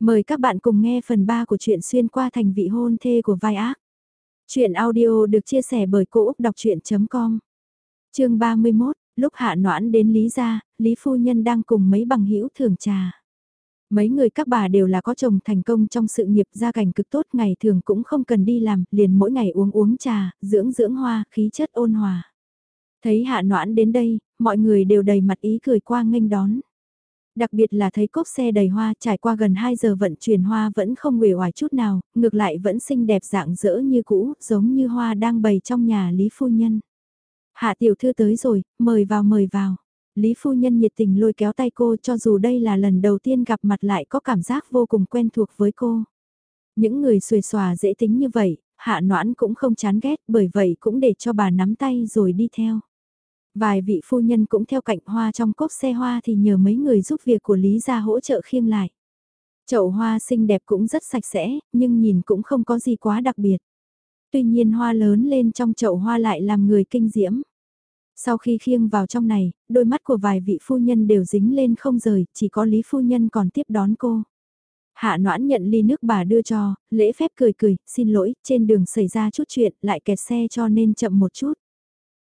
Mời các bạn cùng nghe phần 3 của truyện xuyên qua thành vị hôn thê của vai ác. Chuyện audio được chia sẻ bởi Cô Úc Đọc Chuyện.com Chương 31, lúc hạ noãn đến Lý Gia, Lý Phu Nhân đang cùng mấy bằng hữu thường trà. Mấy người các bà đều là có chồng thành công trong sự nghiệp gia cảnh cực tốt ngày thường cũng không cần đi làm, liền mỗi ngày uống uống trà, dưỡng dưỡng hoa, khí chất ôn hòa. Thấy hạ noãn đến đây, mọi người đều đầy mặt ý cười qua nghênh đón. Đặc biệt là thấy cốp xe đầy hoa trải qua gần 2 giờ vận chuyển hoa vẫn không uể oải chút nào, ngược lại vẫn xinh đẹp dạng dỡ như cũ, giống như hoa đang bày trong nhà Lý Phu Nhân. Hạ tiểu thư tới rồi, mời vào mời vào. Lý Phu Nhân nhiệt tình lôi kéo tay cô cho dù đây là lần đầu tiên gặp mặt lại có cảm giác vô cùng quen thuộc với cô. Những người xuề xòa dễ tính như vậy, hạ noãn cũng không chán ghét bởi vậy cũng để cho bà nắm tay rồi đi theo. Vài vị phu nhân cũng theo cạnh hoa trong cốc xe hoa thì nhờ mấy người giúp việc của Lý gia hỗ trợ khiêng lại. Chậu hoa xinh đẹp cũng rất sạch sẽ, nhưng nhìn cũng không có gì quá đặc biệt. Tuy nhiên hoa lớn lên trong chậu hoa lại làm người kinh diễm. Sau khi khiêng vào trong này, đôi mắt của vài vị phu nhân đều dính lên không rời, chỉ có Lý phu nhân còn tiếp đón cô. Hạ noãn nhận ly nước bà đưa cho, lễ phép cười cười, xin lỗi, trên đường xảy ra chút chuyện, lại kẹt xe cho nên chậm một chút.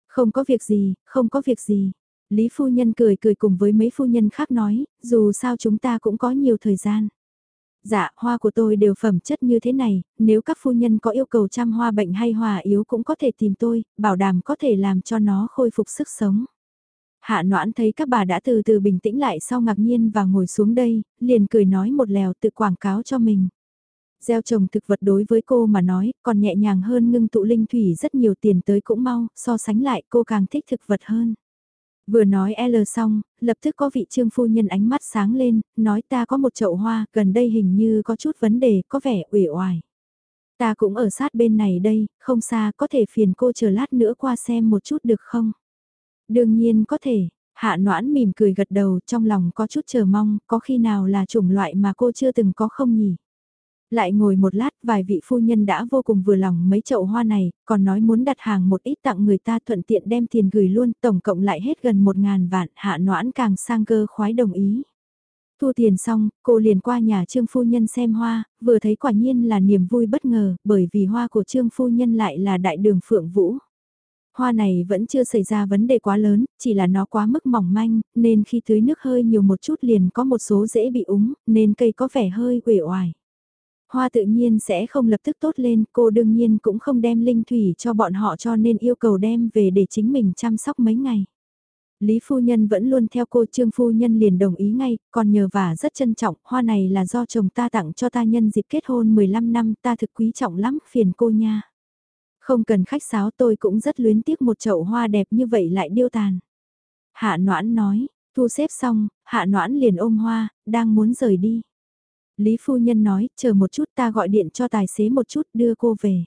Không có việc gì, không có việc gì. Lý phu nhân cười cười cùng với mấy phu nhân khác nói, dù sao chúng ta cũng có nhiều thời gian. Dạ, hoa của tôi đều phẩm chất như thế này, nếu các phu nhân có yêu cầu chăm hoa bệnh hay hoa yếu cũng có thể tìm tôi, bảo đảm có thể làm cho nó khôi phục sức sống. Hạ noãn thấy các bà đã từ từ bình tĩnh lại sau ngạc nhiên và ngồi xuống đây, liền cười nói một lèo tự quảng cáo cho mình. Gieo trồng thực vật đối với cô mà nói, còn nhẹ nhàng hơn ngưng tụ linh thủy rất nhiều tiền tới cũng mau, so sánh lại cô càng thích thực vật hơn. Vừa nói L xong, lập tức có vị trương phu nhân ánh mắt sáng lên, nói ta có một chậu hoa, gần đây hình như có chút vấn đề, có vẻ ủy oải. Ta cũng ở sát bên này đây, không xa, có thể phiền cô chờ lát nữa qua xem một chút được không? Đương nhiên có thể, hạ noãn mỉm cười gật đầu trong lòng có chút chờ mong, có khi nào là chủng loại mà cô chưa từng có không nhỉ? Lại ngồi một lát vài vị phu nhân đã vô cùng vừa lòng mấy chậu hoa này, còn nói muốn đặt hàng một ít tặng người ta thuận tiện đem tiền gửi luôn, tổng cộng lại hết gần một ngàn vạn, hạ noãn càng sang cơ khoái đồng ý. Thu tiền xong, cô liền qua nhà trương phu nhân xem hoa, vừa thấy quả nhiên là niềm vui bất ngờ, bởi vì hoa của trương phu nhân lại là đại đường phượng vũ. Hoa này vẫn chưa xảy ra vấn đề quá lớn, chỉ là nó quá mức mỏng manh, nên khi tưới nước hơi nhiều một chút liền có một số dễ bị úng, nên cây có vẻ hơi uể oải. Hoa tự nhiên sẽ không lập tức tốt lên, cô đương nhiên cũng không đem linh thủy cho bọn họ cho nên yêu cầu đem về để chính mình chăm sóc mấy ngày. Lý phu nhân vẫn luôn theo cô trương phu nhân liền đồng ý ngay, còn nhờ vả rất trân trọng, hoa này là do chồng ta tặng cho ta nhân dịp kết hôn 15 năm ta thực quý trọng lắm, phiền cô nha. Không cần khách sáo tôi cũng rất luyến tiếc một chậu hoa đẹp như vậy lại điêu tàn. Hạ noãn nói, thu xếp xong, hạ noãn liền ôm hoa, đang muốn rời đi. Lý phu nhân nói, chờ một chút ta gọi điện cho tài xế một chút đưa cô về.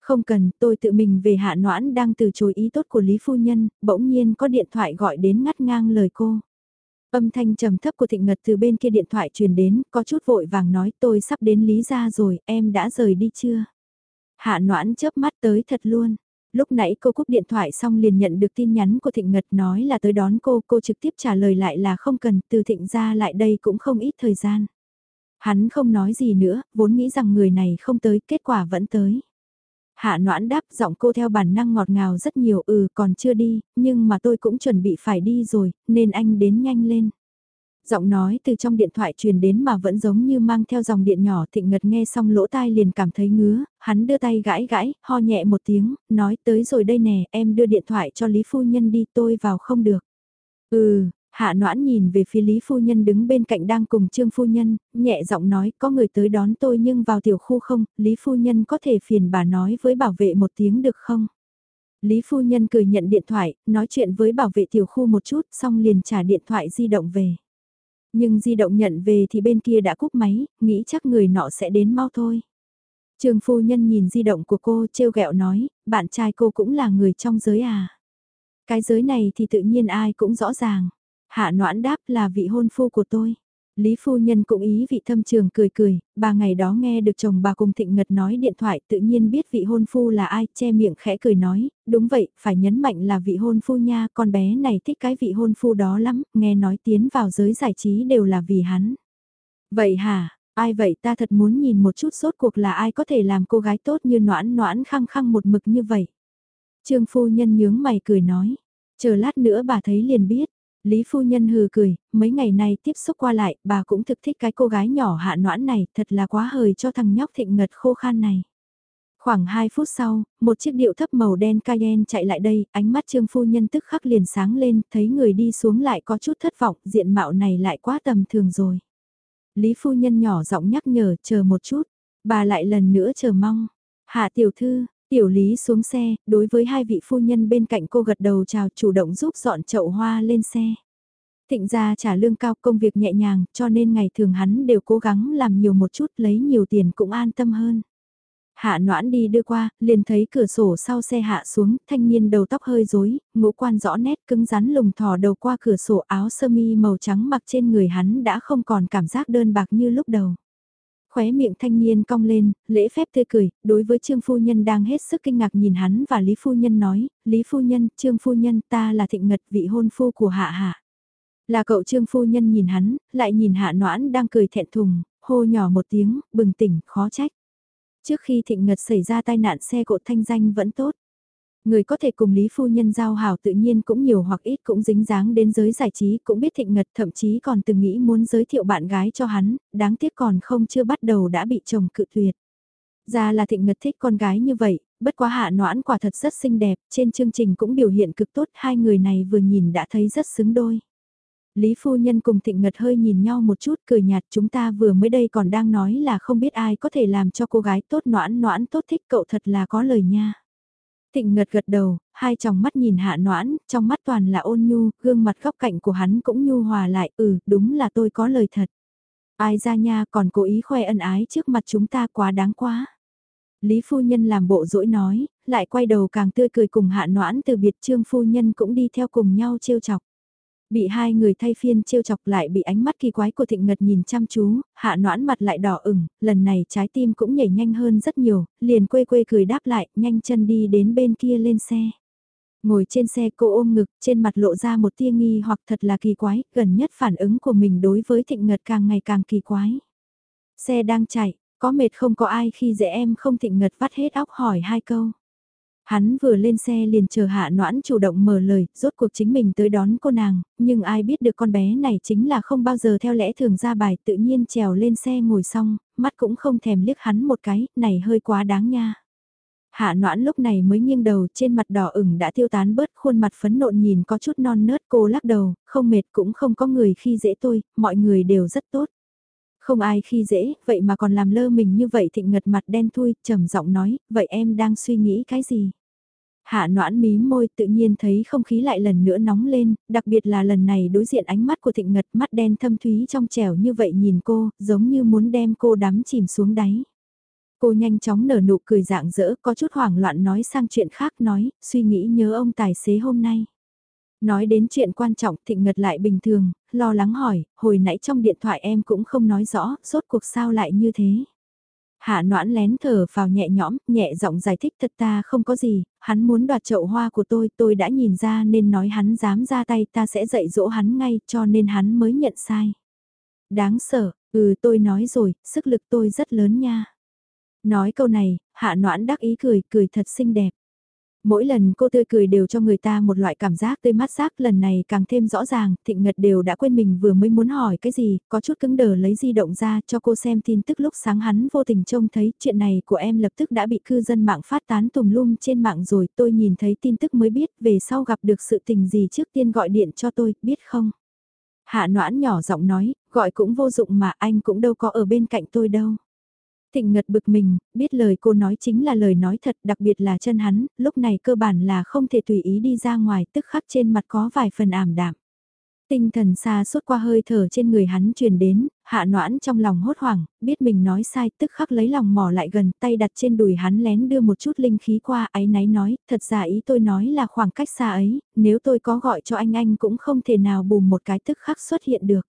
Không cần, tôi tự mình về hạ noãn đang từ chối ý tốt của Lý phu nhân, bỗng nhiên có điện thoại gọi đến ngắt ngang lời cô. Âm thanh trầm thấp của Thịnh Ngật từ bên kia điện thoại truyền đến, có chút vội vàng nói tôi sắp đến Lý ra rồi, em đã rời đi chưa? Hạ noãn chớp mắt tới thật luôn. Lúc nãy cô cúp điện thoại xong liền nhận được tin nhắn của Thịnh Ngật nói là tới đón cô, cô trực tiếp trả lời lại là không cần, từ Thịnh ra lại đây cũng không ít thời gian. Hắn không nói gì nữa, vốn nghĩ rằng người này không tới, kết quả vẫn tới. Hạ noãn đáp giọng cô theo bản năng ngọt ngào rất nhiều ừ còn chưa đi, nhưng mà tôi cũng chuẩn bị phải đi rồi, nên anh đến nhanh lên. Giọng nói từ trong điện thoại truyền đến mà vẫn giống như mang theo dòng điện nhỏ thịnh ngật nghe xong lỗ tai liền cảm thấy ngứa, hắn đưa tay gãi gãi, ho nhẹ một tiếng, nói tới rồi đây nè, em đưa điện thoại cho Lý Phu Nhân đi tôi vào không được. Ừ, Hạ noãn nhìn về phía Lý Phu Nhân đứng bên cạnh đang cùng Trương Phu Nhân, nhẹ giọng nói có người tới đón tôi nhưng vào tiểu khu không, Lý Phu Nhân có thể phiền bà nói với bảo vệ một tiếng được không? Lý Phu Nhân cười nhận điện thoại, nói chuyện với bảo vệ tiểu khu một chút xong liền trả điện thoại di động về. Nhưng di động nhận về thì bên kia đã cúp máy, nghĩ chắc người nọ sẽ đến mau thôi. Trương Phu Nhân nhìn di động của cô trêu ghẹo nói, bạn trai cô cũng là người trong giới à. Cái giới này thì tự nhiên ai cũng rõ ràng. Hạ noãn đáp là vị hôn phu của tôi. Lý phu nhân cũng ý vị thâm trường cười cười, bà ngày đó nghe được chồng bà cùng thịnh ngật nói điện thoại tự nhiên biết vị hôn phu là ai, che miệng khẽ cười nói, đúng vậy, phải nhấn mạnh là vị hôn phu nha, con bé này thích cái vị hôn phu đó lắm, nghe nói tiến vào giới giải trí đều là vì hắn. Vậy hả, Ai vậy ta thật muốn nhìn một chút sốt cuộc là ai có thể làm cô gái tốt như noãn noãn khăng khăng một mực như vậy. Trương phu nhân nhướng mày cười nói, chờ lát nữa bà thấy liền biết. Lý phu nhân hừ cười, mấy ngày nay tiếp xúc qua lại, bà cũng thực thích cái cô gái nhỏ hạ noãn này, thật là quá hời cho thằng nhóc thịnh ngật khô khan này. Khoảng 2 phút sau, một chiếc điệu thấp màu đen Cayenne chạy lại đây, ánh mắt trương phu nhân tức khắc liền sáng lên, thấy người đi xuống lại có chút thất vọng, diện mạo này lại quá tầm thường rồi. Lý phu nhân nhỏ giọng nhắc nhở, chờ một chút, bà lại lần nữa chờ mong. Hạ tiểu thư, tiểu lý xuống xe, đối với hai vị phu nhân bên cạnh cô gật đầu chào chủ động giúp dọn chậu hoa lên xe. Thịnh gia trả lương cao công việc nhẹ nhàng, cho nên ngày thường hắn đều cố gắng làm nhiều một chút lấy nhiều tiền cũng an tâm hơn. Hạ noãn đi đưa qua, liền thấy cửa sổ sau xe hạ xuống, thanh niên đầu tóc hơi rối, ngũ quan rõ nét cứng rắn lùng thò đầu qua cửa sổ áo sơ mi màu trắng mặc trên người hắn đã không còn cảm giác đơn bạc như lúc đầu. Khóe miệng thanh niên cong lên, lễ phép tươi cười, đối với Trương Phu Nhân đang hết sức kinh ngạc nhìn hắn và Lý Phu Nhân nói, Lý Phu Nhân, Trương Phu Nhân ta là thịnh ngật vị hôn phu của Hạ Hạ. Là cậu Trương Phu Nhân nhìn hắn, lại nhìn Hạ Noãn đang cười thẹn thùng, hô nhỏ một tiếng, bừng tỉnh, khó trách. Trước khi thịnh ngật xảy ra tai nạn xe cộ thanh danh vẫn tốt. Người có thể cùng Lý Phu Nhân giao hảo tự nhiên cũng nhiều hoặc ít cũng dính dáng đến giới giải trí cũng biết thịnh ngật thậm chí còn từng nghĩ muốn giới thiệu bạn gái cho hắn, đáng tiếc còn không chưa bắt đầu đã bị chồng cự tuyệt. Ra là thịnh ngật thích con gái như vậy, bất quá hạ noãn quả thật rất xinh đẹp, trên chương trình cũng biểu hiện cực tốt, hai người này vừa nhìn đã thấy rất xứng đôi. Lý phu nhân cùng thịnh ngật hơi nhìn nhau một chút cười nhạt chúng ta vừa mới đây còn đang nói là không biết ai có thể làm cho cô gái tốt noãn noãn tốt thích cậu thật là có lời nha. Thịnh ngật gật đầu, hai tròng mắt nhìn hạ noãn, trong mắt toàn là ôn nhu, gương mặt góc cạnh của hắn cũng nhu hòa lại, ừ, đúng là tôi có lời thật. Ai ra nha còn cố ý khoe ân ái trước mặt chúng ta quá đáng quá. Lý phu nhân làm bộ dỗi nói, lại quay đầu càng tươi cười cùng hạ noãn từ biệt trương phu nhân cũng đi theo cùng nhau trêu chọc. Bị hai người thay phiên trêu chọc lại bị ánh mắt kỳ quái của thịnh ngật nhìn chăm chú, hạ noãn mặt lại đỏ ửng, lần này trái tim cũng nhảy nhanh hơn rất nhiều, liền quê quê cười đáp lại, nhanh chân đi đến bên kia lên xe. Ngồi trên xe cô ôm ngực, trên mặt lộ ra một tia nghi hoặc thật là kỳ quái, gần nhất phản ứng của mình đối với thịnh ngật càng ngày càng kỳ quái. Xe đang chạy, có mệt không có ai khi dễ em không thịnh ngật vắt hết óc hỏi hai câu. Hắn vừa lên xe liền chờ hạ noãn chủ động mở lời, rốt cuộc chính mình tới đón cô nàng, nhưng ai biết được con bé này chính là không bao giờ theo lẽ thường ra bài tự nhiên trèo lên xe ngồi xong, mắt cũng không thèm liếc hắn một cái, này hơi quá đáng nha. Hạ noãn lúc này mới nghiêng đầu trên mặt đỏ ửng đã tiêu tán bớt khuôn mặt phấn nộn nhìn có chút non nớt cô lắc đầu, không mệt cũng không có người khi dễ tôi, mọi người đều rất tốt. Không ai khi dễ, vậy mà còn làm lơ mình như vậy thịnh ngật mặt đen thui, trầm giọng nói, vậy em đang suy nghĩ cái gì? Hạ noãn mí môi tự nhiên thấy không khí lại lần nữa nóng lên, đặc biệt là lần này đối diện ánh mắt của thịnh ngật mắt đen thâm thúy trong trẻo như vậy nhìn cô, giống như muốn đem cô đắm chìm xuống đáy. Cô nhanh chóng nở nụ cười dạng dỡ, có chút hoảng loạn nói sang chuyện khác nói, suy nghĩ nhớ ông tài xế hôm nay. Nói đến chuyện quan trọng thịnh ngật lại bình thường, lo lắng hỏi, hồi nãy trong điện thoại em cũng không nói rõ, rốt cuộc sao lại như thế. Hạ noãn lén thở vào nhẹ nhõm, nhẹ giọng giải thích thật ta không có gì, hắn muốn đoạt chậu hoa của tôi, tôi đã nhìn ra nên nói hắn dám ra tay ta sẽ dạy dỗ hắn ngay cho nên hắn mới nhận sai. Đáng sợ, ừ tôi nói rồi, sức lực tôi rất lớn nha. Nói câu này, hạ noãn đắc ý cười, cười thật xinh đẹp. Mỗi lần cô tươi cười đều cho người ta một loại cảm giác tươi mát giác lần này càng thêm rõ ràng, thịnh ngật đều đã quên mình vừa mới muốn hỏi cái gì, có chút cứng đờ lấy di động ra cho cô xem tin tức lúc sáng hắn vô tình trông thấy chuyện này của em lập tức đã bị cư dân mạng phát tán tùm lum trên mạng rồi tôi nhìn thấy tin tức mới biết về sau gặp được sự tình gì trước tiên gọi điện cho tôi, biết không? Hạ noãn nhỏ giọng nói, gọi cũng vô dụng mà anh cũng đâu có ở bên cạnh tôi đâu. Thịnh ngật bực mình, biết lời cô nói chính là lời nói thật đặc biệt là chân hắn, lúc này cơ bản là không thể tùy ý đi ra ngoài tức khắc trên mặt có vài phần ảm đạm. Tinh thần xa suốt qua hơi thở trên người hắn truyền đến, hạ noãn trong lòng hốt hoảng, biết mình nói sai tức khắc lấy lòng mò lại gần tay đặt trên đùi hắn lén đưa một chút linh khí qua áy náy nói, thật ra ý tôi nói là khoảng cách xa ấy, nếu tôi có gọi cho anh anh cũng không thể nào bùm một cái tức khắc xuất hiện được.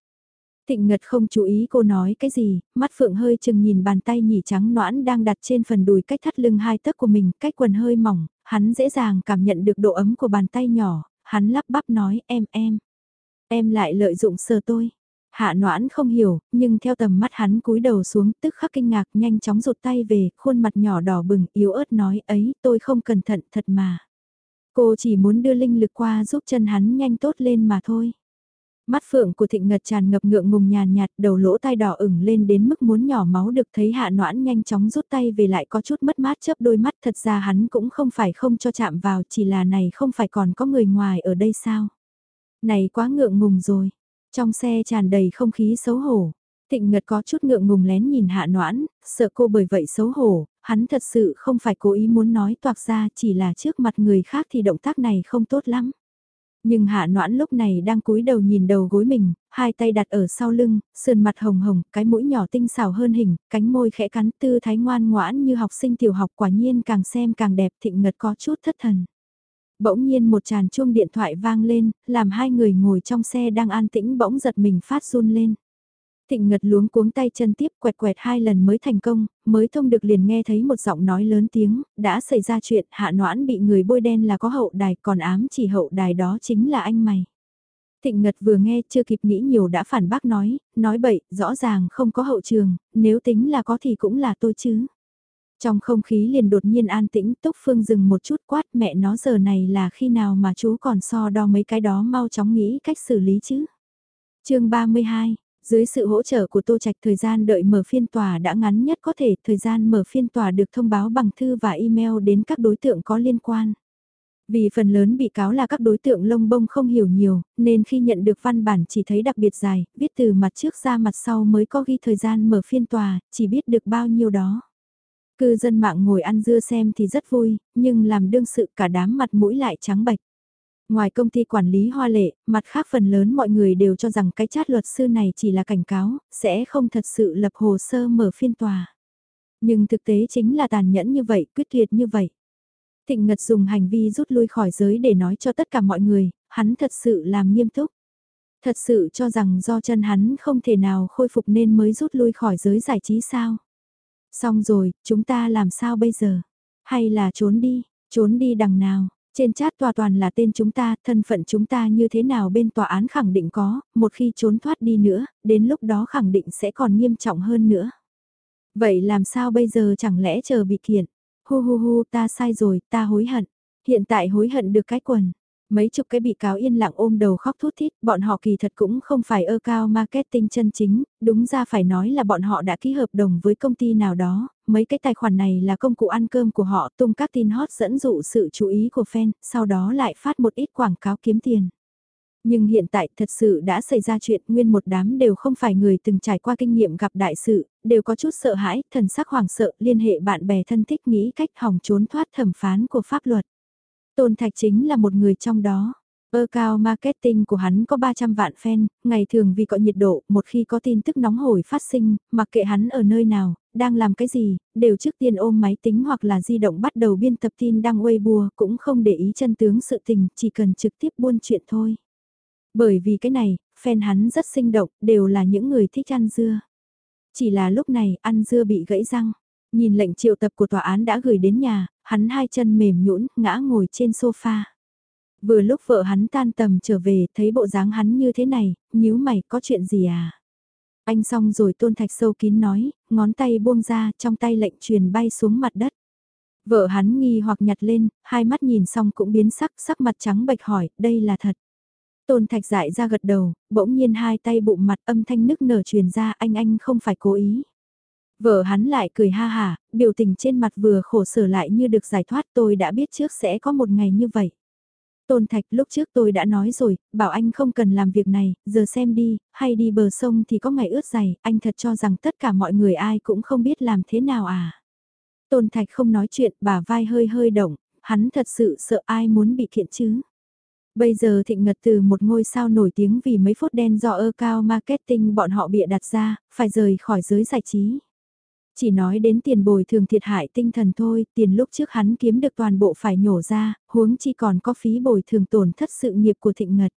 Tịnh Ngật không chú ý cô nói cái gì, mắt phượng hơi chừng nhìn bàn tay nhỉ trắng noãn đang đặt trên phần đùi cách thắt lưng hai tấc của mình, cách quần hơi mỏng, hắn dễ dàng cảm nhận được độ ấm của bàn tay nhỏ, hắn lắp bắp nói em em, em lại lợi dụng sờ tôi. Hạ noãn không hiểu, nhưng theo tầm mắt hắn cúi đầu xuống tức khắc kinh ngạc nhanh chóng rụt tay về, khuôn mặt nhỏ đỏ bừng yếu ớt nói ấy tôi không cẩn thận thật mà. Cô chỉ muốn đưa linh lực qua giúp chân hắn nhanh tốt lên mà thôi. Mắt phượng của thịnh ngật tràn ngập ngượng ngùng nhàn nhạt, đầu lỗ tai đỏ ửng lên đến mức muốn nhỏ máu được thấy hạ noãn nhanh chóng rút tay về lại có chút mất mát chớp đôi mắt thật ra hắn cũng không phải không cho chạm vào chỉ là này không phải còn có người ngoài ở đây sao. Này quá ngượng ngùng rồi, trong xe tràn đầy không khí xấu hổ. Thịnh Ngật có chút ngượng ngùng lén nhìn Hạ Noãn, sợ cô bởi vậy xấu hổ, hắn thật sự không phải cố ý muốn nói toạc ra chỉ là trước mặt người khác thì động tác này không tốt lắm. Nhưng hạ noãn lúc này đang cúi đầu nhìn đầu gối mình, hai tay đặt ở sau lưng, sườn mặt hồng hồng, cái mũi nhỏ tinh xảo hơn hình, cánh môi khẽ cắn tư thái ngoan ngoãn như học sinh tiểu học quả nhiên càng xem càng đẹp thịnh ngật có chút thất thần. Bỗng nhiên một tràn chuông điện thoại vang lên, làm hai người ngồi trong xe đang an tĩnh bỗng giật mình phát run lên. Thịnh Ngật luống cuống tay chân tiếp quẹt quẹt hai lần mới thành công, mới thông được liền nghe thấy một giọng nói lớn tiếng, đã xảy ra chuyện hạ noãn bị người bôi đen là có hậu đài còn ám chỉ hậu đài đó chính là anh mày. Thịnh Ngật vừa nghe chưa kịp nghĩ nhiều đã phản bác nói, nói bậy, rõ ràng không có hậu trường, nếu tính là có thì cũng là tôi chứ. Trong không khí liền đột nhiên an tĩnh Túc Phương dừng một chút quát mẹ nó giờ này là khi nào mà chú còn so đo mấy cái đó mau chóng nghĩ cách xử lý chứ. chương 32, dưới sự hỗ trợ của Tô Trạch thời gian đợi mở phiên tòa đã ngắn nhất có thể, thời gian mở phiên tòa được thông báo bằng thư và email đến các đối tượng có liên quan. Vì phần lớn bị cáo là các đối tượng lông bông không hiểu nhiều, nên khi nhận được văn bản chỉ thấy đặc biệt dài, viết từ mặt trước ra mặt sau mới có ghi thời gian mở phiên tòa, chỉ biết được bao nhiêu đó. Cư dân mạng ngồi ăn dưa xem thì rất vui, nhưng làm đương sự cả đám mặt mũi lại trắng bạch. Ngoài công ty quản lý hoa lệ, mặt khác phần lớn mọi người đều cho rằng cái chat luật sư này chỉ là cảnh cáo, sẽ không thật sự lập hồ sơ mở phiên tòa. Nhưng thực tế chính là tàn nhẫn như vậy, quyết liệt như vậy. Thịnh Ngật dùng hành vi rút lui khỏi giới để nói cho tất cả mọi người, hắn thật sự làm nghiêm túc. Thật sự cho rằng do chân hắn không thể nào khôi phục nên mới rút lui khỏi giới giải trí sao. Xong rồi, chúng ta làm sao bây giờ? Hay là trốn đi, trốn đi đằng nào? Trên chat tòa toàn là tên chúng ta, thân phận chúng ta như thế nào bên tòa án khẳng định có, một khi trốn thoát đi nữa, đến lúc đó khẳng định sẽ còn nghiêm trọng hơn nữa. Vậy làm sao bây giờ chẳng lẽ chờ bị kiện? Hu hu hu ta sai rồi, ta hối hận. Hiện tại hối hận được cái quần. Mấy chục cái bị cáo yên lặng ôm đầu khóc thút thít, bọn họ kỳ thật cũng không phải ơ cao marketing chân chính, đúng ra phải nói là bọn họ đã ký hợp đồng với công ty nào đó, mấy cái tài khoản này là công cụ ăn cơm của họ tung các tin hot dẫn dụ sự chú ý của fan, sau đó lại phát một ít quảng cáo kiếm tiền. Nhưng hiện tại thật sự đã xảy ra chuyện nguyên một đám đều không phải người từng trải qua kinh nghiệm gặp đại sự, đều có chút sợ hãi, thần sắc hoảng sợ, liên hệ bạn bè thân thích nghĩ cách hòng trốn thoát thẩm phán của pháp luật. Tôn Thạch chính là một người trong đó. Ơ cao marketing của hắn có 300 vạn fan, ngày thường vì có nhiệt độ, một khi có tin tức nóng hổi phát sinh, mặc kệ hắn ở nơi nào, đang làm cái gì, đều trước tiên ôm máy tính hoặc là di động bắt đầu biên tập tin đăng Weibo, cũng không để ý chân tướng sự tình, chỉ cần trực tiếp buôn chuyện thôi. Bởi vì cái này, fan hắn rất sinh động, đều là những người thích ăn dưa. Chỉ là lúc này, ăn dưa bị gãy răng. Nhìn lệnh triệu tập của tòa án đã gửi đến nhà, hắn hai chân mềm nhũn ngã ngồi trên sofa. Vừa lúc vợ hắn tan tầm trở về, thấy bộ dáng hắn như thế này, nhíu mày, có chuyện gì à? Anh xong rồi tôn thạch sâu kín nói, ngón tay buông ra, trong tay lệnh truyền bay xuống mặt đất. Vợ hắn nghi hoặc nhặt lên, hai mắt nhìn xong cũng biến sắc, sắc mặt trắng bệch hỏi, đây là thật. Tôn thạch dại ra gật đầu, bỗng nhiên hai tay bụng mặt âm thanh nức nở truyền ra anh anh không phải cố ý. Vợ hắn lại cười ha hà, biểu tình trên mặt vừa khổ sở lại như được giải thoát tôi đã biết trước sẽ có một ngày như vậy. Tôn Thạch lúc trước tôi đã nói rồi, bảo anh không cần làm việc này, giờ xem đi, hay đi bờ sông thì có ngày ướt dày, anh thật cho rằng tất cả mọi người ai cũng không biết làm thế nào à. Tôn Thạch không nói chuyện, bà vai hơi hơi động, hắn thật sự sợ ai muốn bị kiện chứ. Bây giờ thịnh ngật từ một ngôi sao nổi tiếng vì mấy phút đen do ơ cao marketing bọn họ bịa đặt ra, phải rời khỏi giới giải trí. Chỉ nói đến tiền bồi thường thiệt hại tinh thần thôi, tiền lúc trước hắn kiếm được toàn bộ phải nhổ ra, huống chi còn có phí bồi thường tổn thất sự nghiệp của thịnh ngật.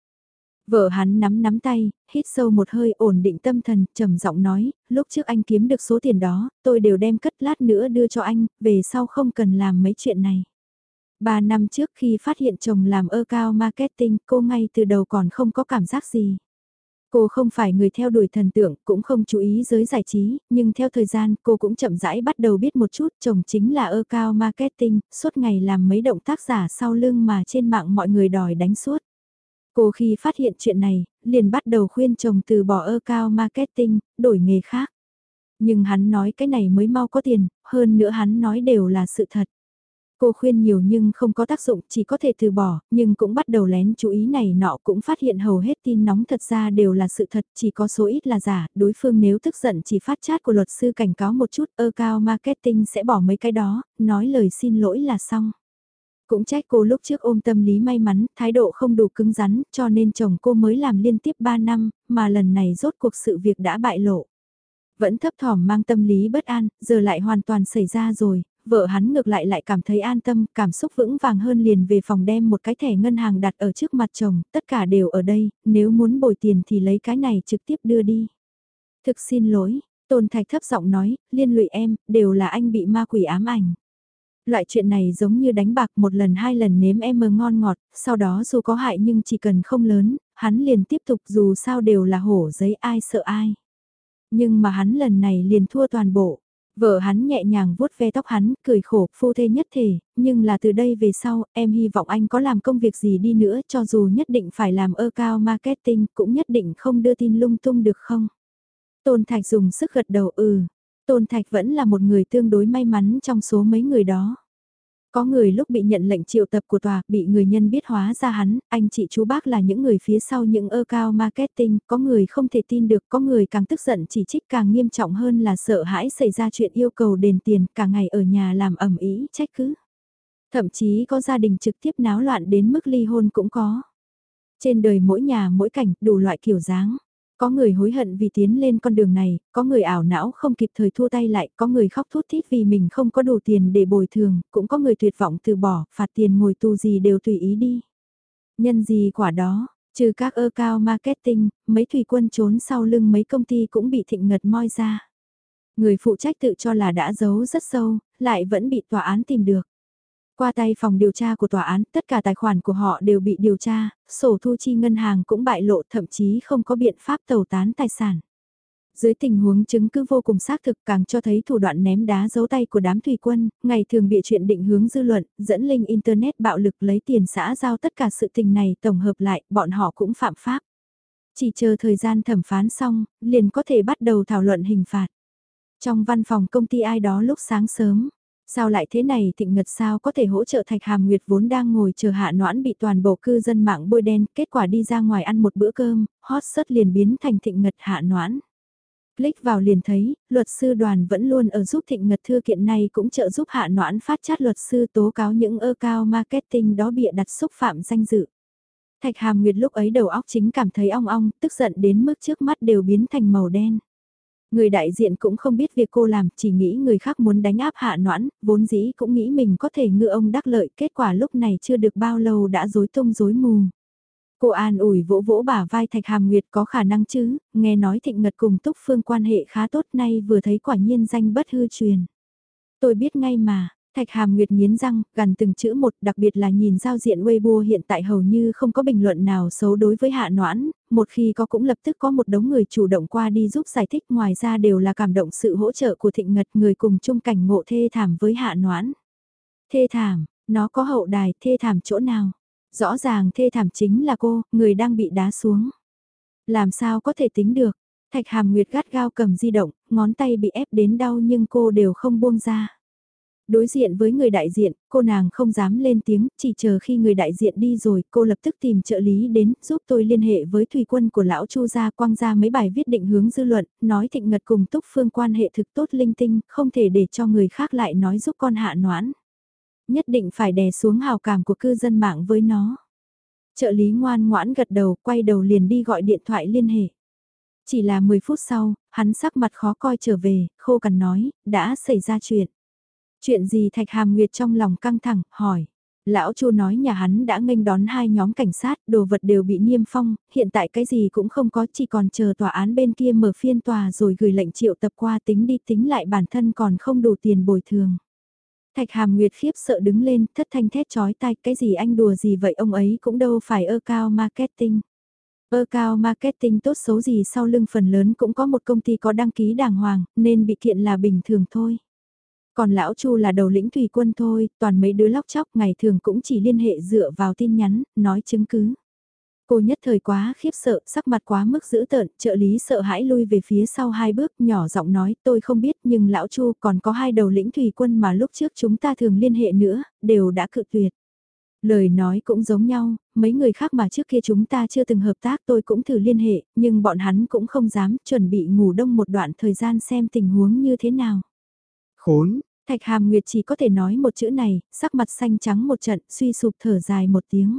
Vợ hắn nắm nắm tay, hít sâu một hơi ổn định tâm thần, trầm giọng nói, lúc trước anh kiếm được số tiền đó, tôi đều đem cất lát nữa đưa cho anh, về sau không cần làm mấy chuyện này. Ba năm trước khi phát hiện chồng làm ơ cao marketing, cô ngay từ đầu còn không có cảm giác gì. Cô không phải người theo đuổi thần tượng, cũng không chú ý giới giải trí, nhưng theo thời gian cô cũng chậm rãi bắt đầu biết một chút chồng chính là ơ cao marketing, suốt ngày làm mấy động tác giả sau lưng mà trên mạng mọi người đòi đánh suốt. Cô khi phát hiện chuyện này, liền bắt đầu khuyên chồng từ bỏ ơ cao marketing, đổi nghề khác. Nhưng hắn nói cái này mới mau có tiền, hơn nữa hắn nói đều là sự thật. Cô khuyên nhiều nhưng không có tác dụng, chỉ có thể từ bỏ, nhưng cũng bắt đầu lén chú ý này nọ cũng phát hiện hầu hết tin nóng thật ra đều là sự thật, chỉ có số ít là giả, đối phương nếu tức giận chỉ phát chat của luật sư cảnh cáo một chút, ơ cao marketing sẽ bỏ mấy cái đó, nói lời xin lỗi là xong. Cũng trách cô lúc trước ôm tâm lý may mắn, thái độ không đủ cứng rắn, cho nên chồng cô mới làm liên tiếp 3 năm, mà lần này rốt cuộc sự việc đã bại lộ. Vẫn thấp thỏm mang tâm lý bất an, giờ lại hoàn toàn xảy ra rồi, vợ hắn ngược lại lại cảm thấy an tâm, cảm xúc vững vàng hơn liền về phòng đem một cái thẻ ngân hàng đặt ở trước mặt chồng, tất cả đều ở đây, nếu muốn bồi tiền thì lấy cái này trực tiếp đưa đi. Thực xin lỗi, Tôn Thạch thấp giọng nói, liên lụy em, đều là anh bị ma quỷ ám ảnh. Loại chuyện này giống như đánh bạc một lần hai lần nếm em mơ ngon ngọt, sau đó dù có hại nhưng chỉ cần không lớn, hắn liền tiếp tục dù sao đều là hổ giấy ai sợ ai. Nhưng mà hắn lần này liền thua toàn bộ. Vợ hắn nhẹ nhàng vuốt ve tóc hắn, cười khổ, phu thê nhất thể, nhưng là từ đây về sau, em hy vọng anh có làm công việc gì đi nữa cho dù nhất định phải làm ơ cao marketing, cũng nhất định không đưa tin lung tung được không? Tôn Thạch dùng sức gật đầu ừ, Tôn Thạch vẫn là một người tương đối may mắn trong số mấy người đó. Có người lúc bị nhận lệnh triệu tập của tòa, bị người nhân biết hóa ra hắn, anh chị chú bác là những người phía sau những ơ cao marketing, có người không thể tin được, có người càng tức giận chỉ trích càng nghiêm trọng hơn là sợ hãi xảy ra chuyện yêu cầu đền tiền, cả ngày ở nhà làm ẩm ý, trách cứ. Thậm chí có gia đình trực tiếp náo loạn đến mức ly hôn cũng có. Trên đời mỗi nhà mỗi cảnh, đủ loại kiểu dáng. Có người hối hận vì tiến lên con đường này, có người ảo não không kịp thời thua tay lại, có người khóc thút thít vì mình không có đủ tiền để bồi thường, cũng có người tuyệt vọng từ bỏ, phạt tiền ngồi tù gì đều tùy ý đi. Nhân gì quả đó, trừ các ơ cao marketing, mấy thủy quân trốn sau lưng mấy công ty cũng bị thịnh ngật moi ra. Người phụ trách tự cho là đã giấu rất sâu, lại vẫn bị tòa án tìm được. Qua tay phòng điều tra của tòa án, tất cả tài khoản của họ đều bị điều tra, sổ thu chi ngân hàng cũng bại lộ thậm chí không có biện pháp tẩu tán tài sản. Dưới tình huống chứng cứ vô cùng xác thực càng cho thấy thủ đoạn ném đá dấu tay của đám thủy quân, ngày thường bị chuyện định hướng dư luận, dẫn linh Internet bạo lực lấy tiền xã giao tất cả sự tình này tổng hợp lại, bọn họ cũng phạm pháp. Chỉ chờ thời gian thẩm phán xong, liền có thể bắt đầu thảo luận hình phạt. Trong văn phòng công ty ai đó lúc sáng sớm, Sao lại thế này thịnh ngật sao có thể hỗ trợ Thạch Hàm Nguyệt vốn đang ngồi chờ hạ noãn bị toàn bộ cư dân mạng bôi đen, kết quả đi ra ngoài ăn một bữa cơm, hot sớt liền biến thành thịnh ngật hạ noãn. Click vào liền thấy, luật sư đoàn vẫn luôn ở giúp thịnh ngật thư kiện này cũng trợ giúp hạ noãn phát chát luật sư tố cáo những ơ cao marketing đó bịa đặt xúc phạm danh dự. Thạch Hàm Nguyệt lúc ấy đầu óc chính cảm thấy ong ong, tức giận đến mức trước mắt đều biến thành màu đen. Người đại diện cũng không biết việc cô làm, chỉ nghĩ người khác muốn đánh áp hạ noãn, vốn dĩ cũng nghĩ mình có thể ngư ông đắc lợi, kết quả lúc này chưa được bao lâu đã rối tung rối mù. Cô an ủi vỗ vỗ bả vai Thạch Hàm Nguyệt có khả năng chứ, nghe nói Thịnh Ngật cùng Túc Phương quan hệ khá tốt nay vừa thấy quả nhiên danh bất hư truyền. Tôi biết ngay mà, Thạch Hàm Nguyệt nghiến răng, gần từng chữ một, đặc biệt là nhìn giao diện Weibo hiện tại hầu như không có bình luận nào xấu đối với Hạ Noãn, một khi có cũng lập tức có một đống người chủ động qua đi giúp giải thích ngoài ra đều là cảm động sự hỗ trợ của Thịnh Ngật người cùng chung cảnh ngộ thê thảm với Hạ Noãn. Thê thảm, nó có hậu đài, thê thảm chỗ nào? Rõ ràng thê thảm chính là cô, người đang bị đá xuống. Làm sao có thể tính được? Thạch Hàm Nguyệt gắt gao cầm di động, ngón tay bị ép đến đau nhưng cô đều không buông ra. Đối diện với người đại diện, cô nàng không dám lên tiếng, chỉ chờ khi người đại diện đi rồi, cô lập tức tìm trợ lý đến, giúp tôi liên hệ với thủy quân của lão Chu gia quang ra mấy bài viết định hướng dư luận, nói thịnh ngật cùng túc phương quan hệ thực tốt linh tinh, không thể để cho người khác lại nói giúp con hạ noãn. Nhất định phải đè xuống hào cảm của cư dân mạng với nó. Trợ lý ngoan ngoãn gật đầu, quay đầu liền đi gọi điện thoại liên hệ. Chỉ là 10 phút sau, hắn sắc mặt khó coi trở về, khô cằn nói, đã xảy ra chuyện. Chuyện gì Thạch Hàm Nguyệt trong lòng căng thẳng, hỏi. Lão Chu nói nhà hắn đã nghênh đón hai nhóm cảnh sát, đồ vật đều bị niêm phong, hiện tại cái gì cũng không có, chỉ còn chờ tòa án bên kia mở phiên tòa rồi gửi lệnh triệu tập qua tính đi tính lại bản thân còn không đủ tiền bồi thường. Thạch Hàm Nguyệt khiếp sợ đứng lên, thất thanh thét chói tai, cái gì anh đùa gì vậy ông ấy cũng đâu phải ơ cao marketing. Ơ cao marketing tốt xấu gì sau lưng phần lớn cũng có một công ty có đăng ký đàng hoàng, nên bị kiện là bình thường thôi. Còn lão Chu là đầu lĩnh thủy quân thôi, toàn mấy đứa lóc chóc ngày thường cũng chỉ liên hệ dựa vào tin nhắn, nói chứng cứ. Cô nhất thời quá khiếp sợ, sắc mặt quá mức dữ tợn, trợ lý sợ hãi lui về phía sau hai bước, nhỏ giọng nói, tôi không biết nhưng lão Chu còn có hai đầu lĩnh thủy quân mà lúc trước chúng ta thường liên hệ nữa, đều đã cự tuyệt. Lời nói cũng giống nhau, mấy người khác mà trước kia chúng ta chưa từng hợp tác tôi cũng thử liên hệ, nhưng bọn hắn cũng không dám chuẩn bị ngủ đông một đoạn thời gian xem tình huống như thế nào. Khốn, Thạch Hàm Nguyệt chỉ có thể nói một chữ này, sắc mặt xanh trắng một trận, suy sụp thở dài một tiếng.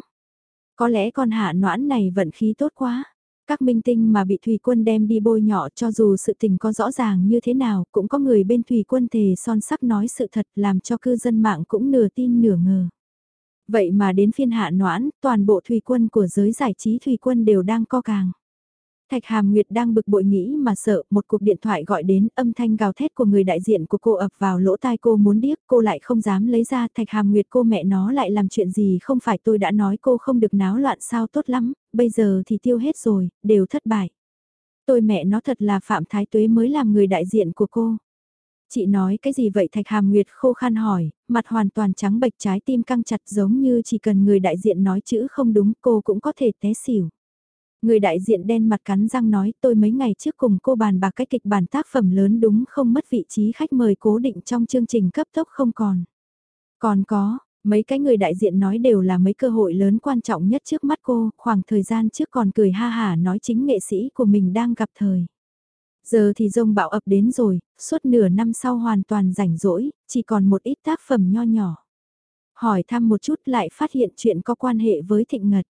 Có lẽ con hạ noãn này vận khí tốt quá. Các minh tinh mà bị Thủy Quân đem đi bôi nhọ cho dù sự tình có rõ ràng như thế nào, cũng có người bên Thủy Quân thề son sắc nói sự thật làm cho cư dân mạng cũng nửa tin nửa ngờ. Vậy mà đến phiên hạ noãn, toàn bộ Thủy Quân của giới giải trí Thủy Quân đều đang co càng. Thạch Hàm Nguyệt đang bực bội nghĩ mà sợ, một cuộc điện thoại gọi đến, âm thanh gào thét của người đại diện của cô ập vào lỗ tai cô muốn điếc, cô lại không dám lấy ra, Thạch Hàm Nguyệt cô mẹ nó lại làm chuyện gì không phải tôi đã nói cô không được náo loạn sao tốt lắm, bây giờ thì tiêu hết rồi, đều thất bại. Tôi mẹ nó thật là Phạm Thái Tuế mới làm người đại diện của cô. Chị nói cái gì vậy Thạch Hàm Nguyệt khô khan hỏi, mặt hoàn toàn trắng bệch trái tim căng chặt giống như chỉ cần người đại diện nói chữ không đúng cô cũng có thể té xỉu. Người đại diện đen mặt cắn răng nói tôi mấy ngày trước cùng cô bàn bạc cái kịch bản tác phẩm lớn đúng không mất vị trí khách mời cố định trong chương trình cấp tốc không còn. Còn có, mấy cái người đại diện nói đều là mấy cơ hội lớn quan trọng nhất trước mắt cô, khoảng thời gian trước còn cười ha hả nói chính nghệ sĩ của mình đang gặp thời. Giờ thì rông bão ập đến rồi, suốt nửa năm sau hoàn toàn rảnh rỗi, chỉ còn một ít tác phẩm nho nhỏ. Hỏi thăm một chút lại phát hiện chuyện có quan hệ với Thịnh Ngật.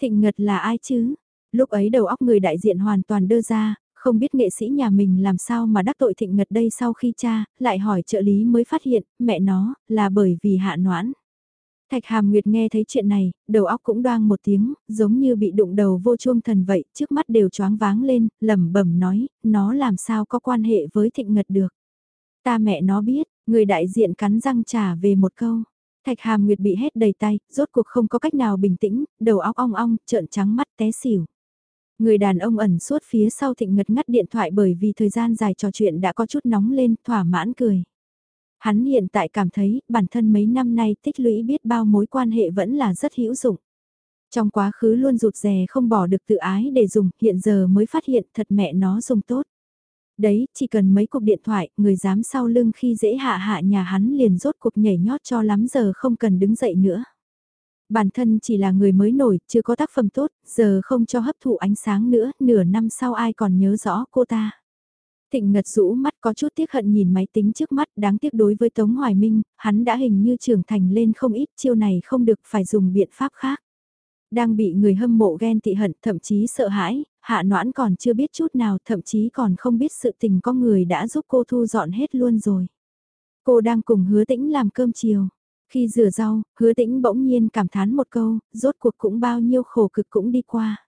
Thịnh Ngật là ai chứ? Lúc ấy đầu óc người đại diện hoàn toàn đơ ra, không biết nghệ sĩ nhà mình làm sao mà đắc tội thịnh ngật đây sau khi cha, lại hỏi trợ lý mới phát hiện, mẹ nó, là bởi vì hạ noãn. Thạch Hàm Nguyệt nghe thấy chuyện này, đầu óc cũng đoang một tiếng, giống như bị đụng đầu vô chuông thần vậy, trước mắt đều choáng váng lên, lẩm bẩm nói, nó làm sao có quan hệ với thịnh ngật được. Ta mẹ nó biết, người đại diện cắn răng trả về một câu. Thạch Hàm Nguyệt bị hét đầy tay, rốt cuộc không có cách nào bình tĩnh, đầu óc ong ong, trợn trắng mắt té xỉu. Người đàn ông ẩn suốt phía sau thịnh ngật ngắt điện thoại bởi vì thời gian dài trò chuyện đã có chút nóng lên, thỏa mãn cười. Hắn hiện tại cảm thấy bản thân mấy năm nay tích lũy biết bao mối quan hệ vẫn là rất hữu dụng. Trong quá khứ luôn rụt rè không bỏ được tự ái để dùng, hiện giờ mới phát hiện thật mẹ nó dùng tốt. Đấy, chỉ cần mấy cuộc điện thoại, người dám sau lưng khi dễ hạ hạ nhà hắn liền rốt cuộc nhảy nhót cho lắm giờ không cần đứng dậy nữa. Bản thân chỉ là người mới nổi, chưa có tác phẩm tốt, giờ không cho hấp thụ ánh sáng nữa, nửa năm sau ai còn nhớ rõ cô ta. Thịnh Ngật rũ mắt có chút tiếc hận nhìn máy tính trước mắt đáng tiếc đối với Tống Hoài Minh, hắn đã hình như trưởng thành lên không ít chiêu này không được phải dùng biện pháp khác. Đang bị người hâm mộ ghen tị hận thậm chí sợ hãi, hạ noãn còn chưa biết chút nào thậm chí còn không biết sự tình có người đã giúp cô thu dọn hết luôn rồi. Cô đang cùng hứa tĩnh làm cơm chiều. Khi rửa rau, hứa tĩnh bỗng nhiên cảm thán một câu, rốt cuộc cũng bao nhiêu khổ cực cũng đi qua.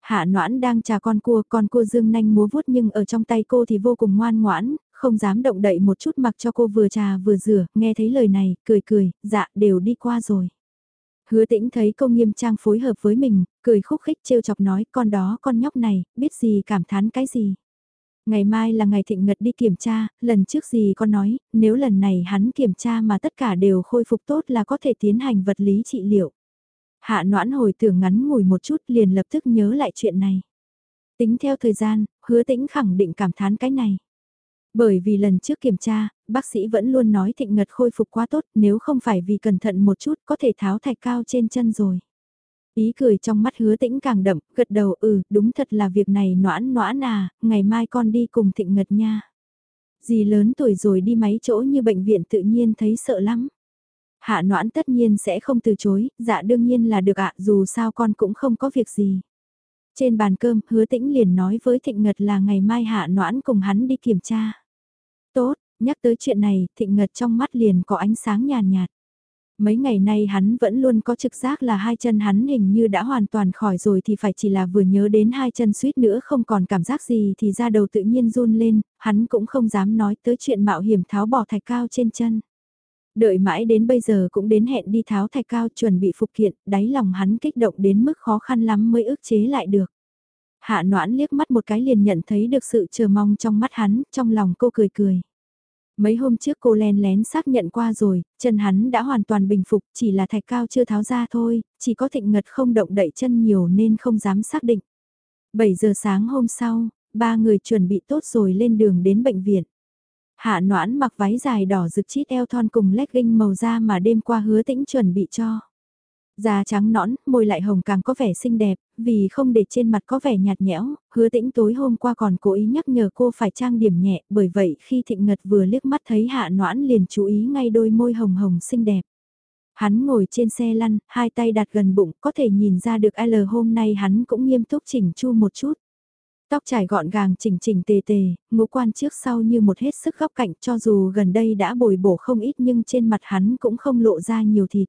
Hạ noãn đang trà con cua, con cua dương nanh múa vuốt nhưng ở trong tay cô thì vô cùng ngoan ngoãn, không dám động đậy một chút mặc cho cô vừa trà vừa rửa, nghe thấy lời này, cười cười, dạ đều đi qua rồi. Hứa tĩnh thấy cô nghiêm trang phối hợp với mình, cười khúc khích trêu chọc nói con đó con nhóc này, biết gì cảm thán cái gì. Ngày mai là ngày thịnh ngật đi kiểm tra, lần trước gì con nói, nếu lần này hắn kiểm tra mà tất cả đều khôi phục tốt là có thể tiến hành vật lý trị liệu. Hạ noãn hồi tưởng ngắn ngủi một chút liền lập tức nhớ lại chuyện này. Tính theo thời gian, hứa tĩnh khẳng định cảm thán cái này. Bởi vì lần trước kiểm tra, bác sĩ vẫn luôn nói thịnh ngật khôi phục quá tốt nếu không phải vì cẩn thận một chút có thể tháo thạch cao trên chân rồi. Ý cười trong mắt hứa tĩnh càng đậm, gật đầu ừ, đúng thật là việc này noãn noãn à, ngày mai con đi cùng thịnh ngật nha. Dì lớn tuổi rồi đi máy chỗ như bệnh viện tự nhiên thấy sợ lắm. Hạ noãn tất nhiên sẽ không từ chối, dạ đương nhiên là được ạ, dù sao con cũng không có việc gì. Trên bàn cơm, hứa tĩnh liền nói với Thịnh Ngật là ngày mai hạ noãn cùng hắn đi kiểm tra. Tốt, nhắc tới chuyện này, Thịnh Ngật trong mắt liền có ánh sáng nhàn nhạt. Mấy ngày nay hắn vẫn luôn có trực giác là hai chân hắn hình như đã hoàn toàn khỏi rồi thì phải chỉ là vừa nhớ đến hai chân suýt nữa không còn cảm giác gì thì ra đầu tự nhiên run lên, hắn cũng không dám nói tới chuyện mạo hiểm tháo bỏ thạch cao trên chân. Đợi mãi đến bây giờ cũng đến hẹn đi tháo thạch cao chuẩn bị phục kiện, đáy lòng hắn kích động đến mức khó khăn lắm mới ức chế lại được. Hạ noãn liếc mắt một cái liền nhận thấy được sự chờ mong trong mắt hắn, trong lòng cô cười cười. Mấy hôm trước cô len lén xác nhận qua rồi, chân hắn đã hoàn toàn bình phục, chỉ là thạch cao chưa tháo ra thôi, chỉ có thịnh ngật không động đậy chân nhiều nên không dám xác định. 7 giờ sáng hôm sau, ba người chuẩn bị tốt rồi lên đường đến bệnh viện. Hạ noãn mặc váy dài đỏ rực chít eo thon cùng legging màu da mà đêm qua hứa tĩnh chuẩn bị cho. Da trắng nõn, môi lại hồng càng có vẻ xinh đẹp, vì không để trên mặt có vẻ nhạt nhẽo, hứa tĩnh tối hôm qua còn cố ý nhắc nhở cô phải trang điểm nhẹ, bởi vậy khi thịnh ngật vừa liếc mắt thấy hạ noãn liền chú ý ngay đôi môi hồng hồng xinh đẹp. Hắn ngồi trên xe lăn, hai tay đặt gần bụng, có thể nhìn ra được L hôm nay hắn cũng nghiêm túc chỉnh chu một chút. Tóc trải gọn gàng chỉnh chỉnh tề tề, ngũ quan trước sau như một hết sức góc cạnh cho dù gần đây đã bồi bổ không ít nhưng trên mặt hắn cũng không lộ ra nhiều thịt.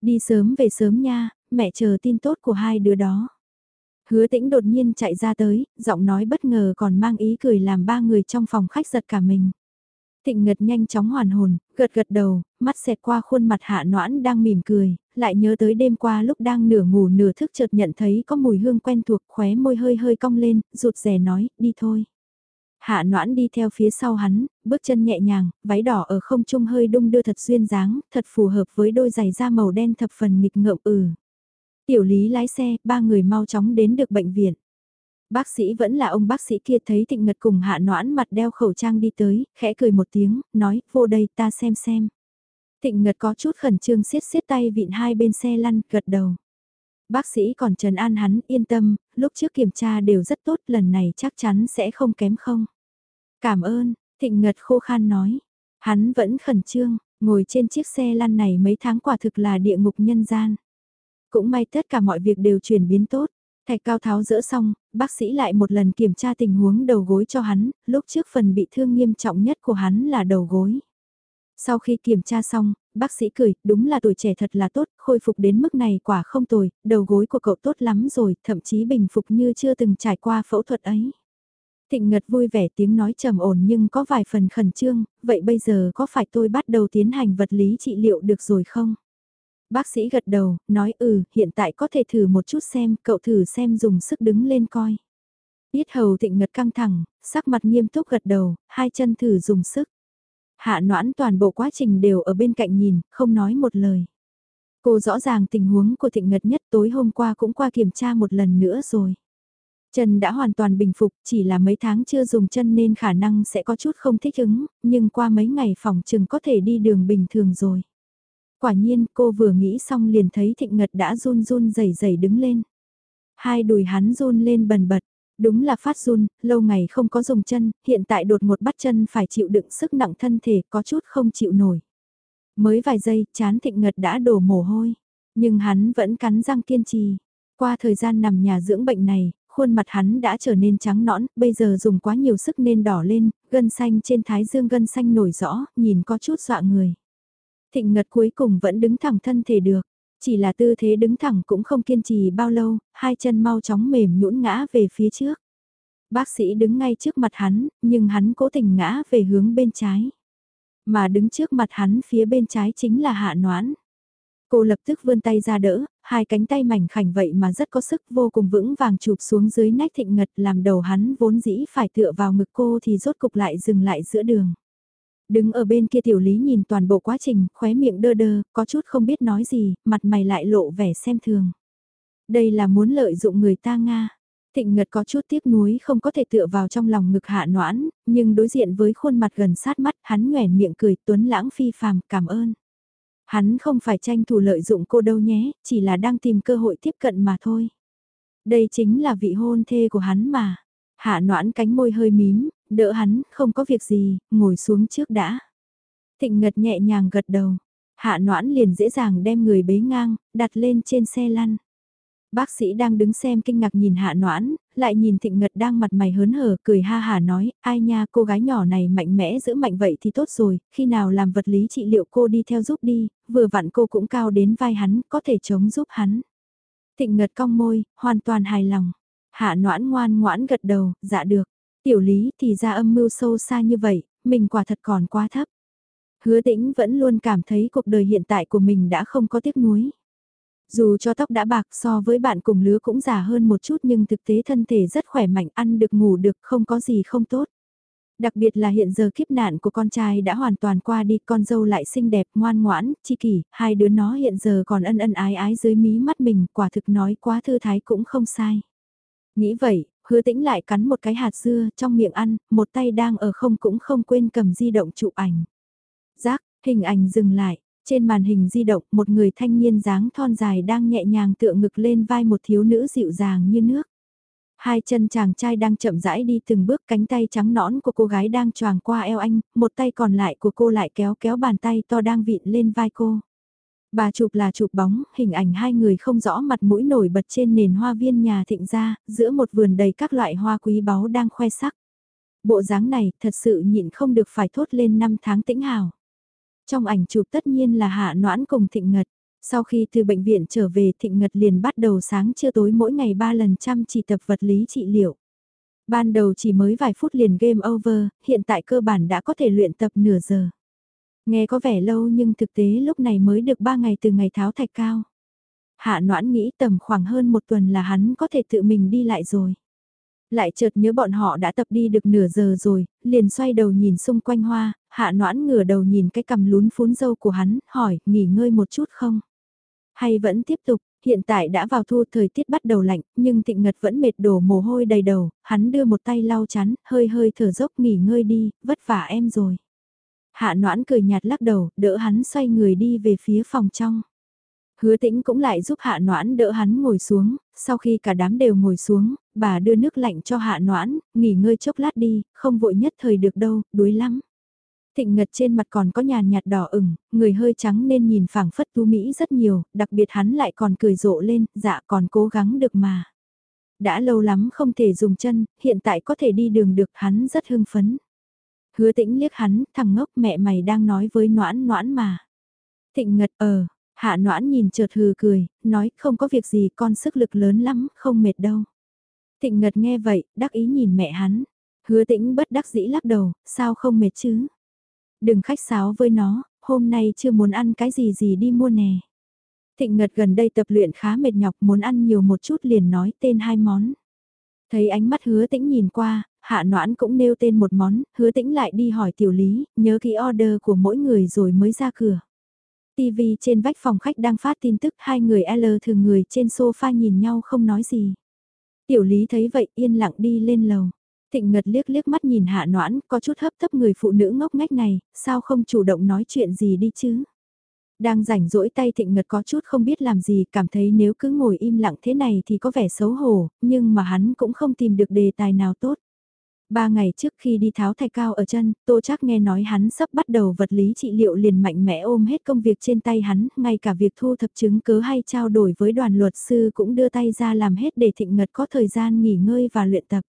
Đi sớm về sớm nha, mẹ chờ tin tốt của hai đứa đó. Hứa tĩnh đột nhiên chạy ra tới, giọng nói bất ngờ còn mang ý cười làm ba người trong phòng khách giật cả mình. Thịnh Ngật nhanh chóng hoàn hồn, gật gật đầu, mắt xẹt qua khuôn mặt hạ noãn đang mỉm cười, lại nhớ tới đêm qua lúc đang nửa ngủ nửa thức chợt nhận thấy có mùi hương quen thuộc khóe môi hơi hơi cong lên, rụt rè nói, đi thôi. Hạ noãn đi theo phía sau hắn, bước chân nhẹ nhàng, váy đỏ ở không trung hơi đung đưa thật duyên dáng, thật phù hợp với đôi giày da màu đen thập phần nghịch ngợm ừ. Tiểu lý lái xe, ba người mau chóng đến được bệnh viện. Bác sĩ vẫn là ông bác sĩ kia thấy Thịnh Ngật cùng hạ noãn mặt đeo khẩu trang đi tới, khẽ cười một tiếng, nói, vô đây ta xem xem. Thịnh Ngật có chút khẩn trương siết siết tay vịn hai bên xe lăn, gật đầu. Bác sĩ còn trần an hắn, yên tâm, lúc trước kiểm tra đều rất tốt, lần này chắc chắn sẽ không kém không. Cảm ơn, Thịnh Ngật khô khan nói. Hắn vẫn khẩn trương, ngồi trên chiếc xe lăn này mấy tháng quả thực là địa ngục nhân gian. Cũng may tất cả mọi việc đều chuyển biến tốt. Thạch cao tháo dỡ xong, bác sĩ lại một lần kiểm tra tình huống đầu gối cho hắn, lúc trước phần bị thương nghiêm trọng nhất của hắn là đầu gối. Sau khi kiểm tra xong, bác sĩ cười, đúng là tuổi trẻ thật là tốt, khôi phục đến mức này quả không tồi, đầu gối của cậu tốt lắm rồi, thậm chí bình phục như chưa từng trải qua phẫu thuật ấy. Thịnh Ngật vui vẻ tiếng nói trầm ổn nhưng có vài phần khẩn trương, vậy bây giờ có phải tôi bắt đầu tiến hành vật lý trị liệu được rồi không? Bác sĩ gật đầu, nói ừ, hiện tại có thể thử một chút xem, cậu thử xem dùng sức đứng lên coi. Biết hầu thịnh ngật căng thẳng, sắc mặt nghiêm túc gật đầu, hai chân thử dùng sức. Hạ noãn toàn bộ quá trình đều ở bên cạnh nhìn, không nói một lời. Cô rõ ràng tình huống của thịnh ngật nhất tối hôm qua cũng qua kiểm tra một lần nữa rồi. Chân đã hoàn toàn bình phục, chỉ là mấy tháng chưa dùng chân nên khả năng sẽ có chút không thích ứng, nhưng qua mấy ngày phòng chừng có thể đi đường bình thường rồi. Quả nhiên cô vừa nghĩ xong liền thấy thịnh ngật đã run run rẩy rẩy đứng lên. Hai đùi hắn run lên bần bật, đúng là phát run, lâu ngày không có dùng chân, hiện tại đột một bắt chân phải chịu đựng sức nặng thân thể có chút không chịu nổi. Mới vài giây, chán thịnh ngật đã đổ mồ hôi, nhưng hắn vẫn cắn răng kiên trì. Qua thời gian nằm nhà dưỡng bệnh này, khuôn mặt hắn đã trở nên trắng nõn, bây giờ dùng quá nhiều sức nên đỏ lên, gân xanh trên thái dương gân xanh nổi rõ, nhìn có chút dọa người. Thịnh Ngật cuối cùng vẫn đứng thẳng thân thể được. Chỉ là tư thế đứng thẳng cũng không kiên trì bao lâu, hai chân mau chóng mềm nhũn ngã về phía trước. Bác sĩ đứng ngay trước mặt hắn, nhưng hắn cố tình ngã về hướng bên trái. Mà đứng trước mặt hắn phía bên trái chính là hạ noãn. Cô lập tức vươn tay ra đỡ, hai cánh tay mảnh khảnh vậy mà rất có sức vô cùng vững vàng chụp xuống dưới nách thịnh ngật làm đầu hắn vốn dĩ phải tựa vào ngực cô thì rốt cục lại dừng lại giữa đường. Đứng ở bên kia tiểu lý nhìn toàn bộ quá trình, khóe miệng đơ đơ, có chút không biết nói gì, mặt mày lại lộ vẻ xem thường. Đây là muốn lợi dụng người ta Nga. Thịnh Ngật có chút tiếc nuối không có thể tựa vào trong lòng ngực hạ noãn, nhưng đối diện với khuôn mặt gần sát mắt hắn nhoẻn miệng cười tuấn lãng phi phàm cảm ơn. Hắn không phải tranh thủ lợi dụng cô đâu nhé, chỉ là đang tìm cơ hội tiếp cận mà thôi. Đây chính là vị hôn thê của hắn mà. Hạ noãn cánh môi hơi mím, đỡ hắn, không có việc gì, ngồi xuống trước đã. Thịnh Ngật nhẹ nhàng gật đầu, hạ noãn liền dễ dàng đem người bế ngang, đặt lên trên xe lăn. Bác sĩ đang đứng xem kinh ngạc nhìn hạ noãn, lại nhìn thịnh ngật đang mặt mày hớn hở cười ha hà nói, ai nha cô gái nhỏ này mạnh mẽ giữ mạnh vậy thì tốt rồi, khi nào làm vật lý trị liệu cô đi theo giúp đi, vừa vặn cô cũng cao đến vai hắn, có thể chống giúp hắn. Thịnh ngật cong môi, hoàn toàn hài lòng. Hạ noãn ngoan ngoãn gật đầu, dạ được. Tiểu lý thì ra âm mưu sâu xa như vậy, mình quả thật còn quá thấp. Hứa tĩnh vẫn luôn cảm thấy cuộc đời hiện tại của mình đã không có tiếc nuối. Dù cho tóc đã bạc so với bạn cùng lứa cũng già hơn một chút nhưng thực tế thân thể rất khỏe mạnh, ăn được ngủ được, không có gì không tốt. Đặc biệt là hiện giờ kiếp nạn của con trai đã hoàn toàn qua đi, con dâu lại xinh đẹp, ngoan ngoãn, chi kỷ, hai đứa nó hiện giờ còn ân ân ái ái dưới mí mắt mình, quả thực nói quá thư thái cũng không sai. Nghĩ vậy, hứa tĩnh lại cắn một cái hạt dưa trong miệng ăn, một tay đang ở không cũng không quên cầm di động chụp ảnh. Giác, hình ảnh dừng lại, trên màn hình di động một người thanh niên dáng thon dài đang nhẹ nhàng tựa ngực lên vai một thiếu nữ dịu dàng như nước. Hai chân chàng trai đang chậm rãi đi từng bước cánh tay trắng nõn của cô gái đang choàng qua eo anh, một tay còn lại của cô lại kéo kéo bàn tay to đang vịn lên vai cô. Bà chụp là chụp bóng, hình ảnh hai người không rõ mặt mũi nổi bật trên nền hoa viên nhà thịnh gia, giữa một vườn đầy các loại hoa quý báu đang khoe sắc. Bộ dáng này thật sự nhịn không được phải thốt lên năm tháng tĩnh hào. Trong ảnh chụp tất nhiên là Hạ Noãn cùng Thịnh Ngật. Sau khi từ bệnh viện trở về Thịnh Ngật liền bắt đầu sáng trưa tối mỗi ngày 3 lần chăm chỉ tập vật lý trị liệu. Ban đầu chỉ mới vài phút liền game over, hiện tại cơ bản đã có thể luyện tập nửa giờ. Nghe có vẻ lâu nhưng thực tế lúc này mới được 3 ngày từ ngày tháo thạch cao. Hạ noãn nghĩ tầm khoảng hơn một tuần là hắn có thể tự mình đi lại rồi. Lại chợt nhớ bọn họ đã tập đi được nửa giờ rồi, liền xoay đầu nhìn xung quanh hoa, hạ noãn ngửa đầu nhìn cái cầm lún phún dâu của hắn, hỏi, nghỉ ngơi một chút không? Hay vẫn tiếp tục, hiện tại đã vào thu thời tiết bắt đầu lạnh, nhưng thịnh ngật vẫn mệt đổ mồ hôi đầy đầu, hắn đưa một tay lau chắn, hơi hơi thở dốc nghỉ ngơi đi, vất vả em rồi. Hạ noãn cười nhạt lắc đầu, đỡ hắn xoay người đi về phía phòng trong. Hứa tĩnh cũng lại giúp hạ noãn đỡ hắn ngồi xuống, sau khi cả đám đều ngồi xuống, bà đưa nước lạnh cho hạ noãn, nghỉ ngơi chốc lát đi, không vội nhất thời được đâu, đuối lắm. Thịnh ngật trên mặt còn có nhàn nhạt đỏ ửng, người hơi trắng nên nhìn phảng phất tú Mỹ rất nhiều, đặc biệt hắn lại còn cười rộ lên, dạ còn cố gắng được mà. Đã lâu lắm không thể dùng chân, hiện tại có thể đi đường được hắn rất hưng phấn. Hứa tĩnh liếc hắn, thằng ngốc mẹ mày đang nói với noãn noãn mà. Thịnh ngật ờ, hạ noãn nhìn chợt hừ cười, nói không có việc gì con sức lực lớn lắm, không mệt đâu. Thịnh ngật nghe vậy, đắc ý nhìn mẹ hắn. Hứa tĩnh bất đắc dĩ lắc đầu, sao không mệt chứ? Đừng khách sáo với nó, hôm nay chưa muốn ăn cái gì gì đi mua nè. Thịnh Ngật gần đây tập luyện khá mệt nhọc muốn ăn nhiều một chút liền nói tên hai món. Thấy ánh mắt hứa tĩnh nhìn qua, hạ noãn cũng nêu tên một món, hứa tĩnh lại đi hỏi tiểu lý, nhớ ký order của mỗi người rồi mới ra cửa. TV trên vách phòng khách đang phát tin tức hai người L thường người trên sofa nhìn nhau không nói gì. Tiểu lý thấy vậy yên lặng đi lên lầu. Thịnh Ngật liếc liếc mắt nhìn hạ noãn, có chút hấp tấp người phụ nữ ngốc nghếch này, sao không chủ động nói chuyện gì đi chứ? Đang rảnh rỗi tay Thịnh Ngật có chút không biết làm gì, cảm thấy nếu cứ ngồi im lặng thế này thì có vẻ xấu hổ, nhưng mà hắn cũng không tìm được đề tài nào tốt. Ba ngày trước khi đi tháo thạch cao ở chân, Tô trác nghe nói hắn sắp bắt đầu vật lý trị liệu liền mạnh mẽ ôm hết công việc trên tay hắn, ngay cả việc thu thập chứng cứ hay trao đổi với đoàn luật sư cũng đưa tay ra làm hết để thịnh ngật có thời gian nghỉ ngơi và luyện tập.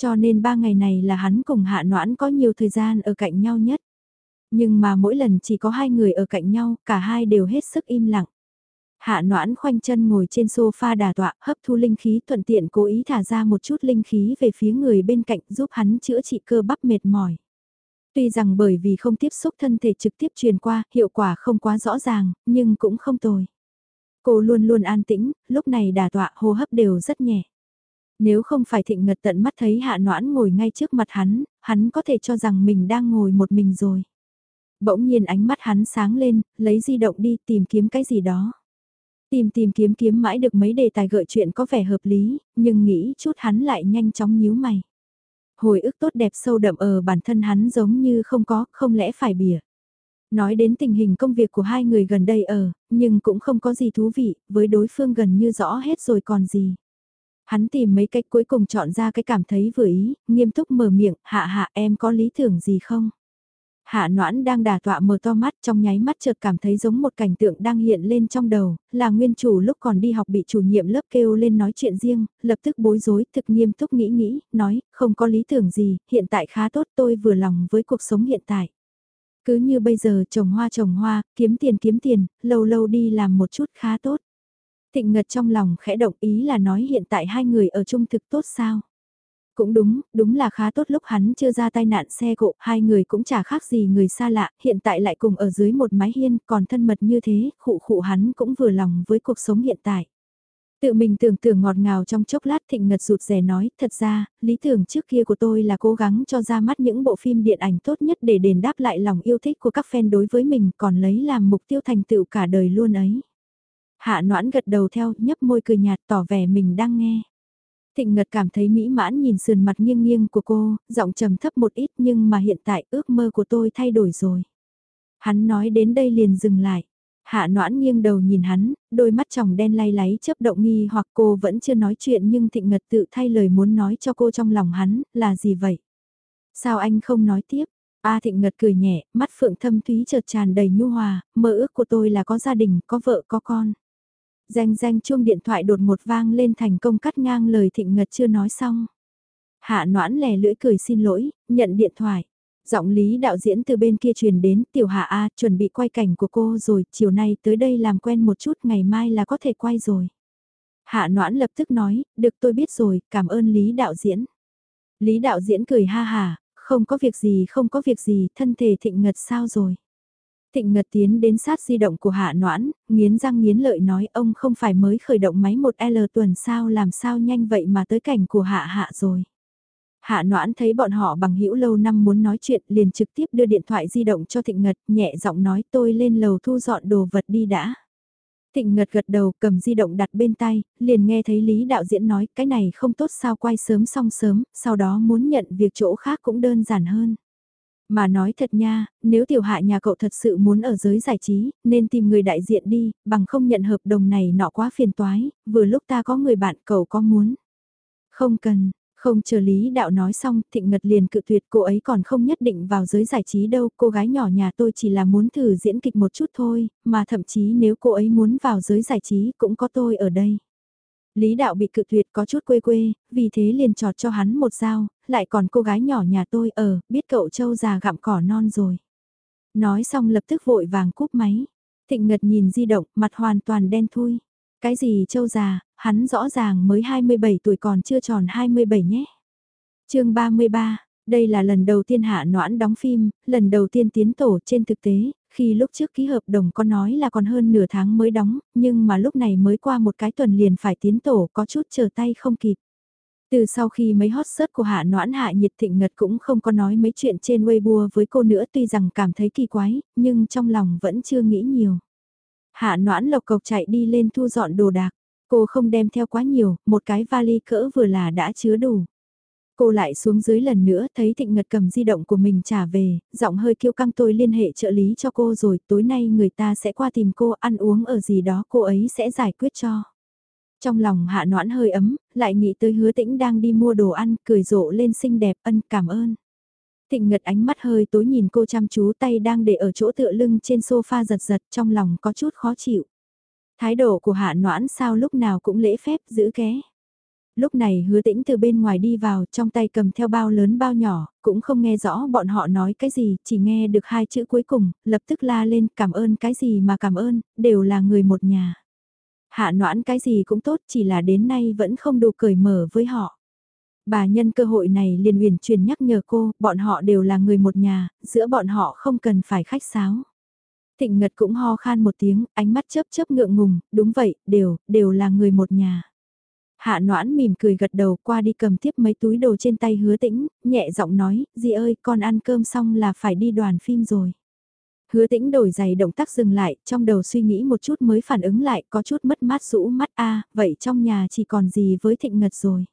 Cho nên ba ngày này là hắn cùng hạ noãn có nhiều thời gian ở cạnh nhau nhất. Nhưng mà mỗi lần chỉ có hai người ở cạnh nhau, cả hai đều hết sức im lặng. Hạ noãn khoanh chân ngồi trên sofa đà tọa, hấp thu linh khí thuận tiện cố ý thả ra một chút linh khí về phía người bên cạnh giúp hắn chữa trị cơ bắp mệt mỏi. Tuy rằng bởi vì không tiếp xúc thân thể trực tiếp truyền qua, hiệu quả không quá rõ ràng, nhưng cũng không tồi. Cô luôn luôn an tĩnh, lúc này đà tọa hô hấp đều rất nhẹ. Nếu không phải thịnh ngật tận mắt thấy hạ noãn ngồi ngay trước mặt hắn, hắn có thể cho rằng mình đang ngồi một mình rồi. Bỗng nhiên ánh mắt hắn sáng lên, lấy di động đi tìm kiếm cái gì đó. Tìm tìm kiếm kiếm mãi được mấy đề tài gợi chuyện có vẻ hợp lý, nhưng nghĩ chút hắn lại nhanh chóng nhíu mày. Hồi ức tốt đẹp sâu đậm ở bản thân hắn giống như không có, không lẽ phải bìa. Nói đến tình hình công việc của hai người gần đây ở, nhưng cũng không có gì thú vị, với đối phương gần như rõ hết rồi còn gì. Hắn tìm mấy cách cuối cùng chọn ra cái cảm thấy vừa ý, nghiêm túc mở miệng, hạ hạ em có lý tưởng gì không? Hạ noãn đang đà tọa mở to mắt trong nháy mắt chợt cảm thấy giống một cảnh tượng đang hiện lên trong đầu, là nguyên chủ lúc còn đi học bị chủ nhiệm lớp kêu lên nói chuyện riêng, lập tức bối rối, thực nghiêm túc nghĩ nghĩ, nói, không có lý tưởng gì, hiện tại khá tốt tôi vừa lòng với cuộc sống hiện tại. Cứ như bây giờ trồng hoa trồng hoa, kiếm tiền kiếm tiền, lâu lâu đi làm một chút khá tốt. Thịnh Ngật trong lòng khẽ động ý là nói hiện tại hai người ở chung thực tốt sao. Cũng đúng, đúng là khá tốt lúc hắn chưa ra tai nạn xe cộ, hai người cũng chả khác gì người xa lạ, hiện tại lại cùng ở dưới một mái hiên, còn thân mật như thế, khụ khụ hắn cũng vừa lòng với cuộc sống hiện tại. Tự mình tưởng tưởng ngọt ngào trong chốc lát thịnh ngật rụt rè nói, thật ra, lý tưởng trước kia của tôi là cố gắng cho ra mắt những bộ phim điện ảnh tốt nhất để đền đáp lại lòng yêu thích của các fan đối với mình còn lấy làm mục tiêu thành tựu cả đời luôn ấy. Hạ noãn gật đầu theo, nhấp môi cười nhạt tỏ vẻ mình đang nghe. Thịnh Ngật cảm thấy mỹ mãn nhìn sườn mặt nghiêng nghiêng của cô, giọng trầm thấp một ít nhưng mà hiện tại ước mơ của tôi thay đổi rồi. Hắn nói đến đây liền dừng lại. Hạ noãn nghiêng đầu nhìn hắn, đôi mắt tròng đen lay láy chớp động nghi hoặc cô vẫn chưa nói chuyện nhưng thịnh ngật tự thay lời muốn nói cho cô trong lòng hắn, là gì vậy? Sao anh không nói tiếp? A thịnh ngật cười nhẹ, mắt phượng thâm thúy chợt tràn đầy nhu hòa, mơ ước của tôi là có gia đình, có vợ, có con. Danh danh chuông điện thoại đột một vang lên thành công cắt ngang lời thịnh ngật chưa nói xong. Hạ noãn lè lưỡi cười xin lỗi, nhận điện thoại. Giọng lý đạo diễn từ bên kia truyền đến tiểu hạ A chuẩn bị quay cảnh của cô rồi, chiều nay tới đây làm quen một chút ngày mai là có thể quay rồi. Hạ noãn lập tức nói, được tôi biết rồi, cảm ơn lý đạo diễn. Lý đạo diễn cười ha hà, không có việc gì không có việc gì, thân thể thịnh ngật sao rồi. Thịnh Ngật tiến đến sát di động của Hạ Noãn, nghiến răng nghiến lợi nói ông không phải mới khởi động máy một L tuần sao làm sao nhanh vậy mà tới cảnh của Hạ Hạ rồi. Hạ Noãn thấy bọn họ bằng hữu lâu năm muốn nói chuyện liền trực tiếp đưa điện thoại di động cho Thịnh Ngật nhẹ giọng nói tôi lên lầu thu dọn đồ vật đi đã. Thịnh Ngật gật đầu cầm di động đặt bên tay, liền nghe thấy Lý đạo diễn nói cái này không tốt sao quay sớm xong sớm, sau đó muốn nhận việc chỗ khác cũng đơn giản hơn. Mà nói thật nha, nếu tiểu hạ nhà cậu thật sự muốn ở giới giải trí, nên tìm người đại diện đi, bằng không nhận hợp đồng này nọ quá phiền toái, vừa lúc ta có người bạn cậu có muốn. Không cần, không chờ Lý Đạo nói xong, Thịnh Ngật liền cự tuyệt cô ấy còn không nhất định vào giới giải trí đâu, cô gái nhỏ nhà tôi chỉ là muốn thử diễn kịch một chút thôi, mà thậm chí nếu cô ấy muốn vào giới giải trí cũng có tôi ở đây. Lý đạo bị cự tuyệt có chút quê quê, vì thế liền trọt cho hắn một dao, lại còn cô gái nhỏ nhà tôi ở, biết cậu châu già gặm cỏ non rồi. Nói xong lập tức vội vàng cúp máy. Thịnh ngật nhìn di động, mặt hoàn toàn đen thui. Cái gì châu già, hắn rõ ràng mới 27 tuổi còn chưa tròn 27 nhé. chương 33, đây là lần đầu tiên hạ noãn đóng phim, lần đầu tiên tiến tổ trên thực tế, khi lúc trước ký hợp đồng có nói là còn hơn nửa tháng mới đóng, nhưng mà lúc này mới qua một cái tuần liền phải tiến tổ có chút chờ tay không kịp. Từ sau khi mấy hot search của Hạ Noãn Hạ Nhiệt Thịnh Ngật cũng không có nói mấy chuyện trên Weibo với cô nữa tuy rằng cảm thấy kỳ quái, nhưng trong lòng vẫn chưa nghĩ nhiều. Hạ Noãn lộc cộc chạy đi lên thu dọn đồ đạc, cô không đem theo quá nhiều, một cái vali cỡ vừa là đã chứa đủ. Cô lại xuống dưới lần nữa thấy Thịnh Ngật cầm di động của mình trả về, giọng hơi kiêu căng tôi liên hệ trợ lý cho cô rồi tối nay người ta sẽ qua tìm cô ăn uống ở gì đó cô ấy sẽ giải quyết cho. Trong lòng hạ noãn hơi ấm, lại nghĩ tới hứa tĩnh đang đi mua đồ ăn, cười rộ lên xinh đẹp ân cảm ơn. Thịnh Ngật ánh mắt hơi tối nhìn cô chăm chú tay đang để ở chỗ tựa lưng trên sofa giật giật trong lòng có chút khó chịu. Thái độ của hạ noãn sao lúc nào cũng lễ phép giữ ké. Lúc này hứa tĩnh từ bên ngoài đi vào trong tay cầm theo bao lớn bao nhỏ, cũng không nghe rõ bọn họ nói cái gì, chỉ nghe được hai chữ cuối cùng, lập tức la lên cảm ơn cái gì mà cảm ơn, đều là người một nhà. Hạ noãn cái gì cũng tốt chỉ là đến nay vẫn không đủ cởi mở với họ. Bà nhân cơ hội này liền uyển truyền nhắc nhở cô, bọn họ đều là người một nhà, giữa bọn họ không cần phải khách sáo. Thịnh Ngật cũng ho khan một tiếng, ánh mắt chớp chớp ngượng ngùng, đúng vậy, đều, đều là người một nhà. Hạ noãn mỉm cười gật đầu qua đi cầm tiếp mấy túi đồ trên tay hứa tĩnh, nhẹ giọng nói, dì ơi con ăn cơm xong là phải đi đoàn phim rồi. Hứa tĩnh đổi giày động tác dừng lại, trong đầu suy nghĩ một chút mới phản ứng lại, có chút mất mát rũ mắt a vậy trong nhà chỉ còn gì với thịnh ngật rồi.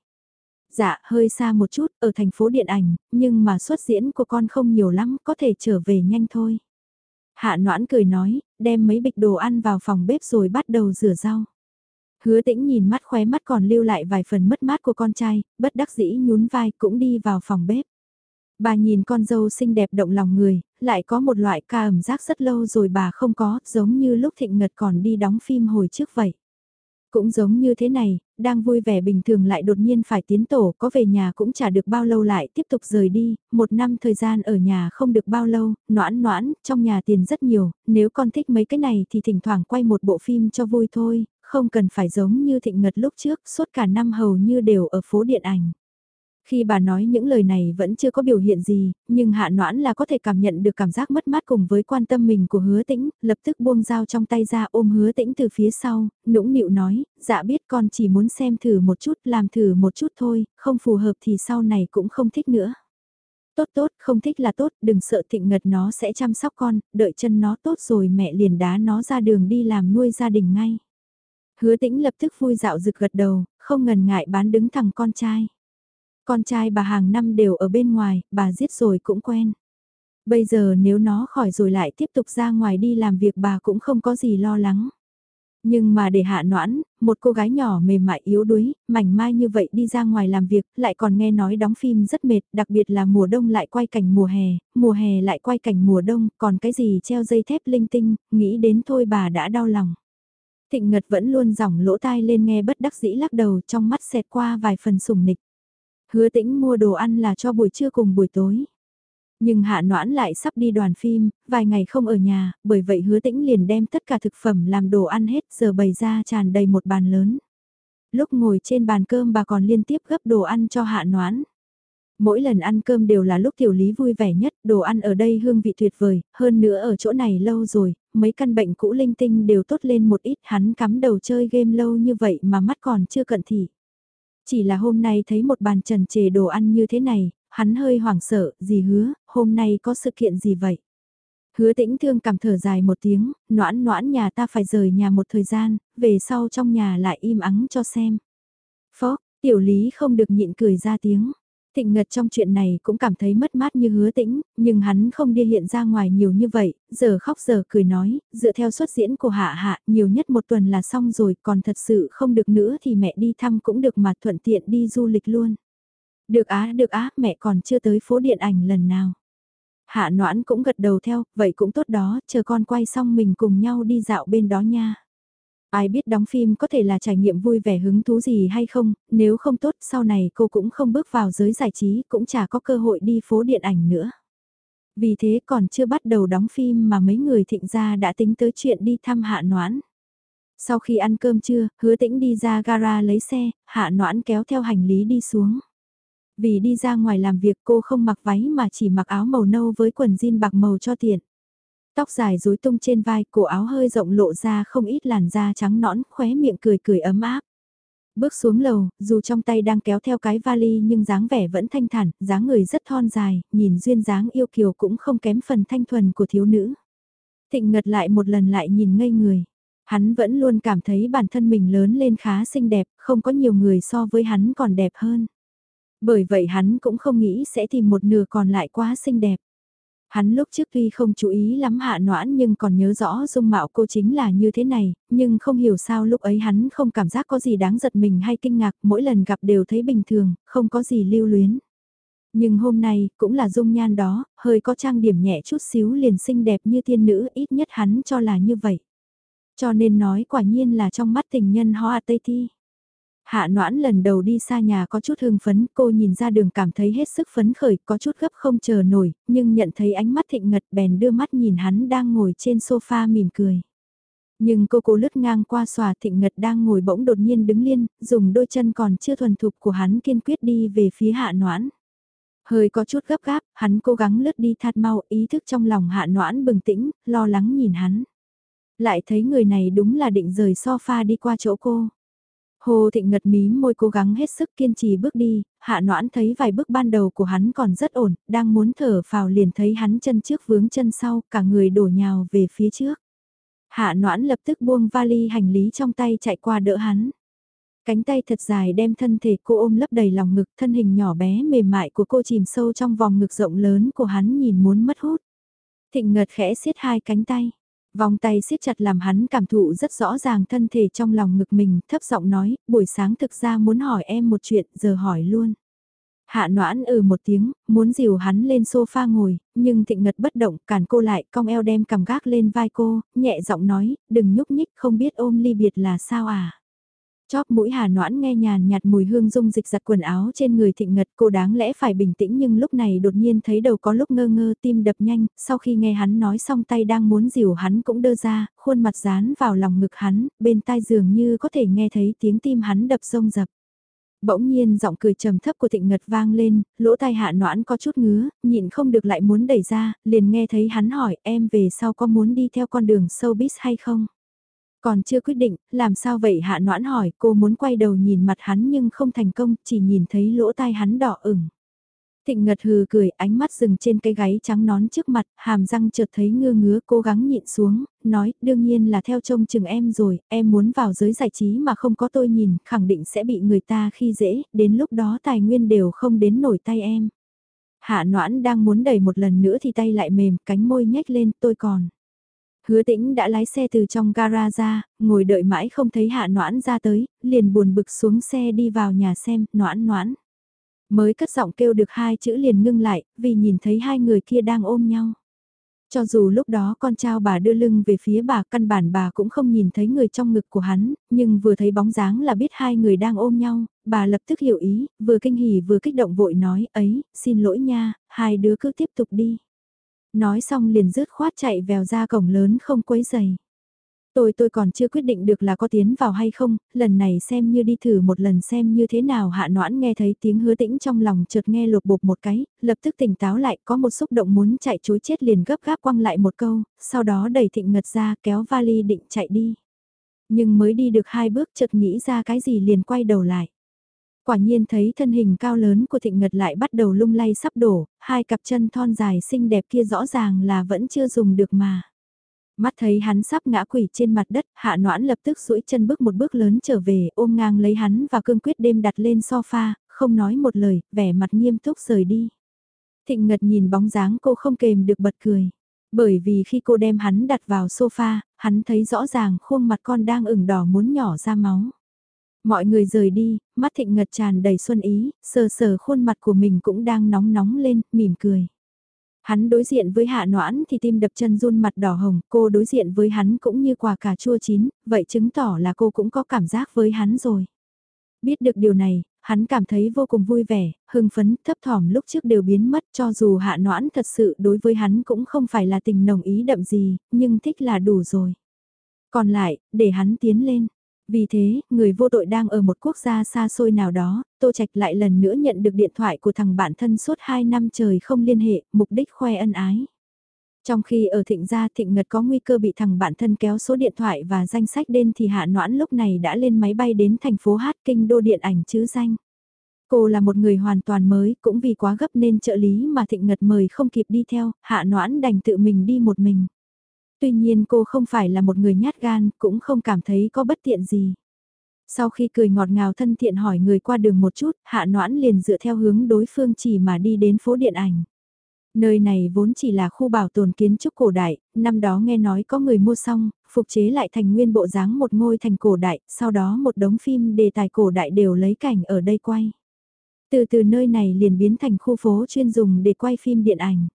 Dạ, hơi xa một chút, ở thành phố điện ảnh, nhưng mà xuất diễn của con không nhiều lắm, có thể trở về nhanh thôi. Hạ noãn cười nói, đem mấy bịch đồ ăn vào phòng bếp rồi bắt đầu rửa rau. Hứa tĩnh nhìn mắt khóe mắt còn lưu lại vài phần mất mát của con trai, bất đắc dĩ nhún vai cũng đi vào phòng bếp. Bà nhìn con dâu xinh đẹp động lòng người, lại có một loại ca ẩm giác rất lâu rồi bà không có, giống như lúc thịnh ngật còn đi đóng phim hồi trước vậy. Cũng giống như thế này, đang vui vẻ bình thường lại đột nhiên phải tiến tổ, có về nhà cũng chả được bao lâu lại tiếp tục rời đi, một năm thời gian ở nhà không được bao lâu, noãn noãn, trong nhà tiền rất nhiều, nếu con thích mấy cái này thì thỉnh thoảng quay một bộ phim cho vui thôi, không cần phải giống như thịnh ngật lúc trước, suốt cả năm hầu như đều ở phố điện ảnh. Khi bà nói những lời này vẫn chưa có biểu hiện gì, nhưng hạ noãn là có thể cảm nhận được cảm giác mất mát cùng với quan tâm mình của hứa tĩnh, lập tức buông dao trong tay ra ôm hứa tĩnh từ phía sau, nũng nịu nói, dạ biết con chỉ muốn xem thử một chút, làm thử một chút thôi, không phù hợp thì sau này cũng không thích nữa. Tốt tốt, không thích là tốt, đừng sợ thịnh ngật nó sẽ chăm sóc con, đợi chân nó tốt rồi mẹ liền đá nó ra đường đi làm nuôi gia đình ngay. Hứa tĩnh lập tức vui dạo rực gật đầu, không ngần ngại bán đứng thằng con trai. Con trai bà hàng năm đều ở bên ngoài, bà giết rồi cũng quen. Bây giờ nếu nó khỏi rồi lại tiếp tục ra ngoài đi làm việc bà cũng không có gì lo lắng. Nhưng mà để hạ noãn, một cô gái nhỏ mềm mại yếu đuối, mảnh mai như vậy đi ra ngoài làm việc, lại còn nghe nói đóng phim rất mệt, đặc biệt là mùa đông lại quay cảnh mùa hè, mùa hè lại quay cảnh mùa đông, còn cái gì treo dây thép linh tinh, nghĩ đến thôi bà đã đau lòng. Thịnh Ngật vẫn luôn dòng lỗ tai lên nghe bất đắc dĩ lắc đầu trong mắt xẹt qua vài phần sùng nịch. Hứa tĩnh mua đồ ăn là cho buổi trưa cùng buổi tối. Nhưng hạ noãn lại sắp đi đoàn phim, vài ngày không ở nhà, bởi vậy hứa tĩnh liền đem tất cả thực phẩm làm đồ ăn hết giờ bày ra tràn đầy một bàn lớn. Lúc ngồi trên bàn cơm bà còn liên tiếp gấp đồ ăn cho hạ noãn. Mỗi lần ăn cơm đều là lúc tiểu lý vui vẻ nhất, đồ ăn ở đây hương vị tuyệt vời, hơn nữa ở chỗ này lâu rồi, mấy căn bệnh cũ linh tinh đều tốt lên một ít hắn cắm đầu chơi game lâu như vậy mà mắt còn chưa cận thị. Chỉ là hôm nay thấy một bàn trần trề đồ ăn như thế này, hắn hơi hoảng sợ, gì hứa, hôm nay có sự kiện gì vậy? Hứa tĩnh thương cảm thở dài một tiếng, noãn noãn nhà ta phải rời nhà một thời gian, về sau trong nhà lại im ắng cho xem. Phó, tiểu lý không được nhịn cười ra tiếng. Thịnh Ngật trong chuyện này cũng cảm thấy mất mát như hứa tĩnh, nhưng hắn không đi hiện ra ngoài nhiều như vậy, giờ khóc giờ cười nói, dựa theo xuất diễn của Hạ Hạ, nhiều nhất một tuần là xong rồi, còn thật sự không được nữa thì mẹ đi thăm cũng được mà thuận tiện đi du lịch luôn. Được á, được á, mẹ còn chưa tới phố điện ảnh lần nào. Hạ noãn cũng gật đầu theo, vậy cũng tốt đó, chờ con quay xong mình cùng nhau đi dạo bên đó nha. Ai biết đóng phim có thể là trải nghiệm vui vẻ hứng thú gì hay không, nếu không tốt sau này cô cũng không bước vào giới giải trí, cũng chả có cơ hội đi phố điện ảnh nữa. Vì thế còn chưa bắt đầu đóng phim mà mấy người thịnh gia đã tính tới chuyện đi thăm hạ noãn. Sau khi ăn cơm trưa, hứa tĩnh đi ra gara lấy xe, hạ noãn kéo theo hành lý đi xuống. Vì đi ra ngoài làm việc cô không mặc váy mà chỉ mặc áo màu nâu với quần jean bạc màu cho tiện. Tóc dài rối tung trên vai, cổ áo hơi rộng lộ ra không ít làn da trắng nõn, khóe miệng cười cười ấm áp. Bước xuống lầu, dù trong tay đang kéo theo cái vali nhưng dáng vẻ vẫn thanh thản, dáng người rất thon dài, nhìn duyên dáng yêu kiều cũng không kém phần thanh thuần của thiếu nữ. Thịnh ngật lại một lần lại nhìn ngây người. Hắn vẫn luôn cảm thấy bản thân mình lớn lên khá xinh đẹp, không có nhiều người so với hắn còn đẹp hơn. Bởi vậy hắn cũng không nghĩ sẽ tìm một nửa còn lại quá xinh đẹp. Hắn lúc trước tuy không chú ý lắm hạ noãn nhưng còn nhớ rõ dung mạo cô chính là như thế này, nhưng không hiểu sao lúc ấy hắn không cảm giác có gì đáng giật mình hay kinh ngạc, mỗi lần gặp đều thấy bình thường, không có gì lưu luyến. Nhưng hôm nay, cũng là dung nhan đó, hơi có trang điểm nhẹ chút xíu liền xinh đẹp như tiên nữ, ít nhất hắn cho là như vậy. Cho nên nói quả nhiên là trong mắt tình nhân hoa Tây Thi. Hạ noãn lần đầu đi xa nhà có chút hương phấn, cô nhìn ra đường cảm thấy hết sức phấn khởi, có chút gấp không chờ nổi, nhưng nhận thấy ánh mắt thịnh ngật bèn đưa mắt nhìn hắn đang ngồi trên sofa mỉm cười. Nhưng cô cố lướt ngang qua xòa thịnh ngật đang ngồi bỗng đột nhiên đứng liên, dùng đôi chân còn chưa thuần thục của hắn kiên quyết đi về phía hạ noãn. Hơi có chút gấp gáp, hắn cố gắng lướt đi thạt mau ý thức trong lòng hạ noãn bừng tĩnh, lo lắng nhìn hắn. Lại thấy người này đúng là định rời sofa đi qua chỗ cô. Hồ Thịnh ngật mí môi cố gắng hết sức kiên trì bước đi, hạ noãn thấy vài bước ban đầu của hắn còn rất ổn, đang muốn thở phào liền thấy hắn chân trước vướng chân sau, cả người đổ nhào về phía trước. Hạ noãn lập tức buông vali hành lý trong tay chạy qua đỡ hắn. Cánh tay thật dài đem thân thể cô ôm lấp đầy lòng ngực, thân hình nhỏ bé mềm mại của cô chìm sâu trong vòng ngực rộng lớn của hắn nhìn muốn mất hút. Thịnh ngật khẽ siết hai cánh tay. Vòng tay siết chặt làm hắn cảm thụ rất rõ ràng thân thể trong lòng ngực mình, thấp giọng nói, buổi sáng thực ra muốn hỏi em một chuyện, giờ hỏi luôn. Hạ noãn ừ một tiếng, muốn dìu hắn lên sofa ngồi, nhưng thịnh ngật bất động, cản cô lại, cong eo đem cầm gác lên vai cô, nhẹ giọng nói, đừng nhúc nhích, không biết ôm ly biệt là sao à. Chóp mũi hà noãn nghe nhàn nhạt mùi hương dung dịch giặt quần áo trên người thịnh ngật cô đáng lẽ phải bình tĩnh nhưng lúc này đột nhiên thấy đầu có lúc ngơ ngơ tim đập nhanh, sau khi nghe hắn nói xong tay đang muốn dìu hắn cũng đơ ra, khuôn mặt dán vào lòng ngực hắn, bên tai dường như có thể nghe thấy tiếng tim hắn đập rông rập. Bỗng nhiên giọng cười trầm thấp của thịnh ngật vang lên, lỗ tai hạ noãn có chút ngứa, nhịn không được lại muốn đẩy ra, liền nghe thấy hắn hỏi em về sau có muốn đi theo con đường showbiz hay không? Còn chưa quyết định, làm sao vậy hạ noãn hỏi cô muốn quay đầu nhìn mặt hắn nhưng không thành công, chỉ nhìn thấy lỗ tai hắn đỏ ửng. Thịnh ngật hừ cười, ánh mắt dừng trên cái gáy trắng nón trước mặt, hàm răng chợt thấy ngơ ngứa cố gắng nhịn xuống, nói, đương nhiên là theo trông chừng em rồi, em muốn vào giới giải trí mà không có tôi nhìn, khẳng định sẽ bị người ta khi dễ, đến lúc đó tài nguyên đều không đến nổi tay em. Hạ noãn đang muốn đẩy một lần nữa thì tay lại mềm, cánh môi nhếch lên, tôi còn. Hứa tĩnh đã lái xe từ trong gara ra, ngồi đợi mãi không thấy hạ noãn ra tới, liền buồn bực xuống xe đi vào nhà xem, noãn noãn. Mới cất giọng kêu được hai chữ liền ngưng lại, vì nhìn thấy hai người kia đang ôm nhau. Cho dù lúc đó con trao bà đưa lưng về phía bà căn bản bà cũng không nhìn thấy người trong ngực của hắn, nhưng vừa thấy bóng dáng là biết hai người đang ôm nhau, bà lập tức hiểu ý, vừa kinh hỉ vừa kích động vội nói ấy, xin lỗi nha, hai đứa cứ tiếp tục đi. Nói xong liền rứt khoát chạy vèo ra cổng lớn không quấy giày. Tôi tôi còn chưa quyết định được là có tiến vào hay không, lần này xem như đi thử một lần xem như thế nào hạ noãn nghe thấy tiếng hứa tĩnh trong lòng chợt nghe lột bột một cái, lập tức tỉnh táo lại có một xúc động muốn chạy chối chết liền gấp gáp quăng lại một câu, sau đó đẩy thịnh ngật ra kéo vali định chạy đi. Nhưng mới đi được hai bước chợt nghĩ ra cái gì liền quay đầu lại. Quả nhiên thấy thân hình cao lớn của thịnh ngật lại bắt đầu lung lay sắp đổ, hai cặp chân thon dài xinh đẹp kia rõ ràng là vẫn chưa dùng được mà. Mắt thấy hắn sắp ngã quỷ trên mặt đất, hạ noãn lập tức duỗi chân bước một bước lớn trở về, ôm ngang lấy hắn và cương quyết đêm đặt lên sofa, không nói một lời, vẻ mặt nghiêm túc rời đi. Thịnh ngật nhìn bóng dáng cô không kềm được bật cười. Bởi vì khi cô đem hắn đặt vào sofa, hắn thấy rõ ràng khuôn mặt con đang ửng đỏ muốn nhỏ ra máu. Mọi người rời đi, mắt thịnh ngật tràn đầy xuân ý, sờ sờ khuôn mặt của mình cũng đang nóng nóng lên, mỉm cười. Hắn đối diện với hạ noãn thì tim đập chân run mặt đỏ hồng, cô đối diện với hắn cũng như quả cà chua chín, vậy chứng tỏ là cô cũng có cảm giác với hắn rồi. Biết được điều này, hắn cảm thấy vô cùng vui vẻ, hưng phấn, thấp thỏm lúc trước đều biến mất cho dù hạ noãn thật sự đối với hắn cũng không phải là tình nồng ý đậm gì, nhưng thích là đủ rồi. Còn lại, để hắn tiến lên. Vì thế, người vô tội đang ở một quốc gia xa xôi nào đó, Tô Trạch lại lần nữa nhận được điện thoại của thằng bạn thân suốt 2 năm trời không liên hệ, mục đích khoe ân ái. Trong khi ở thịnh gia thịnh ngật có nguy cơ bị thằng bạn thân kéo số điện thoại và danh sách đen thì hạ noãn lúc này đã lên máy bay đến thành phố Hát kinh đô điện ảnh chứ danh. Cô là một người hoàn toàn mới, cũng vì quá gấp nên trợ lý mà thịnh ngật mời không kịp đi theo, hạ noãn đành tự mình đi một mình. Tuy nhiên cô không phải là một người nhát gan, cũng không cảm thấy có bất tiện gì. Sau khi cười ngọt ngào thân thiện hỏi người qua đường một chút, hạ noãn liền dựa theo hướng đối phương chỉ mà đi đến phố điện ảnh. Nơi này vốn chỉ là khu bảo tồn kiến trúc cổ đại, năm đó nghe nói có người mua xong, phục chế lại thành nguyên bộ dáng một ngôi thành cổ đại, sau đó một đống phim đề tài cổ đại đều lấy cảnh ở đây quay. Từ từ nơi này liền biến thành khu phố chuyên dùng để quay phim điện ảnh.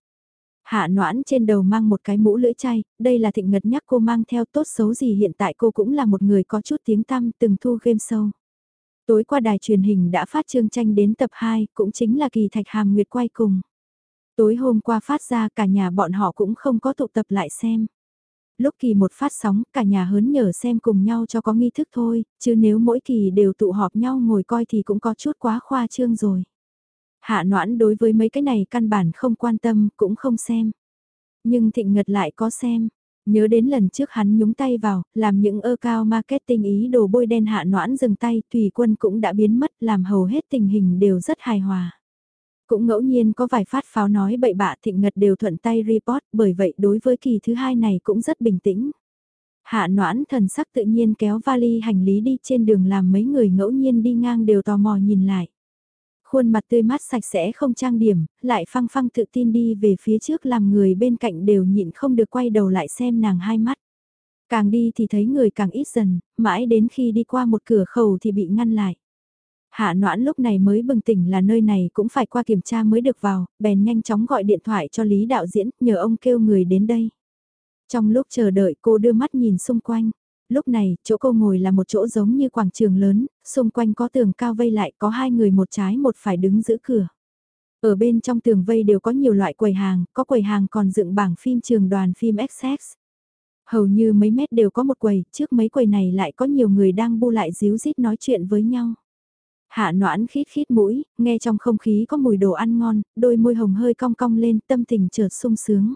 Hạ noãn trên đầu mang một cái mũ lưỡi chay, đây là thịnh ngật nhắc cô mang theo tốt xấu gì hiện tại cô cũng là một người có chút tiếng tăm từng thu game show. Tối qua đài truyền hình đã phát chương tranh đến tập 2, cũng chính là kỳ thạch hàm nguyệt quay cùng. Tối hôm qua phát ra cả nhà bọn họ cũng không có tụ tập lại xem. Lúc kỳ một phát sóng, cả nhà hớn nhở xem cùng nhau cho có nghi thức thôi, chứ nếu mỗi kỳ đều tụ họp nhau ngồi coi thì cũng có chút quá khoa trương rồi. Hạ noãn đối với mấy cái này căn bản không quan tâm, cũng không xem. Nhưng thịnh ngật lại có xem. Nhớ đến lần trước hắn nhúng tay vào, làm những ơ cao marketing ý đồ bôi đen hạ noãn dừng tay, tùy quân cũng đã biến mất, làm hầu hết tình hình đều rất hài hòa. Cũng ngẫu nhiên có vài phát pháo nói bậy bạ thịnh ngật đều thuận tay report, bởi vậy đối với kỳ thứ hai này cũng rất bình tĩnh. Hạ noãn thần sắc tự nhiên kéo vali hành lý đi trên đường làm mấy người ngẫu nhiên đi ngang đều tò mò nhìn lại. Khuôn mặt tươi mát sạch sẽ không trang điểm, lại phăng phăng tự tin đi về phía trước làm người bên cạnh đều nhịn không được quay đầu lại xem nàng hai mắt. Càng đi thì thấy người càng ít dần, mãi đến khi đi qua một cửa khẩu thì bị ngăn lại. Hạ noãn lúc này mới bừng tỉnh là nơi này cũng phải qua kiểm tra mới được vào, bèn nhanh chóng gọi điện thoại cho Lý đạo diễn, nhờ ông kêu người đến đây. Trong lúc chờ đợi cô đưa mắt nhìn xung quanh, lúc này, chỗ cô ngồi là một chỗ giống như quảng trường lớn, xung quanh có tường cao vây lại có hai người một trái một phải đứng giữ cửa. Ở bên trong tường vây đều có nhiều loại quầy hàng, có quầy hàng còn dựng bảng phim trường đoàn phim XX. Hầu như mấy mét đều có một quầy, trước mấy quầy này lại có nhiều người đang bu lại díu dít nói chuyện với nhau. Hạ noãn khít khít mũi, nghe trong không khí có mùi đồ ăn ngon, đôi môi hồng hơi cong cong lên, tâm tình chợt sung sướng.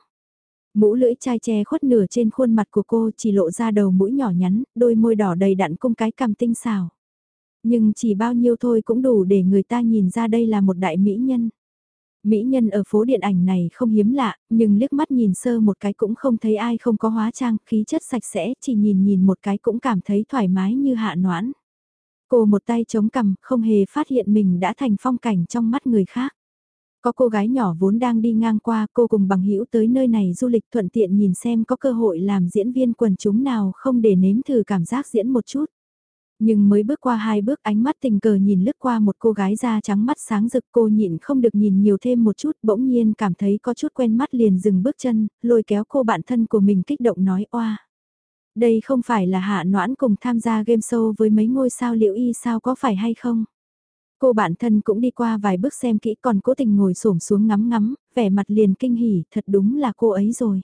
Mũ lưỡi chai che khuất nửa trên khuôn mặt của cô chỉ lộ ra đầu mũi nhỏ nhắn, đôi môi đỏ đầy đặn cung cái cằm tinh xào. Nhưng chỉ bao nhiêu thôi cũng đủ để người ta nhìn ra đây là một đại mỹ nhân. Mỹ nhân ở phố điện ảnh này không hiếm lạ, nhưng liếc mắt nhìn sơ một cái cũng không thấy ai không có hóa trang, khí chất sạch sẽ, chỉ nhìn nhìn một cái cũng cảm thấy thoải mái như hạ noãn. Cô một tay chống cằm, không hề phát hiện mình đã thành phong cảnh trong mắt người khác. Có cô gái nhỏ vốn đang đi ngang qua, cô cùng bằng hữu tới nơi này du lịch thuận tiện nhìn xem có cơ hội làm diễn viên quần chúng nào không để nếm thử cảm giác diễn một chút. Nhưng mới bước qua hai bước ánh mắt tình cờ nhìn lướt qua một cô gái da trắng mắt sáng rực cô nhịn không được nhìn nhiều thêm một chút bỗng nhiên cảm thấy có chút quen mắt liền dừng bước chân, lôi kéo cô bạn thân của mình kích động nói oa. Đây không phải là hạ noãn cùng tham gia game show với mấy ngôi sao liệu y sao có phải hay không? Cô bạn thân cũng đi qua vài bước xem kỹ còn cố tình ngồi xổm xuống ngắm ngắm, vẻ mặt liền kinh hỉ, thật đúng là cô ấy rồi.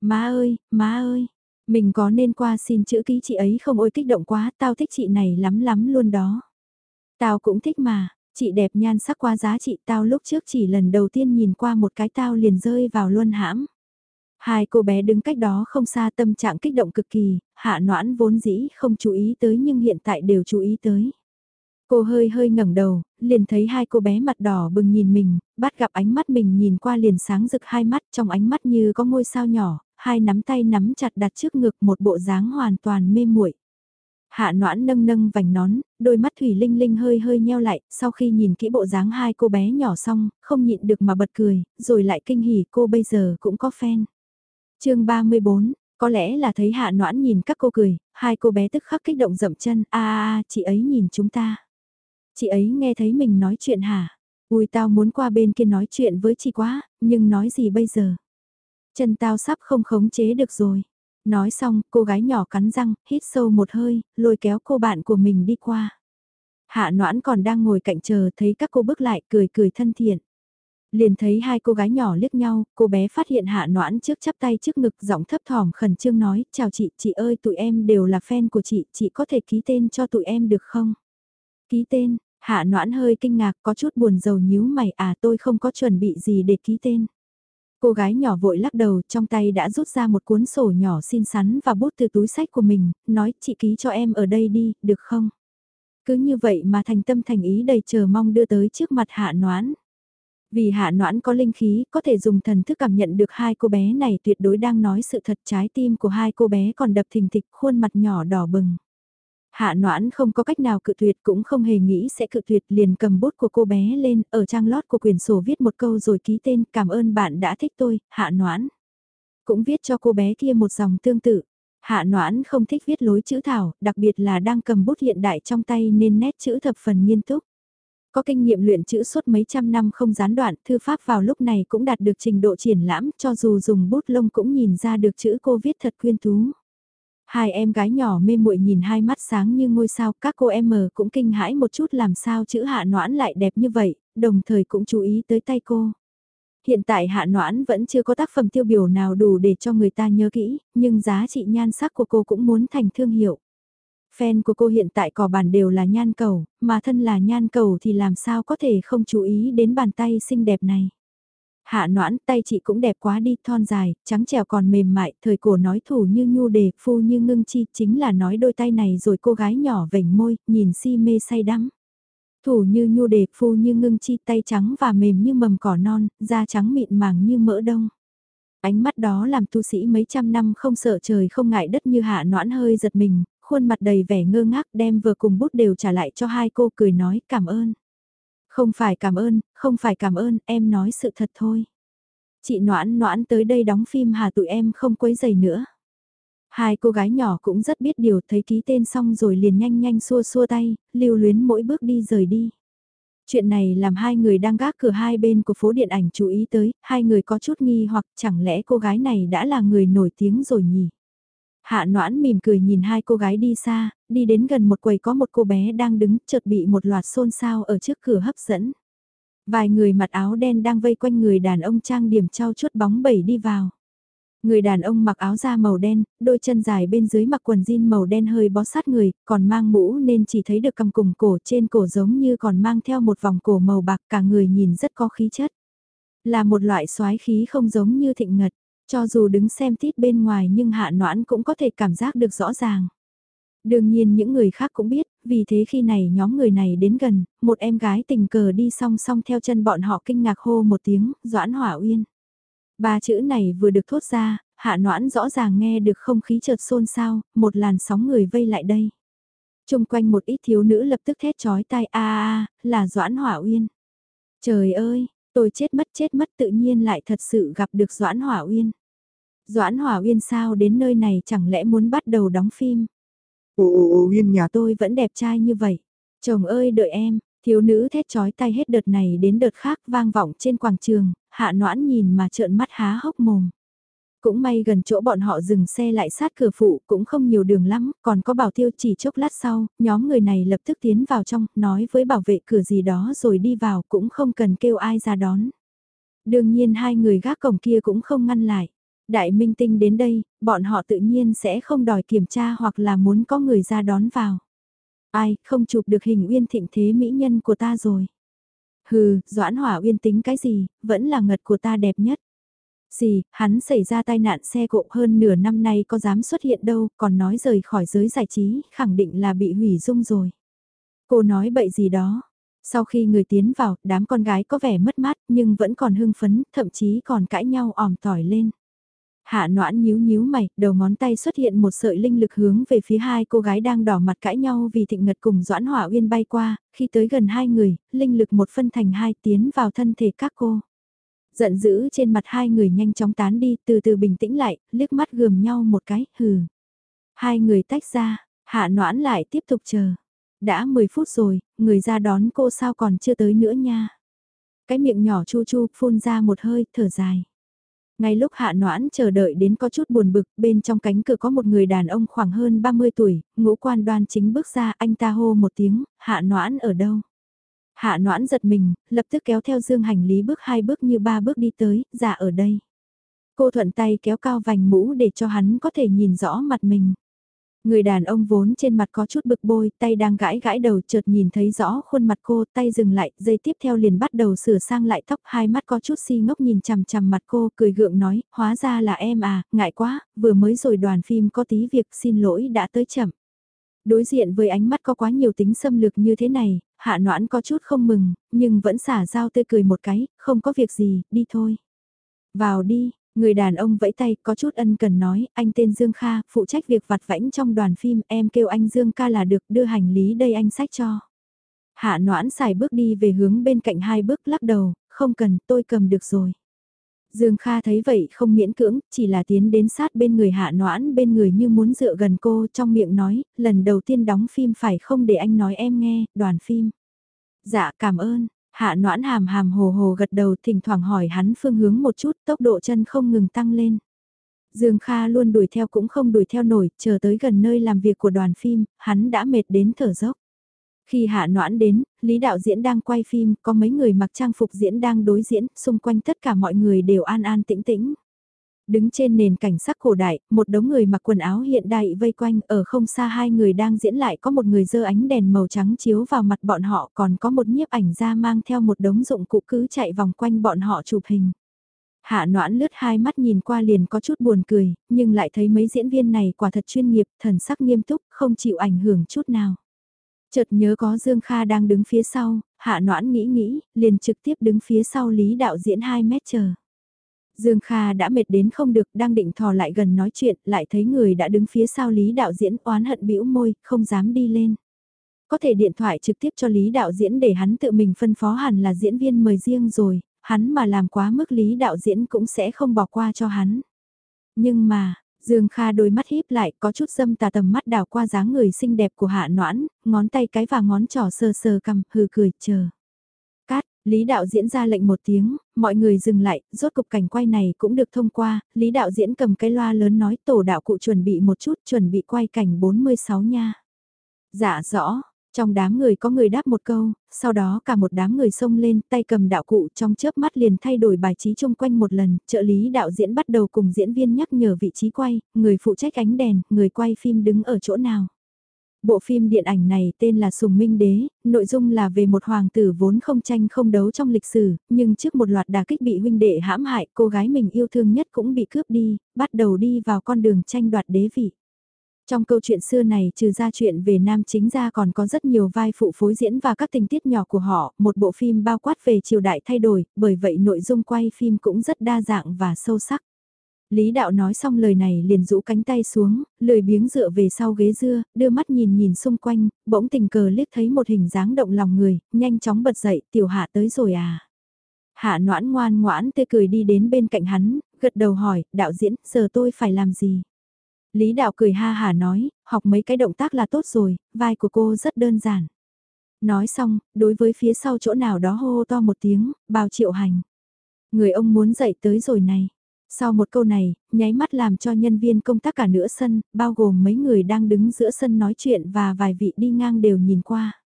Má ơi, má ơi, mình có nên qua xin chữ ký chị ấy không ôi kích động quá, tao thích chị này lắm lắm luôn đó. Tao cũng thích mà, chị đẹp nhan sắc quá giá trị tao lúc trước chỉ lần đầu tiên nhìn qua một cái tao liền rơi vào luôn hãm. Hai cô bé đứng cách đó không xa tâm trạng kích động cực kỳ, hạ noãn vốn dĩ không chú ý tới nhưng hiện tại đều chú ý tới. Cô hơi hơi ngẩng đầu, liền thấy hai cô bé mặt đỏ bừng nhìn mình, bắt gặp ánh mắt mình nhìn qua liền sáng rực hai mắt trong ánh mắt như có ngôi sao nhỏ, hai nắm tay nắm chặt đặt trước ngực một bộ dáng hoàn toàn mê muội. Hạ noãn nâng nâng vành nón, đôi mắt thủy linh linh hơi hơi nheo lại, sau khi nhìn kỹ bộ dáng hai cô bé nhỏ xong, không nhịn được mà bật cười, rồi lại kinh hỉ cô bây giờ cũng có fan. chương 34, có lẽ là thấy hạ noãn nhìn các cô cười, hai cô bé tức khắc kích động dậm chân, a a chị ấy nhìn chúng ta. Chị ấy nghe thấy mình nói chuyện hả? Ui tao muốn qua bên kia nói chuyện với chị quá, nhưng nói gì bây giờ? Chân tao sắp không khống chế được rồi. Nói xong, cô gái nhỏ cắn răng, hít sâu một hơi, lôi kéo cô bạn của mình đi qua. Hạ noãn còn đang ngồi cạnh chờ thấy các cô bước lại cười cười thân thiện. Liền thấy hai cô gái nhỏ liếc nhau, cô bé phát hiện hạ noãn trước chắp tay trước ngực giọng thấp thỏm khẩn trương nói, chào chị, chị ơi tụi em đều là fan của chị, chị có thể ký tên cho tụi em được không? Ký tên, hạ noãn hơi kinh ngạc có chút buồn rầu nhíu mày à tôi không có chuẩn bị gì để ký tên. Cô gái nhỏ vội lắc đầu trong tay đã rút ra một cuốn sổ nhỏ xin sắn và bút từ túi sách của mình, nói chị ký cho em ở đây đi, được không? Cứ như vậy mà thành tâm thành ý đầy chờ mong đưa tới trước mặt hạ noãn. Vì hạ noãn có linh khí, có thể dùng thần thức cảm nhận được hai cô bé này tuyệt đối đang nói sự thật trái tim của hai cô bé còn đập thình thịch khuôn mặt nhỏ đỏ bừng. Hạ noãn không có cách nào cự tuyệt cũng không hề nghĩ sẽ cự tuyệt liền cầm bút của cô bé lên, ở trang lót của quyển sổ viết một câu rồi ký tên cảm ơn bạn đã thích tôi, hạ noãn. Cũng viết cho cô bé kia một dòng tương tự. Hạ noãn không thích viết lối chữ thảo, đặc biệt là đang cầm bút hiện đại trong tay nên nét chữ thập phần nghiêm túc. Có kinh nghiệm luyện chữ suốt mấy trăm năm không gián đoạn, thư pháp vào lúc này cũng đạt được trình độ triển lãm, cho dù dùng bút lông cũng nhìn ra được chữ cô viết thật quyên tú. Hai em gái nhỏ mê muội nhìn hai mắt sáng như ngôi sao, các cô em mờ cũng kinh hãi một chút làm sao chữ hạ noãn lại đẹp như vậy, đồng thời cũng chú ý tới tay cô. Hiện tại hạ noãn vẫn chưa có tác phẩm tiêu biểu nào đủ để cho người ta nhớ kỹ, nhưng giá trị nhan sắc của cô cũng muốn thành thương hiệu. Fan của cô hiện tại cỏ bản đều là nhan cầu, mà thân là nhan cầu thì làm sao có thể không chú ý đến bàn tay xinh đẹp này. Hạ noãn tay chị cũng đẹp quá đi, thon dài, trắng trèo còn mềm mại, thời cổ nói thủ như nhu đề, phu như ngưng chi, chính là nói đôi tay này rồi cô gái nhỏ vểnh môi, nhìn si mê say đắm. Thủ như nhu đề, phu như ngưng chi, tay trắng và mềm như mầm cỏ non, da trắng mịn màng như mỡ đông. Ánh mắt đó làm tu sĩ mấy trăm năm không sợ trời không ngại đất như hạ noãn hơi giật mình, khuôn mặt đầy vẻ ngơ ngác đem vừa cùng bút đều trả lại cho hai cô cười nói cảm ơn. Không phải cảm ơn, không phải cảm ơn, em nói sự thật thôi. Chị noãn noãn tới đây đóng phim hà tụi em không quấy giày nữa. Hai cô gái nhỏ cũng rất biết điều thấy ký tên xong rồi liền nhanh nhanh xua xua tay, lưu luyến mỗi bước đi rời đi. Chuyện này làm hai người đang gác cửa hai bên của phố điện ảnh chú ý tới, hai người có chút nghi hoặc chẳng lẽ cô gái này đã là người nổi tiếng rồi nhỉ? Hạ noãn mỉm cười nhìn hai cô gái đi xa, đi đến gần một quầy có một cô bé đang đứng chợt bị một loạt xôn xao ở trước cửa hấp dẫn. Vài người mặc áo đen đang vây quanh người đàn ông trang điểm trao chuốt bóng bẩy đi vào. Người đàn ông mặc áo da màu đen, đôi chân dài bên dưới mặc quần jean màu đen hơi bó sát người, còn mang mũ nên chỉ thấy được cầm cùng cổ trên cổ giống như còn mang theo một vòng cổ màu bạc cả người nhìn rất có khí chất. Là một loại soái khí không giống như thịnh ngật, cho dù đứng xem tít bên ngoài nhưng hạ noãn cũng có thể cảm giác được rõ ràng. Đương nhiên những người khác cũng biết, vì thế khi này nhóm người này đến gần, một em gái tình cờ đi song song theo chân bọn họ kinh ngạc hô một tiếng, Doãn Hỏa Uyên. Ba chữ này vừa được thốt ra, hạ noãn rõ ràng nghe được không khí chợt xôn xao, một làn sóng người vây lại đây. Trung quanh một ít thiếu nữ lập tức thét chói tai a a là Doãn Hỏa Uyên. Trời ơi, tôi chết mất chết mất tự nhiên lại thật sự gặp được Doãn Hỏa Uyên. Doãn Hỏa Uyên sao đến nơi này chẳng lẽ muốn bắt đầu đóng phim? Ồ ồ ồ Uyên nhà tôi vẫn đẹp trai như vậy. Chồng ơi đợi em, thiếu nữ thét chói tay hết đợt này đến đợt khác vang vọng trên quảng trường, hạ noãn nhìn mà trợn mắt há hốc mồm. Cũng may gần chỗ bọn họ dừng xe lại sát cửa phụ cũng không nhiều đường lắm, còn có bảo tiêu chỉ chốc lát sau, nhóm người này lập tức tiến vào trong, nói với bảo vệ cửa gì đó rồi đi vào cũng không cần kêu ai ra đón. Đương nhiên hai người gác cổng kia cũng không ngăn lại. Đại minh tinh đến đây, bọn họ tự nhiên sẽ không đòi kiểm tra hoặc là muốn có người ra đón vào. Ai, không chụp được hình uyên thịnh thế mỹ nhân của ta rồi. Hừ, Doãn Hỏa Uyên tính cái gì, vẫn là ngật của ta đẹp nhất. Gì, hắn xảy ra tai nạn xe cộ hơn nửa năm nay có dám xuất hiện đâu, còn nói rời khỏi giới giải trí, khẳng định là bị hủy dung rồi. Cô nói bậy gì đó. Sau khi người tiến vào, đám con gái có vẻ mất mát nhưng vẫn còn hưng phấn, thậm chí còn cãi nhau òm tỏi lên. Hạ noãn nhíu nhíu mày, đầu ngón tay xuất hiện một sợi linh lực hướng về phía hai cô gái đang đỏ mặt cãi nhau vì thịnh ngật cùng Doãn Hỏa Uyên bay qua, khi tới gần hai người, linh lực một phân thành hai tiến vào thân thể các cô. Giận dữ trên mặt hai người nhanh chóng tán đi, từ từ bình tĩnh lại, liếc mắt gườm nhau một cái, hừ. Hai người tách ra, hạ noãn lại tiếp tục chờ. Đã 10 phút rồi, người ra đón cô sao còn chưa tới nữa nha. Cái miệng nhỏ chu chu phun ra một hơi, thở dài. Ngay lúc hạ noãn chờ đợi đến có chút buồn bực, bên trong cánh cửa có một người đàn ông khoảng hơn 30 tuổi, ngũ quan đoan chính bước ra anh ta hô một tiếng, hạ noãn ở đâu? Hạ noãn giật mình, lập tức kéo theo dương hành lý bước hai bước như ba bước đi tới, dạ ở đây. Cô thuận tay kéo cao vành mũ để cho hắn có thể nhìn rõ mặt mình. Người đàn ông vốn trên mặt có chút bực bôi, tay đang gãi gãi đầu chợt nhìn thấy rõ khuôn mặt cô, tay dừng lại, dây tiếp theo liền bắt đầu sửa sang lại tóc, hai mắt có chút si ngốc nhìn chằm chằm mặt cô, cười gượng nói, hóa ra là em à, ngại quá, vừa mới rồi đoàn phim có tí việc xin lỗi đã tới chậm. Đối diện với ánh mắt có quá nhiều tính xâm lược như thế này, hạ noãn có chút không mừng, nhưng vẫn xả dao tươi cười một cái, không có việc gì, đi thôi. Vào đi, Người đàn ông vẫy tay có chút ân cần nói, anh tên Dương Kha, phụ trách việc vặt vãnh trong đoàn phim, em kêu anh Dương ca là được đưa hành lý đây anh sách cho. Hạ noãn xài bước đi về hướng bên cạnh hai bước lắc đầu, không cần, tôi cầm được rồi. Dương Kha thấy vậy không miễn cưỡng, chỉ là tiến đến sát bên người hạ noãn bên người như muốn dựa gần cô trong miệng nói, lần đầu tiên đóng phim phải không để anh nói em nghe, đoàn phim. Dạ cảm ơn, Hạ noãn hàm hàm hồ hồ gật đầu thỉnh thoảng hỏi hắn phương hướng một chút tốc độ chân không ngừng tăng lên. Dương Kha luôn đuổi theo cũng không đuổi theo nổi, chờ tới gần nơi làm việc của đoàn phim, hắn đã mệt đến thở dốc. Khi hạ noãn đến, Lý đạo diễn đang quay phim, có mấy người mặc trang phục diễn đang đối diễn, xung quanh tất cả mọi người đều an an tĩnh tĩnh. Đứng trên nền cảnh sắc cổ đại, một đống người mặc quần áo hiện đại vây quanh, ở không xa hai người đang diễn lại có một người dơ ánh đèn màu trắng chiếu vào mặt bọn họ còn có một nhiếp ảnh ra mang theo một đống dụng cụ cứ chạy vòng quanh bọn họ chụp hình. Hạ noãn lướt hai mắt nhìn qua liền có chút buồn cười, nhưng lại thấy mấy diễn viên này quả thật chuyên nghiệp, thần sắc nghiêm túc, không chịu ảnh hưởng chút nào. Chợt nhớ có Dương Kha đang đứng phía sau, hạ noãn nghĩ nghĩ, liền trực tiếp đứng phía sau lý đạo diễn 2 mét chờ. Dương Kha đã mệt đến không được, đang định thò lại gần nói chuyện, lại thấy người đã đứng phía sau Lý đạo diễn oán hận bĩu môi, không dám đi lên. Có thể điện thoại trực tiếp cho Lý đạo diễn để hắn tự mình phân phó hẳn là diễn viên mời riêng rồi, hắn mà làm quá mức Lý đạo diễn cũng sẽ không bỏ qua cho hắn. Nhưng mà, Dương Kha đôi mắt híp lại có chút dâm tà tầm mắt đảo qua dáng người xinh đẹp của hạ noãn, ngón tay cái và ngón trỏ sờ sờ cầm hừ cười chờ. Cát, Lý đạo diễn ra lệnh một tiếng, mọi người dừng lại, rốt cục cảnh quay này cũng được thông qua, Lý đạo diễn cầm cái loa lớn nói tổ đạo cụ chuẩn bị một chút, chuẩn bị quay cảnh 46 nha. Dạ rõ, trong đám người có người đáp một câu, sau đó cả một đám người xông lên, tay cầm đạo cụ trong chớp mắt liền thay đổi bài trí chung quanh một lần, trợ lý đạo diễn bắt đầu cùng diễn viên nhắc nhở vị trí quay, người phụ trách ánh đèn, người quay phim đứng ở chỗ nào. Bộ phim điện ảnh này tên là Sùng Minh Đế, nội dung là về một hoàng tử vốn không tranh không đấu trong lịch sử, nhưng trước một loạt đà kích bị huynh đệ hãm hại, cô gái mình yêu thương nhất cũng bị cướp đi, bắt đầu đi vào con đường tranh đoạt đế vị. Trong câu chuyện xưa này trừ ra chuyện về nam chính ra còn có rất nhiều vai phụ phối diễn và các tình tiết nhỏ của họ, một bộ phim bao quát về triều đại thay đổi, bởi vậy nội dung quay phim cũng rất đa dạng và sâu sắc. Lý đạo nói xong lời này liền rũ cánh tay xuống, lười biếng dựa về sau ghế dưa, đưa mắt nhìn nhìn xung quanh, bỗng tình cờ liếc thấy một hình dáng động lòng người, nhanh chóng bật dậy, tiểu hạ tới rồi à. Hạ noãn ngoan ngoãn tê cười đi đến bên cạnh hắn, gật đầu hỏi, đạo diễn, giờ tôi phải làm gì? Lý đạo cười ha hà nói, học mấy cái động tác là tốt rồi, vai của cô rất đơn giản. Nói xong, đối với phía sau chỗ nào đó hô to một tiếng, bao triệu hành. Người ông muốn dậy tới rồi này. Sau một câu này, nháy mắt làm cho nhân viên công tác cả nửa sân, bao gồm mấy người đang đứng giữa sân nói chuyện và vài vị đi ngang đều nhìn qua.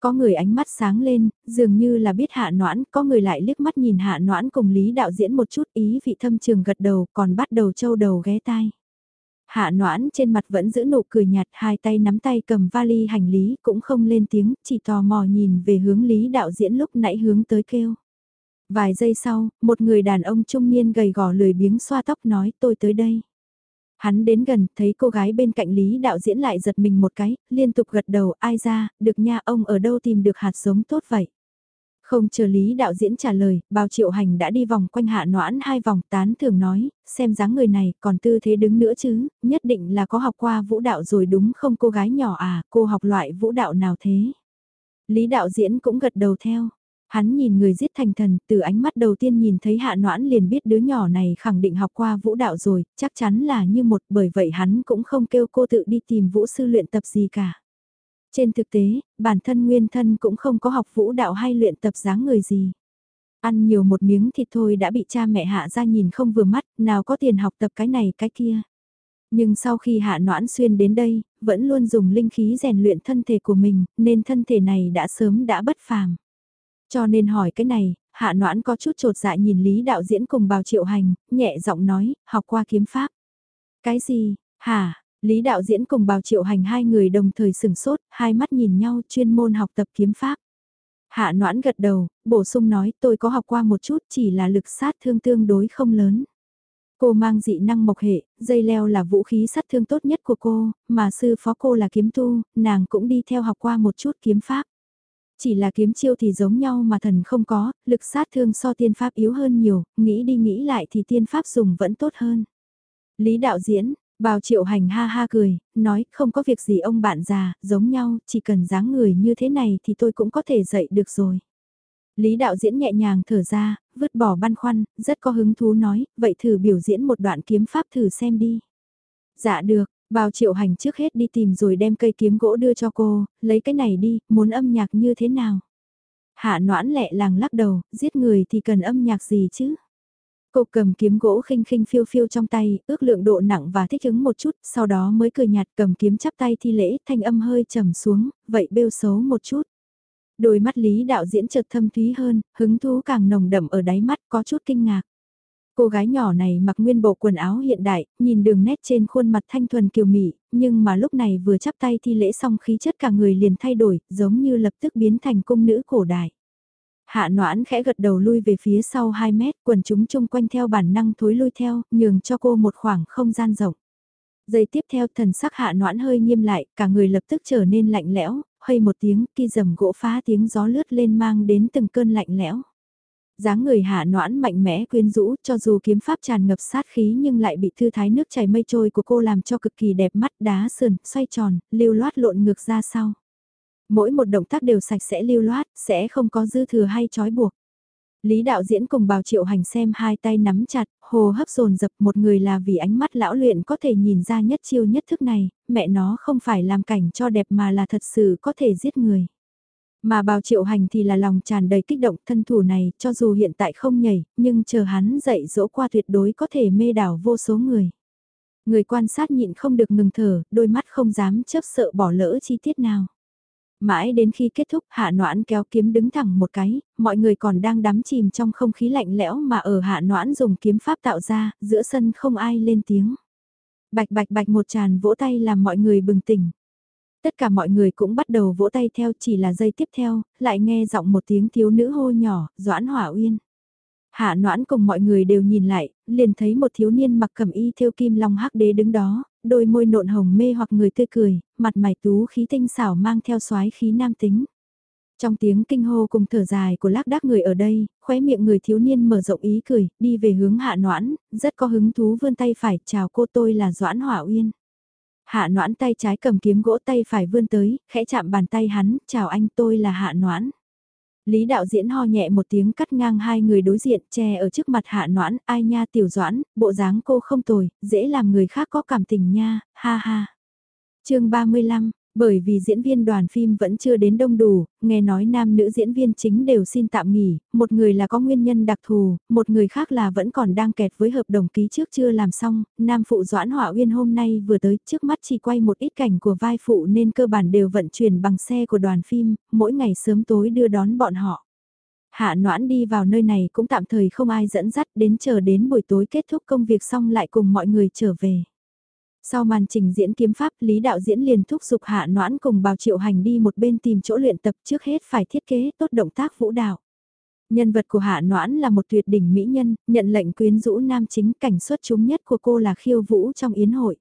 Có người ánh mắt sáng lên, dường như là biết hạ noãn, có người lại liếc mắt nhìn hạ noãn cùng lý đạo diễn một chút ý vị thâm trường gật đầu còn bắt đầu trâu đầu ghé tai. Hạ noãn trên mặt vẫn giữ nụ cười nhạt hai tay nắm tay cầm vali hành lý cũng không lên tiếng, chỉ tò mò nhìn về hướng lý đạo diễn lúc nãy hướng tới kêu. Vài giây sau, một người đàn ông trung niên gầy gò lười biếng xoa tóc nói tôi tới đây. Hắn đến gần, thấy cô gái bên cạnh Lý đạo diễn lại giật mình một cái, liên tục gật đầu, ai ra, được nha ông ở đâu tìm được hạt giống tốt vậy. Không chờ Lý đạo diễn trả lời, bao triệu hành đã đi vòng quanh hạ noãn hai vòng tán thường nói, xem dáng người này còn tư thế đứng nữa chứ, nhất định là có học qua vũ đạo rồi đúng không cô gái nhỏ à, cô học loại vũ đạo nào thế? Lý đạo diễn cũng gật đầu theo. Hắn nhìn người giết thành thần, từ ánh mắt đầu tiên nhìn thấy hạ noãn liền biết đứa nhỏ này khẳng định học qua vũ đạo rồi, chắc chắn là như một bởi vậy hắn cũng không kêu cô tự đi tìm vũ sư luyện tập gì cả. Trên thực tế, bản thân nguyên thân cũng không có học vũ đạo hay luyện tập dáng người gì. Ăn nhiều một miếng thịt thôi đã bị cha mẹ hạ ra nhìn không vừa mắt, nào có tiền học tập cái này cái kia. Nhưng sau khi hạ noãn xuyên đến đây, vẫn luôn dùng linh khí rèn luyện thân thể của mình, nên thân thể này đã sớm đã bất phàm. Cho nên hỏi cái này, hạ noãn có chút trột dạ nhìn lý đạo diễn cùng bào triệu hành, nhẹ giọng nói, học qua kiếm pháp. Cái gì, hả, Lý đạo diễn cùng bào triệu hành hai người đồng thời sừng sốt, hai mắt nhìn nhau chuyên môn học tập kiếm pháp. Hạ noãn gật đầu, bổ sung nói tôi có học qua một chút chỉ là lực sát thương tương đối không lớn. Cô mang dị năng mộc hệ, dây leo là vũ khí sát thương tốt nhất của cô, mà sư phó cô là kiếm tu, nàng cũng đi theo học qua một chút kiếm pháp. Chỉ là kiếm chiêu thì giống nhau mà thần không có, lực sát thương so tiên pháp yếu hơn nhiều, nghĩ đi nghĩ lại thì tiên pháp dùng vẫn tốt hơn. Lý đạo diễn, Bào triệu hành ha ha cười, nói không có việc gì ông bạn già, giống nhau, chỉ cần dáng người như thế này thì tôi cũng có thể dạy được rồi. Lý đạo diễn nhẹ nhàng thở ra, vứt bỏ băn khoăn, rất có hứng thú nói, vậy thử biểu diễn một đoạn kiếm pháp thử xem đi. Dạ được, bào triệu hành trước hết đi tìm rồi đem cây kiếm gỗ đưa cho cô, lấy cái này đi, muốn âm nhạc như thế nào? Hạ noãn lẹ làng lắc đầu, giết người thì cần âm nhạc gì chứ? Cô cầm kiếm gỗ khinh khinh phiêu phiêu trong tay, ước lượng độ nặng và thích ứng một chút, sau đó mới cười nhạt cầm kiếm chắp tay thi lễ, thanh âm hơi trầm xuống, vậy bêu xấu một chút. Đôi mắt lý đạo diễn chợt thâm thúy hơn, hứng thú càng nồng đậm ở đáy mắt có chút kinh ngạc. Cô gái nhỏ này mặc nguyên bộ quần áo hiện đại, nhìn đường nét trên khuôn mặt thanh thuần kiều mị, nhưng mà lúc này vừa chắp tay thi lễ xong khí chất cả người liền thay đổi, giống như lập tức biến thành cung nữ cổ đại. Hạ noãn khẽ gật đầu lui về phía sau 2 mét, quần chúng chung quanh theo bản năng thối lui theo, nhường cho cô một khoảng không gian rộng. Giây tiếp theo thần sắc hạ noãn hơi nghiêm lại, cả người lập tức trở nên lạnh lẽo, hơi một tiếng, khi dầm gỗ phá tiếng gió lướt lên mang đến từng cơn lạnh lẽo. dáng người hạ noãn mạnh mẽ quyến rũ, cho dù kiếm pháp tràn ngập sát khí nhưng lại bị thư thái nước chảy mây trôi của cô làm cho cực kỳ đẹp mắt đá sườn, xoay tròn, lưu loát lộn ngược ra sau mỗi một động tác đều sạch sẽ lưu loát, sẽ không có dư thừa hay trói buộc. Lý đạo diễn cùng bào triệu hành xem hai tay nắm chặt, hồ hấp dồn dập một người là vì ánh mắt lão luyện có thể nhìn ra nhất chiêu nhất thức này, mẹ nó không phải làm cảnh cho đẹp mà là thật sự có thể giết người. Mà bào triệu hành thì là lòng tràn đầy kích động thân thủ này, cho dù hiện tại không nhảy, nhưng chờ hắn dạy dỗ qua tuyệt đối có thể mê đảo vô số người. Người quan sát nhịn không được ngừng thở, đôi mắt không dám chớp sợ bỏ lỡ chi tiết nào. Mãi đến khi kết thúc hạ noãn kéo kiếm đứng thẳng một cái, mọi người còn đang đắm chìm trong không khí lạnh lẽo mà ở hạ noãn dùng kiếm pháp tạo ra, giữa sân không ai lên tiếng. Bạch bạch bạch một tràn vỗ tay làm mọi người bừng tỉnh. Tất cả mọi người cũng bắt đầu vỗ tay theo chỉ là giây tiếp theo, lại nghe giọng một tiếng thiếu nữ hô nhỏ, Doãn Hỏa Uyên. Hạ noãn cùng mọi người đều nhìn lại, liền thấy một thiếu niên mặc cẩm y theo kim long hắc đế đứng đó, đôi môi nộn hồng mê hoặc người tươi cười, mặt mày tú khí tinh xảo mang theo soái khí nam tính. Trong tiếng kinh hô cùng thở dài của lác đác người ở đây, khóe miệng người thiếu niên mở rộng ý cười, đi về hướng hạ noãn, rất có hứng thú vươn tay phải, chào cô tôi là Doãn Hỏa Uyên. Hạ noãn tay trái cầm kiếm gỗ tay phải vươn tới, khẽ chạm bàn tay hắn, chào anh tôi là hạ noãn. Lý đạo diễn ho nhẹ một tiếng cắt ngang hai người đối diện, che ở trước mặt hạ noãn, ai nha tiểu doãn, bộ dáng cô không tồi, dễ làm người khác có cảm tình nha, ha ha. chương 35, bởi vì diễn viên đoàn phim vẫn chưa đến đông đủ, nghe nói nam nữ diễn viên chính đều xin tạm nghỉ, một người là có nguyên nhân đặc thù, một người khác là vẫn còn đang kẹt với hợp đồng ký trước chưa làm xong, nam phụ Doãn Họa Uyên hôm nay vừa tới trước mắt chỉ quay một ít cảnh của vai phụ nên cơ bản đều vận chuyển bằng xe của đoàn phim, mỗi ngày sớm tối đưa đón bọn họ. Hạ noãn đi vào nơi này cũng tạm thời không ai dẫn dắt đến chờ đến buổi tối kết thúc công việc xong lại cùng mọi người trở về. Sau màn trình diễn kiếm pháp, Lý đạo diễn liền thúc giục Hạ Noãn cùng Bào Triệu Hành đi một bên tìm chỗ luyện tập trước hết phải thiết kế tốt động tác vũ đạo. Nhân vật của Hạ Noãn là một tuyệt đỉnh mỹ nhân, nhận lệnh quyến rũ nam chính cảnh xuất chúng nhất của cô là khiêu vũ trong yến hội.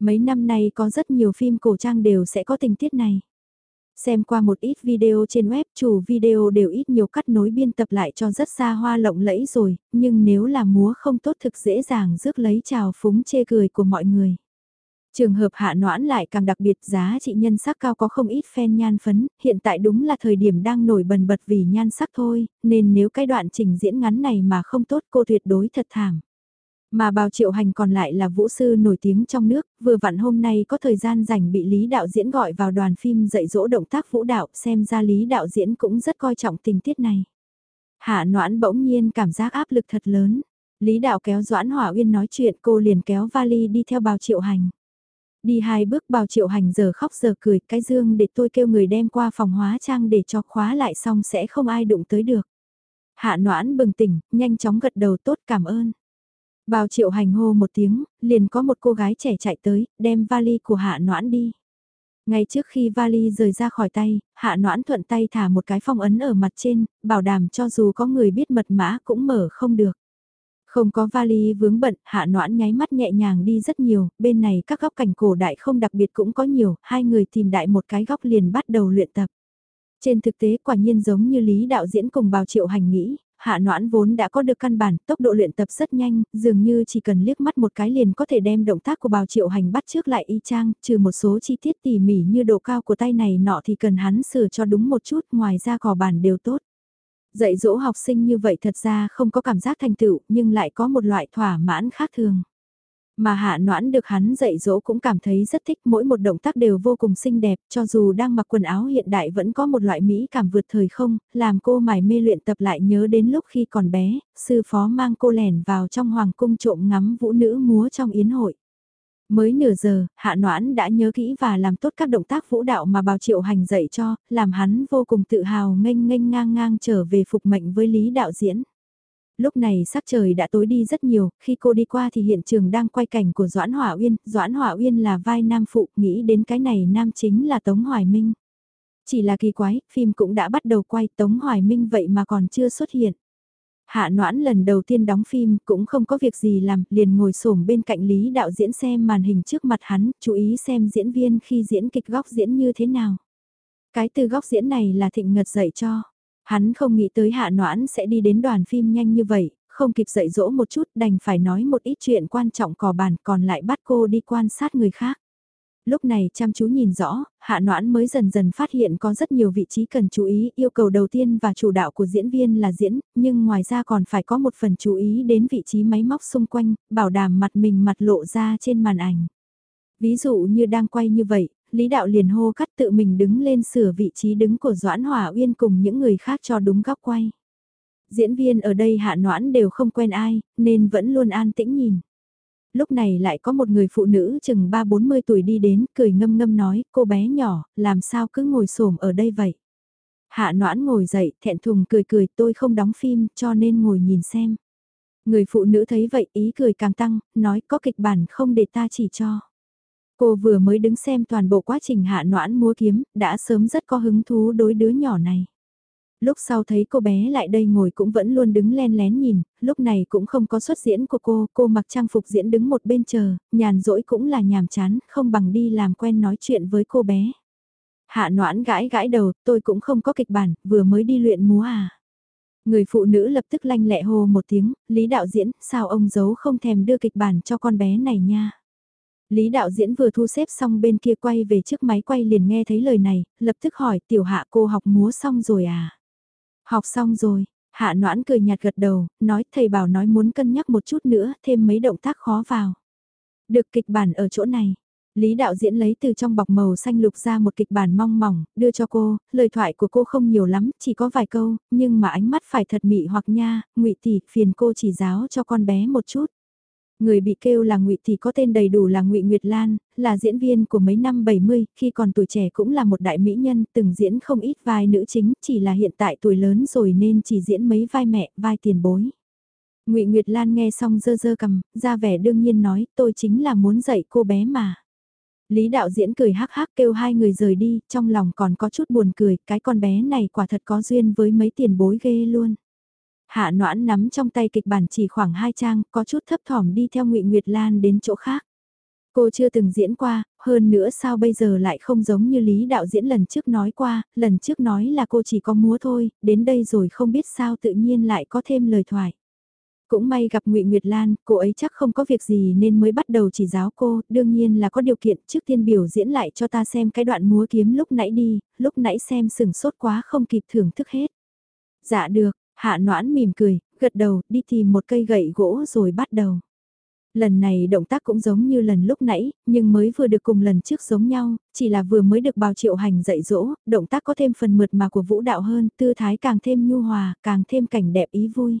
Mấy năm nay có rất nhiều phim cổ trang đều sẽ có tình tiết này. Xem qua một ít video trên web chủ video đều ít nhiều cắt nối biên tập lại cho rất xa hoa lộng lẫy rồi, nhưng nếu là múa không tốt thực dễ dàng rước lấy trào phúng chê cười của mọi người. Trường hợp hạ noãn lại càng đặc biệt giá trị nhân sắc cao có không ít fan nhan phấn, hiện tại đúng là thời điểm đang nổi bần bật vì nhan sắc thôi, nên nếu cái đoạn trình diễn ngắn này mà không tốt cô tuyệt đối thật thảm. Mà bào triệu hành còn lại là vũ sư nổi tiếng trong nước, vừa vặn hôm nay có thời gian rảnh bị Lý đạo diễn gọi vào đoàn phim dạy dỗ động tác vũ đạo xem ra Lý đạo diễn cũng rất coi trọng tình tiết này. Hạ noãn bỗng nhiên cảm giác áp lực thật lớn. Lý đạo kéo Doãn Hỏa Uyên nói chuyện cô liền kéo vali đi theo bào triệu hành. Đi hai bước bào triệu hành giờ khóc giờ cười cái dương để tôi kêu người đem qua phòng hóa trang để cho khóa lại xong sẽ không ai đụng tới được. Hạ noãn bừng tỉnh, nhanh chóng gật đầu tốt cảm ơn. Bào triệu hành hô một tiếng, liền có một cô gái trẻ chạy tới, đem vali của hạ noãn đi. Ngay trước khi vali rời ra khỏi tay, hạ noãn thuận tay thả một cái phong ấn ở mặt trên, bảo đảm cho dù có người biết mật mã cũng mở không được. Không có vali vướng bận, hạ noãn nháy mắt nhẹ nhàng đi rất nhiều, bên này các góc cảnh cổ đại không đặc biệt cũng có nhiều, hai người tìm đại một cái góc liền bắt đầu luyện tập. Trên thực tế quả nhiên giống như Lý đạo diễn cùng bào triệu hành nghĩ, hạ noãn vốn đã có được căn bản, tốc độ luyện tập rất nhanh, dường như chỉ cần liếc mắt một cái liền có thể đem động tác của bào triệu hành bắt trước lại y chang, trừ một số chi tiết tỉ mỉ như độ cao của tay này nọ thì cần hắn sửa cho đúng một chút, ngoài ra cỏ bản đều tốt. Dạy dỗ học sinh như vậy thật ra không có cảm giác thành tựu, nhưng lại có một loại thỏa mãn khác thường. Mà hạ noãn được hắn dạy dỗ cũng cảm thấy rất thích mỗi một động tác đều vô cùng xinh đẹp, cho dù đang mặc quần áo hiện đại vẫn có một loại mỹ cảm vượt thời không, làm cô mải mê luyện tập lại nhớ đến lúc khi còn bé, sư phó mang cô lẻn vào trong hoàng cung trộm ngắm vũ nữ múa trong yến hội. Mới nửa giờ, hạ noãn đã nhớ kỹ và làm tốt các động tác vũ đạo mà bào triệu hành dạy cho, làm hắn vô cùng tự hào nghênh nghênh ngang ngang trở về phục mệnh với lý đạo diễn lúc này sắc trời đã tối đi rất nhiều, khi cô đi qua thì hiện trường đang quay cảnh của Doãn Hỏa Uyên, Doãn Hỏa Uyên là vai nam phụ, nghĩ đến cái này nam chính là Tống Hoài Minh. Chỉ là kỳ quái, phim cũng đã bắt đầu quay Tống Hoài Minh vậy mà còn chưa xuất hiện. Hạ Noãn lần đầu tiên đóng phim cũng không có việc gì làm, liền ngồi xổm bên cạnh Lý đạo diễn xem màn hình trước mặt hắn, chú ý xem diễn viên khi diễn kịch góc diễn như thế nào. Cái từ góc diễn này là thịnh ngật dạy cho. Hắn không nghĩ tới hạ noãn sẽ đi đến đoàn phim nhanh như vậy, không kịp dạy dỗ một chút đành phải nói một ít chuyện quan trọng cò bàn còn lại bắt cô đi quan sát người khác. Lúc này chăm chú nhìn rõ, hạ noãn mới dần dần phát hiện có rất nhiều vị trí cần chú ý, yêu cầu đầu tiên và chủ đạo của diễn viên là diễn, nhưng ngoài ra còn phải có một phần chú ý đến vị trí máy móc xung quanh, bảo đảm mặt mình mặt lộ ra trên màn ảnh. Ví dụ như đang quay như vậy, Lý Đạo liền hô cắt tự mình đứng lên sửa vị trí đứng của Doãn Hỏa Uyên cùng những người khác cho đúng góc quay. Diễn viên ở đây hạ noãn đều không quen ai, nên vẫn luôn an tĩnh nhìn. Lúc này lại có một người phụ nữ chừng 3-40 tuổi đi đến, cười ngâm ngâm nói, cô bé nhỏ, làm sao cứ ngồi xổm ở đây vậy? Hạ noãn ngồi dậy, thẹn thùng cười cười, tôi không đóng phim, cho nên ngồi nhìn xem. Người phụ nữ thấy vậy, ý cười càng tăng, nói có kịch bản không để ta chỉ cho. Cô vừa mới đứng xem toàn bộ quá trình hạ noãn múa kiếm, đã sớm rất có hứng thú đối đứa nhỏ này. Lúc sau thấy cô bé lại đây ngồi cũng vẫn luôn đứng len lén nhìn, lúc này cũng không có xuất diễn của cô, cô mặc trang phục diễn đứng một bên chờ, nhàn rỗi cũng là nhàm chán, không bằng đi làm quen nói chuyện với cô bé. Hạ noãn gãi gãi đầu, tôi cũng không có kịch bản, vừa mới đi luyện múa à. Người phụ nữ lập tức lanh lẹ hô một tiếng, Lý đạo diễn, sao ông giấu không thèm đưa kịch bản cho con bé này nha. Lý đạo diễn vừa thu xếp xong bên kia quay về trước máy quay liền nghe thấy lời này, lập tức hỏi tiểu hạ cô học múa xong rồi à? Học xong rồi, hạ noãn cười nhạt gật đầu, nói thầy bảo nói muốn cân nhắc một chút nữa, thêm mấy động tác khó vào. Được kịch bản ở chỗ này. Lý đạo diễn lấy từ trong bọc màu xanh lục ra một kịch bản mong mỏng, đưa cho cô, lời thoại của cô không nhiều lắm, chỉ có vài câu, nhưng mà ánh mắt phải thật mị hoặc nha, ngụy tỷ, phiền cô chỉ giáo cho con bé một chút. Người bị kêu là Ngụy thì có tên đầy đủ là Ngụy Nguyệt Lan, là diễn viên của mấy năm 70, khi còn tuổi trẻ cũng là một đại mỹ nhân, từng diễn không ít vai nữ chính, chỉ là hiện tại tuổi lớn rồi nên chỉ diễn mấy vai mẹ, vai tiền bối. Ngụy Nguyệt Lan nghe xong dơ dơ cầm, ra vẻ đương nhiên nói, tôi chính là muốn dạy cô bé mà. Lý đạo diễn cười hắc hắc kêu hai người rời đi, trong lòng còn có chút buồn cười, cái con bé này quả thật có duyên với mấy tiền bối ghê luôn. Hạ noãn nắm trong tay kịch bản chỉ khoảng hai trang, có chút thấp thỏm đi theo ngụy Nguyệt Lan đến chỗ khác. Cô chưa từng diễn qua, hơn nữa sao bây giờ lại không giống như Lý đạo diễn lần trước nói qua, lần trước nói là cô chỉ có múa thôi, đến đây rồi không biết sao tự nhiên lại có thêm lời thoại. Cũng may gặp ngụy Nguyệt Lan, cô ấy chắc không có việc gì nên mới bắt đầu chỉ giáo cô, đương nhiên là có điều kiện trước tiên biểu diễn lại cho ta xem cái đoạn múa kiếm lúc nãy đi, lúc nãy xem sừng sốt quá không kịp thưởng thức hết. Dạ được, Hạ noãn mỉm cười, gật đầu, đi tìm một cây gậy gỗ rồi bắt đầu. Lần này động tác cũng giống như lần lúc nãy, nhưng mới vừa được cùng lần trước giống nhau, chỉ là vừa mới được bào triệu hành dạy dỗ, động tác có thêm phần mượt mà của vũ đạo hơn, tư thái càng thêm nhu hòa, càng thêm cảnh đẹp ý vui.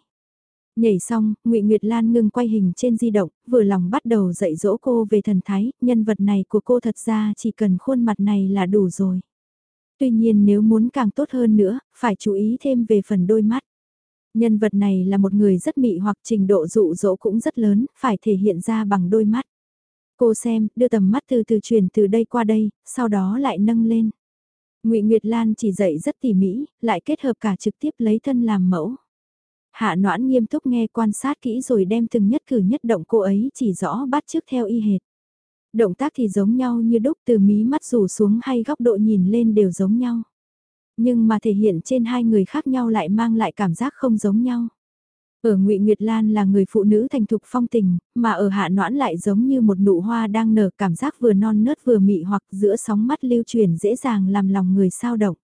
Nhảy xong, ngụy Nguyệt Lan ngừng quay hình trên di động, vừa lòng bắt đầu dạy dỗ cô về thần thái, nhân vật này của cô thật ra chỉ cần khuôn mặt này là đủ rồi. Tuy nhiên nếu muốn càng tốt hơn nữa, phải chú ý thêm về phần đôi mắt. Nhân vật này là một người rất mị hoặc trình độ dụ dỗ cũng rất lớn, phải thể hiện ra bằng đôi mắt. Cô xem, đưa tầm mắt từ từ truyền từ đây qua đây, sau đó lại nâng lên. Ngụy Nguyệt Lan chỉ dạy rất tỉ mỉ, lại kết hợp cả trực tiếp lấy thân làm mẫu. Hạ noãn nghiêm túc nghe quan sát kỹ rồi đem từng nhất cử nhất động cô ấy chỉ rõ bắt trước theo y hệt. Động tác thì giống nhau như đúc từ mí mắt rủ xuống hay góc độ nhìn lên đều giống nhau nhưng mà thể hiện trên hai người khác nhau lại mang lại cảm giác không giống nhau. Ở Ngụy Nguyệt Lan là người phụ nữ thành thục phong tình, mà ở Hạ Noãn lại giống như một nụ hoa đang nở cảm giác vừa non nớt vừa mị hoặc giữa sóng mắt lưu truyền dễ dàng làm lòng người sao động.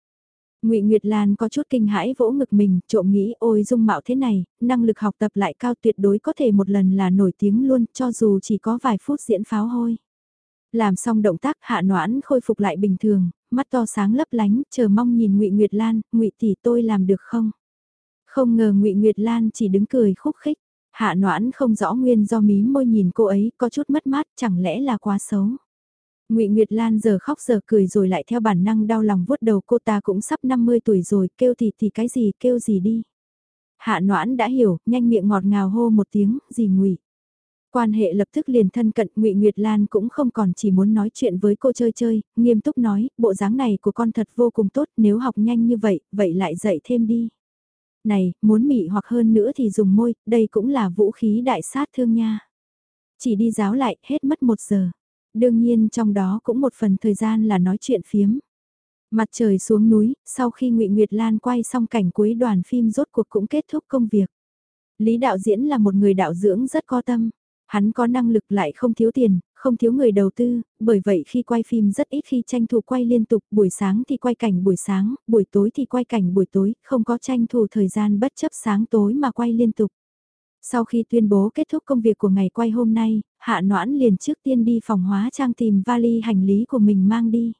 Ngụy Nguyệt Lan có chút kinh hãi vỗ ngực mình, trộm nghĩ ôi dung mạo thế này, năng lực học tập lại cao tuyệt đối có thể một lần là nổi tiếng luôn cho dù chỉ có vài phút diễn pháo hôi. Làm xong động tác hạ noãn khôi phục lại bình thường, mắt to sáng lấp lánh, chờ mong nhìn ngụy Nguyệt Lan, ngụy tỷ tôi làm được không? Không ngờ ngụy Nguyệt Lan chỉ đứng cười khúc khích, hạ noãn không rõ nguyên do mí môi nhìn cô ấy có chút mất mát chẳng lẽ là quá xấu. Ngụy Nguyệt Lan giờ khóc giờ cười rồi lại theo bản năng đau lòng vuốt đầu cô ta cũng sắp 50 tuổi rồi, kêu thì thì cái gì, kêu gì đi. Hạ Noãn đã hiểu, nhanh miệng ngọt ngào hô một tiếng, gì Ngụy. Quan hệ lập tức liền thân cận ngụy Nguyệt Lan cũng không còn chỉ muốn nói chuyện với cô chơi chơi, nghiêm túc nói, bộ dáng này của con thật vô cùng tốt, nếu học nhanh như vậy, vậy lại dạy thêm đi. Này, muốn mị hoặc hơn nữa thì dùng môi, đây cũng là vũ khí đại sát thương nha. Chỉ đi giáo lại, hết mất một giờ. Đương nhiên trong đó cũng một phần thời gian là nói chuyện phiếm. Mặt trời xuống núi, sau khi ngụy Nguyệt Lan quay xong cảnh cuối đoàn phim rốt cuộc cũng kết thúc công việc. Lý đạo diễn là một người đạo dưỡng rất có tâm. Hắn có năng lực lại không thiếu tiền, không thiếu người đầu tư, bởi vậy khi quay phim rất ít khi tranh thủ quay liên tục, buổi sáng thì quay cảnh buổi sáng, buổi tối thì quay cảnh buổi tối, không có tranh thủ thời gian bất chấp sáng tối mà quay liên tục. Sau khi tuyên bố kết thúc công việc của ngày quay hôm nay, Hạ Noãn liền trước tiên đi phòng hóa trang tìm vali hành lý của mình mang đi.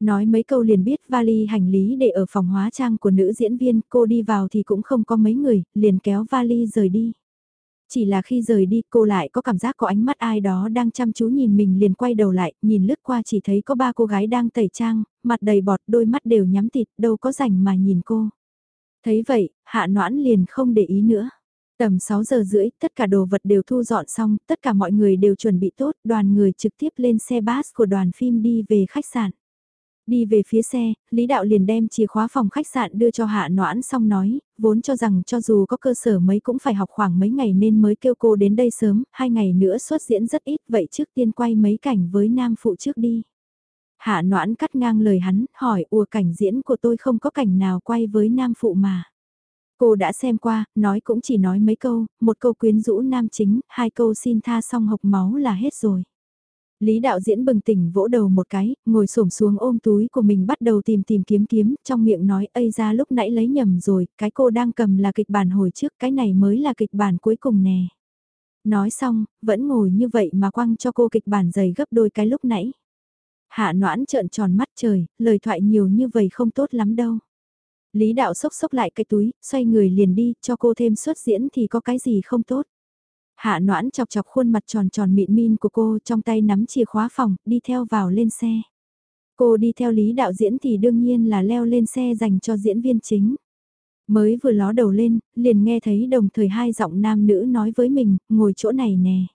Nói mấy câu liền biết vali hành lý để ở phòng hóa trang của nữ diễn viên, cô đi vào thì cũng không có mấy người, liền kéo vali rời đi. Chỉ là khi rời đi cô lại có cảm giác có ánh mắt ai đó đang chăm chú nhìn mình liền quay đầu lại, nhìn lướt qua chỉ thấy có ba cô gái đang tẩy trang, mặt đầy bọt đôi mắt đều nhắm thịt, đâu có rảnh mà nhìn cô. Thấy vậy, hạ noãn liền không để ý nữa. Tầm 6 giờ rưỡi, tất cả đồ vật đều thu dọn xong, tất cả mọi người đều chuẩn bị tốt, đoàn người trực tiếp lên xe bus của đoàn phim đi về khách sạn. Đi về phía xe, Lý Đạo liền đem chìa khóa phòng khách sạn đưa cho Hạ Noãn xong nói, vốn cho rằng cho dù có cơ sở mấy cũng phải học khoảng mấy ngày nên mới kêu cô đến đây sớm, hai ngày nữa xuất diễn rất ít, vậy trước tiên quay mấy cảnh với nam phụ trước đi. Hạ Noãn cắt ngang lời hắn, hỏi ùa cảnh diễn của tôi không có cảnh nào quay với nam phụ mà. Cô đã xem qua, nói cũng chỉ nói mấy câu, một câu quyến rũ nam chính, hai câu xin tha xong học máu là hết rồi. Lý đạo diễn bừng tỉnh vỗ đầu một cái, ngồi xổm xuống ôm túi của mình bắt đầu tìm tìm kiếm kiếm, trong miệng nói ây ra lúc nãy lấy nhầm rồi, cái cô đang cầm là kịch bản hồi trước, cái này mới là kịch bản cuối cùng nè. Nói xong, vẫn ngồi như vậy mà quăng cho cô kịch bản dày gấp đôi cái lúc nãy. Hạ noãn trợn tròn mắt trời, lời thoại nhiều như vậy không tốt lắm đâu. Lý đạo sốc sốc lại cái túi, xoay người liền đi, cho cô thêm suất diễn thì có cái gì không tốt. Hạ noãn chọc chọc khuôn mặt tròn tròn mịn min của cô trong tay nắm chìa khóa phòng, đi theo vào lên xe. Cô đi theo lý đạo diễn thì đương nhiên là leo lên xe dành cho diễn viên chính. Mới vừa ló đầu lên, liền nghe thấy đồng thời hai giọng nam nữ nói với mình, ngồi chỗ này nè.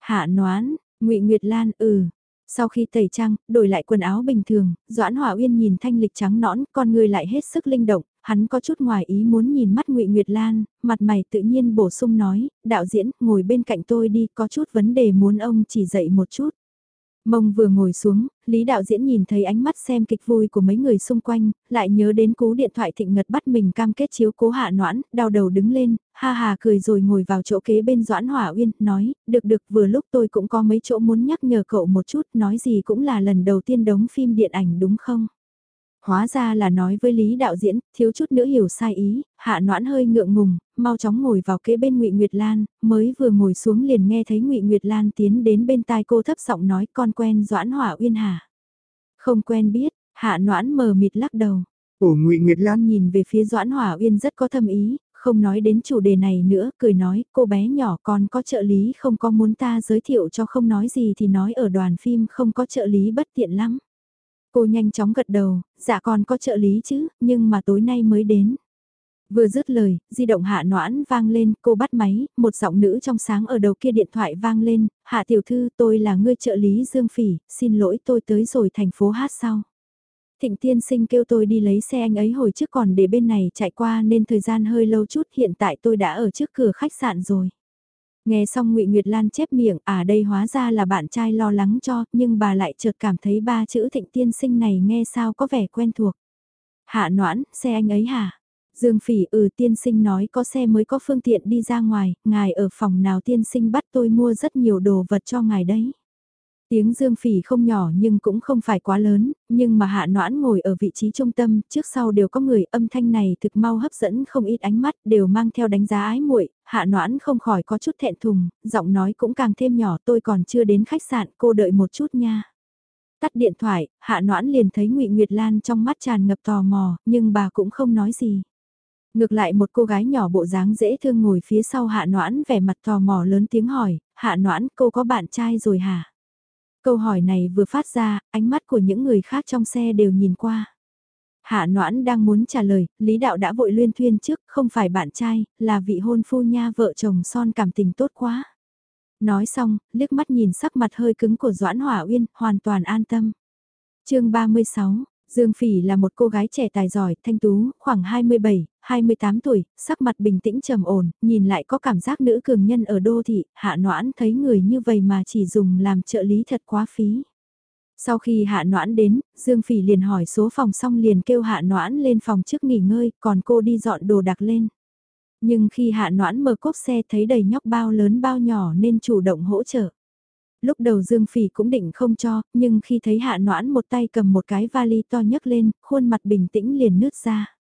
Hạ noãn, ngụy Nguyệt Lan, ừ, sau khi tẩy trang, đổi lại quần áo bình thường, Doãn Hỏa Uyên nhìn thanh lịch trắng nõn, con người lại hết sức linh động, hắn có chút ngoài ý muốn nhìn mắt Ngụy Nguyệt Lan, mặt mày tự nhiên bổ sung nói, đạo diễn, ngồi bên cạnh tôi đi, có chút vấn đề muốn ông chỉ dạy một chút. Mông vừa ngồi xuống, Lý đạo diễn nhìn thấy ánh mắt xem kịch vui của mấy người xung quanh, lại nhớ đến cú điện thoại thịnh ngật bắt mình cam kết chiếu cố hạ noãn, đau đầu đứng lên, ha hà cười rồi ngồi vào chỗ kế bên Doãn Hỏa Uyên, nói, được được vừa lúc tôi cũng có mấy chỗ muốn nhắc nhở cậu một chút, nói gì cũng là lần đầu tiên đóng phim điện ảnh đúng không? Hóa ra là nói với Lý đạo diễn, thiếu chút nữa hiểu sai ý, hạ noãn hơi ngượng ngùng, mau chóng ngồi vào kế bên ngụy Nguyệt Lan, mới vừa ngồi xuống liền nghe thấy ngụy Nguyệt Lan tiến đến bên tai cô thấp giọng nói con quen Doãn Hỏa Uyên hà. Không quen biết, hạ noãn mờ mịt lắc đầu. Ồ ngụy Nguyệt Lan nhìn về phía Doãn Hỏa Uyên rất có thâm ý, không nói đến chủ đề này nữa, cười nói, cô bé nhỏ còn có trợ lý không có muốn ta giới thiệu cho không nói gì thì nói ở đoàn phim không có trợ lý bất tiện lắm. Cô nhanh chóng gật đầu, dạ còn có trợ lý chứ, nhưng mà tối nay mới đến. Vừa dứt lời, di động hạ noãn vang lên, cô bắt máy, một giọng nữ trong sáng ở đầu kia điện thoại vang lên, hạ tiểu thư tôi là ngươi trợ lý Dương Phỉ, xin lỗi tôi tới rồi thành phố hát sau. Thịnh tiên sinh kêu tôi đi lấy xe anh ấy hồi trước còn để bên này chạy qua nên thời gian hơi lâu chút hiện tại tôi đã ở trước cửa khách sạn rồi. Nghe xong ngụy Nguyệt Lan chép miệng, à đây hóa ra là bạn trai lo lắng cho, nhưng bà lại chợt cảm thấy ba chữ thịnh tiên sinh này nghe sao có vẻ quen thuộc. Hạ noãn, xe anh ấy hả? Dương phỉ ừ tiên sinh nói có xe mới có phương tiện đi ra ngoài, ngài ở phòng nào tiên sinh bắt tôi mua rất nhiều đồ vật cho ngài đấy. Tiếng dương phỉ không nhỏ nhưng cũng không phải quá lớn, nhưng mà hạ noãn ngồi ở vị trí trung tâm, trước sau đều có người âm thanh này thực mau hấp dẫn không ít ánh mắt, đều mang theo đánh giá ái muội hạ noãn không khỏi có chút thẹn thùng, giọng nói cũng càng thêm nhỏ tôi còn chưa đến khách sạn, cô đợi một chút nha. Tắt điện thoại, hạ noãn liền thấy ngụy Nguyệt Lan trong mắt tràn ngập tò mò, nhưng bà cũng không nói gì. Ngược lại một cô gái nhỏ bộ dáng dễ thương ngồi phía sau hạ noãn vẻ mặt tò mò lớn tiếng hỏi, hạ noãn cô có bạn trai rồi hả? Câu hỏi này vừa phát ra, ánh mắt của những người khác trong xe đều nhìn qua. Hạ Noãn đang muốn trả lời, Lý Đạo đã vội luyên thuyên trước, không phải bạn trai, là vị hôn phu nha vợ chồng son cảm tình tốt quá. Nói xong, liếc mắt nhìn sắc mặt hơi cứng của Doãn Hỏa Uyên, hoàn toàn an tâm. chương 36, Dương Phỉ là một cô gái trẻ tài giỏi, thanh tú, khoảng 27, 28 tuổi, sắc mặt bình tĩnh trầm ổn, nhìn lại có cảm giác nữ cường nhân ở đô thị, hạ noãn thấy người như vậy mà chỉ dùng làm trợ lý thật quá phí. Sau khi hạ noãn đến, Dương Phỉ liền hỏi số phòng xong liền kêu hạ noãn lên phòng trước nghỉ ngơi, còn cô đi dọn đồ đặc lên. Nhưng khi hạ noãn mở cốp xe thấy đầy nhóc bao lớn bao nhỏ nên chủ động hỗ trợ lúc đầu Dương Phỉ cũng định không cho, nhưng khi thấy hạ noãn một tay cầm một cái vali to nhấc lên, khuôn mặt bình tĩnh liền nứt ra.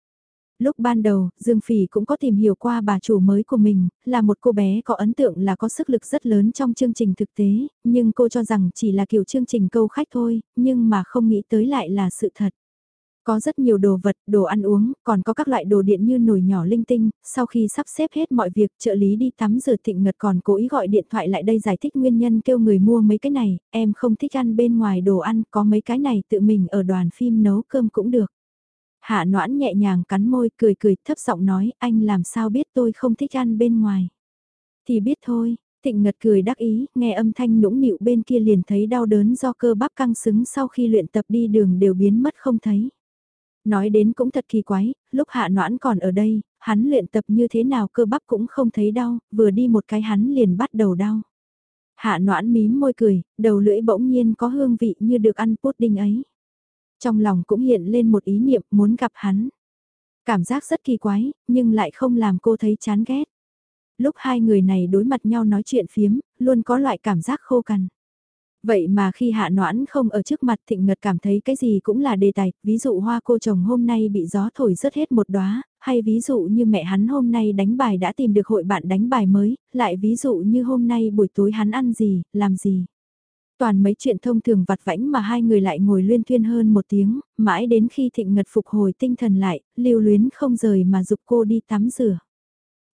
Lúc ban đầu, Dương Phỉ cũng có tìm hiểu qua bà chủ mới của mình, là một cô bé có ấn tượng là có sức lực rất lớn trong chương trình thực tế, nhưng cô cho rằng chỉ là kiểu chương trình câu khách thôi, nhưng mà không nghĩ tới lại là sự thật. Có rất nhiều đồ vật, đồ ăn uống, còn có các loại đồ điện như nồi nhỏ linh tinh, sau khi sắp xếp hết mọi việc trợ lý đi tắm rửa thịnh ngật còn cố ý gọi điện thoại lại đây giải thích nguyên nhân kêu người mua mấy cái này, em không thích ăn bên ngoài đồ ăn, có mấy cái này tự mình ở đoàn phim nấu cơm cũng được. Hạ noãn nhẹ nhàng cắn môi cười cười thấp giọng nói anh làm sao biết tôi không thích ăn bên ngoài. Thì biết thôi, Thịnh Ngật cười đắc ý, nghe âm thanh nũng nịu bên kia liền thấy đau đớn do cơ bắp căng xứng sau khi luyện tập đi đường đều biến mất không thấy. Nói đến cũng thật kỳ quái, lúc hạ noãn còn ở đây, hắn luyện tập như thế nào cơ bắp cũng không thấy đau, vừa đi một cái hắn liền bắt đầu đau. Hạ noãn mím môi cười, đầu lưỡi bỗng nhiên có hương vị như được ăn pudding ấy. Trong lòng cũng hiện lên một ý niệm muốn gặp hắn. Cảm giác rất kỳ quái, nhưng lại không làm cô thấy chán ghét. Lúc hai người này đối mặt nhau nói chuyện phiếm, luôn có loại cảm giác khô cằn. Vậy mà khi hạ noãn không ở trước mặt thịnh ngật cảm thấy cái gì cũng là đề tài, ví dụ hoa cô chồng hôm nay bị gió thổi rớt hết một đóa, hay ví dụ như mẹ hắn hôm nay đánh bài đã tìm được hội bạn đánh bài mới, lại ví dụ như hôm nay buổi tối hắn ăn gì, làm gì. Toàn mấy chuyện thông thường vặt vãnh mà hai người lại ngồi luyên thuyên hơn một tiếng, mãi đến khi thịnh ngật phục hồi tinh thần lại, lưu luyến không rời mà dục cô đi tắm rửa.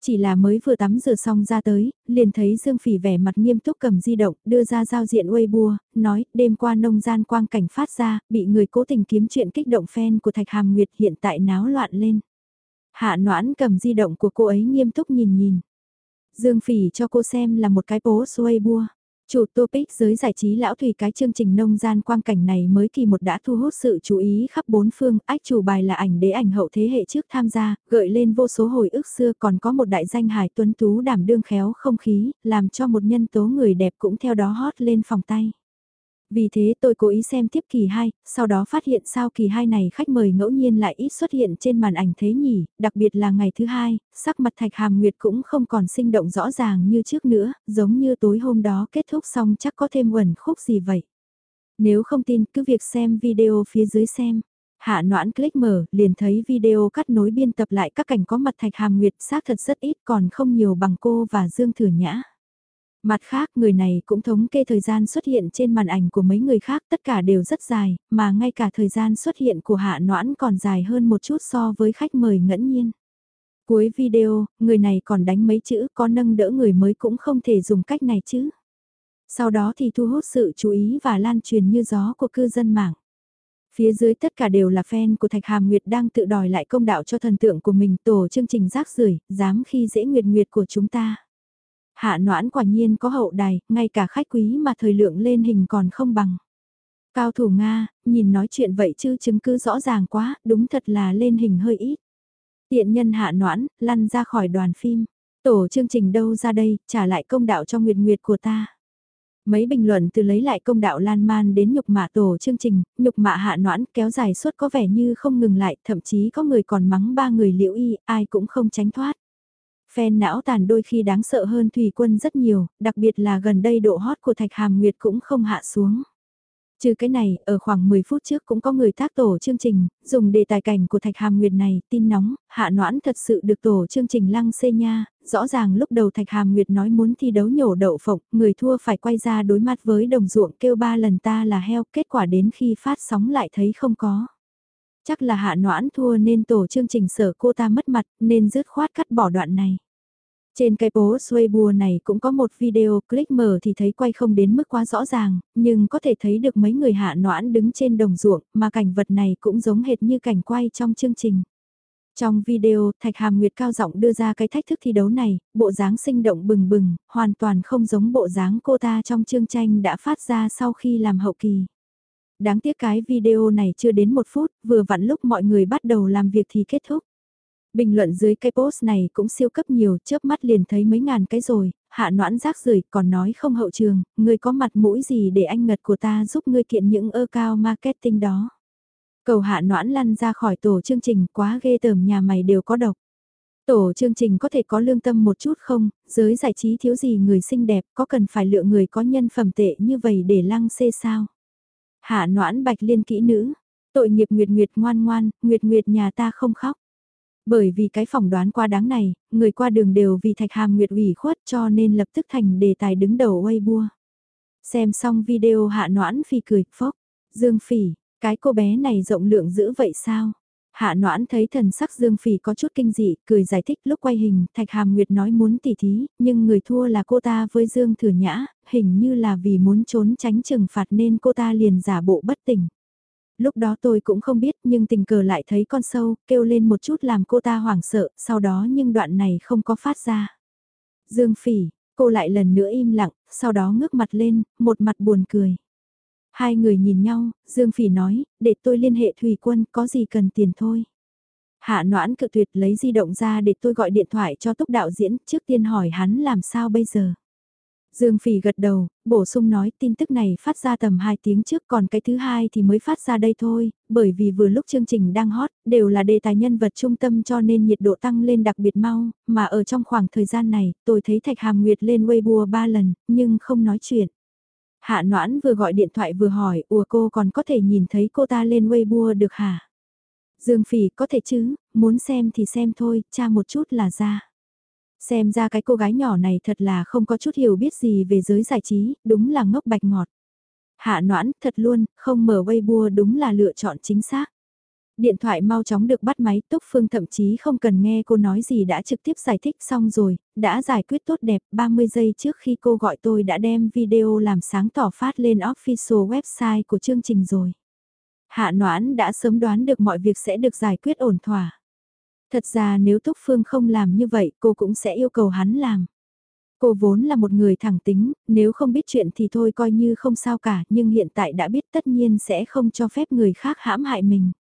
Chỉ là mới vừa tắm rửa xong ra tới, liền thấy Dương Phỉ vẻ mặt nghiêm túc cầm di động, đưa ra giao diện Weibo, nói, đêm qua nông gian quang cảnh phát ra, bị người cố tình kiếm chuyện kích động fan của Thạch Hàm Nguyệt hiện tại náo loạn lên. Hạ noãn cầm di động của cô ấy nghiêm túc nhìn nhìn. Dương Phỉ cho cô xem là một cái post Weibo. Chủ topic giới giải trí lão thủy cái chương trình nông gian quang cảnh này mới kỳ một đã thu hút sự chú ý khắp bốn phương, ách chủ bài là ảnh đế ảnh hậu thế hệ trước tham gia, gợi lên vô số hồi ức xưa còn có một đại danh hài tuấn tú đảm đương khéo không khí, làm cho một nhân tố người đẹp cũng theo đó hot lên phòng tay. Vì thế tôi cố ý xem tiếp kỳ 2, sau đó phát hiện sao kỳ 2 này khách mời ngẫu nhiên lại ít xuất hiện trên màn ảnh thế nhỉ, đặc biệt là ngày thứ hai, sắc mặt Thạch Hàm Nguyệt cũng không còn sinh động rõ ràng như trước nữa, giống như tối hôm đó kết thúc xong chắc có thêm quẩn khúc gì vậy. Nếu không tin cứ việc xem video phía dưới xem. Hạ noãn click mở, liền thấy video cắt nối biên tập lại các cảnh có mặt Thạch Hàm Nguyệt xác thật rất ít còn không nhiều bằng cô và Dương Thừa Nhã. Mặt khác người này cũng thống kê thời gian xuất hiện trên màn ảnh của mấy người khác tất cả đều rất dài, mà ngay cả thời gian xuất hiện của hạ noãn còn dài hơn một chút so với khách mời ngẫu nhiên. Cuối video, người này còn đánh mấy chữ có nâng đỡ người mới cũng không thể dùng cách này chứ. Sau đó thì thu hút sự chú ý và lan truyền như gió của cư dân mạng. Phía dưới tất cả đều là fan của Thạch Hàm Nguyệt đang tự đòi lại công đạo cho thần tượng của mình tổ chương trình rác rưởi dám khi dễ nguyệt nguyệt của chúng ta. Hạ noãn quả nhiên có hậu đài, ngay cả khách quý mà thời lượng lên hình còn không bằng. Cao thủ Nga, nhìn nói chuyện vậy chứ chứng cứ rõ ràng quá, đúng thật là lên hình hơi ít. Tiện nhân hạ noãn, lăn ra khỏi đoàn phim. Tổ chương trình đâu ra đây, trả lại công đạo cho Nguyệt Nguyệt của ta. Mấy bình luận từ lấy lại công đạo lan man đến nhục mạ tổ chương trình, nhục mạ hạ noãn kéo dài suốt có vẻ như không ngừng lại, thậm chí có người còn mắng ba người liễu y, ai cũng không tránh thoát. Phen não tàn đôi khi đáng sợ hơn Thủy Quân rất nhiều, đặc biệt là gần đây độ hot của Thạch Hàm Nguyệt cũng không hạ xuống. Trừ cái này, ở khoảng 10 phút trước cũng có người tác tổ chương trình, dùng đề tài cảnh của Thạch Hàm Nguyệt này, tin nóng, hạ noãn thật sự được tổ chương trình lăng xê nha, rõ ràng lúc đầu Thạch Hàm Nguyệt nói muốn thi đấu nhổ đậu phộng, người thua phải quay ra đối mặt với đồng ruộng kêu ba lần ta là heo, kết quả đến khi phát sóng lại thấy không có. Chắc là hạ noãn thua nên tổ chương trình sở cô ta mất mặt nên dứt khoát cắt bỏ đoạn này. Trên cái bố xuôi bùa này cũng có một video click mở thì thấy quay không đến mức quá rõ ràng, nhưng có thể thấy được mấy người hạ noãn đứng trên đồng ruộng mà cảnh vật này cũng giống hệt như cảnh quay trong chương trình. Trong video, Thạch Hàm Nguyệt cao giọng đưa ra cái thách thức thi đấu này, bộ dáng sinh động bừng bừng, hoàn toàn không giống bộ dáng cô ta trong chương tranh đã phát ra sau khi làm hậu kỳ đáng tiếc cái video này chưa đến một phút, vừa vặn lúc mọi người bắt đầu làm việc thì kết thúc. Bình luận dưới cái post này cũng siêu cấp nhiều, chớp mắt liền thấy mấy ngàn cái rồi, hạ noãn rác rưởi còn nói không hậu trường, người có mặt mũi gì để anh ngật của ta giúp ngươi kiện những ơ cao marketing đó. Cầu hạ noãn lăn ra khỏi tổ chương trình quá ghê tởm nhà mày đều có độc. Tổ chương trình có thể có lương tâm một chút không, giới giải trí thiếu gì người xinh đẹp có cần phải lựa người có nhân phẩm tệ như vậy để lăng xê sao. Hạ noãn bạch liên kỹ nữ, tội nghiệp Nguyệt Nguyệt ngoan ngoan, Nguyệt Nguyệt nhà ta không khóc. Bởi vì cái phỏng đoán qua đáng này, người qua đường đều vì Thạch Hàm Nguyệt ủy khuất cho nên lập tức thành đề tài đứng đầu Weibo. Xem xong video hạ noãn phi cười, phốc, Dương Phỉ, Cái cô bé này rộng lượng dữ vậy sao? Hạ noãn thấy thần sắc Dương Phỉ có chút kinh dị, cười giải thích lúc quay hình, Thạch Hàm Nguyệt nói muốn tỉ thí, nhưng người thua là cô ta với Dương Thừa Nhã, hình như là vì muốn trốn tránh trừng phạt nên cô ta liền giả bộ bất tỉnh. Lúc đó tôi cũng không biết nhưng tình cờ lại thấy con sâu, kêu lên một chút làm cô ta hoảng sợ, sau đó nhưng đoạn này không có phát ra. Dương Phỉ, cô lại lần nữa im lặng, sau đó ngước mặt lên, một mặt buồn cười. Hai người nhìn nhau, Dương Phỉ nói, để tôi liên hệ Thủy Quân, có gì cần tiền thôi. Hạ noãn cự tuyệt lấy di động ra để tôi gọi điện thoại cho túc đạo diễn, trước tiên hỏi hắn làm sao bây giờ. Dương Phỉ gật đầu, bổ sung nói tin tức này phát ra tầm 2 tiếng trước còn cái thứ hai thì mới phát ra đây thôi, bởi vì vừa lúc chương trình đang hot, đều là đề tài nhân vật trung tâm cho nên nhiệt độ tăng lên đặc biệt mau, mà ở trong khoảng thời gian này, tôi thấy Thạch Hàm Nguyệt lên Weibo 3 lần, nhưng không nói chuyện. Hạ Noãn vừa gọi điện thoại vừa hỏi, ủa cô còn có thể nhìn thấy cô ta lên Weibo được hả? Dương Phỉ có thể chứ, muốn xem thì xem thôi, cha một chút là ra. Xem ra cái cô gái nhỏ này thật là không có chút hiểu biết gì về giới giải trí, đúng là ngốc bạch ngọt. Hạ noãn, thật luôn, không mở Weibo đúng là lựa chọn chính xác. Điện thoại mau chóng được bắt máy, Túc Phương thậm chí không cần nghe cô nói gì đã trực tiếp giải thích xong rồi, đã giải quyết tốt đẹp, 30 giây trước khi cô gọi tôi đã đem video làm sáng tỏ phát lên official website của chương trình rồi. Hạ Noãn đã sớm đoán được mọi việc sẽ được giải quyết ổn thỏa. Thật ra nếu Túc Phương không làm như vậy cô cũng sẽ yêu cầu hắn làm. Cô vốn là một người thẳng tính, nếu không biết chuyện thì thôi coi như không sao cả, nhưng hiện tại đã biết tất nhiên sẽ không cho phép người khác hãm hại mình.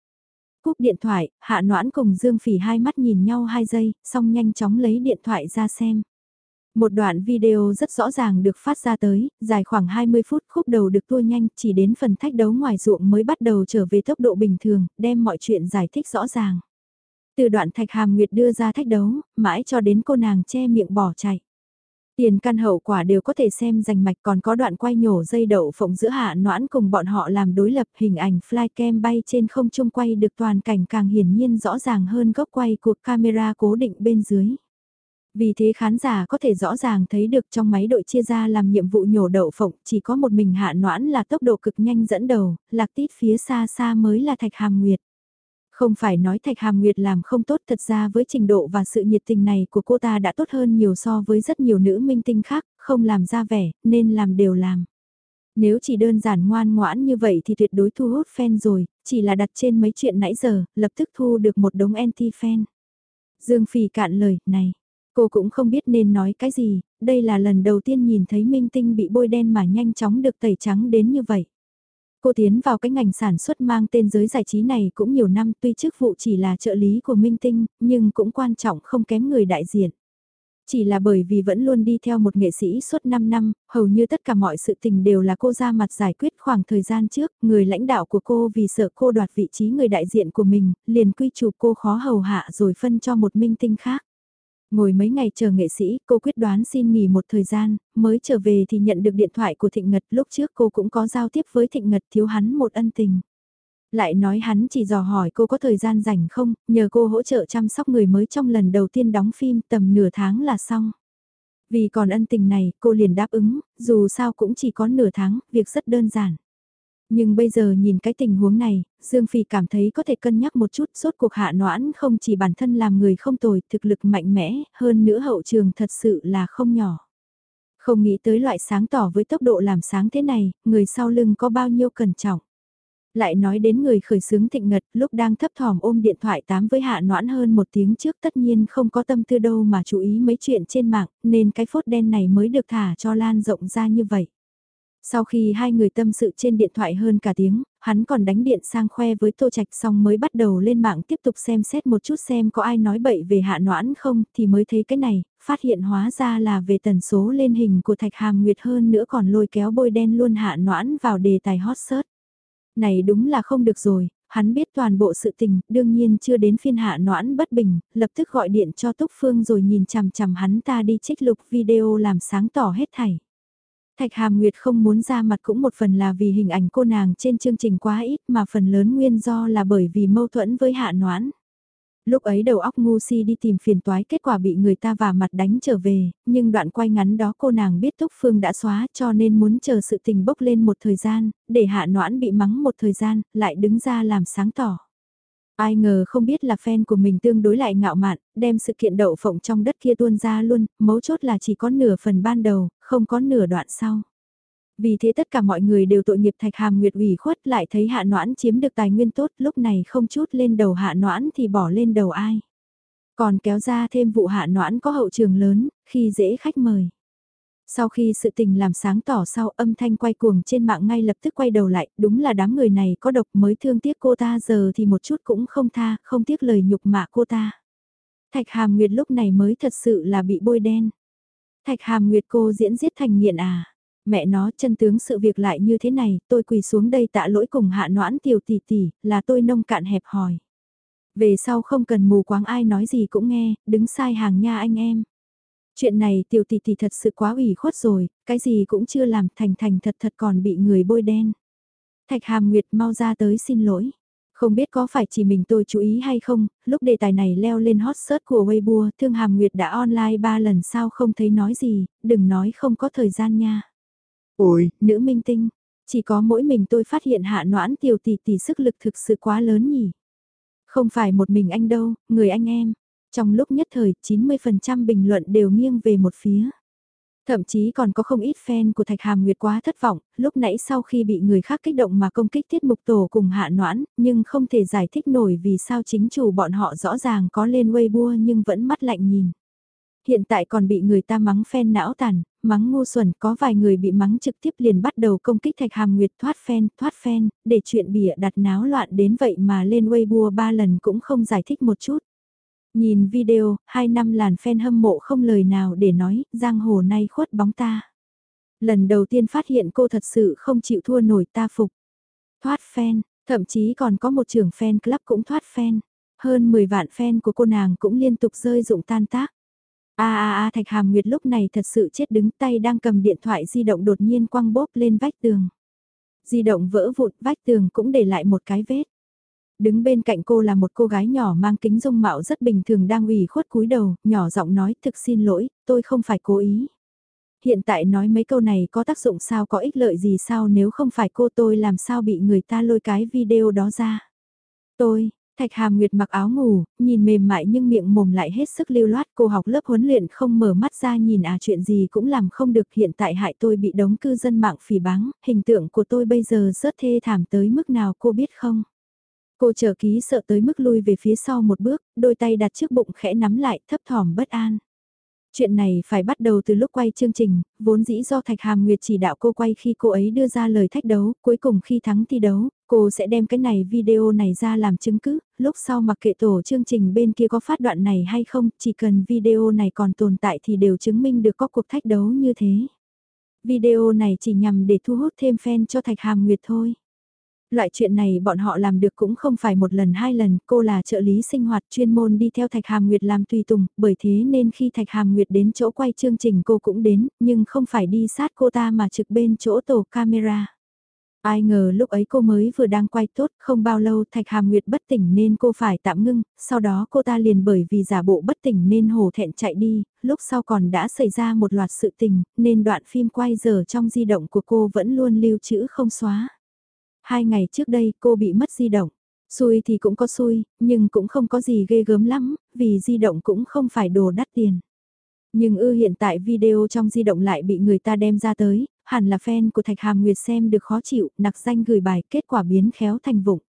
Cúp điện thoại, Hạ Noãn cùng Dương Phỉ hai mắt nhìn nhau hai giây, xong nhanh chóng lấy điện thoại ra xem. Một đoạn video rất rõ ràng được phát ra tới, dài khoảng 20 phút khúc đầu được tua nhanh chỉ đến phần thách đấu ngoài ruộng mới bắt đầu trở về tốc độ bình thường, đem mọi chuyện giải thích rõ ràng. Từ đoạn thạch hàm nguyệt đưa ra thách đấu, mãi cho đến cô nàng che miệng bỏ chạy. Tiền căn hậu quả đều có thể xem rành mạch còn có đoạn quay nhổ dây đậu phộng giữa hạ noãn cùng bọn họ làm đối lập hình ảnh flycam bay trên không trung quay được toàn cảnh càng hiển nhiên rõ ràng hơn góc quay của camera cố định bên dưới. Vì thế khán giả có thể rõ ràng thấy được trong máy đội chia ra làm nhiệm vụ nhổ đậu phộng chỉ có một mình hạ noãn là tốc độ cực nhanh dẫn đầu, lạc tít phía xa xa mới là thạch hàm nguyệt. Không phải nói Thạch Hàm Nguyệt làm không tốt thật ra với trình độ và sự nhiệt tình này của cô ta đã tốt hơn nhiều so với rất nhiều nữ minh tinh khác, không làm ra vẻ, nên làm đều làm. Nếu chỉ đơn giản ngoan ngoãn như vậy thì tuyệt đối thu hút fan rồi, chỉ là đặt trên mấy chuyện nãy giờ, lập tức thu được một đống anti-fan. Dương Phì cạn lời, này, cô cũng không biết nên nói cái gì, đây là lần đầu tiên nhìn thấy minh tinh bị bôi đen mà nhanh chóng được tẩy trắng đến như vậy. Cô tiến vào cái ngành sản xuất mang tên giới giải trí này cũng nhiều năm tuy chức vụ chỉ là trợ lý của Minh Tinh, nhưng cũng quan trọng không kém người đại diện. Chỉ là bởi vì vẫn luôn đi theo một nghệ sĩ suốt 5 năm, hầu như tất cả mọi sự tình đều là cô ra mặt giải quyết khoảng thời gian trước, người lãnh đạo của cô vì sợ cô đoạt vị trí người đại diện của mình, liền quy chụp cô khó hầu hạ rồi phân cho một minh tinh khác. Ngồi mấy ngày chờ nghệ sĩ, cô quyết đoán xin nghỉ một thời gian, mới trở về thì nhận được điện thoại của Thịnh Ngật. Lúc trước cô cũng có giao tiếp với Thịnh Ngật thiếu hắn một ân tình. Lại nói hắn chỉ dò hỏi cô có thời gian rảnh không, nhờ cô hỗ trợ chăm sóc người mới trong lần đầu tiên đóng phim tầm nửa tháng là xong. Vì còn ân tình này, cô liền đáp ứng, dù sao cũng chỉ có nửa tháng, việc rất đơn giản. Nhưng bây giờ nhìn cái tình huống này, Dương Phi cảm thấy có thể cân nhắc một chút suốt cuộc hạ noãn không chỉ bản thân làm người không tồi, thực lực mạnh mẽ, hơn nữa hậu trường thật sự là không nhỏ. Không nghĩ tới loại sáng tỏ với tốc độ làm sáng thế này, người sau lưng có bao nhiêu cẩn trọng. Lại nói đến người khởi xướng thịnh ngật lúc đang thấp thỏm ôm điện thoại tám với hạ noãn hơn một tiếng trước tất nhiên không có tâm tư đâu mà chú ý mấy chuyện trên mạng nên cái phốt đen này mới được thả cho lan rộng ra như vậy. Sau khi hai người tâm sự trên điện thoại hơn cả tiếng, hắn còn đánh điện sang khoe với Tô Trạch xong mới bắt đầu lên mạng tiếp tục xem xét một chút xem có ai nói bậy về hạ noãn không thì mới thấy cái này, phát hiện hóa ra là về tần số lên hình của Thạch Hàm Nguyệt hơn nữa còn lôi kéo bôi đen luôn hạ noãn vào đề tài hot search. Này đúng là không được rồi, hắn biết toàn bộ sự tình, đương nhiên chưa đến phiên hạ noãn bất bình, lập tức gọi điện cho Túc Phương rồi nhìn chằm chằm hắn ta đi trích lục video làm sáng tỏ hết thảy. Thạch Hàm Nguyệt không muốn ra mặt cũng một phần là vì hình ảnh cô nàng trên chương trình quá ít mà phần lớn nguyên do là bởi vì mâu thuẫn với Hạ Noãn. Lúc ấy đầu óc ngu si đi tìm phiền toái kết quả bị người ta vả mặt đánh trở về, nhưng đoạn quay ngắn đó cô nàng biết Túc Phương đã xóa cho nên muốn chờ sự tình bốc lên một thời gian, để hạ noãn bị mắng một thời gian, lại đứng ra làm sáng tỏ. Ai ngờ không biết là fan của mình tương đối lại ngạo mạn, đem sự kiện đậu phộng trong đất kia tuôn ra luôn, mấu chốt là chỉ có nửa phần ban đầu, không có nửa đoạn sau. Vì thế tất cả mọi người đều tội nghiệp thạch hàm nguyệt ủy khuất lại thấy hạ noãn chiếm được tài nguyên tốt lúc này không chút lên đầu hạ noãn thì bỏ lên đầu ai. Còn kéo ra thêm vụ hạ noãn có hậu trường lớn, khi dễ khách mời. Sau khi sự tình làm sáng tỏ sau âm thanh quay cuồng trên mạng ngay lập tức quay đầu lại, đúng là đám người này có độc mới thương tiếc cô ta giờ thì một chút cũng không tha, không tiếc lời nhục mạ cô ta. Thạch Hàm Nguyệt lúc này mới thật sự là bị bôi đen. Thạch Hàm Nguyệt cô diễn giết thành nghiện à? Mẹ nó chân tướng sự việc lại như thế này, tôi quỳ xuống đây tạ lỗi cùng hạ noãn tiểu tỷ tỷ, là tôi nông cạn hẹp hòi. Về sau không cần mù quáng ai nói gì cũng nghe, đứng sai hàng nha anh em. Chuyện này tiểu tỷ tỷ thật sự quá ủy khuất rồi, cái gì cũng chưa làm thành thành thật thật còn bị người bôi đen. Thạch Hàm Nguyệt mau ra tới xin lỗi. Không biết có phải chỉ mình tôi chú ý hay không, lúc đề tài này leo lên hot search của Weibo, Thương Hàm Nguyệt đã online 3 lần sao không thấy nói gì, đừng nói không có thời gian nha. Ôi, nữ minh tinh, chỉ có mỗi mình tôi phát hiện hạ noãn tiểu tỷ tỷ sức lực thực sự quá lớn nhỉ. Không phải một mình anh đâu, người anh em. Trong lúc nhất thời, 90% bình luận đều nghiêng về một phía. Thậm chí còn có không ít fan của Thạch Hàm Nguyệt quá thất vọng, lúc nãy sau khi bị người khác kích động mà công kích tiết mục tổ cùng hạ noãn, nhưng không thể giải thích nổi vì sao chính chủ bọn họ rõ ràng có lên Weibo nhưng vẫn mắt lạnh nhìn. Hiện tại còn bị người ta mắng fan não tàn, mắng ngu xuẩn, có vài người bị mắng trực tiếp liền bắt đầu công kích Thạch Hàm Nguyệt thoát fan, thoát fan, để chuyện bịa đặt náo loạn đến vậy mà lên Weibo ba lần cũng không giải thích một chút. Nhìn video, hai năm làn fan hâm mộ không lời nào để nói, giang hồ nay khuất bóng ta. Lần đầu tiên phát hiện cô thật sự không chịu thua nổi ta phục. Thoát fan, thậm chí còn có một trưởng fan club cũng thoát fan. Hơn 10 vạn fan của cô nàng cũng liên tục rơi dụng tan tác. A a a Thạch Hàm Nguyệt lúc này thật sự chết đứng tay đang cầm điện thoại di động đột nhiên quăng bốp lên vách tường. Di động vỡ vụn vách tường cũng để lại một cái vết. Đứng bên cạnh cô là một cô gái nhỏ mang kính dung mạo rất bình thường đang ủy khuất cúi đầu, nhỏ giọng nói thực xin lỗi, tôi không phải cố ý. Hiện tại nói mấy câu này có tác dụng sao có ích lợi gì sao nếu không phải cô tôi làm sao bị người ta lôi cái video đó ra. Tôi, Thạch Hàm Nguyệt mặc áo ngủ, nhìn mềm mại nhưng miệng mồm lại hết sức lưu loát cô học lớp huấn luyện không mở mắt ra nhìn à chuyện gì cũng làm không được hiện tại hại tôi bị đống cư dân mạng phỉ báng, hình tượng của tôi bây giờ rất thê thảm tới mức nào cô biết không? Cô chờ ký sợ tới mức lui về phía sau một bước, đôi tay đặt trước bụng khẽ nắm lại thấp thỏm bất an. Chuyện này phải bắt đầu từ lúc quay chương trình, vốn dĩ do Thạch Hàm Nguyệt chỉ đạo cô quay khi cô ấy đưa ra lời thách đấu, cuối cùng khi thắng thi đấu, cô sẽ đem cái này video này ra làm chứng cứ, lúc sau mặc kệ tổ chương trình bên kia có phát đoạn này hay không, chỉ cần video này còn tồn tại thì đều chứng minh được có cuộc thách đấu như thế. Video này chỉ nhằm để thu hút thêm fan cho Thạch Hàm Nguyệt thôi. Loại chuyện này bọn họ làm được cũng không phải một lần hai lần, cô là trợ lý sinh hoạt chuyên môn đi theo Thạch Hàm Nguyệt làm tùy tùng, bởi thế nên khi Thạch Hàm Nguyệt đến chỗ quay chương trình cô cũng đến, nhưng không phải đi sát cô ta mà trực bên chỗ tổ camera. Ai ngờ lúc ấy cô mới vừa đang quay tốt, không bao lâu Thạch Hàm Nguyệt bất tỉnh nên cô phải tạm ngưng, sau đó cô ta liền bởi vì giả bộ bất tỉnh nên hổ thẹn chạy đi, lúc sau còn đã xảy ra một loạt sự tình, nên đoạn phim quay giờ trong di động của cô vẫn luôn lưu trữ không xóa. Hai ngày trước đây cô bị mất di động. Xui thì cũng có xui, nhưng cũng không có gì ghê gớm lắm, vì di động cũng không phải đồ đắt tiền. Nhưng ư hiện tại video trong di động lại bị người ta đem ra tới, hẳn là fan của Thạch Hàm Nguyệt xem được khó chịu, nặc danh gửi bài kết quả biến khéo thành vụng.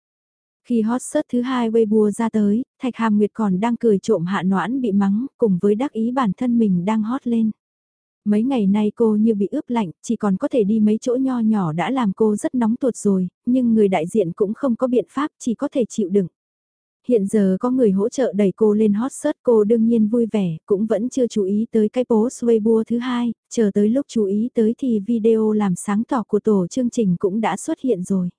Khi hot search thứ hai Weibo ra tới, Thạch Hàm Nguyệt còn đang cười trộm hạ noãn bị mắng, cùng với đắc ý bản thân mình đang hot lên. Mấy ngày nay cô như bị ướp lạnh, chỉ còn có thể đi mấy chỗ nho nhỏ đã làm cô rất nóng tuột rồi, nhưng người đại diện cũng không có biện pháp, chỉ có thể chịu đựng. Hiện giờ có người hỗ trợ đẩy cô lên hot search cô đương nhiên vui vẻ, cũng vẫn chưa chú ý tới cái post Weibo thứ hai, chờ tới lúc chú ý tới thì video làm sáng tỏ của tổ chương trình cũng đã xuất hiện rồi.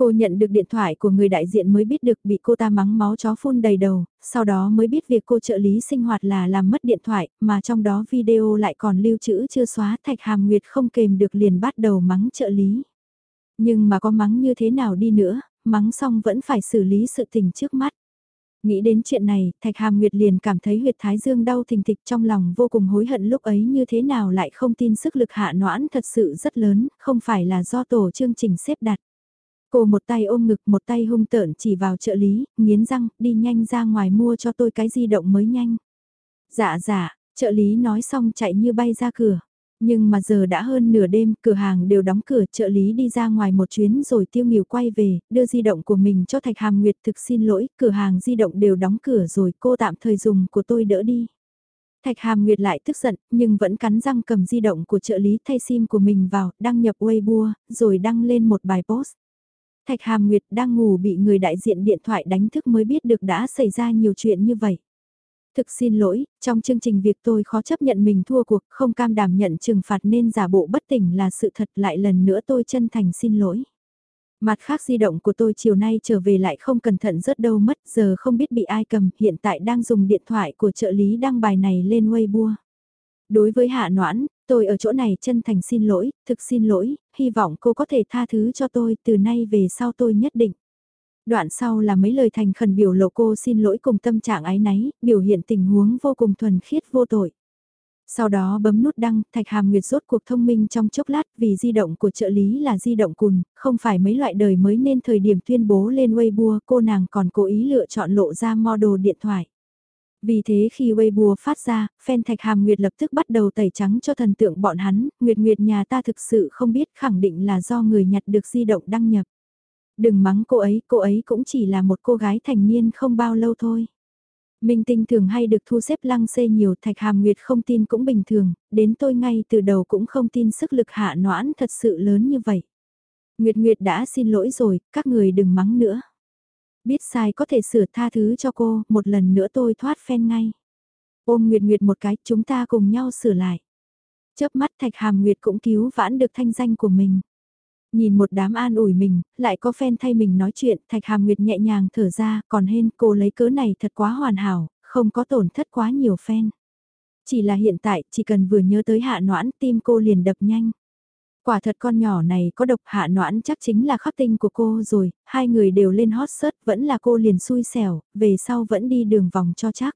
Cô nhận được điện thoại của người đại diện mới biết được bị cô ta mắng máu chó phun đầy đầu, sau đó mới biết việc cô trợ lý sinh hoạt là làm mất điện thoại, mà trong đó video lại còn lưu trữ chưa xóa Thạch Hàm Nguyệt không kềm được liền bắt đầu mắng trợ lý. Nhưng mà có mắng như thế nào đi nữa, mắng xong vẫn phải xử lý sự tình trước mắt. Nghĩ đến chuyện này, Thạch Hàm Nguyệt liền cảm thấy huyệt thái dương đau thình thịch trong lòng vô cùng hối hận lúc ấy như thế nào lại không tin sức lực hạ noãn thật sự rất lớn, không phải là do tổ chương trình xếp đặt. Cô một tay ôm ngực một tay hung tợn chỉ vào trợ lý, nghiến răng, đi nhanh ra ngoài mua cho tôi cái di động mới nhanh. Dạ dạ, trợ lý nói xong chạy như bay ra cửa. Nhưng mà giờ đã hơn nửa đêm, cửa hàng đều đóng cửa, trợ lý đi ra ngoài một chuyến rồi tiêu nghỉu quay về, đưa di động của mình cho Thạch Hàm Nguyệt thực xin lỗi, cửa hàng di động đều đóng cửa rồi, cô tạm thời dùng của tôi đỡ đi. Thạch Hàm Nguyệt lại tức giận, nhưng vẫn cắn răng cầm di động của trợ lý thay sim của mình vào, đăng nhập Weibo, rồi đăng lên một bài post. Thạch Hàm Nguyệt đang ngủ bị người đại diện điện thoại đánh thức mới biết được đã xảy ra nhiều chuyện như vậy. Thực xin lỗi, trong chương trình việc tôi khó chấp nhận mình thua cuộc, không cam đảm nhận trừng phạt nên giả bộ bất tỉnh là sự thật lại lần nữa tôi chân thành xin lỗi. Mặt khác di động của tôi chiều nay trở về lại không cẩn thận rớt đâu mất, giờ không biết bị ai cầm, hiện tại đang dùng điện thoại của trợ lý đăng bài này lên Weibo. Đối với Hạ Noãn, tôi ở chỗ này chân thành xin lỗi, thực xin lỗi, hy vọng cô có thể tha thứ cho tôi, từ nay về sau tôi nhất định. Đoạn sau là mấy lời thành khẩn biểu lộ cô xin lỗi cùng tâm trạng ái náy, biểu hiện tình huống vô cùng thuần khiết vô tội. Sau đó bấm nút đăng, Thạch Hàm Nguyệt rốt cuộc thông minh trong chốc lát vì di động của trợ lý là di động cùn, không phải mấy loại đời mới nên thời điểm tuyên bố lên Weibo cô nàng còn cố ý lựa chọn lộ ra model điện thoại. Vì thế khi Weibo phát ra, fan Thạch Hàm Nguyệt lập tức bắt đầu tẩy trắng cho thần tượng bọn hắn, Nguyệt Nguyệt nhà ta thực sự không biết khẳng định là do người nhặt được di động đăng nhập. Đừng mắng cô ấy, cô ấy cũng chỉ là một cô gái thành niên không bao lâu thôi. Minh tinh thường hay được thu xếp lăng xê nhiều thạch hàm nguyệt không tin cũng bình thường, đến tôi ngay từ đầu cũng không tin sức lực hạ noãn thật sự lớn như vậy. Nguyệt Nguyệt đã xin lỗi rồi, các người đừng mắng nữa. Biết sai có thể sửa tha thứ cho cô, một lần nữa tôi thoát phen ngay. Ôm Nguyệt Nguyệt một cái, chúng ta cùng nhau sửa lại. Chớp mắt Thạch Hàm Nguyệt cũng cứu vãn được thanh danh của mình. Nhìn một đám an ủi mình, lại có fan thay mình nói chuyện, Thạch Hàm Nguyệt nhẹ nhàng thở ra, còn hên cô lấy cớ này thật quá hoàn hảo, không có tổn thất quá nhiều fan. Chỉ là hiện tại, chỉ cần vừa nhớ tới hạ noãn, tim cô liền đập nhanh. Quả thật con nhỏ này có độc hạ noãn chắc chính là khắc tinh của cô rồi, hai người đều lên hot search vẫn là cô liền xui xẻo, về sau vẫn đi đường vòng cho chắc.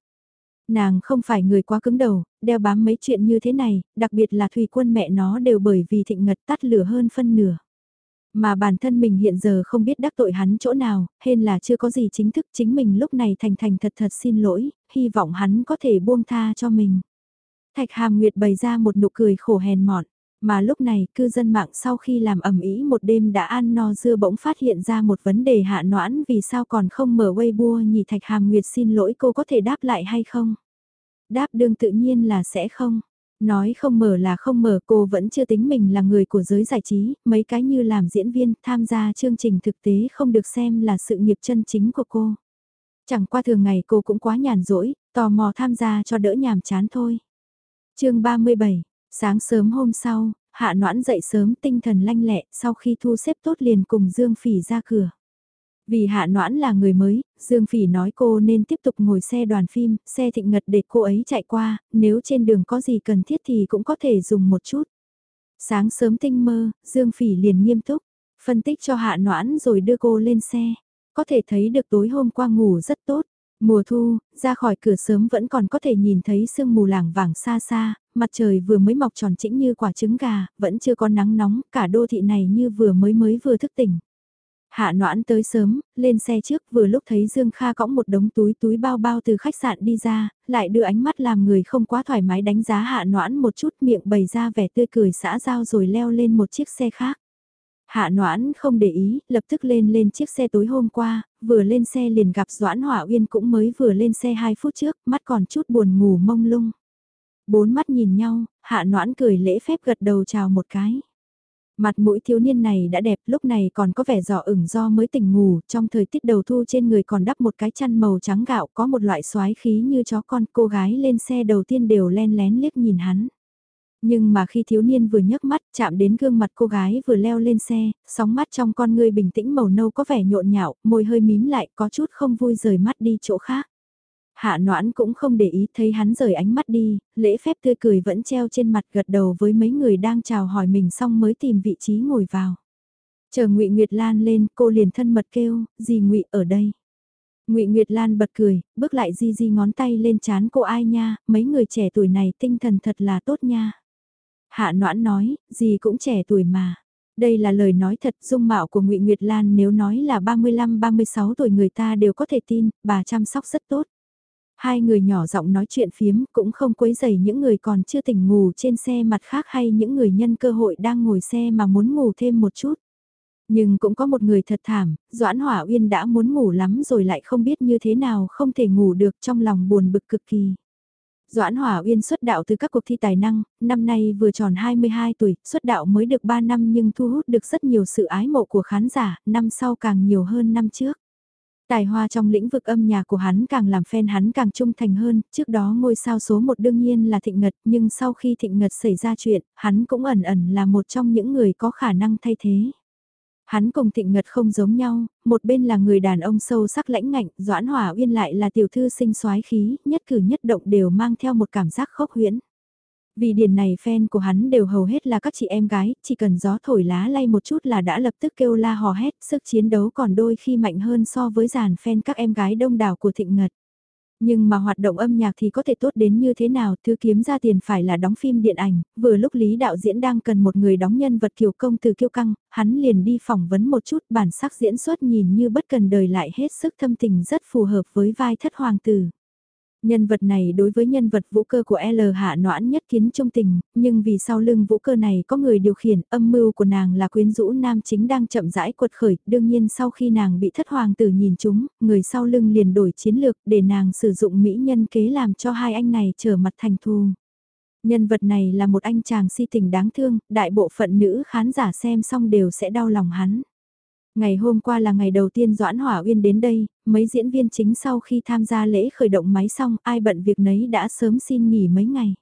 Nàng không phải người quá cứng đầu, đeo bám mấy chuyện như thế này, đặc biệt là thủy quân mẹ nó đều bởi vì thịnh ngật tắt lửa hơn phân nửa. Mà bản thân mình hiện giờ không biết đắc tội hắn chỗ nào, hên là chưa có gì chính thức chính mình lúc này thành thành thật thật xin lỗi, hy vọng hắn có thể buông tha cho mình. Thạch Hàm Nguyệt bày ra một nụ cười khổ hèn mọn, mà lúc này cư dân mạng sau khi làm ẩm ý một đêm đã ăn no dưa bỗng phát hiện ra một vấn đề hạ noãn vì sao còn không mở Weibo nhỉ Thạch Hàm Nguyệt xin lỗi cô có thể đáp lại hay không? Đáp đương tự nhiên là sẽ không. Nói không mở là không mở cô vẫn chưa tính mình là người của giới giải trí, mấy cái như làm diễn viên, tham gia chương trình thực tế không được xem là sự nghiệp chân chính của cô. Chẳng qua thường ngày cô cũng quá nhàn rỗi, tò mò tham gia cho đỡ nhàm chán thôi. chương 37, sáng sớm hôm sau, Hạ Noãn dậy sớm tinh thần lanh lẹ sau khi thu xếp tốt liền cùng Dương Phỉ ra cửa. Vì Hạ Noãn là người mới, Dương Phỉ nói cô nên tiếp tục ngồi xe đoàn phim, xe thịnh ngật để cô ấy chạy qua, nếu trên đường có gì cần thiết thì cũng có thể dùng một chút. Sáng sớm tinh mơ, Dương Phỉ liền nghiêm túc, phân tích cho Hạ Noãn rồi đưa cô lên xe. Có thể thấy được tối hôm qua ngủ rất tốt. Mùa thu, ra khỏi cửa sớm vẫn còn có thể nhìn thấy sương mù làng vàng xa xa, mặt trời vừa mới mọc tròn trĩnh như quả trứng gà, vẫn chưa có nắng nóng, cả đô thị này như vừa mới mới vừa thức tỉnh. Hạ noãn tới sớm, lên xe trước vừa lúc thấy Dương Kha cõng một đống túi túi bao bao từ khách sạn đi ra, lại đưa ánh mắt làm người không quá thoải mái đánh giá hạ noãn một chút miệng bày ra vẻ tươi cười xã giao rồi leo lên một chiếc xe khác. Hạ noãn không để ý, lập tức lên lên chiếc xe tối hôm qua, vừa lên xe liền gặp Doãn Hỏa Uyên cũng mới vừa lên xe 2 phút trước, mắt còn chút buồn ngủ mông lung. Bốn mắt nhìn nhau, hạ noãn cười lễ phép gật đầu chào một cái. Mặt mũi thiếu niên này đã đẹp lúc này còn có vẻ giỏ ửng do mới tỉnh ngủ, trong thời tiết đầu thu trên người còn đắp một cái chăn màu trắng gạo có một loại xoái khí như chó con cô gái lên xe đầu tiên đều len lén liếc nhìn hắn. Nhưng mà khi thiếu niên vừa nhấc mắt chạm đến gương mặt cô gái vừa leo lên xe, sóng mắt trong con người bình tĩnh màu nâu có vẻ nhộn nhạo, môi hơi mím lại có chút không vui rời mắt đi chỗ khác. Hạ noãn cũng không để ý thấy hắn rời ánh mắt đi, lễ phép tươi cười vẫn treo trên mặt gật đầu với mấy người đang chào hỏi mình xong mới tìm vị trí ngồi vào. Chờ ngụy Nguyệt Lan lên cô liền thân mật kêu, gì ngụy ở đây. Ngụy Nguyệt Lan bật cười, bước lại di di ngón tay lên chán cô ai nha, mấy người trẻ tuổi này tinh thần thật là tốt nha. Hạ Noãn nói, gì cũng trẻ tuổi mà. Đây là lời nói thật, dung mạo của Ngụy Nguyệt Lan nếu nói là 35-36 tuổi người ta đều có thể tin, bà chăm sóc rất tốt. Hai người nhỏ giọng nói chuyện phiếm cũng không quấy dày những người còn chưa tỉnh ngủ trên xe mặt khác hay những người nhân cơ hội đang ngồi xe mà muốn ngủ thêm một chút. Nhưng cũng có một người thật thảm, Doãn Hỏa Uyên đã muốn ngủ lắm rồi lại không biết như thế nào không thể ngủ được trong lòng buồn bực cực kỳ. Doãn Hòa Uyên xuất đạo từ các cuộc thi tài năng, năm nay vừa tròn 22 tuổi, xuất đạo mới được 3 năm nhưng thu hút được rất nhiều sự ái mộ của khán giả, năm sau càng nhiều hơn năm trước. Tài hoa trong lĩnh vực âm nhạc của hắn càng làm fan hắn càng trung thành hơn, trước đó ngôi sao số một đương nhiên là Thịnh Ngật, nhưng sau khi Thịnh Ngật xảy ra chuyện, hắn cũng ẩn ẩn là một trong những người có khả năng thay thế. Hắn cùng Thịnh Ngật không giống nhau, một bên là người đàn ông sâu sắc lãnh ngạnh, Doãn Hỏa Uyên lại là tiểu thư sinh soái khí, nhất cử nhất động đều mang theo một cảm giác khốc huyễn. Vì điển này fan của hắn đều hầu hết là các chị em gái, chỉ cần gió thổi lá lay một chút là đã lập tức kêu la hò hét, sức chiến đấu còn đôi khi mạnh hơn so với dàn fan các em gái đông đảo của Thịnh Ngật. Nhưng mà hoạt động âm nhạc thì có thể tốt đến như thế nào, thứ kiếm ra tiền phải là đóng phim điện ảnh, vừa lúc Lý đạo diễn đang cần một người đóng nhân vật kiều công từ kiêu căng, hắn liền đi phỏng vấn một chút bản sắc diễn xuất nhìn như bất cần đời lại hết sức thâm tình rất phù hợp với vai thất hoàng tử. Nhân vật này đối với nhân vật vũ cơ của L hạ noãn nhất kiến trung tình, nhưng vì sau lưng vũ cơ này có người điều khiển, âm mưu của nàng là quyến rũ nam chính đang chậm rãi quật khởi, đương nhiên sau khi nàng bị thất hoàng tử nhìn chúng, người sau lưng liền đổi chiến lược để nàng sử dụng mỹ nhân kế làm cho hai anh này trở mặt thành thù. Nhân vật này là một anh chàng si tình đáng thương, đại bộ phận nữ khán giả xem xong đều sẽ đau lòng hắn. Ngày hôm qua là ngày đầu tiên Doãn Hỏa Uyên đến đây, mấy diễn viên chính sau khi tham gia lễ khởi động máy xong ai bận việc nấy đã sớm xin nghỉ mấy ngày.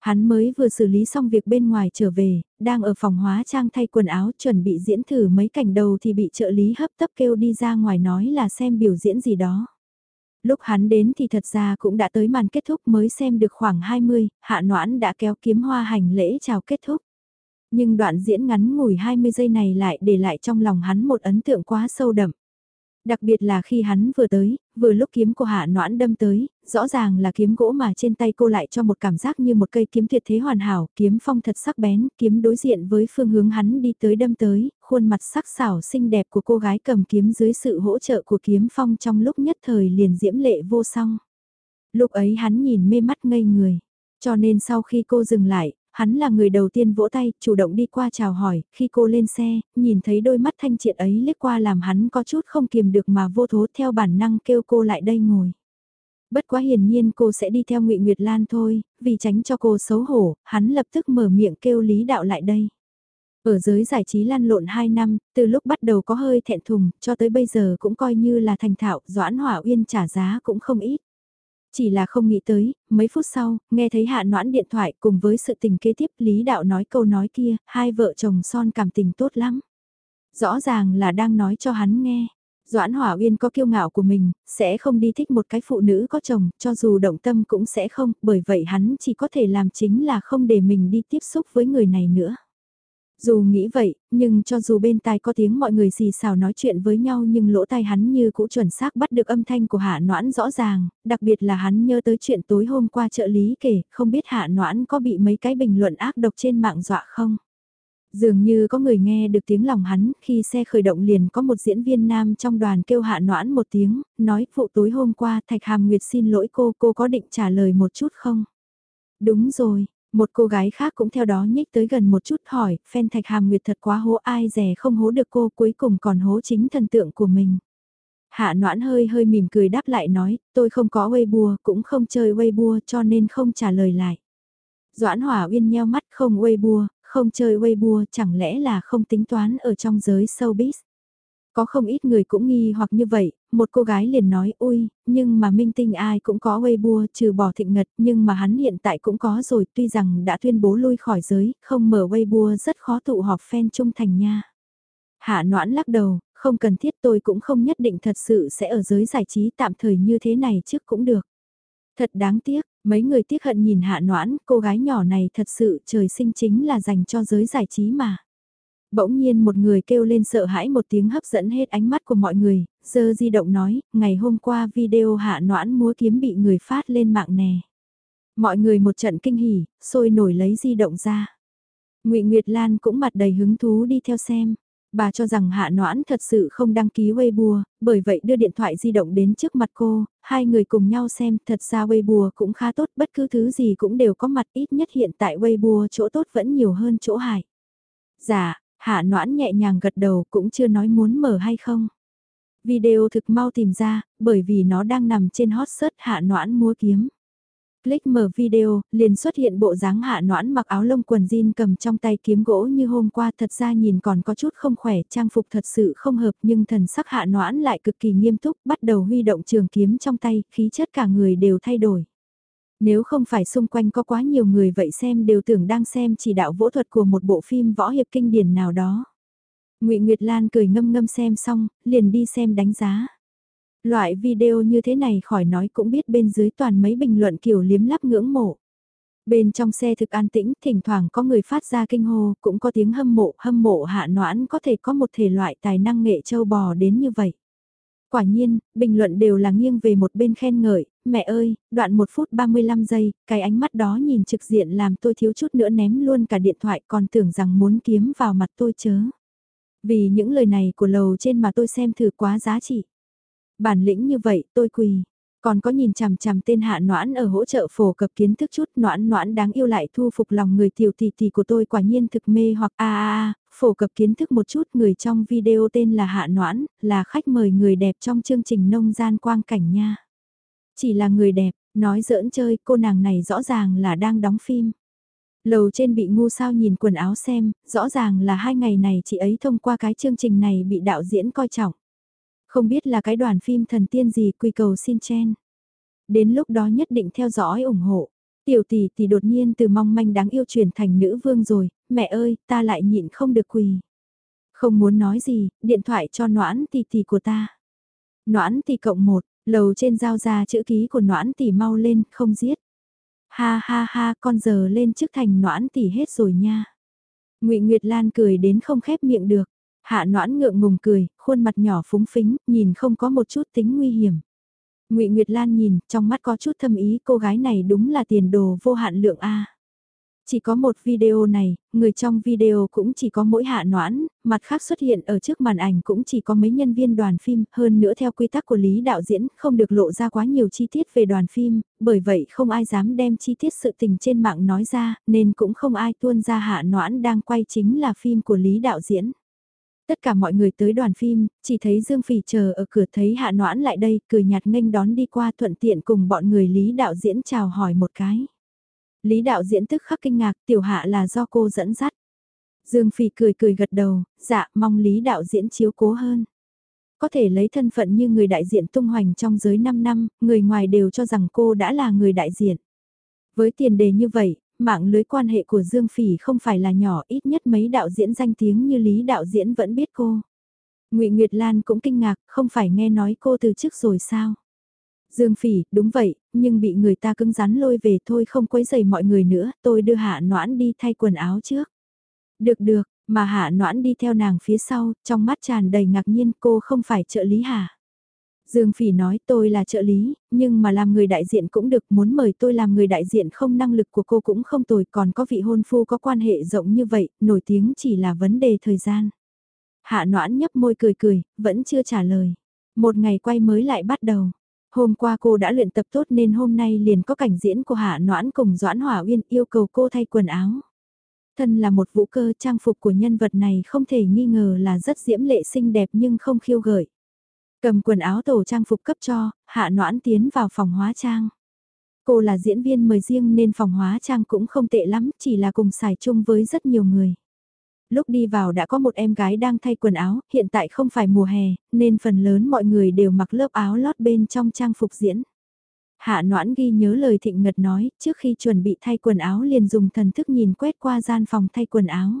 Hắn mới vừa xử lý xong việc bên ngoài trở về, đang ở phòng hóa trang thay quần áo chuẩn bị diễn thử mấy cảnh đầu thì bị trợ lý hấp tấp kêu đi ra ngoài nói là xem biểu diễn gì đó. Lúc hắn đến thì thật ra cũng đã tới màn kết thúc mới xem được khoảng 20, hạ noãn đã kéo kiếm hoa hành lễ chào kết thúc. Nhưng đoạn diễn ngắn ngủi 20 giây này lại để lại trong lòng hắn một ấn tượng quá sâu đậm. Đặc biệt là khi hắn vừa tới, vừa lúc kiếm của hạ noãn đâm tới, rõ ràng là kiếm gỗ mà trên tay cô lại cho một cảm giác như một cây kiếm tuyệt thế hoàn hảo, kiếm phong thật sắc bén, kiếm đối diện với phương hướng hắn đi tới đâm tới, khuôn mặt sắc sảo xinh đẹp của cô gái cầm kiếm dưới sự hỗ trợ của kiếm phong trong lúc nhất thời liền diễm lệ vô song. Lúc ấy hắn nhìn mê mắt ngây người, cho nên sau khi cô dừng lại, hắn là người đầu tiên vỗ tay, chủ động đi qua chào hỏi, khi cô lên xe, nhìn thấy đôi mắt thanh triệt ấy liếc qua làm hắn có chút không kiềm được mà vô thố theo bản năng kêu cô lại đây ngồi. Bất quá hiển nhiên cô sẽ đi theo ngụy Nguyệt Lan thôi, vì tránh cho cô xấu hổ, hắn lập tức mở miệng kêu Lý Đạo lại đây. Ở giới giải trí lăn lộn 2 năm, từ lúc bắt đầu có hơi thẹn thùng, cho tới bây giờ cũng coi như là thành thạo, Doãn Hỏa Uyên trả giá cũng không ít. Chỉ là không nghĩ tới, mấy phút sau, nghe thấy hạ noãn điện thoại cùng với sự tình kế tiếp Lý Đạo nói câu nói kia, hai vợ chồng son cảm tình tốt lắm. Rõ ràng là đang nói cho hắn nghe. Doãn Hỏa Uyên có kiêu ngạo của mình, sẽ không đi thích một cái phụ nữ có chồng, cho dù động tâm cũng sẽ không, bởi vậy hắn chỉ có thể làm chính là không để mình đi tiếp xúc với người này nữa. Dù nghĩ vậy, nhưng cho dù bên tai có tiếng mọi người xì xào nói chuyện với nhau nhưng lỗ tai hắn như cũ chuẩn xác bắt được âm thanh của hạ noãn rõ ràng, đặc biệt là hắn nhớ tới chuyện tối hôm qua trợ lý kể, không biết hạ noãn có bị mấy cái bình luận ác độc trên mạng dọa không? Dường như có người nghe được tiếng lòng hắn, khi xe khởi động liền có một diễn viên nam trong đoàn kêu hạ noãn một tiếng, nói phụ tối hôm qua Thạch Hàm Nguyệt xin lỗi cô, cô có định trả lời một chút không? Đúng rồi, một cô gái khác cũng theo đó nhích tới gần một chút hỏi, phen thạch hàm nguyệt thật quá hố ai rẻ không hố được cô cuối cùng còn hố chính thần tượng của mình. Hạ noãn hơi hơi mỉm cười đáp lại nói, tôi không có Weibo, cũng không chơi Weibo cho nên không trả lời lại. Doãn Hỏa Uyên nheo mắt không Weibo, không chơi Weibo chẳng lẽ là không tính toán ở trong giới showbiz. Có không ít người cũng nghi hoặc như vậy, một cô gái liền nói ui, nhưng mà minh tinh ai cũng có Weibo trừ bỏ thịnh ngật nhưng mà hắn hiện tại cũng có rồi tuy rằng đã tuyên bố lui khỏi giới, không mở Weibo rất khó tụ họp fan trung thành nha. Hạ noãn lắc đầu, không cần thiết tôi cũng không nhất định thật sự sẽ ở giới giải trí tạm thời như thế này trước cũng được. Thật đáng tiếc, mấy người tiếc hận nhìn hạ noãn, cô gái nhỏ này thật sự trời sinh chính là dành cho giới giải trí mà. Bỗng nhiên một người kêu lên sợ hãi một tiếng hấp dẫn hết ánh mắt của mọi người, giờ di động nói, ngày hôm qua video hạ noãn múa kiếm bị người phát lên mạng nè. Mọi người một trận kinh hỉ, sôi nổi lấy di động ra. ngụy Nguyệt Lan cũng mặt đầy hứng thú đi theo xem. Bà cho rằng Hạ Noãn thật sự không đăng ký Weibo, bởi vậy đưa điện thoại di động đến trước mặt cô, hai người cùng nhau xem, thật ra Weibo cũng khá tốt, bất cứ thứ gì cũng đều có mặt ít nhất hiện tại Weibo chỗ tốt vẫn nhiều hơn chỗ hại. Dạ, Hạ Noãn nhẹ nhàng gật đầu cũng chưa nói muốn mở hay không. Video thực mau tìm ra, bởi vì nó đang nằm trên hot search Hạ Noãn múa kiếm. Click mở video, liền xuất hiện bộ dáng hạ noãn mặc áo lông quần jean cầm trong tay kiếm gỗ như hôm qua thật ra nhìn còn có chút không khỏe, trang phục thật sự không hợp nhưng thần sắc hạ noãn lại cực kỳ nghiêm túc, bắt đầu huy động trường kiếm trong tay, khí chất cả người đều thay đổi. Nếu không phải xung quanh có quá nhiều người vậy xem đều tưởng đang xem chỉ đạo võ thuật của một bộ phim võ hiệp kinh điển nào đó. ngụy Nguyệt Lan cười ngâm ngâm xem xong, liền đi xem đánh giá. Loại video như thế này khỏi nói cũng biết bên dưới toàn mấy bình luận kiểu liếm lắp ngưỡng mộ. Bên trong xe thực an tĩnh, thỉnh thoảng có người phát ra kinh hô, cũng có tiếng hâm mộ, hâm mộ hạ noãn có thể có một thể loại tài năng nghệ châu bò đến như vậy. Quả nhiên, bình luận đều là nghiêng về một bên khen ngợi, mẹ ơi, đoạn 1 phút 35 giây, cái ánh mắt đó nhìn trực diện làm tôi thiếu chút nữa ném luôn cả điện thoại còn tưởng rằng muốn kiếm vào mặt tôi chớ. Vì những lời này của lầu trên mà tôi xem thử quá giá trị. Bản lĩnh như vậy, tôi quỳ. Còn có nhìn chằm chằm tên hạ noãn ở hỗ trợ phổ cập kiến thức chút noãn noãn đáng yêu lại thu phục lòng người tiểu tỷ tỷ của tôi quả nhiên thực mê hoặc a a a, phổ cập kiến thức một chút người trong video tên là hạ noãn, là khách mời người đẹp trong chương trình nông gian quang cảnh nha. Chỉ là người đẹp, nói giỡn chơi cô nàng này rõ ràng là đang đóng phim. Lầu trên bị ngu sao nhìn quần áo xem, rõ ràng là hai ngày này chị ấy thông qua cái chương trình này bị đạo diễn coi trọng. Không biết là cái đoàn phim thần tiên gì quy cầu xin chen. Đến lúc đó nhất định theo dõi ủng hộ. Tiểu tỷ tỷ đột nhiên từ mong manh đáng yêu chuyển thành nữ vương rồi, mẹ ơi, ta lại nhịn không được quỳ. Không muốn nói gì, điện thoại cho noãn tỷ tỷ của ta. Noãn tỷ cộng một, lầu trên giao ra chữ ký của noãn tỷ mau lên, không giết. Ha ha ha, con giờ lên trước thành noãn tỷ hết rồi nha. ngụy Nguyệt Lan cười đến không khép miệng được. Hạ noãn ngượng ngùng cười, khuôn mặt nhỏ phúng phính, nhìn không có một chút tính nguy hiểm ngụy Nguyệt Lan nhìn, trong mắt có chút thâm ý cô gái này đúng là tiền đồ vô hạn lượng A. Chỉ có một video này, người trong video cũng chỉ có mỗi hạ noãn, mặt khác xuất hiện ở trước màn ảnh cũng chỉ có mấy nhân viên đoàn phim, hơn nữa theo quy tắc của lý đạo diễn không được lộ ra quá nhiều chi tiết về đoàn phim, bởi vậy không ai dám đem chi tiết sự tình trên mạng nói ra, nên cũng không ai tuôn ra hạ noãn đang quay chính là phim của lý đạo diễn. Tất cả mọi người tới đoàn phim, chỉ thấy Dương Phỉ chờ ở cửa thấy Hạ Noãn lại đây, cười nhạt nghênh đón đi qua thuận tiện cùng bọn người Lý đạo diễn chào hỏi một cái. Lý đạo diễn tức khắc kinh ngạc, tiểu hạ là do cô dẫn dắt. Dương Phỉ cười cười gật đầu, dạ mong Lý đạo diễn chiếu cố hơn. Có thể lấy thân phận như người đại diện tung hoành trong giới 5 năm, người ngoài đều cho rằng cô đã là người đại diện. Với tiền đề như vậy, mạng lưới quan hệ của Dương Phỉ không phải là nhỏ ít nhất mấy đạo diễn danh tiếng như Lý đạo diễn vẫn biết cô. ngụy Nguyệt Lan cũng kinh ngạc, không phải nghe nói cô từ chức rồi sao? Dương Phỉ, đúng vậy, nhưng bị người ta cứng rắn lôi về thôi không quấy rầy mọi người nữa, tôi đưa Hạ Noãn đi thay quần áo trước. Được được, mà Hạ Noãn đi theo nàng phía sau, trong mắt tràn đầy ngạc nhiên cô không phải trợ lý Hạ. Dương Phỉ nói tôi là trợ lý, nhưng mà làm người đại diện cũng được, muốn mời tôi làm người đại diện không năng lực của cô cũng không tồi, còn có vị hôn phu có quan hệ rộng như vậy, nổi tiếng chỉ là vấn đề thời gian. Hạ noãn nhấp môi cười cười, vẫn chưa trả lời. Một ngày quay mới lại bắt đầu. Hôm qua cô đã luyện tập tốt nên hôm nay liền có cảnh diễn của Hạ Noãn cùng Doãn Hỏa Uyên yêu cầu cô thay quần áo. Thân là một vũ cơ trang phục của nhân vật này không thể nghi ngờ là rất diễm lệ xinh đẹp nhưng không khiêu gợi. Cầm quần áo tổ trang phục cấp cho, hạ noãn tiến vào phòng hóa trang. Cô là diễn viên mời riêng nên phòng hóa trang cũng không tệ lắm, chỉ là cùng xài chung với rất nhiều người. Lúc đi vào đã có một em gái đang thay quần áo, hiện tại không phải mùa hè, nên phần lớn mọi người đều mặc lớp áo lót bên trong trang phục diễn. Hạ noãn ghi nhớ lời thịnh ngật nói, trước khi chuẩn bị thay quần áo liền dùng thần thức nhìn quét qua gian phòng thay quần áo.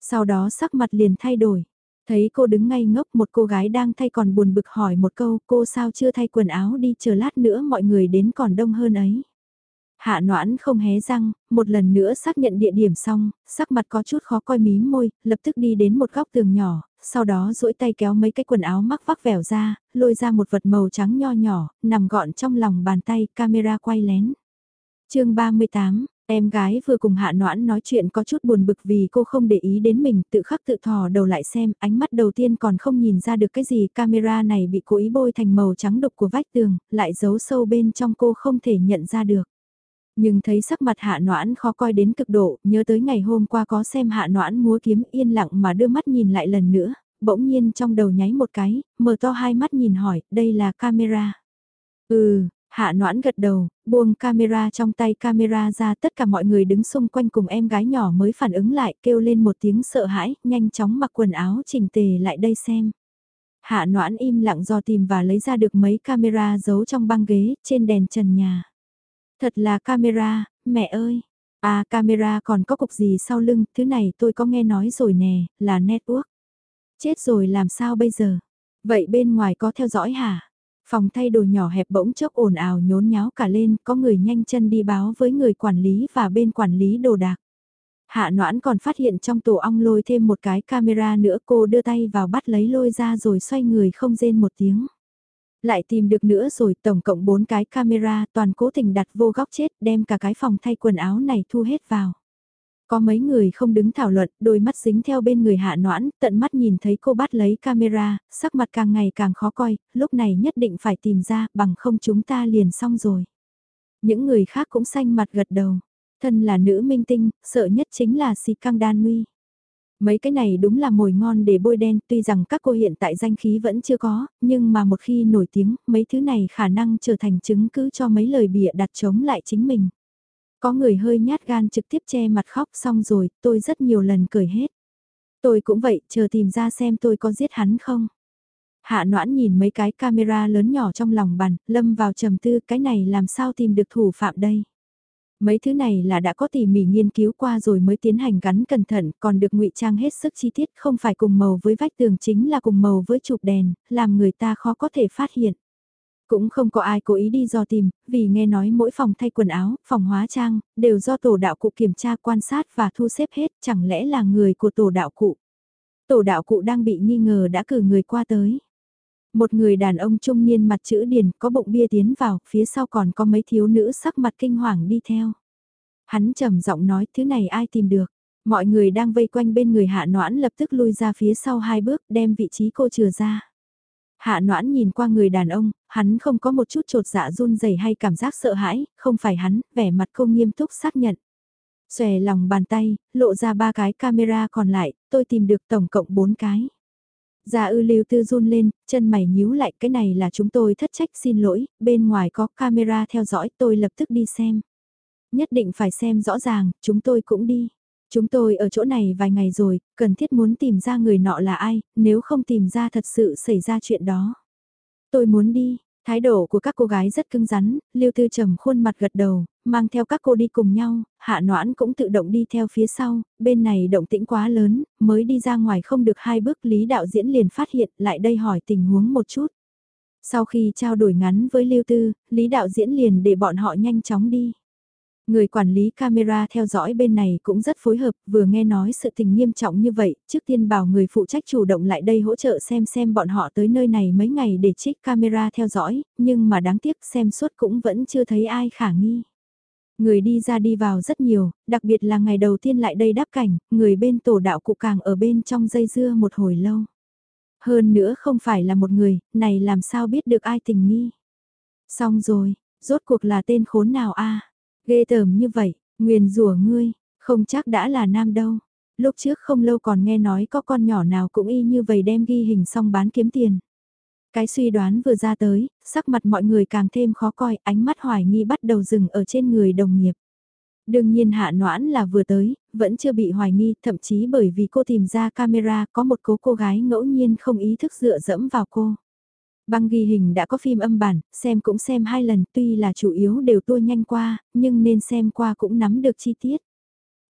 Sau đó sắc mặt liền thay đổi. Thấy cô đứng ngay ngốc một cô gái đang thay còn buồn bực hỏi một câu cô sao chưa thay quần áo đi chờ lát nữa mọi người đến còn đông hơn ấy. Hạ noãn không hé răng, một lần nữa xác nhận địa điểm xong, sắc mặt có chút khó coi mí môi, lập tức đi đến một góc tường nhỏ, sau đó duỗi tay kéo mấy cái quần áo mắc vác vẻo ra, lôi ra một vật màu trắng nho nhỏ, nằm gọn trong lòng bàn tay, camera quay lén. chương 38, Em gái vừa cùng hạ noãn nói chuyện có chút buồn bực vì cô không để ý đến mình, tự khắc tự thò đầu lại xem, ánh mắt đầu tiên còn không nhìn ra được cái gì, camera này bị cố ý bôi thành màu trắng đục của vách tường, lại giấu sâu bên trong cô không thể nhận ra được. Nhưng thấy sắc mặt hạ noãn khó coi đến cực độ, nhớ tới ngày hôm qua có xem hạ noãn múa kiếm yên lặng mà đưa mắt nhìn lại lần nữa, bỗng nhiên trong đầu nháy một cái, mở to hai mắt nhìn hỏi, đây là camera. Ừ, Hạ noãn gật đầu, buông camera trong tay camera ra tất cả mọi người đứng xung quanh cùng em gái nhỏ mới phản ứng lại kêu lên một tiếng sợ hãi, nhanh chóng mặc quần áo chỉnh tề lại đây xem. Hạ noãn im lặng do tìm và lấy ra được mấy camera giấu trong băng ghế trên đèn trần nhà. Thật là camera, mẹ ơi. À camera còn có cục gì sau lưng, thứ này tôi có nghe nói rồi nè, là network. Chết rồi làm sao bây giờ? Vậy bên ngoài có theo dõi hả? Phòng thay đồ nhỏ hẹp bỗng chốc ồn ào nhốn nháo cả lên, có người nhanh chân đi báo với người quản lý và bên quản lý đồ đạc. Hạ noãn còn phát hiện trong tổ ong lôi thêm một cái camera nữa cô đưa tay vào bắt lấy lôi ra rồi xoay người không rên một tiếng. Lại tìm được nữa rồi tổng cộng 4 cái camera toàn cố tình đặt vô góc chết đem cả cái phòng thay quần áo này thu hết vào. Có mấy người không đứng thảo luận, đôi mắt dính theo bên người hạ noãn, tận mắt nhìn thấy cô bắt lấy camera, sắc mặt càng ngày càng khó coi, lúc này nhất định phải tìm ra, bằng không chúng ta liền xong rồi. Những người khác cũng xanh mặt gật đầu. Thân là nữ minh tinh, sợ nhất chính là si căng đan nguy. Mấy cái này đúng là mồi ngon để bôi đen, tuy rằng các cô hiện tại danh khí vẫn chưa có, nhưng mà một khi nổi tiếng, mấy thứ này khả năng trở thành chứng cứ cho mấy lời bịa đặt chống lại chính mình. Có người hơi nhát gan trực tiếp che mặt khóc xong rồi, tôi rất nhiều lần cười hết. Tôi cũng vậy, chờ tìm ra xem tôi có giết hắn không. Hạ noãn nhìn mấy cái camera lớn nhỏ trong lòng bàn, lâm vào trầm tư cái này làm sao tìm được thủ phạm đây. Mấy thứ này là đã có tỉ mỉ nghiên cứu qua rồi mới tiến hành gắn cẩn thận, còn được ngụy trang hết sức chi tiết không phải cùng màu với vách tường chính là cùng màu với chụp đèn, làm người ta khó có thể phát hiện. Cũng không có ai cố ý đi do tìm, vì nghe nói mỗi phòng thay quần áo, phòng hóa trang, đều do tổ đạo cụ kiểm tra quan sát và thu xếp hết, chẳng lẽ là người của tổ đạo cụ. Tổ đạo cụ đang bị nghi ngờ đã cử người qua tới. Một người đàn ông trung niên mặt chữ điền có bụng bia tiến vào, phía sau còn có mấy thiếu nữ sắc mặt kinh hoàng đi theo. Hắn trầm giọng nói thứ này ai tìm được. Mọi người đang vây quanh bên người hạ noãn lập tức lui ra phía sau hai bước đem vị trí cô trừ ra. Hạ noãn nhìn qua người đàn ông, hắn không có một chút trột dạ run rẩy hay cảm giác sợ hãi, không phải hắn, vẻ mặt không nghiêm túc xác nhận. Xòe lòng bàn tay, lộ ra ba cái camera còn lại, tôi tìm được tổng cộng bốn cái. Gia ư lưu tư run lên, chân mày nhíu lại cái này là chúng tôi thất trách xin lỗi, bên ngoài có camera theo dõi tôi lập tức đi xem. Nhất định phải xem rõ ràng, chúng tôi cũng đi. Chúng tôi ở chỗ này vài ngày rồi, cần thiết muốn tìm ra người nọ là ai, nếu không tìm ra thật sự xảy ra chuyện đó. Tôi muốn đi, thái độ của các cô gái rất cứng rắn, Lưu Tư trầm khuôn mặt gật đầu, mang theo các cô đi cùng nhau, hạ noãn cũng tự động đi theo phía sau, bên này động tĩnh quá lớn, mới đi ra ngoài không được hai bước Lý đạo diễn liền phát hiện lại đây hỏi tình huống một chút. Sau khi trao đổi ngắn với Lưu Tư, Lý đạo diễn liền để bọn họ nhanh chóng đi. Người quản lý camera theo dõi bên này cũng rất phối hợp, vừa nghe nói sự tình nghiêm trọng như vậy, trước tiên bảo người phụ trách chủ động lại đây hỗ trợ xem xem bọn họ tới nơi này mấy ngày để trích camera theo dõi, nhưng mà đáng tiếc xem suốt cũng vẫn chưa thấy ai khả nghi. Người đi ra đi vào rất nhiều, đặc biệt là ngày đầu tiên lại đây đáp cảnh, người bên tổ đạo cụ càng ở bên trong dây dưa một hồi lâu. Hơn nữa không phải là một người, này làm sao biết được ai tình nghi. Xong rồi, rốt cuộc là tên khốn nào a Ghê tởm như vậy, nguyền rủa ngươi, không chắc đã là nam đâu. Lúc trước không lâu còn nghe nói có con nhỏ nào cũng y như vậy đem ghi hình xong bán kiếm tiền. Cái suy đoán vừa ra tới, sắc mặt mọi người càng thêm khó coi, ánh mắt hoài nghi bắt đầu dừng ở trên người đồng nghiệp. Đương nhiên hạ noãn là vừa tới, vẫn chưa bị hoài nghi, thậm chí bởi vì cô tìm ra camera có một cố cô gái ngẫu nhiên không ý thức dựa dẫm vào cô. Băng ghi hình đã có phim âm bản, xem cũng xem hai lần tuy là chủ yếu đều tua nhanh qua, nhưng nên xem qua cũng nắm được chi tiết.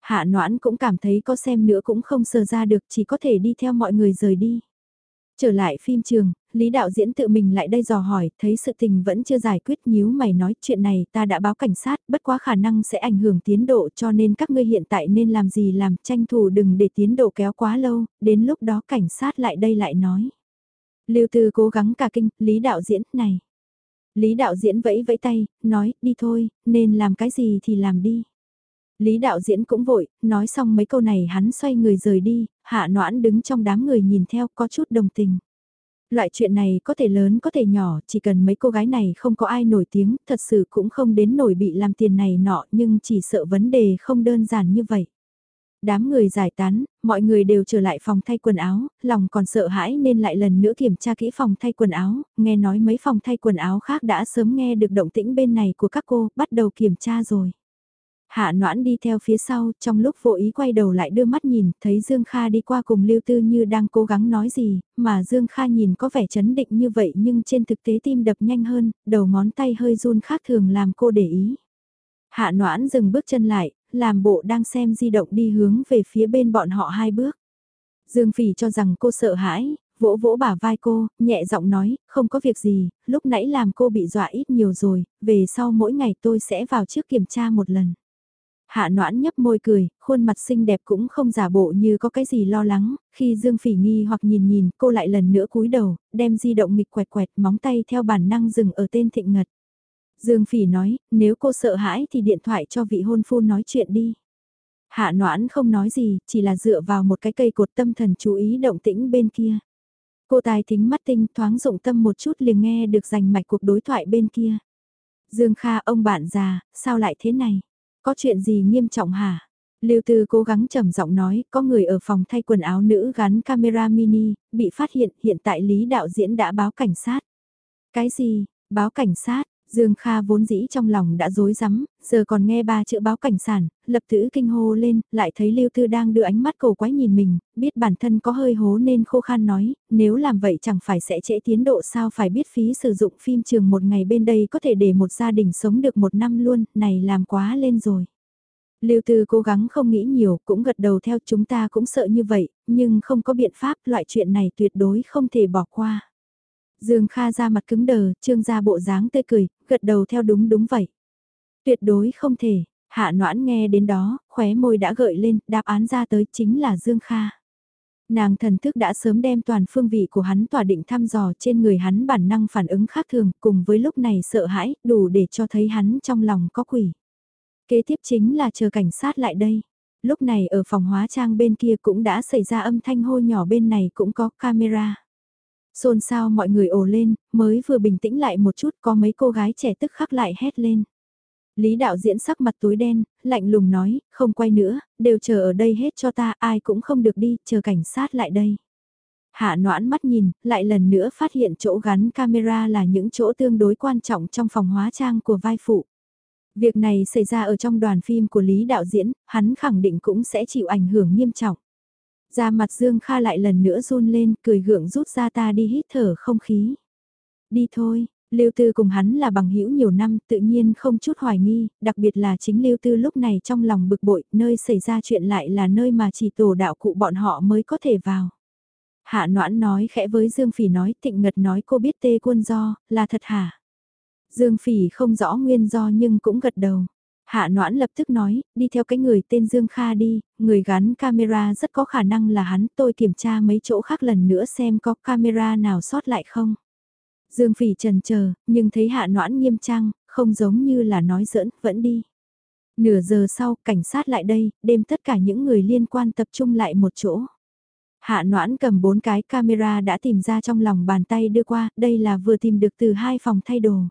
Hạ noãn cũng cảm thấy có xem nữa cũng không sờ ra được chỉ có thể đi theo mọi người rời đi. Trở lại phim trường, Lý đạo diễn tự mình lại đây dò hỏi, thấy sự tình vẫn chưa giải quyết nhíu mày nói chuyện này ta đã báo cảnh sát, bất quá khả năng sẽ ảnh hưởng tiến độ cho nên các ngươi hiện tại nên làm gì làm tranh thủ đừng để tiến độ kéo quá lâu, đến lúc đó cảnh sát lại đây lại nói. Lưu Tư cố gắng cả kinh, Lý đạo diễn, này. Lý đạo diễn vẫy vẫy tay, nói, đi thôi, nên làm cái gì thì làm đi. Lý đạo diễn cũng vội, nói xong mấy câu này hắn xoay người rời đi, hạ noãn đứng trong đám người nhìn theo có chút đồng tình. Loại chuyện này có thể lớn có thể nhỏ, chỉ cần mấy cô gái này không có ai nổi tiếng, thật sự cũng không đến nổi bị làm tiền này nọ nhưng chỉ sợ vấn đề không đơn giản như vậy. Đám người giải tán, mọi người đều trở lại phòng thay quần áo, lòng còn sợ hãi nên lại lần nữa kiểm tra kỹ phòng thay quần áo, nghe nói mấy phòng thay quần áo khác đã sớm nghe được động tĩnh bên này của các cô, bắt đầu kiểm tra rồi. Hạ noãn đi theo phía sau, trong lúc vô ý quay đầu lại đưa mắt nhìn, thấy Dương Kha đi qua cùng Lưu Tư như đang cố gắng nói gì, mà Dương Kha nhìn có vẻ chấn định như vậy nhưng trên thực tế tim đập nhanh hơn, đầu ngón tay hơi run khác thường làm cô để ý. Hạ noãn dừng bước chân lại, làm bộ đang xem di động đi hướng về phía bên bọn họ hai bước. Dương Phỉ cho rằng cô sợ hãi, vỗ vỗ bả vai cô, nhẹ giọng nói, không có việc gì, lúc nãy làm cô bị dọa ít nhiều rồi, về sau mỗi ngày tôi sẽ vào trước kiểm tra một lần. Hạ noãn nhấp môi cười, khuôn mặt xinh đẹp cũng không giả bộ như có cái gì lo lắng, khi Dương Phỉ nghi hoặc nhìn nhìn cô lại lần nữa cúi đầu, đem di động nghịch quẹt quẹt móng tay theo bản năng dừng ở tên thịnh ngật. Dương Phỉ nói, nếu cô sợ hãi thì điện thoại cho vị hôn phu nói chuyện đi. Hạ noãn không nói gì, chỉ là dựa vào một cái cây cột tâm thần chú ý động tĩnh bên kia. Cô tài thính mắt tinh thoáng dụng tâm một chút liền nghe được giành mạch cuộc đối thoại bên kia. Dương Kha ông bạn già, sao lại thế này? Có chuyện gì nghiêm trọng hả? Lưu Tư cố gắng trầm giọng nói, có người ở phòng thay quần áo nữ gắn camera mini, bị phát hiện, hiện tại Lý đạo diễn đã báo cảnh sát. Cái gì? Báo cảnh sát? Dương Kha vốn dĩ trong lòng đã rối rắm, giờ còn nghe ba chữ báo cảnh sản, lập tử kinh hô lên, lại thấy Lưu Tư đang đưa ánh mắt cầu quái nhìn mình, biết bản thân có hơi hố nên khô khan nói, nếu làm vậy chẳng phải sẽ trễ tiến độ sao phải biết phí sử dụng phim trường một ngày bên đây có thể để một gia đình sống được một năm luôn, này làm quá lên rồi. Lưu Tư cố gắng không nghĩ nhiều, cũng gật đầu theo chúng ta cũng sợ như vậy, nhưng không có biện pháp, loại chuyện này tuyệt đối không thể bỏ qua. Dương Kha ra mặt cứng đờ, trương ra bộ dáng tươi cười, gật đầu theo đúng đúng vậy. Tuyệt đối không thể, hạ noãn nghe đến đó, khóe môi đã gợi lên, đáp án ra tới chính là Dương Kha. Nàng thần thức đã sớm đem toàn phương vị của hắn tỏa định thăm dò trên người hắn bản năng phản ứng khác thường cùng với lúc này sợ hãi đủ để cho thấy hắn trong lòng có quỷ. Kế tiếp chính là chờ cảnh sát lại đây. Lúc này ở phòng hóa trang bên kia cũng đã xảy ra âm thanh hô nhỏ bên này cũng có camera. Xôn xao mọi người ồ lên, mới vừa bình tĩnh lại một chút có mấy cô gái trẻ tức khắc lại hét lên. Lý đạo diễn sắc mặt túi đen, lạnh lùng nói, không quay nữa, đều chờ ở đây hết cho ta, ai cũng không được đi, chờ cảnh sát lại đây. Hạ noãn mắt nhìn, lại lần nữa phát hiện chỗ gắn camera là những chỗ tương đối quan trọng trong phòng hóa trang của vai phụ. Việc này xảy ra ở trong đoàn phim của Lý đạo diễn, hắn khẳng định cũng sẽ chịu ảnh hưởng nghiêm trọng. Ra mặt Dương Kha lại lần nữa run lên, cười gượng rút ra ta đi hít thở không khí. Đi thôi, Lưu Tư cùng hắn là bằng hữu nhiều năm, tự nhiên không chút hoài nghi, đặc biệt là chính Lưu Tư lúc này trong lòng bực bội, nơi xảy ra chuyện lại là nơi mà chỉ tổ đạo cụ bọn họ mới có thể vào. Hạ Noãn nói khẽ với Dương Phỉ nói, Tịnh Ngật nói cô biết tê quân do, là thật hả? Dương Phỉ không rõ nguyên do nhưng cũng gật đầu. Hạ Noãn lập tức nói, đi theo cái người tên Dương Kha đi, người gắn camera rất có khả năng là hắn, tôi kiểm tra mấy chỗ khác lần nữa xem có camera nào sót lại không. Dương Phỉ trần chờ, nhưng thấy Hạ Noãn nghiêm trang, không giống như là nói giỡn, vẫn đi. Nửa giờ sau, cảnh sát lại đây, đem tất cả những người liên quan tập trung lại một chỗ. Hạ Noãn cầm bốn cái camera đã tìm ra trong lòng bàn tay đưa qua, đây là vừa tìm được từ hai phòng thay đồ.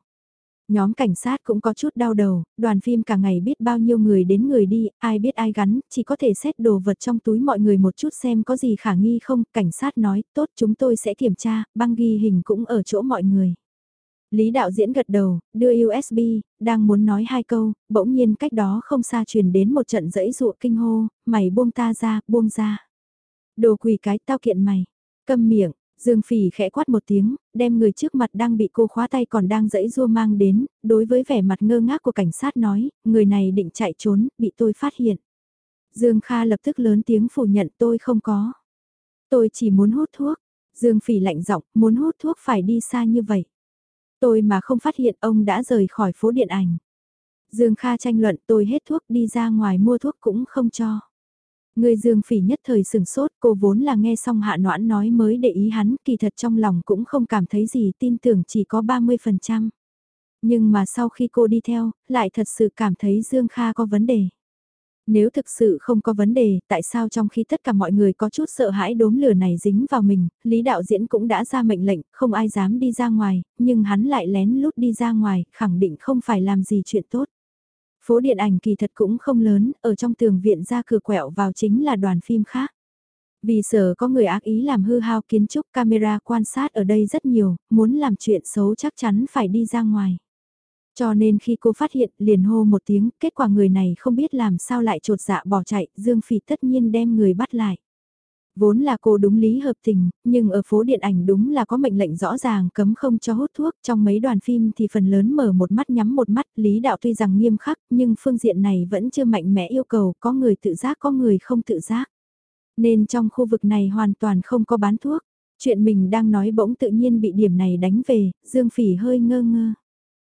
Nhóm cảnh sát cũng có chút đau đầu, đoàn phim cả ngày biết bao nhiêu người đến người đi, ai biết ai gắn, chỉ có thể xét đồ vật trong túi mọi người một chút xem có gì khả nghi không, cảnh sát nói, tốt chúng tôi sẽ kiểm tra, băng ghi hình cũng ở chỗ mọi người. Lý đạo diễn gật đầu, đưa USB, đang muốn nói hai câu, bỗng nhiên cách đó không xa truyền đến một trận dẫy dụa kinh hô, mày buông ta ra, buông ra. Đồ quỷ cái tao kiện mày, câm miệng, Dương Phỉ khẽ quát một tiếng, đem người trước mặt đang bị cô khóa tay còn đang dẫy rua mang đến, đối với vẻ mặt ngơ ngác của cảnh sát nói, người này định chạy trốn, bị tôi phát hiện. Dương Kha lập tức lớn tiếng phủ nhận tôi không có. Tôi chỉ muốn hút thuốc. Dương Phỉ lạnh giọng, muốn hút thuốc phải đi xa như vậy. Tôi mà không phát hiện ông đã rời khỏi phố điện ảnh. Dương Kha tranh luận tôi hết thuốc đi ra ngoài mua thuốc cũng không cho. Người Dương Phỉ nhất thời sừng sốt, cô vốn là nghe xong Hạ Noãn nói mới để ý hắn, kỳ thật trong lòng cũng không cảm thấy gì, tin tưởng chỉ có 30%. Nhưng mà sau khi cô đi theo, lại thật sự cảm thấy Dương Kha có vấn đề. Nếu thực sự không có vấn đề, tại sao trong khi tất cả mọi người có chút sợ hãi đốm lửa này dính vào mình, Lý đạo diễn cũng đã ra mệnh lệnh, không ai dám đi ra ngoài, nhưng hắn lại lén lút đi ra ngoài, khẳng định không phải làm gì chuyện tốt. Phố điện ảnh kỳ thật cũng không lớn, ở trong tường viện ra cửa quẹo vào chính là đoàn phim khác. Vì sợ có người ác ý làm hư hao kiến trúc camera quan sát ở đây rất nhiều, muốn làm chuyện xấu chắc chắn phải đi ra ngoài. Cho nên khi cô phát hiện liền hô một tiếng, kết quả người này không biết làm sao lại trột dạ bỏ chạy, Dương Phỉ tất nhiên đem người bắt lại. Vốn là cô đúng lý hợp tình, nhưng ở phố điện ảnh đúng là có mệnh lệnh rõ ràng cấm không cho hút thuốc, trong mấy đoàn phim thì phần lớn mở một mắt nhắm một mắt, lý đạo tuy rằng nghiêm khắc, nhưng phương diện này vẫn chưa mạnh mẽ yêu cầu, có người tự giác có người không tự giác. Nên trong khu vực này hoàn toàn không có bán thuốc, chuyện mình đang nói bỗng tự nhiên bị điểm này đánh về, Dương Phỉ hơi ngơ ngơ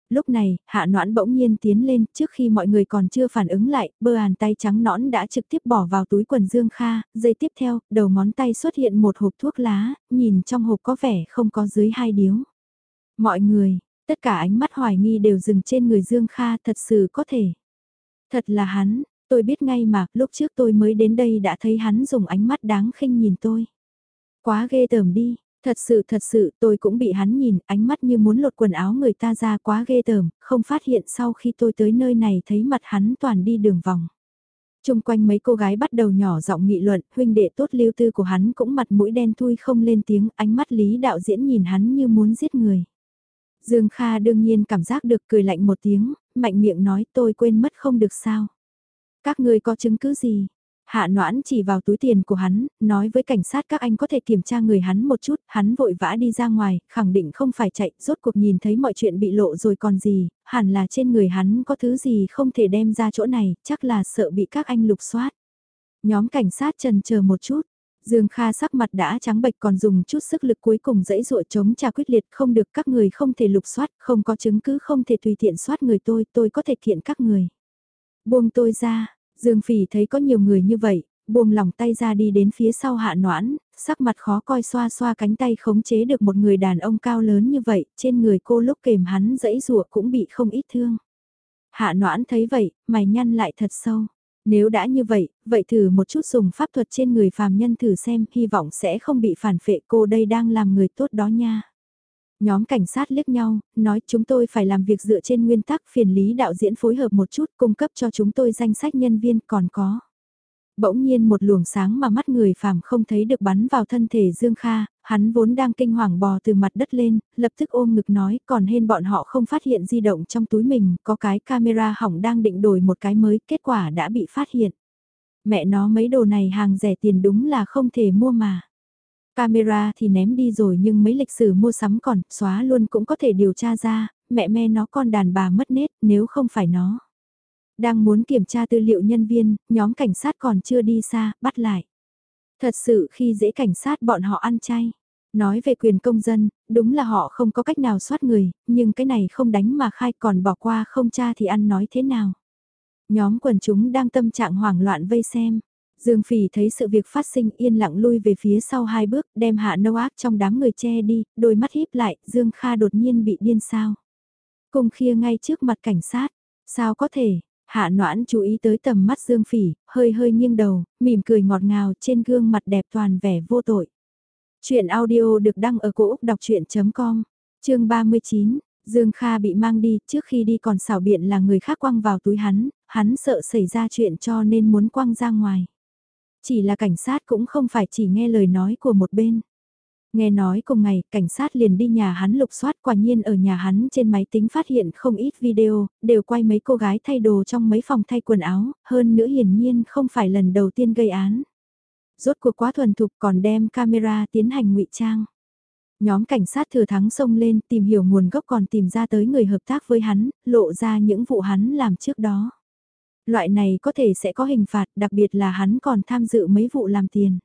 lúc này, hạ noãn bỗng nhiên tiến lên, trước khi mọi người còn chưa phản ứng lại, bơ hàn tay trắng nõn đã trực tiếp bỏ vào túi quần Dương Kha, dây tiếp theo, đầu ngón tay xuất hiện một hộp thuốc lá, nhìn trong hộp có vẻ không có dưới hai điếu. Mọi người, tất cả ánh mắt hoài nghi đều dừng trên người Dương Kha thật sự có thể. Thật là hắn, tôi biết ngay mà, lúc trước tôi mới đến đây đã thấy hắn dùng ánh mắt đáng khinh nhìn tôi. Quá ghê tởm đi, Thật sự thật sự tôi cũng bị hắn nhìn, ánh mắt như muốn lột quần áo người ta ra quá ghê tởm, không phát hiện sau khi tôi tới nơi này thấy mặt hắn toàn đi đường vòng. Trung quanh mấy cô gái bắt đầu nhỏ giọng nghị luận, huynh đệ tốt lưu tư của hắn cũng mặt mũi đen thui không lên tiếng, ánh mắt lý đạo diễn nhìn hắn như muốn giết người. Dương Kha đương nhiên cảm giác được cười lạnh một tiếng, mạnh miệng nói tôi quên mất không được sao. Các người có chứng cứ gì? Hạ noãn chỉ vào túi tiền của hắn, nói với cảnh sát các anh có thể kiểm tra người hắn một chút, hắn vội vã đi ra ngoài, khẳng định không phải chạy, rốt cuộc nhìn thấy mọi chuyện bị lộ rồi còn gì, hẳn là trên người hắn có thứ gì không thể đem ra chỗ này, chắc là sợ bị các anh lục soát. Nhóm cảnh sát trần chờ một chút, Dương Kha sắc mặt đã trắng bệch còn dùng chút sức lực cuối cùng dãy dụa chống trả quyết liệt không được các người không thể lục soát, không có chứng cứ không thể tùy tiện soát người tôi, tôi có thể kiện các người. Buông tôi ra, Dương Phỉ thấy có nhiều người như vậy, buông lòng tay ra đi đến phía sau hạ noãn, sắc mặt khó coi xoa xoa cánh tay khống chế được một người đàn ông cao lớn như vậy, trên người cô lúc kềm hắn dẫy rùa cũng bị không ít thương. Hạ noãn thấy vậy, mày nhăn lại thật sâu. Nếu đã như vậy, vậy thử một chút dùng pháp thuật trên người phàm nhân thử xem, hy vọng sẽ không bị phản phệ cô đây đang làm người tốt đó nha. Nhóm cảnh sát liếc nhau, nói chúng tôi phải làm việc dựa trên nguyên tắc phiền lý đạo diễn phối hợp một chút cung cấp cho chúng tôi danh sách nhân viên còn có. Bỗng nhiên một luồng sáng mà mắt người phàm không thấy được bắn vào thân thể Dương Kha, hắn vốn đang kinh hoàng bò từ mặt đất lên, lập tức ôm ngực nói còn hên bọn họ không phát hiện di động trong túi mình, có cái camera hỏng đang định đổi một cái mới, kết quả đã bị phát hiện. Mẹ nó mấy đồ này hàng rẻ tiền đúng là không thể mua mà. Camera thì ném đi rồi nhưng mấy lịch sử mua sắm còn, xóa luôn cũng có thể điều tra ra, mẹ me nó con đàn bà mất nết nếu không phải nó. Đang muốn kiểm tra tư liệu nhân viên, nhóm cảnh sát còn chưa đi xa, bắt lại. Thật sự khi dễ cảnh sát bọn họ ăn chay. Nói về quyền công dân, đúng là họ không có cách nào soát người, nhưng cái này không đánh mà khai còn bỏ qua không cha thì ăn nói thế nào. Nhóm quần chúng đang tâm trạng hoảng loạn vây xem. Dương Phỉ thấy sự việc phát sinh yên lặng lui về phía sau hai bước, đem hạ nâu ác trong đám người che đi, đôi mắt híp lại, Dương Kha đột nhiên bị điên sao. Cùng khia ngay trước mặt cảnh sát, sao có thể, hạ noãn chú ý tới tầm mắt Dương Phỉ, hơi hơi nghiêng đầu, mỉm cười ngọt ngào trên gương mặt đẹp toàn vẻ vô tội. Chuyện audio được đăng ở cổ Úc đọc chuyện.com, chương 39. Dương Kha bị mang đi, trước khi đi còn xảo biện là người khác quăng vào túi hắn, hắn sợ xảy ra chuyện cho nên muốn quăng ra ngoài. Chỉ là cảnh sát cũng không phải chỉ nghe lời nói của một bên. Nghe nói cùng ngày, cảnh sát liền đi nhà hắn lục soát quả nhiên ở nhà hắn trên máy tính phát hiện không ít video, đều quay mấy cô gái thay đồ trong mấy phòng thay quần áo, hơn nữa hiển nhiên không phải lần đầu tiên gây án. Rốt cuộc quá thuần thục còn đem camera tiến hành ngụy trang. Nhóm cảnh sát thừa thắng xông lên tìm hiểu nguồn gốc còn tìm ra tới người hợp tác với hắn, lộ ra những vụ hắn làm trước đó. Loại này có thể sẽ có hình phạt, đặc biệt là hắn còn tham dự mấy vụ làm tiền.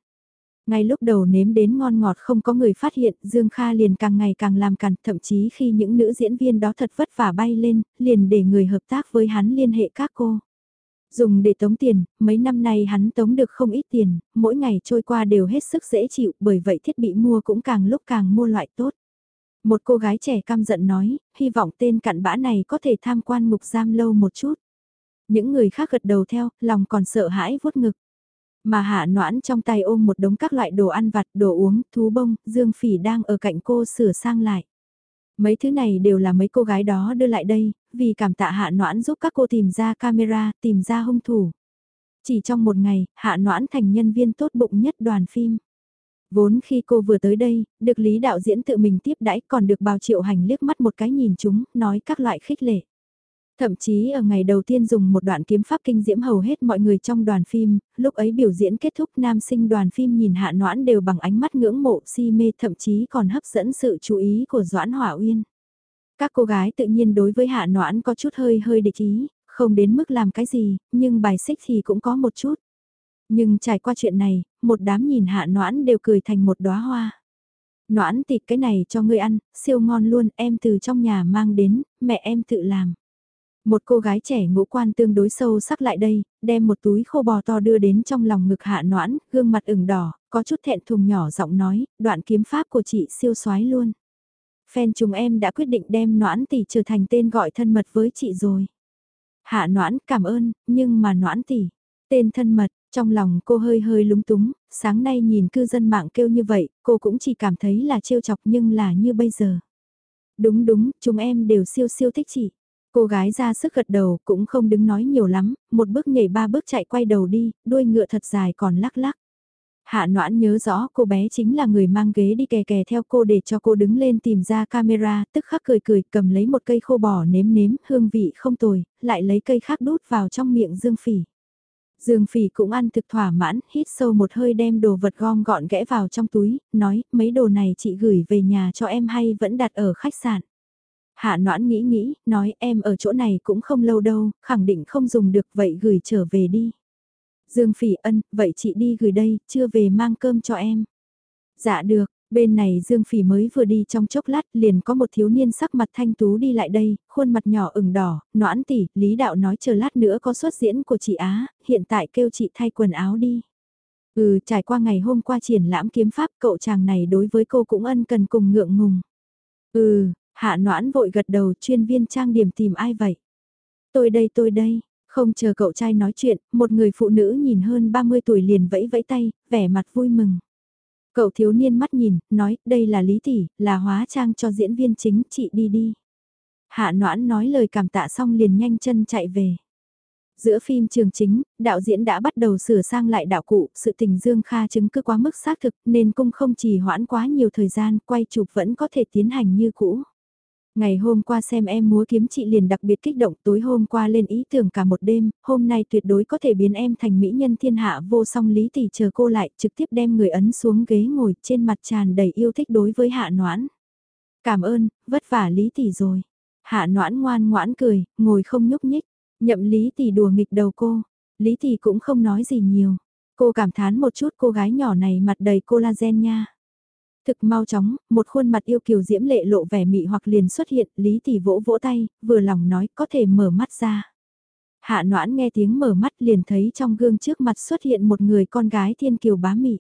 Ngay lúc đầu nếm đến ngon ngọt không có người phát hiện, Dương Kha liền càng ngày càng làm cằn, thậm chí khi những nữ diễn viên đó thật vất vả bay lên, liền để người hợp tác với hắn liên hệ các cô. Dùng để tống tiền, mấy năm nay hắn tống được không ít tiền, mỗi ngày trôi qua đều hết sức dễ chịu, bởi vậy thiết bị mua cũng càng lúc càng mua loại tốt. Một cô gái trẻ căm giận nói, hy vọng tên cặn bã này có thể tham quan ngục giam lâu một chút. Những người khác gật đầu theo, lòng còn sợ hãi vuốt ngực. Mà hạ noãn trong tay ôm một đống các loại đồ ăn vặt, đồ uống, thú bông, dương phỉ đang ở cạnh cô sửa sang lại. Mấy thứ này đều là mấy cô gái đó đưa lại đây, vì cảm tạ hạ noãn giúp các cô tìm ra camera, tìm ra hung thủ. Chỉ trong một ngày, hạ noãn thành nhân viên tốt bụng nhất đoàn phim. Vốn khi cô vừa tới đây, được lý đạo diễn tự mình tiếp đãi còn được bào triệu hành liếc mắt một cái nhìn chúng, nói các loại khích lệ. Thậm chí ở ngày đầu tiên dùng một đoạn kiếm pháp kinh diễm hầu hết mọi người trong đoàn phim, lúc ấy biểu diễn kết thúc nam sinh đoàn phim nhìn hạ noãn đều bằng ánh mắt ngưỡng mộ si mê thậm chí còn hấp dẫn sự chú ý của Doãn Hỏa Uyên. Các cô gái tự nhiên đối với hạ noãn có chút hơi hơi địch ý, không đến mức làm cái gì, nhưng bài xích thì cũng có một chút. Nhưng trải qua chuyện này, một đám nhìn hạ noãn đều cười thành một đóa hoa. Noãn thịt cái này cho ngươi ăn, siêu ngon luôn, em từ trong nhà mang đến, mẹ em tự làm. Một cô gái trẻ ngũ quan tương đối sâu sắc lại đây, đem một túi khô bò to đưa đến trong lòng ngực hạ noãn, gương mặt ửng đỏ, có chút thẹn thùng nhỏ giọng nói, đoạn kiếm pháp của chị siêu soái luôn. Fan chúng em đã quyết định đem noãn tỷ trở thành tên gọi thân mật với chị rồi. Hạ noãn cảm ơn, nhưng mà noãn tỷ, tên thân mật, trong lòng cô hơi hơi lúng túng, sáng nay nhìn cư dân mạng kêu như vậy, cô cũng chỉ cảm thấy là trêu chọc nhưng là như bây giờ. Đúng đúng, chúng em đều siêu siêu thích chị. Cô gái ra sức gật đầu cũng không đứng nói nhiều lắm, một bước nhảy ba bước chạy quay đầu đi, đuôi ngựa thật dài còn lắc lắc. Hạ noãn nhớ rõ cô bé chính là người mang ghế đi kè kè theo cô để cho cô đứng lên tìm ra camera, tức khắc cười cười cầm lấy một cây khô bò nếm nếm, hương vị không tồi, lại lấy cây khác đút vào trong miệng Dương Phỉ. Dương Phỉ cũng ăn thực thỏa mãn, hít sâu một hơi đem đồ vật gom gọn ghẽ vào trong túi, nói mấy đồ này chị gửi về nhà cho em hay vẫn đặt ở khách sạn. Hạ noãn nghĩ nghĩ, nói em ở chỗ này cũng không lâu đâu, khẳng định không dùng được vậy gửi trở về đi. Dương Phỉ ân, vậy chị đi gửi đây, chưa về mang cơm cho em. Dạ được, bên này Dương Phỉ mới vừa đi trong chốc lát liền có một thiếu niên sắc mặt thanh tú đi lại đây, khuôn mặt nhỏ ửng đỏ, noãn tỉ, Lý Đạo nói chờ lát nữa có xuất diễn của chị Á, hiện tại kêu chị thay quần áo đi. Ừ, trải qua ngày hôm qua triển lãm kiếm pháp cậu chàng này đối với cô cũng ân cần cùng ngượng ngùng. Ừ, Hạ noãn vội gật đầu chuyên viên trang điểm tìm ai vậy? Tôi đây tôi đây, không chờ cậu trai nói chuyện, một người phụ nữ nhìn hơn 30 tuổi liền vẫy vẫy tay, vẻ mặt vui mừng. Cậu thiếu niên mắt nhìn, nói, đây là Lý Tỷ, là hóa trang cho diễn viên chính, chị đi đi. Hạ noãn nói lời cảm tạ xong liền nhanh chân chạy về. Giữa phim trường chính, đạo diễn đã bắt đầu sửa sang lại đạo cụ, sự tình Dương Kha chứng cứ quá mức xác thực nên cung không chỉ hoãn quá nhiều thời gian, quay chụp vẫn có thể tiến hành như cũ. Ngày hôm qua xem em múa kiếm chị liền đặc biệt kích động tối hôm qua lên ý tưởng cả một đêm, hôm nay tuyệt đối có thể biến em thành mỹ nhân thiên hạ vô song lý tỷ chờ cô lại trực tiếp đem người ấn xuống ghế ngồi trên mặt tràn đầy yêu thích đối với hạ noãn. Cảm ơn, vất vả lý tỷ rồi. Hạ noãn ngoan ngoãn cười, ngồi không nhúc nhích, nhậm lý tỷ đùa nghịch đầu cô. Lý tỷ cũng không nói gì nhiều. Cô cảm thán một chút cô gái nhỏ này mặt đầy collagen nha. Thực mau chóng, một khuôn mặt yêu kiều diễm lệ lộ vẻ mị hoặc liền xuất hiện, Lý Tỷ vỗ vỗ tay, vừa lòng nói có thể mở mắt ra. Hạ noãn nghe tiếng mở mắt liền thấy trong gương trước mặt xuất hiện một người con gái thiên kiều bá mị.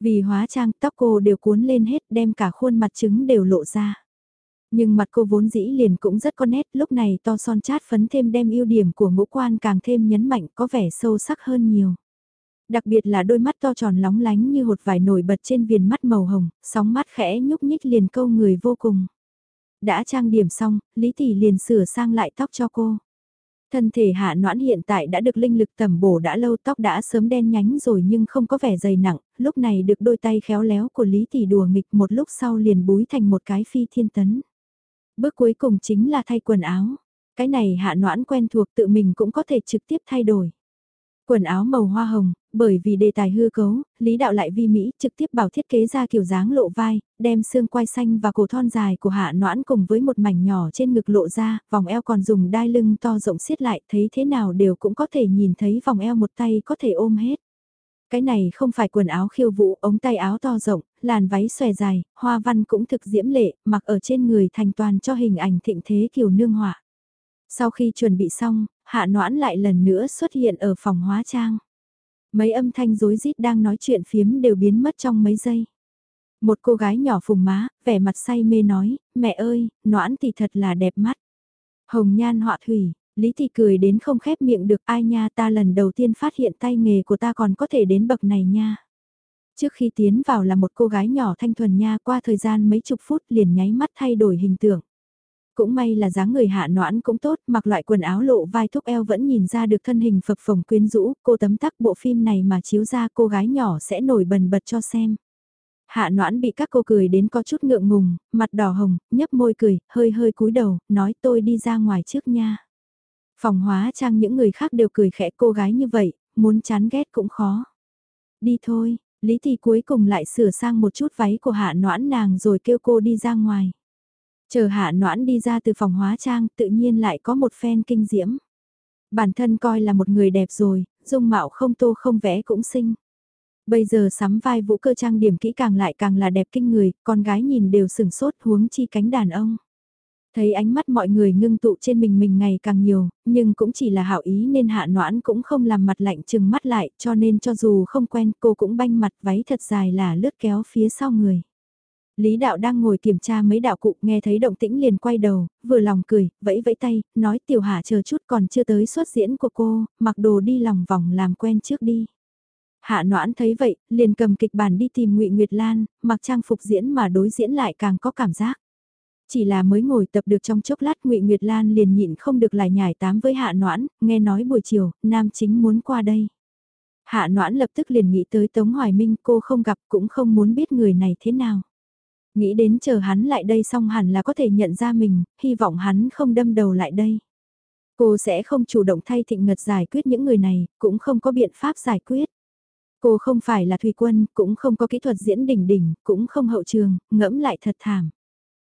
Vì hóa trang tóc cô đều cuốn lên hết đem cả khuôn mặt trứng đều lộ ra. Nhưng mặt cô vốn dĩ liền cũng rất có nét lúc này to son chát phấn thêm đem ưu điểm của ngũ quan càng thêm nhấn mạnh có vẻ sâu sắc hơn nhiều đặc biệt là đôi mắt to tròn lóng lánh như hột vải nổi bật trên viền mắt màu hồng, sóng mắt khẽ nhúc nhích liền câu người vô cùng. Đã trang điểm xong, Lý Tỷ liền sửa sang lại tóc cho cô. Thân thể hạ noãn hiện tại đã được linh lực tẩm bổ đã lâu tóc đã sớm đen nhánh rồi nhưng không có vẻ dày nặng, lúc này được đôi tay khéo léo của Lý Tỷ đùa nghịch một lúc sau liền búi thành một cái phi thiên tấn. Bước cuối cùng chính là thay quần áo. Cái này hạ noãn quen thuộc tự mình cũng có thể trực tiếp thay đổi. Quần áo màu hoa hồng, bởi vì đề tài hư cấu, Lý Đạo lại vi Mỹ trực tiếp bảo thiết kế ra kiểu dáng lộ vai, đem xương quai xanh và cổ thon dài của hạ noãn cùng với một mảnh nhỏ trên ngực lộ ra, vòng eo còn dùng đai lưng to rộng xiết lại, thấy thế nào đều cũng có thể nhìn thấy vòng eo một tay có thể ôm hết. Cái này không phải quần áo khiêu vũ, ống tay áo to rộng, làn váy xòe dài, hoa văn cũng thực diễm lệ, mặc ở trên người thành toàn cho hình ảnh thịnh thế kiều nương họa. Sau khi chuẩn bị xong, hạ noãn lại lần nữa xuất hiện ở phòng hóa trang. Mấy âm thanh rối rít đang nói chuyện phiếm đều biến mất trong mấy giây. Một cô gái nhỏ phùng má, vẻ mặt say mê nói, mẹ ơi, noãn thì thật là đẹp mắt. Hồng nhan họa thủy, Lý thì cười đến không khép miệng được ai nha ta lần đầu tiên phát hiện tay nghề của ta còn có thể đến bậc này nha. Trước khi tiến vào là một cô gái nhỏ thanh thuần nha qua thời gian mấy chục phút liền nháy mắt thay đổi hình tượng. Cũng may là dáng người hạ noãn cũng tốt, mặc loại quần áo lộ vai thúc eo vẫn nhìn ra được thân hình phập phồng quyến rũ, cô tấm tắc bộ phim này mà chiếu ra cô gái nhỏ sẽ nổi bần bật cho xem. Hạ noãn bị các cô cười đến có chút ngượng ngùng, mặt đỏ hồng, nhấp môi cười, hơi hơi cúi đầu, nói tôi đi ra ngoài trước nha. Phòng hóa trang những người khác đều cười khẽ cô gái như vậy, muốn chán ghét cũng khó. Đi thôi, Lý Thị cuối cùng lại sửa sang một chút váy của hạ noãn nàng rồi kêu cô đi ra ngoài. Chờ hạ noãn đi ra từ phòng hóa trang tự nhiên lại có một phen kinh diễm. Bản thân coi là một người đẹp rồi, dung mạo không tô không vẽ cũng xinh. Bây giờ sắm vai vũ cơ trang điểm kỹ càng lại càng là đẹp kinh người, con gái nhìn đều sừng sốt huống chi cánh đàn ông. Thấy ánh mắt mọi người ngưng tụ trên mình mình ngày càng nhiều, nhưng cũng chỉ là hảo ý nên hạ noãn cũng không làm mặt lạnh chừng mắt lại cho nên cho dù không quen cô cũng banh mặt váy thật dài là lướt kéo phía sau người. Lý đạo đang ngồi kiểm tra mấy đạo cụ nghe thấy động tĩnh liền quay đầu, vừa lòng cười, vẫy vẫy tay, nói tiểu hạ chờ chút còn chưa tới xuất diễn của cô, mặc đồ đi lòng vòng làm quen trước đi. Hạ noãn thấy vậy, liền cầm kịch bản đi tìm ngụy Nguyệt Lan, mặc trang phục diễn mà đối diễn lại càng có cảm giác. Chỉ là mới ngồi tập được trong chốc lát ngụy Nguyệt Lan liền nhịn không được lại nhải tám với hạ noãn, nghe nói buổi chiều, nam chính muốn qua đây. Hạ noãn lập tức liền nghĩ tới Tống Hoài Minh cô không gặp cũng không muốn biết người này thế nào. Nghĩ đến chờ hắn lại đây xong hẳn là có thể nhận ra mình, hy vọng hắn không đâm đầu lại đây. Cô sẽ không chủ động thay thịnh ngật giải quyết những người này, cũng không có biện pháp giải quyết. Cô không phải là thủy quân, cũng không có kỹ thuật diễn đỉnh đỉnh, cũng không hậu trường, ngẫm lại thật thảm.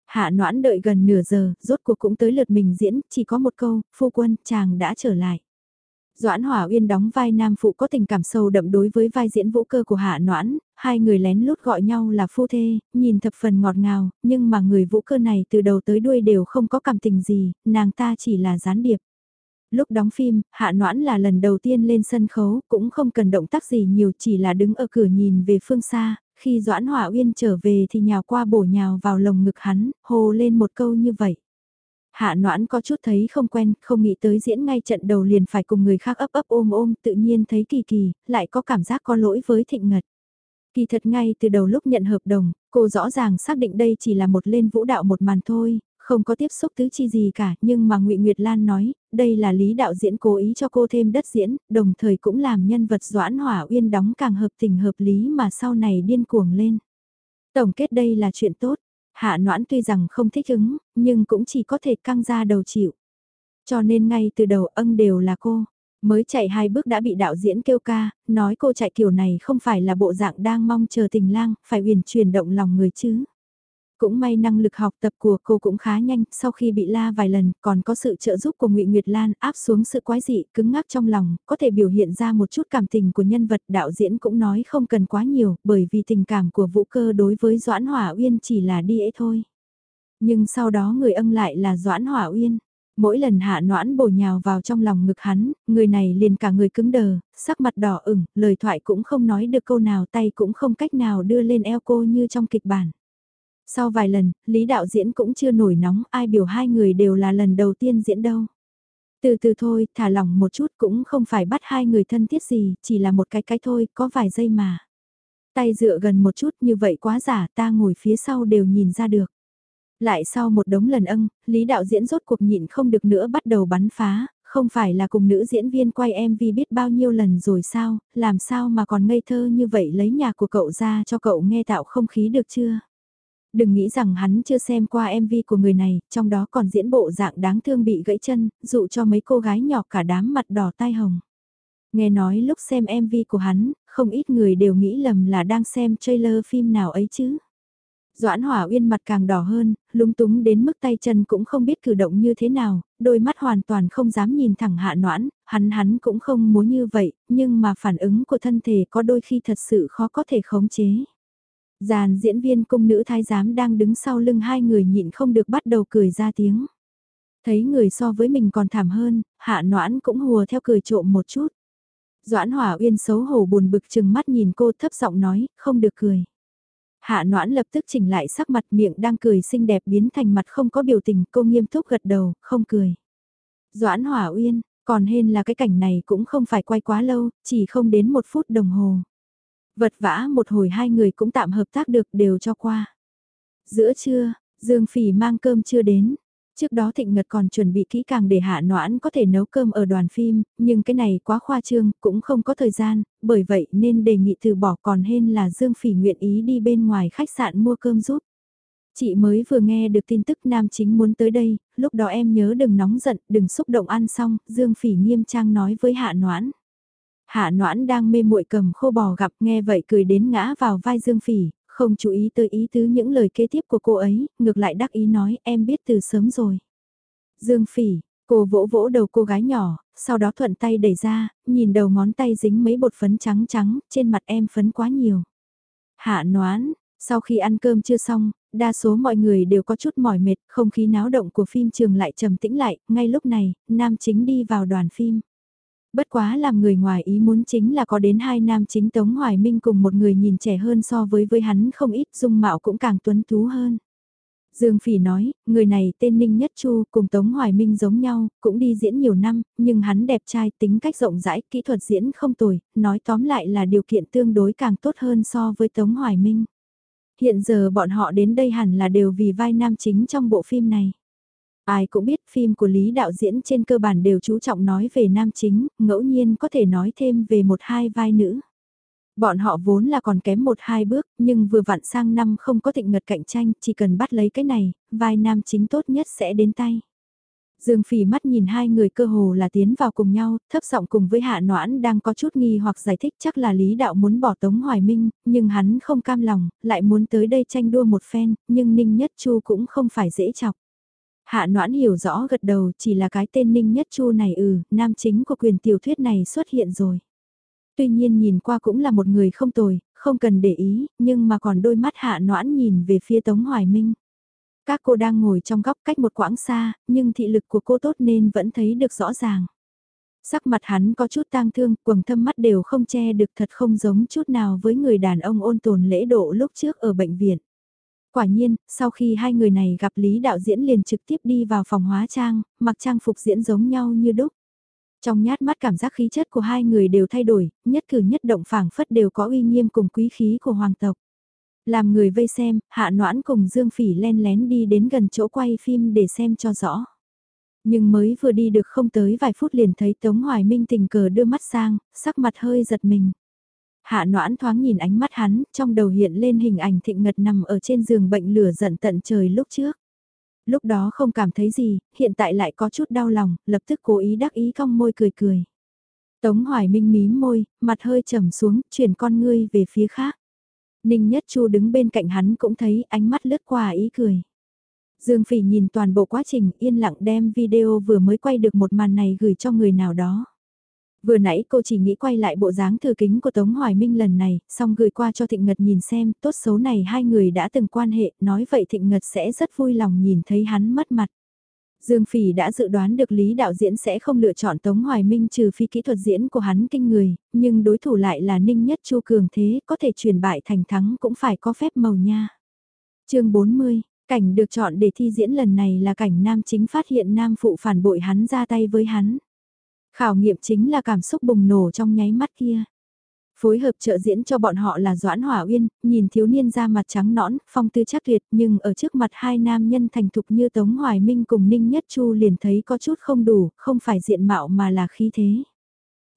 Hạ noãn đợi gần nửa giờ, rốt cuộc cũng tới lượt mình diễn, chỉ có một câu, phu quân, chàng đã trở lại. Doãn Hỏa Uyên đóng vai nam phụ có tình cảm sâu đậm đối với vai diễn vũ cơ của Hạ Noãn, hai người lén lút gọi nhau là phu thê, nhìn thập phần ngọt ngào, nhưng mà người vũ cơ này từ đầu tới đuôi đều không có cảm tình gì, nàng ta chỉ là gián điệp. Lúc đóng phim, Hạ Noãn là lần đầu tiên lên sân khấu, cũng không cần động tác gì nhiều chỉ là đứng ở cửa nhìn về phương xa, khi Doãn Hỏa Uyên trở về thì nhào qua bổ nhào vào lồng ngực hắn, hô lên một câu như vậy. Hạ noãn có chút thấy không quen, không nghĩ tới diễn ngay trận đầu liền phải cùng người khác ấp ấp ôm ôm, tự nhiên thấy kỳ kỳ, lại có cảm giác có lỗi với thịnh ngật. Kỳ thật ngay từ đầu lúc nhận hợp đồng, cô rõ ràng xác định đây chỉ là một lên vũ đạo một màn thôi, không có tiếp xúc tứ chi gì cả, nhưng mà ngụy Nguyệt Lan nói, đây là lý đạo diễn cố ý cho cô thêm đất diễn, đồng thời cũng làm nhân vật Doãn Hỏa Uyên đóng càng hợp tình hợp lý mà sau này điên cuồng lên. Tổng kết đây là chuyện tốt, Hạ noãn tuy rằng không thích ứng, nhưng cũng chỉ có thể căng ra đầu chịu. Cho nên ngay từ đầu ân đều là cô. Mới chạy hai bước đã bị đạo diễn kêu ca, nói cô chạy kiểu này không phải là bộ dạng đang mong chờ tình lang, phải uyển chuyển động lòng người chứ. Cũng may năng lực học tập của cô cũng khá nhanh, sau khi bị la vài lần, còn có sự trợ giúp của ngụy Nguyệt Lan áp xuống sự quái dị, cứng ngắc trong lòng, có thể biểu hiện ra một chút cảm tình của nhân vật đạo diễn cũng nói không cần quá nhiều, bởi vì tình cảm của vũ cơ đối với Doãn Hỏa Uyên chỉ là đi ấy thôi. Nhưng sau đó người ân lại là Doãn Hỏa Uyên. Mỗi lần hạ noãn bổ nhào vào trong lòng ngực hắn, người này liền cả người cứng đờ, sắc mặt đỏ ửng, lời thoại cũng không nói được câu nào tay cũng không cách nào đưa lên eo cô như trong kịch bản. Sau vài lần, Lý đạo diễn cũng chưa nổi nóng, ai biểu hai người đều là lần đầu tiên diễn đâu. Từ từ thôi, thả lỏng một chút cũng không phải bắt hai người thân thiết gì, chỉ là một cái cái thôi, có vài giây mà. Tay dựa gần một chút như vậy quá giả, ta ngồi phía sau đều nhìn ra được. Lại sau một đống lần ân, Lý đạo diễn rốt cuộc nhịn không được nữa bắt đầu bắn phá, không phải là cùng nữ diễn viên quay MV biết bao nhiêu lần rồi sao, làm sao mà còn ngây thơ như vậy lấy nhà của cậu ra cho cậu nghe tạo không khí được chưa? Đừng nghĩ rằng hắn chưa xem qua MV của người này, trong đó còn diễn bộ dạng đáng thương bị gãy chân, dụ cho mấy cô gái nhỏ cả đám mặt đỏ tai hồng. Nghe nói lúc xem MV của hắn, không ít người đều nghĩ lầm là đang xem trailer phim nào ấy chứ. Doãn Hỏa Uyên mặt càng đỏ hơn, lúng túng đến mức tay chân cũng không biết cử động như thế nào, đôi mắt hoàn toàn không dám nhìn thẳng hạ noãn, hắn hắn cũng không muốn như vậy, nhưng mà phản ứng của thân thể có đôi khi thật sự khó có thể khống chế. Giàn diễn viên cung nữ thái giám đang đứng sau lưng hai người nhịn không được bắt đầu cười ra tiếng. Thấy người so với mình còn thảm hơn, hạ noãn cũng hùa theo cười trộm một chút. Doãn Hỏa Uyên xấu hổ buồn bực chừng mắt nhìn cô thấp giọng nói, không được cười. Hạ noãn lập tức chỉnh lại sắc mặt miệng đang cười xinh đẹp biến thành mặt không có biểu tình cô nghiêm túc gật đầu, không cười. Doãn Hỏa Uyên, còn hên là cái cảnh này cũng không phải quay quá lâu, chỉ không đến một phút đồng hồ. Vật vã một hồi hai người cũng tạm hợp tác được đều cho qua. Giữa trưa, Dương Phỉ mang cơm chưa đến, Trước đó Thịnh Ngật còn chuẩn bị kỹ càng để Hạ Noãn có thể nấu cơm ở đoàn phim, nhưng cái này quá khoa trương, cũng không có thời gian, bởi vậy nên đề nghị từ bỏ còn hên là Dương Phỉ nguyện ý đi bên ngoài khách sạn mua cơm giúp. Chị mới vừa nghe được tin tức nam chính muốn tới đây, lúc đó em nhớ đừng nóng giận, đừng xúc động ăn xong, Dương Phỉ nghiêm trang nói với Hạ Noãn. Hạ Noãn đang mê muội cầm khô bò gặp nghe vậy cười đến ngã vào vai Dương Phỉ, không chú ý tới ý tứ những lời kế tiếp của cô ấy, ngược lại đắc ý nói em biết từ sớm rồi. Dương phỉ, cô vỗ vỗ đầu cô gái nhỏ, sau đó thuận tay đẩy ra, nhìn đầu ngón tay dính mấy bột phấn trắng trắng, trên mặt em phấn quá nhiều. Hạ noãn, sau khi ăn cơm chưa xong, đa số mọi người đều có chút mỏi mệt, không khí náo động của phim trường lại trầm tĩnh lại, ngay lúc này, nam chính đi vào đoàn phim. Bất quá làm người ngoài ý muốn chính là có đến hai nam chính Tống Hoài Minh cùng một người nhìn trẻ hơn so với với hắn không ít dung mạo cũng càng tuấn tú hơn. Dương Phỉ nói, người này tên Ninh Nhất Chu cùng Tống Hoài Minh giống nhau, cũng đi diễn nhiều năm, nhưng hắn đẹp trai tính cách rộng rãi, kỹ thuật diễn không tồi, nói tóm lại là điều kiện tương đối càng tốt hơn so với Tống Hoài Minh. Hiện giờ bọn họ đến đây hẳn là đều vì vai nam chính trong bộ phim này. Ai cũng biết phim của Lý đạo diễn trên cơ bản đều chú trọng nói về nam chính, ngẫu nhiên có thể nói thêm về một hai vai nữ. Bọn họ vốn là còn kém một hai bước, nhưng vừa vặn sang năm không có thịnh ngật cạnh tranh, chỉ cần bắt lấy cái này, vai nam chính tốt nhất sẽ đến tay. Dương Phỉ mắt nhìn hai người cơ hồ là tiến vào cùng nhau, thấp giọng cùng với Hạ Noãn đang có chút nghi hoặc giải thích chắc là Lý Đạo muốn bỏ Tống Hoài Minh, nhưng hắn không cam lòng, lại muốn tới đây tranh đua một phen, nhưng Ninh Nhất Chu cũng không phải dễ chọc. Hạ noãn hiểu rõ gật đầu chỉ là cái tên Ninh Nhất Chu này ừ, nam chính của quyền tiểu thuyết này xuất hiện rồi. Tuy nhiên nhìn qua cũng là một người không tồi, không cần để ý, nhưng mà còn đôi mắt hạ noãn nhìn về phía Tống Hoài Minh. Các cô đang ngồi trong góc cách một quãng xa, nhưng thị lực của cô tốt nên vẫn thấy được rõ ràng. Sắc mặt hắn có chút tang thương, quầng thâm mắt đều không che được thật không giống chút nào với người đàn ông ôn tồn lễ độ lúc trước ở bệnh viện. Quả nhiên, sau khi hai người này gặp Lý đạo diễn liền trực tiếp đi vào phòng hóa trang, mặc trang phục diễn giống nhau như đúc. Trong nhát mắt cảm giác khí chất của hai người đều thay đổi, nhất cử nhất động phảng phất đều có uy nghiêm cùng quý khí của hoàng tộc. Làm người vây xem, hạ noãn cùng Dương Phỉ len lén đi đến gần chỗ quay phim để xem cho rõ. Nhưng mới vừa đi được không tới vài phút liền thấy Tống Hoài Minh tình cờ đưa mắt sang, sắc mặt hơi giật mình. Hạ noãn thoáng nhìn ánh mắt hắn, trong đầu hiện lên hình ảnh thịnh ngật nằm ở trên giường bệnh lửa giận tận trời lúc trước. Lúc đó không cảm thấy gì, hiện tại lại có chút đau lòng, lập tức cố ý đắc ý cong môi cười cười. Tống Hoài Minh mím môi, mặt hơi trầm xuống, chuyển con ngươi về phía khác. Ninh Nhất Chu đứng bên cạnh hắn cũng thấy ánh mắt lướt qua ý cười. Dương Phỉ nhìn toàn bộ quá trình yên lặng đem video vừa mới quay được một màn này gửi cho người nào đó. Vừa nãy cô chỉ nghĩ quay lại bộ dáng thừa kính của Tống Hoài Minh lần này, xong gửi qua cho Thịnh Ngật nhìn xem, tốt xấu này hai người đã từng quan hệ, nói vậy Thịnh Ngật sẽ rất vui lòng nhìn thấy hắn mất mặt. Dương Phỉ đã dự đoán được Lý đạo diễn sẽ không lựa chọn Tống Hoài Minh trừ phi kỹ thuật diễn của hắn kinh người, nhưng đối thủ lại là Ninh Nhất Chu Cường thế, có thể chuyển bại thành thắng cũng phải có phép màu nha. chương 40, cảnh được chọn để thi diễn lần này là cảnh nam chính phát hiện nam phụ phản bội hắn ra tay với hắn. Khảo nghiệm chính là cảm xúc bùng nổ trong nháy mắt kia. Phối hợp trợ diễn cho bọn họ là Doãn Hỏa Uyên, nhìn thiếu niên ra mặt trắng nõn, phong tư chắc tuyệt nhưng ở trước mặt hai nam nhân thành thục như Tống Hoài Minh cùng Ninh Nhất Chu liền thấy có chút không đủ, không phải diện mạo mà là khí thế.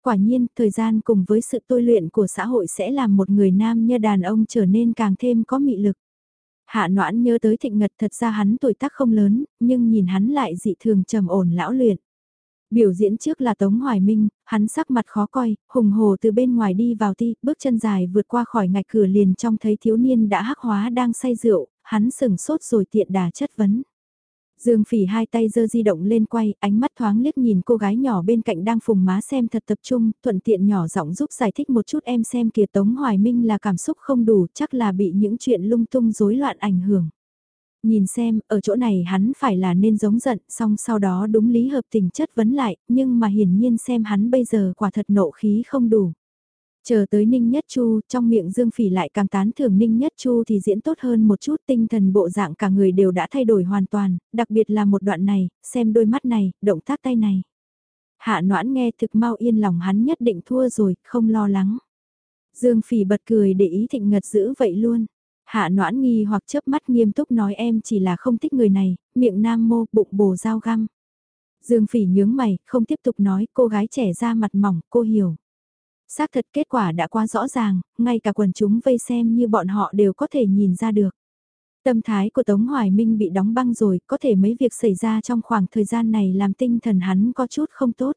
Quả nhiên, thời gian cùng với sự tôi luyện của xã hội sẽ làm một người nam như đàn ông trở nên càng thêm có mị lực. Hạ noãn nhớ tới thịnh ngật thật ra hắn tuổi tác không lớn, nhưng nhìn hắn lại dị thường trầm ổn lão luyện. Biểu diễn trước là Tống Hoài Minh, hắn sắc mặt khó coi, hùng hồ từ bên ngoài đi vào ti, bước chân dài vượt qua khỏi ngạch cửa liền trong thấy thiếu niên đã hắc hóa đang say rượu, hắn sừng sốt rồi tiện đà chất vấn. Dương Phỉ hai tay giơ di động lên quay, ánh mắt thoáng liếc nhìn cô gái nhỏ bên cạnh đang phùng má xem thật tập trung, thuận tiện nhỏ giọng giúp giải thích một chút em xem kìa Tống Hoài Minh là cảm xúc không đủ, chắc là bị những chuyện lung tung rối loạn ảnh hưởng. Nhìn xem, ở chỗ này hắn phải là nên giống giận, xong sau đó đúng lý hợp tình chất vấn lại, nhưng mà hiển nhiên xem hắn bây giờ quả thật nộ khí không đủ. Chờ tới Ninh Nhất Chu, trong miệng Dương Phỉ lại càng tán thưởng Ninh Nhất Chu thì diễn tốt hơn một chút tinh thần bộ dạng cả người đều đã thay đổi hoàn toàn, đặc biệt là một đoạn này, xem đôi mắt này, động tác tay này. Hạ noãn nghe thực mau yên lòng hắn nhất định thua rồi, không lo lắng. Dương Phỉ bật cười để ý thịnh ngật giữ vậy luôn. Hạ noãn nghi hoặc chớp mắt nghiêm túc nói em chỉ là không thích người này, miệng nam mô, bụng bồ dao găm. Dương Phỉ nhướng mày, không tiếp tục nói, cô gái trẻ ra mặt mỏng, cô hiểu. Xác thật kết quả đã quá rõ ràng, ngay cả quần chúng vây xem như bọn họ đều có thể nhìn ra được. Tâm thái của Tống Hoài Minh bị đóng băng rồi, có thể mấy việc xảy ra trong khoảng thời gian này làm tinh thần hắn có chút không tốt.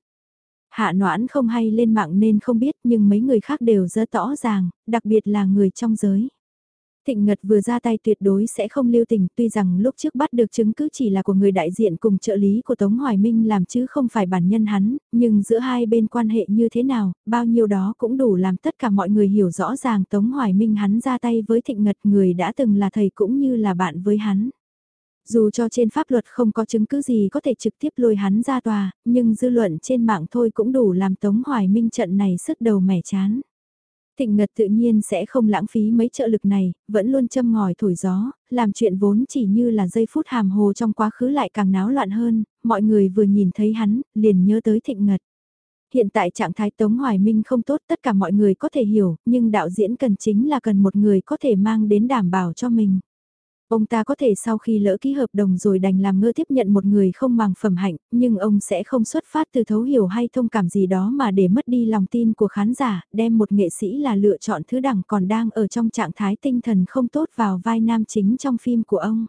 Hạ noãn không hay lên mạng nên không biết nhưng mấy người khác đều rất rõ ràng, đặc biệt là người trong giới. Thịnh Ngật vừa ra tay tuyệt đối sẽ không lưu tình tuy rằng lúc trước bắt được chứng cứ chỉ là của người đại diện cùng trợ lý của Tống Hoài Minh làm chứ không phải bản nhân hắn, nhưng giữa hai bên quan hệ như thế nào, bao nhiêu đó cũng đủ làm tất cả mọi người hiểu rõ ràng Tống Hoài Minh hắn ra tay với Thịnh Ngật người đã từng là thầy cũng như là bạn với hắn. Dù cho trên pháp luật không có chứng cứ gì có thể trực tiếp lôi hắn ra tòa, nhưng dư luận trên mạng thôi cũng đủ làm Tống Hoài Minh trận này sức đầu mẻ chán. Thịnh Ngật tự nhiên sẽ không lãng phí mấy trợ lực này, vẫn luôn châm ngòi thổi gió, làm chuyện vốn chỉ như là giây phút hàm hồ trong quá khứ lại càng náo loạn hơn, mọi người vừa nhìn thấy hắn, liền nhớ tới Thịnh Ngật. Hiện tại trạng thái Tống Hoài Minh không tốt tất cả mọi người có thể hiểu, nhưng đạo diễn cần chính là cần một người có thể mang đến đảm bảo cho mình. Ông ta có thể sau khi lỡ ký hợp đồng rồi đành làm ngơ tiếp nhận một người không màng phẩm hạnh, nhưng ông sẽ không xuất phát từ thấu hiểu hay thông cảm gì đó mà để mất đi lòng tin của khán giả, đem một nghệ sĩ là lựa chọn thứ đẳng còn đang ở trong trạng thái tinh thần không tốt vào vai nam chính trong phim của ông.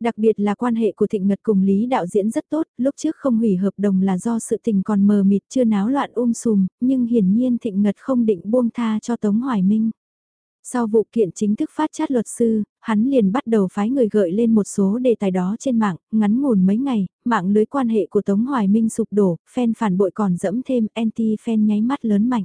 Đặc biệt là quan hệ của Thịnh Ngật cùng Lý đạo diễn rất tốt, lúc trước không hủy hợp đồng là do sự tình còn mờ mịt chưa náo loạn um sùm, nhưng hiển nhiên Thịnh Ngật không định buông tha cho Tống Hoài Minh. Sau vụ kiện chính thức phát chát luật sư, hắn liền bắt đầu phái người gợi lên một số đề tài đó trên mạng, ngắn ngủn mấy ngày, mạng lưới quan hệ của Tống Hoài Minh sụp đổ, fan phản bội còn dẫm thêm anti-fan nháy mắt lớn mạnh.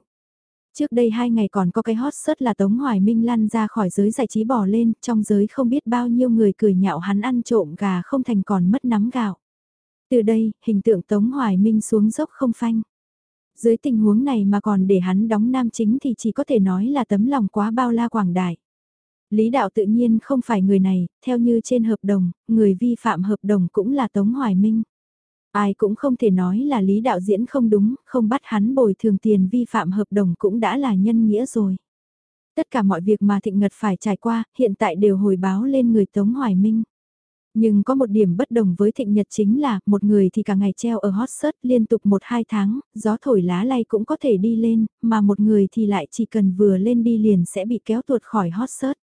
Trước đây hai ngày còn có cái hot sớt là Tống Hoài Minh lăn ra khỏi giới giải trí bỏ lên, trong giới không biết bao nhiêu người cười nhạo hắn ăn trộm gà không thành còn mất nắm gạo. Từ đây, hình tượng Tống Hoài Minh xuống dốc không phanh. Dưới tình huống này mà còn để hắn đóng nam chính thì chỉ có thể nói là tấm lòng quá bao la quảng đại. Lý đạo tự nhiên không phải người này, theo như trên hợp đồng, người vi phạm hợp đồng cũng là Tống Hoài Minh. Ai cũng không thể nói là lý đạo diễn không đúng, không bắt hắn bồi thường tiền vi phạm hợp đồng cũng đã là nhân nghĩa rồi. Tất cả mọi việc mà Thịnh Ngật phải trải qua, hiện tại đều hồi báo lên người Tống Hoài Minh. Nhưng có một điểm bất đồng với thịnh nhật chính là, một người thì cả ngày treo ở hot search liên tục 1-2 tháng, gió thổi lá lay cũng có thể đi lên, mà một người thì lại chỉ cần vừa lên đi liền sẽ bị kéo tuột khỏi hot search.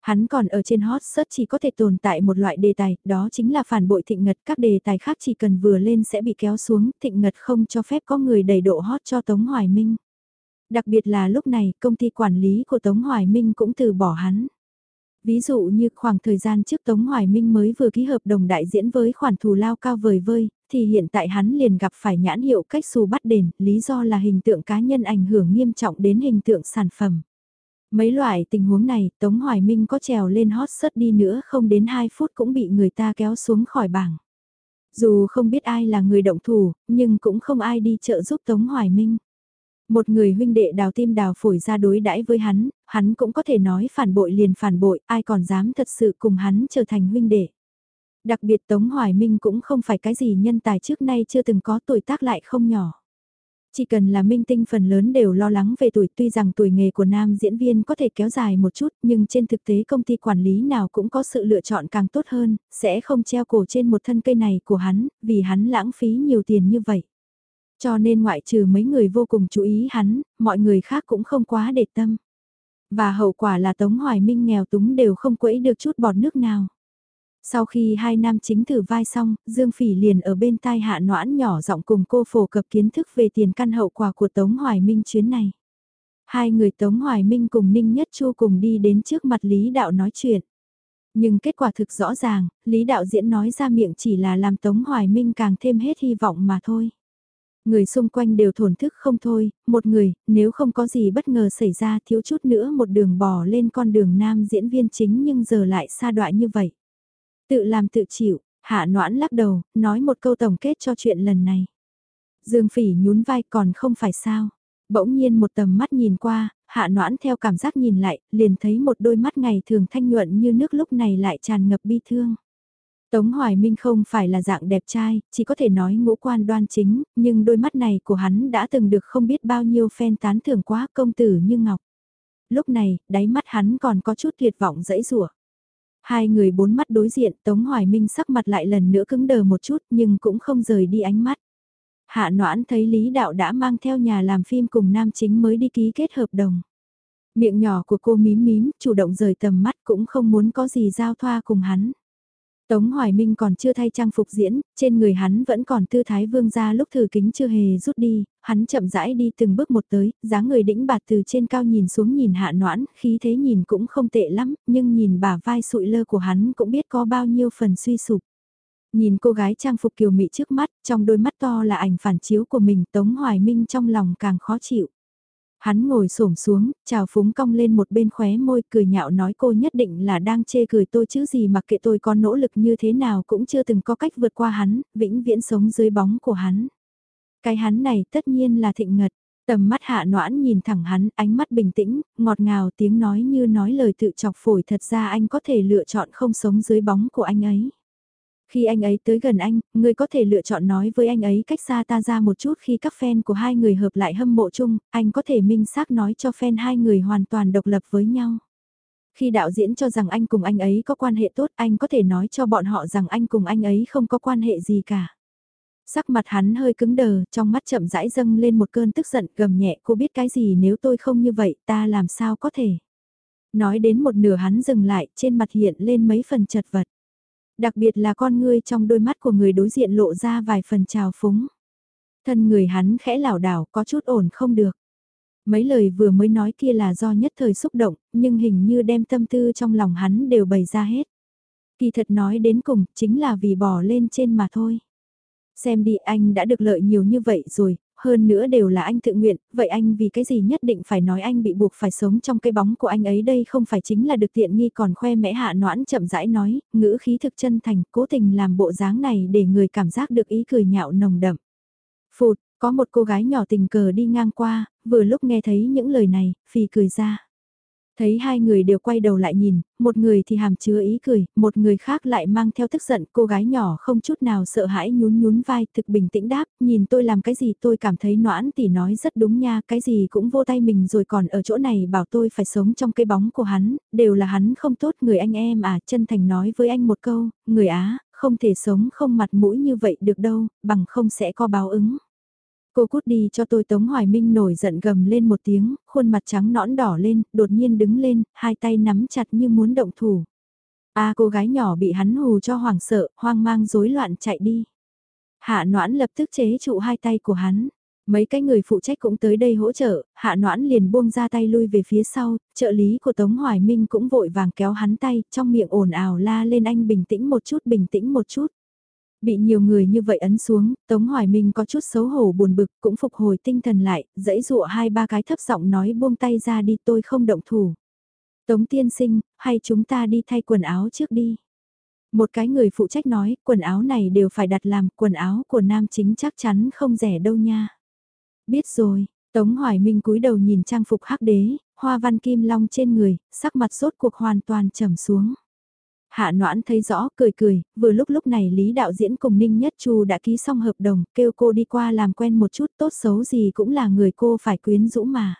Hắn còn ở trên hot search chỉ có thể tồn tại một loại đề tài, đó chính là phản bội thịnh ngật, các đề tài khác chỉ cần vừa lên sẽ bị kéo xuống, thịnh ngật không cho phép có người đầy độ hot cho Tống Hoài Minh. Đặc biệt là lúc này, công ty quản lý của Tống Hoài Minh cũng từ bỏ hắn. Ví dụ như khoảng thời gian trước Tống Hoài Minh mới vừa ký hợp đồng đại diễn với khoản thù lao cao vời vơi, thì hiện tại hắn liền gặp phải nhãn hiệu cách xù bắt đền, lý do là hình tượng cá nhân ảnh hưởng nghiêm trọng đến hình tượng sản phẩm. Mấy loại tình huống này, Tống Hoài Minh có trèo lên hot search đi nữa không đến 2 phút cũng bị người ta kéo xuống khỏi bảng. Dù không biết ai là người động thủ, nhưng cũng không ai đi trợ giúp Tống Hoài Minh. Một người huynh đệ đào tim đào phổi ra đối đãi với hắn, hắn cũng có thể nói phản bội liền phản bội, ai còn dám thật sự cùng hắn trở thành huynh đệ. Đặc biệt Tống Hoài Minh cũng không phải cái gì nhân tài trước nay chưa từng có tuổi tác lại không nhỏ. Chỉ cần là minh tinh phần lớn đều lo lắng về tuổi tuy rằng tuổi nghề của nam diễn viên có thể kéo dài một chút nhưng trên thực tế công ty quản lý nào cũng có sự lựa chọn càng tốt hơn, sẽ không treo cổ trên một thân cây này của hắn, vì hắn lãng phí nhiều tiền như vậy. Cho nên ngoại trừ mấy người vô cùng chú ý hắn, mọi người khác cũng không quá để tâm. Và hậu quả là Tống Hoài Minh nghèo túng đều không quẫy được chút bọt nước nào. Sau khi hai nam chính thử vai xong, Dương Phỉ liền ở bên tai hạ noãn nhỏ giọng cùng cô phổ cập kiến thức về tiền căn hậu quả của Tống Hoài Minh chuyến này. Hai người Tống Hoài Minh cùng Ninh Nhất Chu cùng đi đến trước mặt Lý Đạo nói chuyện. Nhưng kết quả thực rõ ràng, Lý đạo diễn nói ra miệng chỉ là làm Tống Hoài Minh càng thêm hết hy vọng mà thôi. Người xung quanh đều thổn thức không thôi, một người, nếu không có gì bất ngờ xảy ra thiếu chút nữa một đường bò lên con đường nam diễn viên chính nhưng giờ lại xa đoạn như vậy. Tự làm tự chịu, hạ noãn lắc đầu, nói một câu tổng kết cho chuyện lần này. Dương phỉ nhún vai còn không phải sao. Bỗng nhiên một tầm mắt nhìn qua, hạ noãn theo cảm giác nhìn lại, liền thấy một đôi mắt ngày thường thanh nhuận như nước lúc này lại tràn ngập bi thương. Tống Hoài Minh không phải là dạng đẹp trai, chỉ có thể nói ngũ quan đoan chính, nhưng đôi mắt này của hắn đã từng được không biết bao nhiêu fan tán thưởng quá công tử như ngọc. Lúc này, đáy mắt hắn còn có chút tuyệt vọng dẫy rủa. Hai người bốn mắt đối diện, Tống Hoài Minh sắc mặt lại lần nữa cứng đờ một chút nhưng cũng không rời đi ánh mắt. Hạ Noãn thấy Lý Đạo đã mang theo nhà làm phim cùng nam chính mới đi ký kết hợp đồng. Miệng nhỏ của cô mím mím, chủ động rời tầm mắt cũng không muốn có gì giao thoa cùng hắn. Tống Hoài Minh còn chưa thay trang phục diễn, trên người hắn vẫn còn tư thái vương gia lúc thử kính chưa hề rút đi, hắn chậm rãi đi từng bước một tới, dáng người đĩnh bạt từ trên cao nhìn xuống nhìn hạ noãn, khí thế nhìn cũng không tệ lắm, nhưng nhìn bà vai sụi lơ của hắn cũng biết có bao nhiêu phần suy sụp. Nhìn cô gái trang phục kiều mị trước mắt, trong đôi mắt to là ảnh phản chiếu của mình, Tống Hoài Minh trong lòng càng khó chịu. Hắn ngồi xổm xuống, chào phúng cong lên một bên khóe môi cười nhạo nói cô nhất định là đang chê cười tôi chứ gì mà kệ tôi có nỗ lực như thế nào cũng chưa từng có cách vượt qua hắn, vĩnh viễn sống dưới bóng của hắn. Cái hắn này tất nhiên là thịnh ngật, tầm mắt hạ noãn nhìn thẳng hắn, ánh mắt bình tĩnh, ngọt ngào tiếng nói như nói lời tự chọc phổi thật ra anh có thể lựa chọn không sống dưới bóng của anh ấy. Khi anh ấy tới gần anh, người có thể lựa chọn nói với anh ấy cách xa ta ra một chút khi các fan của hai người hợp lại hâm mộ chung, anh có thể minh xác nói cho fan hai người hoàn toàn độc lập với nhau. Khi đạo diễn cho rằng anh cùng anh ấy có quan hệ tốt, anh có thể nói cho bọn họ rằng anh cùng anh ấy không có quan hệ gì cả. Sắc mặt hắn hơi cứng đờ, trong mắt chậm rãi dâng lên một cơn tức giận gầm nhẹ cô biết cái gì nếu tôi không như vậy ta làm sao có thể. Nói đến một nửa hắn dừng lại, trên mặt hiện lên mấy phần chật vật. Đặc biệt là con ngươi trong đôi mắt của người đối diện lộ ra vài phần trào phúng. Thân người hắn khẽ lảo đảo có chút ổn không được. Mấy lời vừa mới nói kia là do nhất thời xúc động, nhưng hình như đem tâm tư trong lòng hắn đều bày ra hết. Kỳ thật nói đến cùng, chính là vì bỏ lên trên mà thôi. Xem đi anh đã được lợi nhiều như vậy rồi, hơn nữa đều là anh tự nguyện, vậy anh vì cái gì nhất định phải nói anh bị buộc phải sống trong cái bóng của anh ấy đây không phải chính là được tiện nghi còn khoe mẽ hạ noãn chậm rãi nói, ngữ khí thực chân thành, cố tình làm bộ dáng này để người cảm giác được ý cười nhạo nồng đậm. Phụt, có một cô gái nhỏ tình cờ đi ngang qua, vừa lúc nghe thấy những lời này, phì cười ra. Thấy hai người đều quay đầu lại nhìn, một người thì hàm chứa ý cười, một người khác lại mang theo tức giận, cô gái nhỏ không chút nào sợ hãi nhún nhún vai, thực bình tĩnh đáp, nhìn tôi làm cái gì tôi cảm thấy noãn tỷ nói rất đúng nha, cái gì cũng vô tay mình rồi còn ở chỗ này bảo tôi phải sống trong cái bóng của hắn, đều là hắn không tốt, người anh em à, chân thành nói với anh một câu, người Á, không thể sống không mặt mũi như vậy được đâu, bằng không sẽ có báo ứng. Cô cút đi cho tôi Tống Hoài Minh nổi giận gầm lên một tiếng, khuôn mặt trắng nõn đỏ lên, đột nhiên đứng lên, hai tay nắm chặt như muốn động thủ. A cô gái nhỏ bị hắn hù cho hoảng sợ, hoang mang rối loạn chạy đi. Hạ noãn lập tức chế trụ hai tay của hắn. Mấy cái người phụ trách cũng tới đây hỗ trợ, hạ noãn liền buông ra tay lui về phía sau, trợ lý của Tống Hoài Minh cũng vội vàng kéo hắn tay, trong miệng ồn ào la lên anh bình tĩnh một chút bình tĩnh một chút. Bị nhiều người như vậy ấn xuống, Tống Hoài Minh có chút xấu hổ buồn bực, cũng phục hồi tinh thần lại, dãy dụa hai ba cái thấp giọng nói buông tay ra đi tôi không động thủ. Tống tiên sinh, hay chúng ta đi thay quần áo trước đi. Một cái người phụ trách nói, quần áo này đều phải đặt làm, quần áo của nam chính chắc chắn không rẻ đâu nha. Biết rồi, Tống Hoài Minh cúi đầu nhìn trang phục hắc đế, hoa văn kim long trên người, sắc mặt sốt cuộc hoàn toàn trầm xuống. Hạ Noãn thấy rõ, cười cười, vừa lúc lúc này Lý đạo diễn cùng Ninh Nhất Chu đã ký xong hợp đồng, kêu cô đi qua làm quen một chút tốt xấu gì cũng là người cô phải quyến rũ mà.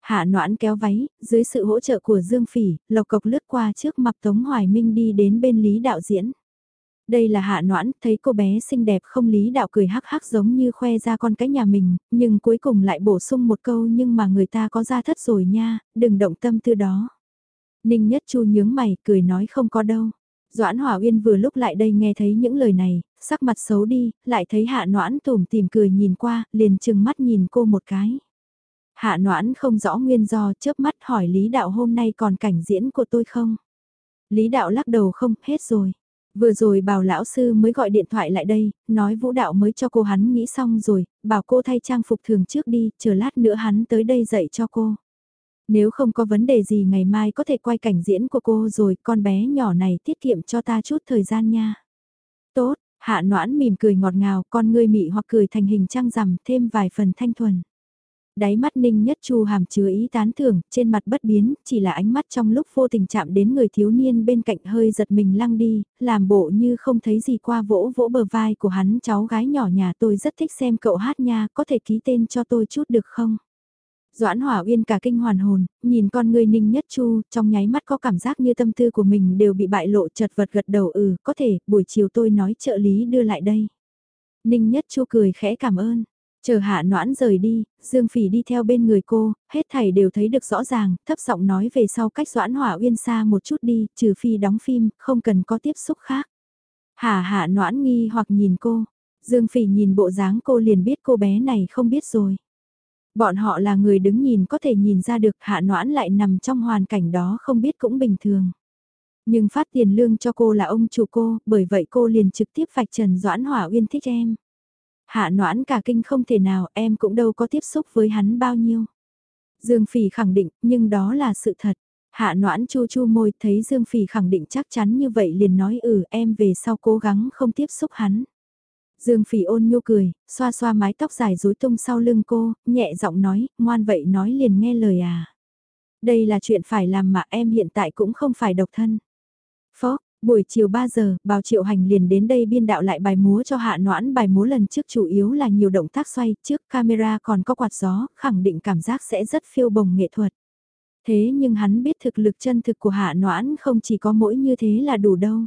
Hạ Noãn kéo váy, dưới sự hỗ trợ của Dương Phỉ, lộc cộc lướt qua trước mặt Tống Hoài Minh đi đến bên Lý đạo diễn. Đây là Hạ Noãn, thấy cô bé xinh đẹp không Lý đạo cười hắc hắc giống như khoe ra con cái nhà mình, nhưng cuối cùng lại bổ sung một câu nhưng mà người ta có ra thất rồi nha, đừng động tâm tư đó. Ninh Nhất Chu nhướng mày, cười nói không có đâu. Doãn Hỏa Uyên vừa lúc lại đây nghe thấy những lời này, sắc mặt xấu đi, lại thấy Hạ Noãn tủm tìm cười nhìn qua, liền chừng mắt nhìn cô một cái. Hạ Noãn không rõ nguyên do, chớp mắt hỏi Lý Đạo hôm nay còn cảnh diễn của tôi không? Lý đạo lắc đầu không, hết rồi. Vừa rồi bảo lão sư mới gọi điện thoại lại đây, nói vũ đạo mới cho cô hắn nghĩ xong rồi, bảo cô thay trang phục thường trước đi, chờ lát nữa hắn tới đây dạy cho cô. Nếu không có vấn đề gì ngày mai có thể quay cảnh diễn của cô rồi, con bé nhỏ này tiết kiệm cho ta chút thời gian nha. Tốt, hạ noãn mỉm cười ngọt ngào, con ngươi mị hoặc cười thành hình trăng rằm thêm vài phần thanh thuần đáy mắt ninh nhất chu hàm chứa ý tán thưởng, trên mặt bất biến, chỉ là ánh mắt trong lúc vô tình chạm đến người thiếu niên bên cạnh hơi giật mình lăng đi, làm bộ như không thấy gì qua vỗ vỗ bờ vai của hắn cháu gái nhỏ nhà tôi rất thích xem cậu hát nha, có thể ký tên cho tôi chút được không? Doãn Hỏa Uyên cả kinh hoàn hồn, nhìn con người Ninh Nhất Chu, trong nháy mắt có cảm giác như tâm tư của mình đều bị bại lộ chật vật gật đầu ừ, có thể, buổi chiều tôi nói trợ lý đưa lại đây. Ninh Nhất Chu cười khẽ cảm ơn, Chờ hạ noãn rời đi, Dương Phỉ đi theo bên người cô, hết thảy đều thấy được rõ ràng, thấp giọng nói về sau cách doãn hỏa uyên xa một chút đi, trừ phi đóng phim, không cần có tiếp xúc khác. Hạ hạ noãn nghi hoặc nhìn cô, Dương Phỉ nhìn bộ dáng cô liền biết cô bé này không biết rồi. Bọn họ là người đứng nhìn có thể nhìn ra được hạ noãn lại nằm trong hoàn cảnh đó không biết cũng bình thường. Nhưng phát tiền lương cho cô là ông chủ cô, bởi vậy cô liền trực tiếp vạch trần Doãn Hỏa Uyên thích em. Hạ noãn cả kinh không thể nào, em cũng đâu có tiếp xúc với hắn bao nhiêu. Dương Phỉ khẳng định, nhưng đó là sự thật. Hạ noãn chu chu môi thấy Dương Phỉ khẳng định chắc chắn như vậy liền nói ừ em về sau cố gắng không tiếp xúc hắn. Dương Phỉ ôn nhu cười, xoa xoa mái tóc dài rối tung sau lưng cô, nhẹ giọng nói, ngoan vậy nói liền nghe lời à. Đây là chuyện phải làm mà em hiện tại cũng không phải độc thân. Phó, Buổi chiều 3 giờ, Bào Triệu Hành liền đến đây biên đạo lại bài múa cho Hạ Noãn bài múa lần trước chủ yếu là nhiều động tác xoay, trước camera còn có quạt gió, khẳng định cảm giác sẽ rất phiêu bồng nghệ thuật. Thế nhưng hắn biết thực lực chân thực của Hạ Noãn không chỉ có mỗi như thế là đủ đâu.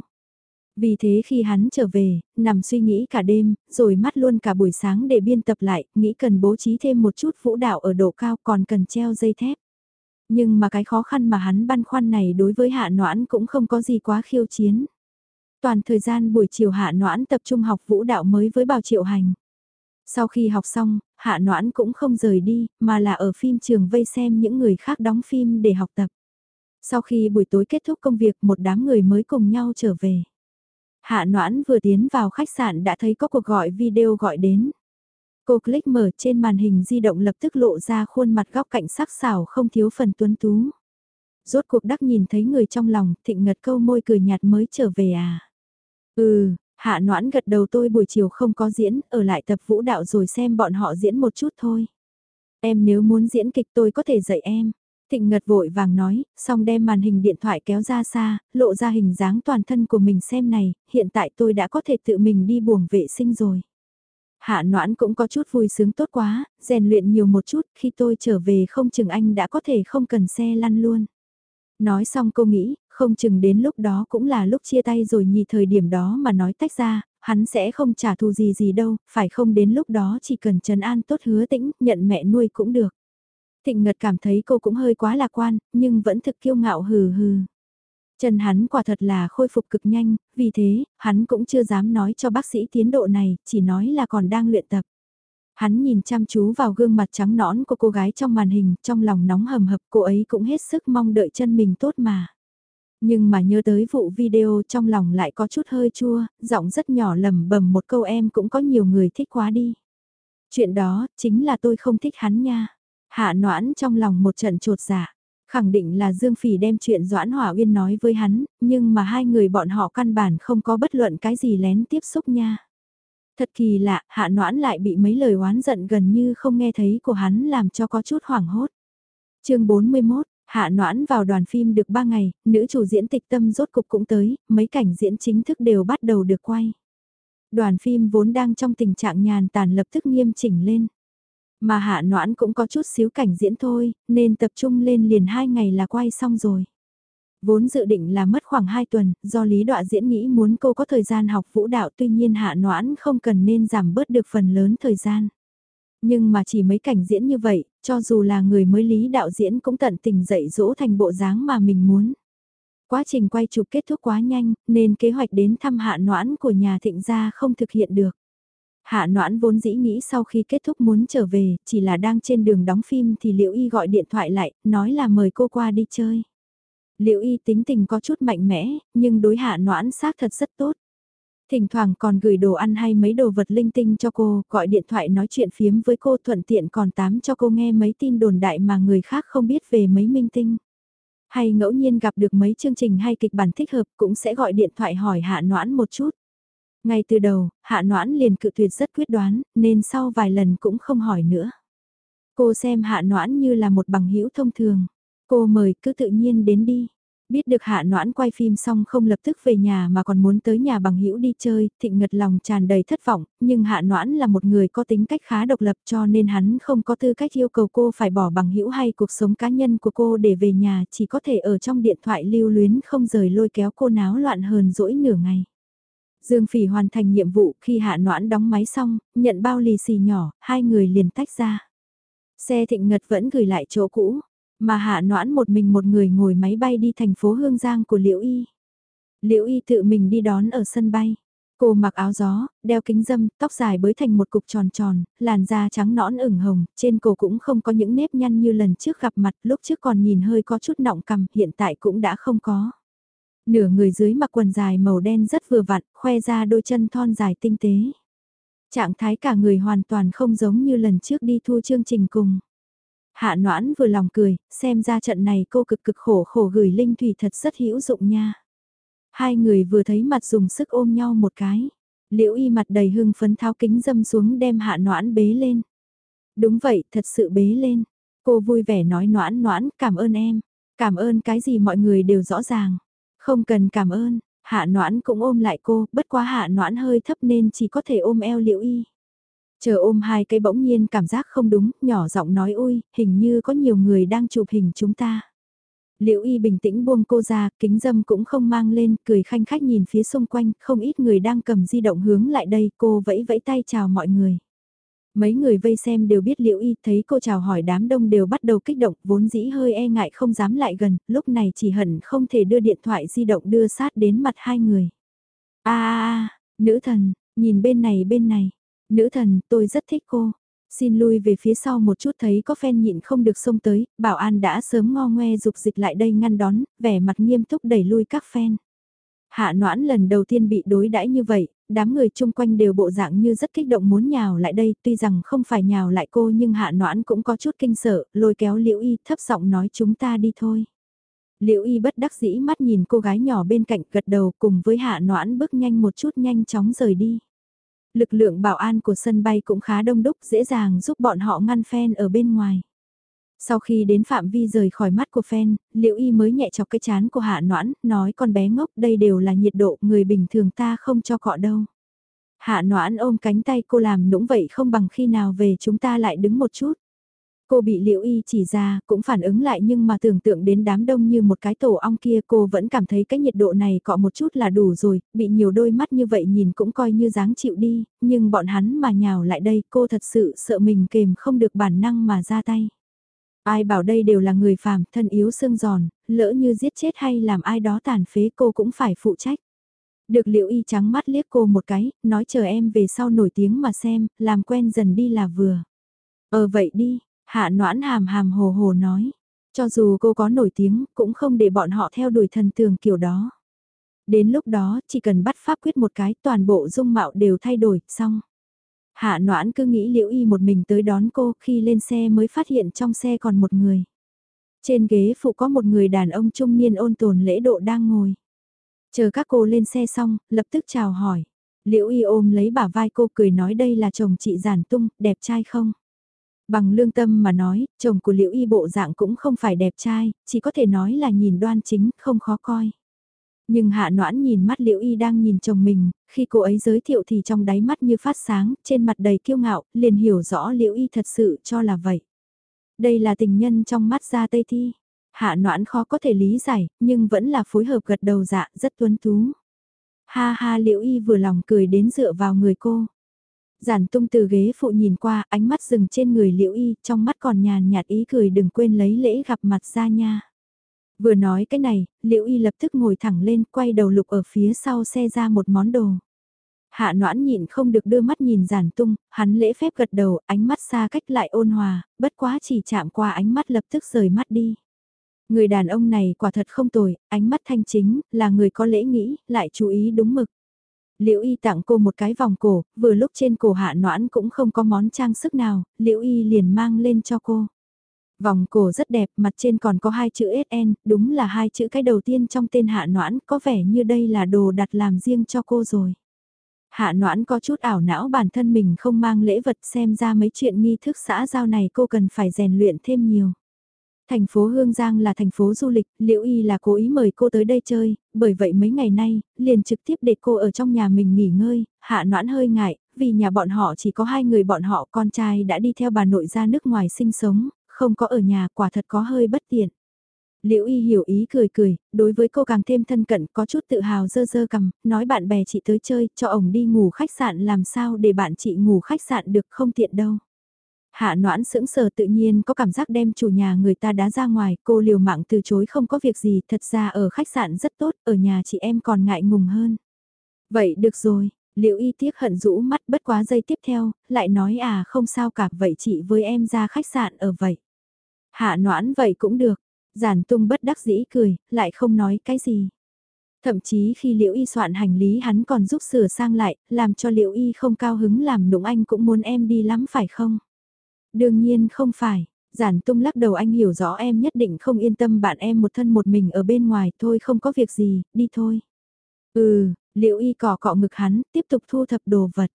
Vì thế khi hắn trở về, nằm suy nghĩ cả đêm, rồi mắt luôn cả buổi sáng để biên tập lại, nghĩ cần bố trí thêm một chút vũ đạo ở độ cao còn cần treo dây thép. Nhưng mà cái khó khăn mà hắn băn khoăn này đối với hạ noãn cũng không có gì quá khiêu chiến. Toàn thời gian buổi chiều hạ noãn tập trung học vũ đạo mới với bào triệu hành. Sau khi học xong, hạ noãn cũng không rời đi, mà là ở phim trường vây xem những người khác đóng phim để học tập. Sau khi buổi tối kết thúc công việc một đám người mới cùng nhau trở về. Hạ noãn vừa tiến vào khách sạn đã thấy có cuộc gọi video gọi đến. Cô click mở trên màn hình di động lập tức lộ ra khuôn mặt góc cạnh sắc sảo không thiếu phần tuấn tú. Rốt cuộc đắc nhìn thấy người trong lòng, thịnh ngật câu môi cười nhạt mới trở về à. Ừ, hạ noãn gật đầu tôi buổi chiều không có diễn, ở lại tập vũ đạo rồi xem bọn họ diễn một chút thôi. Em nếu muốn diễn kịch tôi có thể dạy em. Thịnh Ngật vội vàng nói, xong đem màn hình điện thoại kéo ra xa, lộ ra hình dáng toàn thân của mình xem này, hiện tại tôi đã có thể tự mình đi buồng vệ sinh rồi. Hạ noãn cũng có chút vui sướng tốt quá, rèn luyện nhiều một chút, khi tôi trở về không chừng anh đã có thể không cần xe lăn luôn. Nói xong cô nghĩ, không chừng đến lúc đó cũng là lúc chia tay rồi nhì thời điểm đó mà nói tách ra, hắn sẽ không trả thù gì gì đâu, phải không đến lúc đó chỉ cần trấn an tốt hứa tĩnh, nhận mẹ nuôi cũng được. Thịnh Ngật cảm thấy cô cũng hơi quá lạc quan, nhưng vẫn thực kiêu ngạo hừ hừ. Chân hắn quả thật là khôi phục cực nhanh, vì thế, hắn cũng chưa dám nói cho bác sĩ tiến độ này, chỉ nói là còn đang luyện tập. Hắn nhìn chăm chú vào gương mặt trắng nõn của cô gái trong màn hình, trong lòng nóng hầm hập cô ấy cũng hết sức mong đợi chân mình tốt mà. Nhưng mà nhớ tới vụ video trong lòng lại có chút hơi chua, giọng rất nhỏ lầm bầm một câu em cũng có nhiều người thích quá đi. Chuyện đó, chính là tôi không thích hắn nha. Hạ noãn trong lòng một trận trột dạ Khẳng định là Dương Phỉ đem chuyện Doãn Hỏa Uyên nói với hắn, nhưng mà hai người bọn họ căn bản không có bất luận cái gì lén tiếp xúc nha. Thật kỳ lạ, hạ noãn lại bị mấy lời oán giận gần như không nghe thấy của hắn làm cho có chút hoảng hốt. chương 41, hạ noãn vào đoàn phim được 3 ngày, nữ chủ diễn tịch tâm rốt cục cũng tới, mấy cảnh diễn chính thức đều bắt đầu được quay. Đoàn phim vốn đang trong tình trạng nhàn tàn lập tức nghiêm chỉnh lên. Mà hạ noãn cũng có chút xíu cảnh diễn thôi, nên tập trung lên liền hai ngày là quay xong rồi. Vốn dự định là mất khoảng 2 tuần, do lý đọa diễn nghĩ muốn cô có thời gian học vũ đạo tuy nhiên hạ noãn không cần nên giảm bớt được phần lớn thời gian. Nhưng mà chỉ mấy cảnh diễn như vậy, cho dù là người mới lý đạo diễn cũng tận tình dạy dỗ thành bộ dáng mà mình muốn. Quá trình quay chụp kết thúc quá nhanh, nên kế hoạch đến thăm hạ noãn của nhà thịnh gia không thực hiện được. Hạ noãn vốn dĩ nghĩ sau khi kết thúc muốn trở về, chỉ là đang trên đường đóng phim thì Liễu Y gọi điện thoại lại, nói là mời cô qua đi chơi. Liễu y tính tình có chút mạnh mẽ, nhưng đối hạ noãn xác thật rất tốt. Thỉnh thoảng còn gửi đồ ăn hay mấy đồ vật linh tinh cho cô, gọi điện thoại nói chuyện phiếm với cô thuận tiện còn tám cho cô nghe mấy tin đồn đại mà người khác không biết về mấy minh tinh. Hay ngẫu nhiên gặp được mấy chương trình hay kịch bản thích hợp cũng sẽ gọi điện thoại hỏi hạ noãn một chút. Ngay từ đầu, hạ noãn liền cự tuyệt rất quyết đoán, nên sau vài lần cũng không hỏi nữa. Cô xem hạ noãn như là một bằng hữu thông thường. Cô mời cứ tự nhiên đến đi. Biết được hạ noãn quay phim xong không lập tức về nhà mà còn muốn tới nhà bằng hữu đi chơi, thịnh ngật lòng tràn đầy thất vọng, nhưng hạ noãn là một người có tính cách khá độc lập cho nên hắn không có tư cách yêu cầu cô phải bỏ bằng hữu hay cuộc sống cá nhân của cô để về nhà chỉ có thể ở trong điện thoại lưu luyến không rời lôi kéo cô náo loạn hờn dỗi nửa ngày. Dương Phỉ hoàn thành nhiệm vụ khi hạ noãn đóng máy xong, nhận bao lì xì nhỏ, hai người liền tách ra. Xe thịnh ngật vẫn gửi lại chỗ cũ, mà hạ noãn một mình một người ngồi máy bay đi thành phố Hương Giang của Liễu Y. Liễu Y tự mình đi đón ở sân bay. Cô mặc áo gió, đeo kính dâm, tóc dài bới thành một cục tròn tròn, làn da trắng nõn ửng hồng, trên cổ cũng không có những nếp nhăn như lần trước gặp mặt, lúc trước còn nhìn hơi có chút nọng cằm, hiện tại cũng đã không có. Nửa người dưới mặc quần dài màu đen rất vừa vặn, khoe ra đôi chân thon dài tinh tế. Trạng thái cả người hoàn toàn không giống như lần trước đi thu chương trình cùng. Hạ noãn vừa lòng cười, xem ra trận này cô cực cực khổ khổ gửi linh thủy thật rất hữu dụng nha. Hai người vừa thấy mặt dùng sức ôm nhau một cái. Liễu y mặt đầy hưng phấn tháo kính dâm xuống đem hạ noãn bế lên. Đúng vậy, thật sự bế lên. Cô vui vẻ nói noãn noãn, cảm ơn em. Cảm ơn cái gì mọi người đều rõ ràng. Không cần cảm ơn, hạ noãn cũng ôm lại cô, bất quá hạ noãn hơi thấp nên chỉ có thể ôm eo liễu y. Chờ ôm hai cây bỗng nhiên cảm giác không đúng, nhỏ giọng nói ôi, hình như có nhiều người đang chụp hình chúng ta. Liễu y bình tĩnh buông cô ra, kính dâm cũng không mang lên, cười khanh khách nhìn phía xung quanh, không ít người đang cầm di động hướng lại đây, cô vẫy vẫy tay chào mọi người. Mấy người vây xem đều biết liễu y thấy cô chào hỏi đám đông đều bắt đầu kích động, vốn dĩ hơi e ngại không dám lại gần, lúc này chỉ hận không thể đưa điện thoại di động đưa sát đến mặt hai người. a nữ thần, nhìn bên này bên này, nữ thần, tôi rất thích cô. Xin lui về phía sau một chút thấy có fan nhịn không được xông tới, bảo an đã sớm ngo ngoe dục dịch lại đây ngăn đón, vẻ mặt nghiêm túc đẩy lui các fan. Hạ noãn lần đầu tiên bị đối đãi như vậy, đám người chung quanh đều bộ dạng như rất kích động muốn nhào lại đây, tuy rằng không phải nhào lại cô nhưng hạ noãn cũng có chút kinh sợ, lôi kéo liễu y thấp giọng nói chúng ta đi thôi. Liễu y bất đắc dĩ mắt nhìn cô gái nhỏ bên cạnh gật đầu cùng với hạ noãn bước nhanh một chút nhanh chóng rời đi. Lực lượng bảo an của sân bay cũng khá đông đúc dễ dàng giúp bọn họ ngăn phen ở bên ngoài. Sau khi đến phạm vi rời khỏi mắt của fan, Liễu Y mới nhẹ chọc cái chán của Hạ Noãn, nói con bé ngốc đây đều là nhiệt độ người bình thường ta không cho cọ đâu. Hạ Noãn ôm cánh tay cô làm nũng vậy không bằng khi nào về chúng ta lại đứng một chút. Cô bị Liễu Y chỉ ra, cũng phản ứng lại nhưng mà tưởng tượng đến đám đông như một cái tổ ong kia cô vẫn cảm thấy cái nhiệt độ này cọ một chút là đủ rồi, bị nhiều đôi mắt như vậy nhìn cũng coi như dáng chịu đi, nhưng bọn hắn mà nhào lại đây cô thật sự sợ mình kềm không được bản năng mà ra tay. Ai bảo đây đều là người phàm, thân yếu xương giòn, lỡ như giết chết hay làm ai đó tàn phế cô cũng phải phụ trách. Được liệu y trắng mắt liếc cô một cái, nói chờ em về sau nổi tiếng mà xem, làm quen dần đi là vừa. Ờ vậy đi, hạ noãn hàm hàm hồ hồ nói. Cho dù cô có nổi tiếng, cũng không để bọn họ theo đuổi thần tường kiểu đó. Đến lúc đó, chỉ cần bắt pháp quyết một cái, toàn bộ dung mạo đều thay đổi, xong. Hạ noãn cứ nghĩ liễu y một mình tới đón cô khi lên xe mới phát hiện trong xe còn một người. Trên ghế phụ có một người đàn ông trung niên ôn tồn lễ độ đang ngồi. Chờ các cô lên xe xong, lập tức chào hỏi. Liễu y ôm lấy bả vai cô cười nói đây là chồng chị giản tung, đẹp trai không? Bằng lương tâm mà nói, chồng của liễu y bộ dạng cũng không phải đẹp trai, chỉ có thể nói là nhìn đoan chính, không khó coi. Nhưng hạ noãn nhìn mắt liễu y đang nhìn chồng mình, khi cô ấy giới thiệu thì trong đáy mắt như phát sáng, trên mặt đầy kiêu ngạo, liền hiểu rõ liễu y thật sự cho là vậy. Đây là tình nhân trong mắt ra Tây Thi. Hạ noãn khó có thể lý giải, nhưng vẫn là phối hợp gật đầu dạ rất tuấn tú. Ha ha liễu y vừa lòng cười đến dựa vào người cô. Giản tung từ ghế phụ nhìn qua, ánh mắt dừng trên người liễu y, trong mắt còn nhàn nhạt ý cười đừng quên lấy lễ gặp mặt ra nha. Vừa nói cái này, Liễu Y lập tức ngồi thẳng lên, quay đầu lục ở phía sau xe ra một món đồ. Hạ noãn nhịn không được đưa mắt nhìn giản tung, hắn lễ phép gật đầu, ánh mắt xa cách lại ôn hòa, bất quá chỉ chạm qua ánh mắt lập tức rời mắt đi. Người đàn ông này quả thật không tồi, ánh mắt thanh chính, là người có lễ nghĩ, lại chú ý đúng mực. Liễu Y tặng cô một cái vòng cổ, vừa lúc trên cổ hạ noãn cũng không có món trang sức nào, Liễu Y liền mang lên cho cô. Vòng cổ rất đẹp, mặt trên còn có hai chữ SN, đúng là hai chữ cái đầu tiên trong tên hạ noãn, có vẻ như đây là đồ đặt làm riêng cho cô rồi. Hạ noãn có chút ảo não bản thân mình không mang lễ vật xem ra mấy chuyện nghi thức xã giao này cô cần phải rèn luyện thêm nhiều. Thành phố Hương Giang là thành phố du lịch, Liễu Y là cố ý mời cô tới đây chơi, bởi vậy mấy ngày nay, liền trực tiếp để cô ở trong nhà mình nghỉ ngơi, hạ noãn hơi ngại, vì nhà bọn họ chỉ có hai người bọn họ con trai đã đi theo bà nội ra nước ngoài sinh sống, không có ở nhà quả thật có hơi bất tiện. Liễu Y hiểu ý cười cười, đối với cô càng thêm thân cận có chút tự hào dơ dơ cầm, nói bạn bè chị tới chơi, cho ổng đi ngủ khách sạn làm sao để bạn chị ngủ khách sạn được không tiện đâu. Hạ noãn sững sờ tự nhiên có cảm giác đem chủ nhà người ta đá ra ngoài, cô liều mạng từ chối không có việc gì, thật ra ở khách sạn rất tốt, ở nhà chị em còn ngại ngùng hơn. Vậy được rồi, liệu y tiếc hận rũ mắt bất quá giây tiếp theo, lại nói à không sao cả vậy chị với em ra khách sạn ở vậy. Hạ noãn vậy cũng được, giản tung bất đắc dĩ cười, lại không nói cái gì. Thậm chí khi Liễu Y soạn hành lý hắn còn giúp sửa sang lại, làm cho Liễu Y không cao hứng làm nụng anh cũng muốn em đi lắm phải không? Đương nhiên không phải, giản tung lắc đầu anh hiểu rõ em nhất định không yên tâm bạn em một thân một mình ở bên ngoài thôi không có việc gì, đi thôi. Ừ, liễu y cỏ cọ ngực hắn, tiếp tục thu thập đồ vật.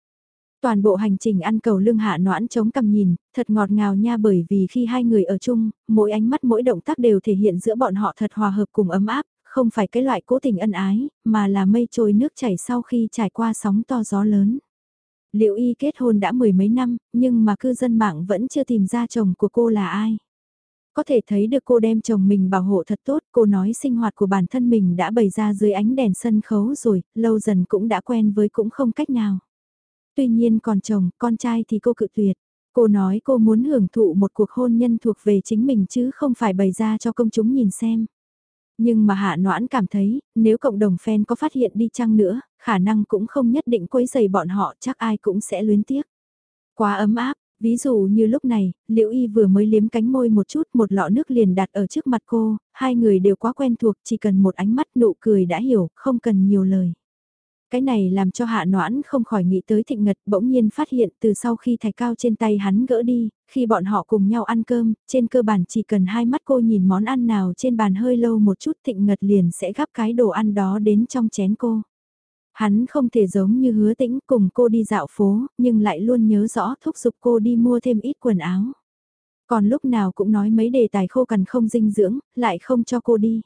Toàn bộ hành trình ăn cầu lương hạ noãn chống cầm nhìn, thật ngọt ngào nha bởi vì khi hai người ở chung, mỗi ánh mắt mỗi động tác đều thể hiện giữa bọn họ thật hòa hợp cùng ấm áp, không phải cái loại cố tình ân ái, mà là mây trôi nước chảy sau khi trải qua sóng to gió lớn. Liệu y kết hôn đã mười mấy năm, nhưng mà cư dân mạng vẫn chưa tìm ra chồng của cô là ai. Có thể thấy được cô đem chồng mình bảo hộ thật tốt, cô nói sinh hoạt của bản thân mình đã bày ra dưới ánh đèn sân khấu rồi, lâu dần cũng đã quen với cũng không cách nào. Tuy nhiên còn chồng, con trai thì cô cự tuyệt. Cô nói cô muốn hưởng thụ một cuộc hôn nhân thuộc về chính mình chứ không phải bày ra cho công chúng nhìn xem. Nhưng mà Hạ Noãn cảm thấy, nếu cộng đồng fan có phát hiện đi chăng nữa, khả năng cũng không nhất định quấy dày bọn họ chắc ai cũng sẽ luyến tiếc. Quá ấm áp, ví dụ như lúc này, Liễu Y vừa mới liếm cánh môi một chút một lọ nước liền đặt ở trước mặt cô, hai người đều quá quen thuộc chỉ cần một ánh mắt nụ cười đã hiểu, không cần nhiều lời. Cái này làm cho hạ noãn không khỏi nghĩ tới thịnh ngật bỗng nhiên phát hiện từ sau khi thạch cao trên tay hắn gỡ đi, khi bọn họ cùng nhau ăn cơm, trên cơ bản chỉ cần hai mắt cô nhìn món ăn nào trên bàn hơi lâu một chút thịnh ngật liền sẽ gắp cái đồ ăn đó đến trong chén cô. Hắn không thể giống như hứa tĩnh cùng cô đi dạo phố, nhưng lại luôn nhớ rõ thúc giục cô đi mua thêm ít quần áo. Còn lúc nào cũng nói mấy đề tài khô cằn không dinh dưỡng, lại không cho cô đi.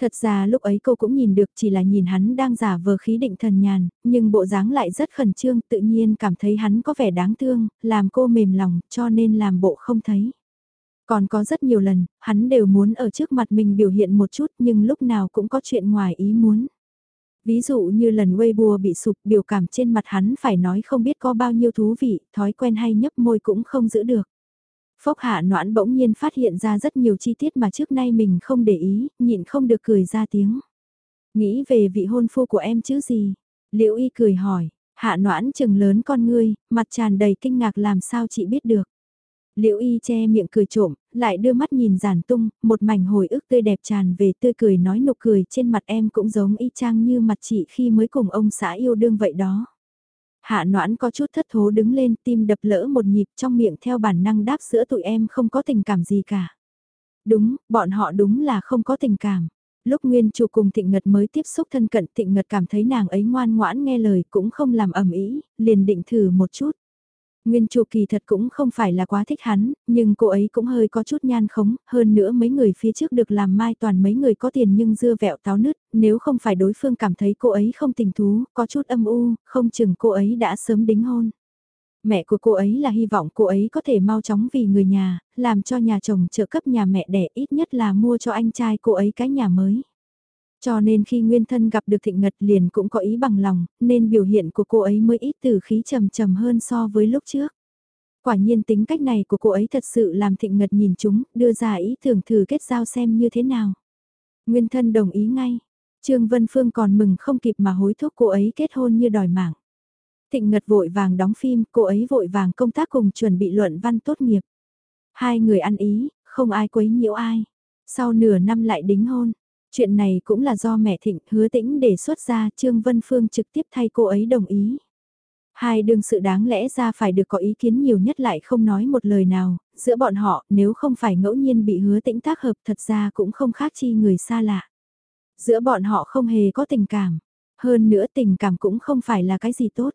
Thật ra lúc ấy cô cũng nhìn được chỉ là nhìn hắn đang giả vờ khí định thần nhàn, nhưng bộ dáng lại rất khẩn trương tự nhiên cảm thấy hắn có vẻ đáng thương, làm cô mềm lòng cho nên làm bộ không thấy. Còn có rất nhiều lần, hắn đều muốn ở trước mặt mình biểu hiện một chút nhưng lúc nào cũng có chuyện ngoài ý muốn. Ví dụ như lần Weibo bị sụp biểu cảm trên mặt hắn phải nói không biết có bao nhiêu thú vị, thói quen hay nhấp môi cũng không giữ được. Phốc hạ noãn bỗng nhiên phát hiện ra rất nhiều chi tiết mà trước nay mình không để ý, nhịn không được cười ra tiếng. Nghĩ về vị hôn phu của em chứ gì? Liễu y cười hỏi, hạ noãn chừng lớn con ngươi, mặt tràn đầy kinh ngạc làm sao chị biết được. Liễu y che miệng cười trộm, lại đưa mắt nhìn giản tung, một mảnh hồi ức tươi đẹp tràn về tươi cười nói nụ cười trên mặt em cũng giống y chang như mặt chị khi mới cùng ông xã yêu đương vậy đó. Hạ noãn có chút thất thố đứng lên tim đập lỡ một nhịp trong miệng theo bản năng đáp giữa tụi em không có tình cảm gì cả. Đúng, bọn họ đúng là không có tình cảm. Lúc Nguyên chủ cùng Thịnh Ngật mới tiếp xúc thân cận Thịnh Ngật cảm thấy nàng ấy ngoan ngoãn nghe lời cũng không làm ầm ý, liền định thử một chút. Nguyên Chu kỳ thật cũng không phải là quá thích hắn, nhưng cô ấy cũng hơi có chút nhan khống, hơn nữa mấy người phía trước được làm mai toàn mấy người có tiền nhưng dưa vẹo táo nứt, nếu không phải đối phương cảm thấy cô ấy không tình thú, có chút âm u, không chừng cô ấy đã sớm đính hôn. Mẹ của cô ấy là hy vọng cô ấy có thể mau chóng vì người nhà, làm cho nhà chồng trợ cấp nhà mẹ đẻ ít nhất là mua cho anh trai cô ấy cái nhà mới. Cho nên khi nguyên thân gặp được thịnh ngật liền cũng có ý bằng lòng, nên biểu hiện của cô ấy mới ít từ khí trầm trầm hơn so với lúc trước. Quả nhiên tính cách này của cô ấy thật sự làm thịnh ngật nhìn chúng, đưa ra ý tưởng thử kết giao xem như thế nào. Nguyên thân đồng ý ngay. Trương Vân Phương còn mừng không kịp mà hối thúc cô ấy kết hôn như đòi mạng. Thịnh Ngật vội vàng đóng phim, cô ấy vội vàng công tác cùng chuẩn bị luận văn tốt nghiệp. Hai người ăn ý, không ai quấy nhiễu ai. Sau nửa năm lại đính hôn, chuyện này cũng là do mẹ Thịnh hứa tĩnh đề xuất ra Trương Vân Phương trực tiếp thay cô ấy đồng ý. Hai đương sự đáng lẽ ra phải được có ý kiến nhiều nhất lại không nói một lời nào, giữa bọn họ nếu không phải ngẫu nhiên bị hứa tĩnh tác hợp thật ra cũng không khác chi người xa lạ. Giữa bọn họ không hề có tình cảm, hơn nữa tình cảm cũng không phải là cái gì tốt.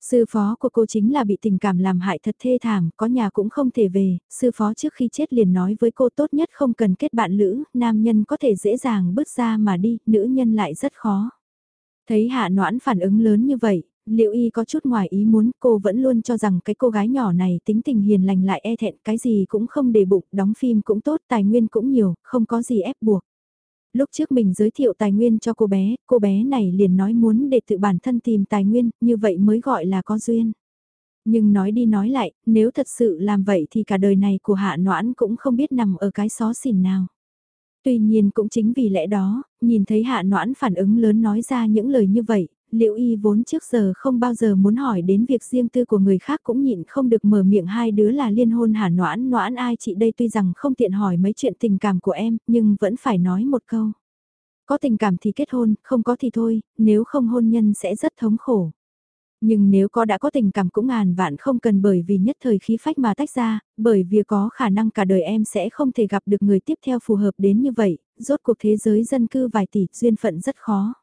Sư phó của cô chính là bị tình cảm làm hại thật thê thảm, có nhà cũng không thể về, sư phó trước khi chết liền nói với cô tốt nhất không cần kết bạn lữ, nam nhân có thể dễ dàng bước ra mà đi, nữ nhân lại rất khó. Thấy hạ noãn phản ứng lớn như vậy, liệu y có chút ngoài ý muốn cô vẫn luôn cho rằng cái cô gái nhỏ này tính tình hiền lành lại e thẹn cái gì cũng không để bụng, đóng phim cũng tốt, tài nguyên cũng nhiều, không có gì ép buộc. Lúc trước mình giới thiệu tài nguyên cho cô bé, cô bé này liền nói muốn để tự bản thân tìm tài nguyên, như vậy mới gọi là có duyên. Nhưng nói đi nói lại, nếu thật sự làm vậy thì cả đời này của hạ noãn cũng không biết nằm ở cái xó xỉn nào. Tuy nhiên cũng chính vì lẽ đó, nhìn thấy hạ noãn phản ứng lớn nói ra những lời như vậy, liệu y vốn trước giờ không bao giờ muốn hỏi đến việc riêng tư của người khác cũng nhịn không được mở miệng hai đứa là liên hôn hả noãn noãn ai chị đây tuy rằng không tiện hỏi mấy chuyện tình cảm của em nhưng vẫn phải nói một câu. Có tình cảm thì kết hôn, không có thì thôi, nếu không hôn nhân sẽ rất thống khổ. Nhưng nếu có đã có tình cảm cũng ngàn vạn không cần bởi vì nhất thời khí phách mà tách ra, bởi vì có khả năng cả đời em sẽ không thể gặp được người tiếp theo phù hợp đến như vậy, rốt cuộc thế giới dân cư vài tỷ, duyên phận rất khó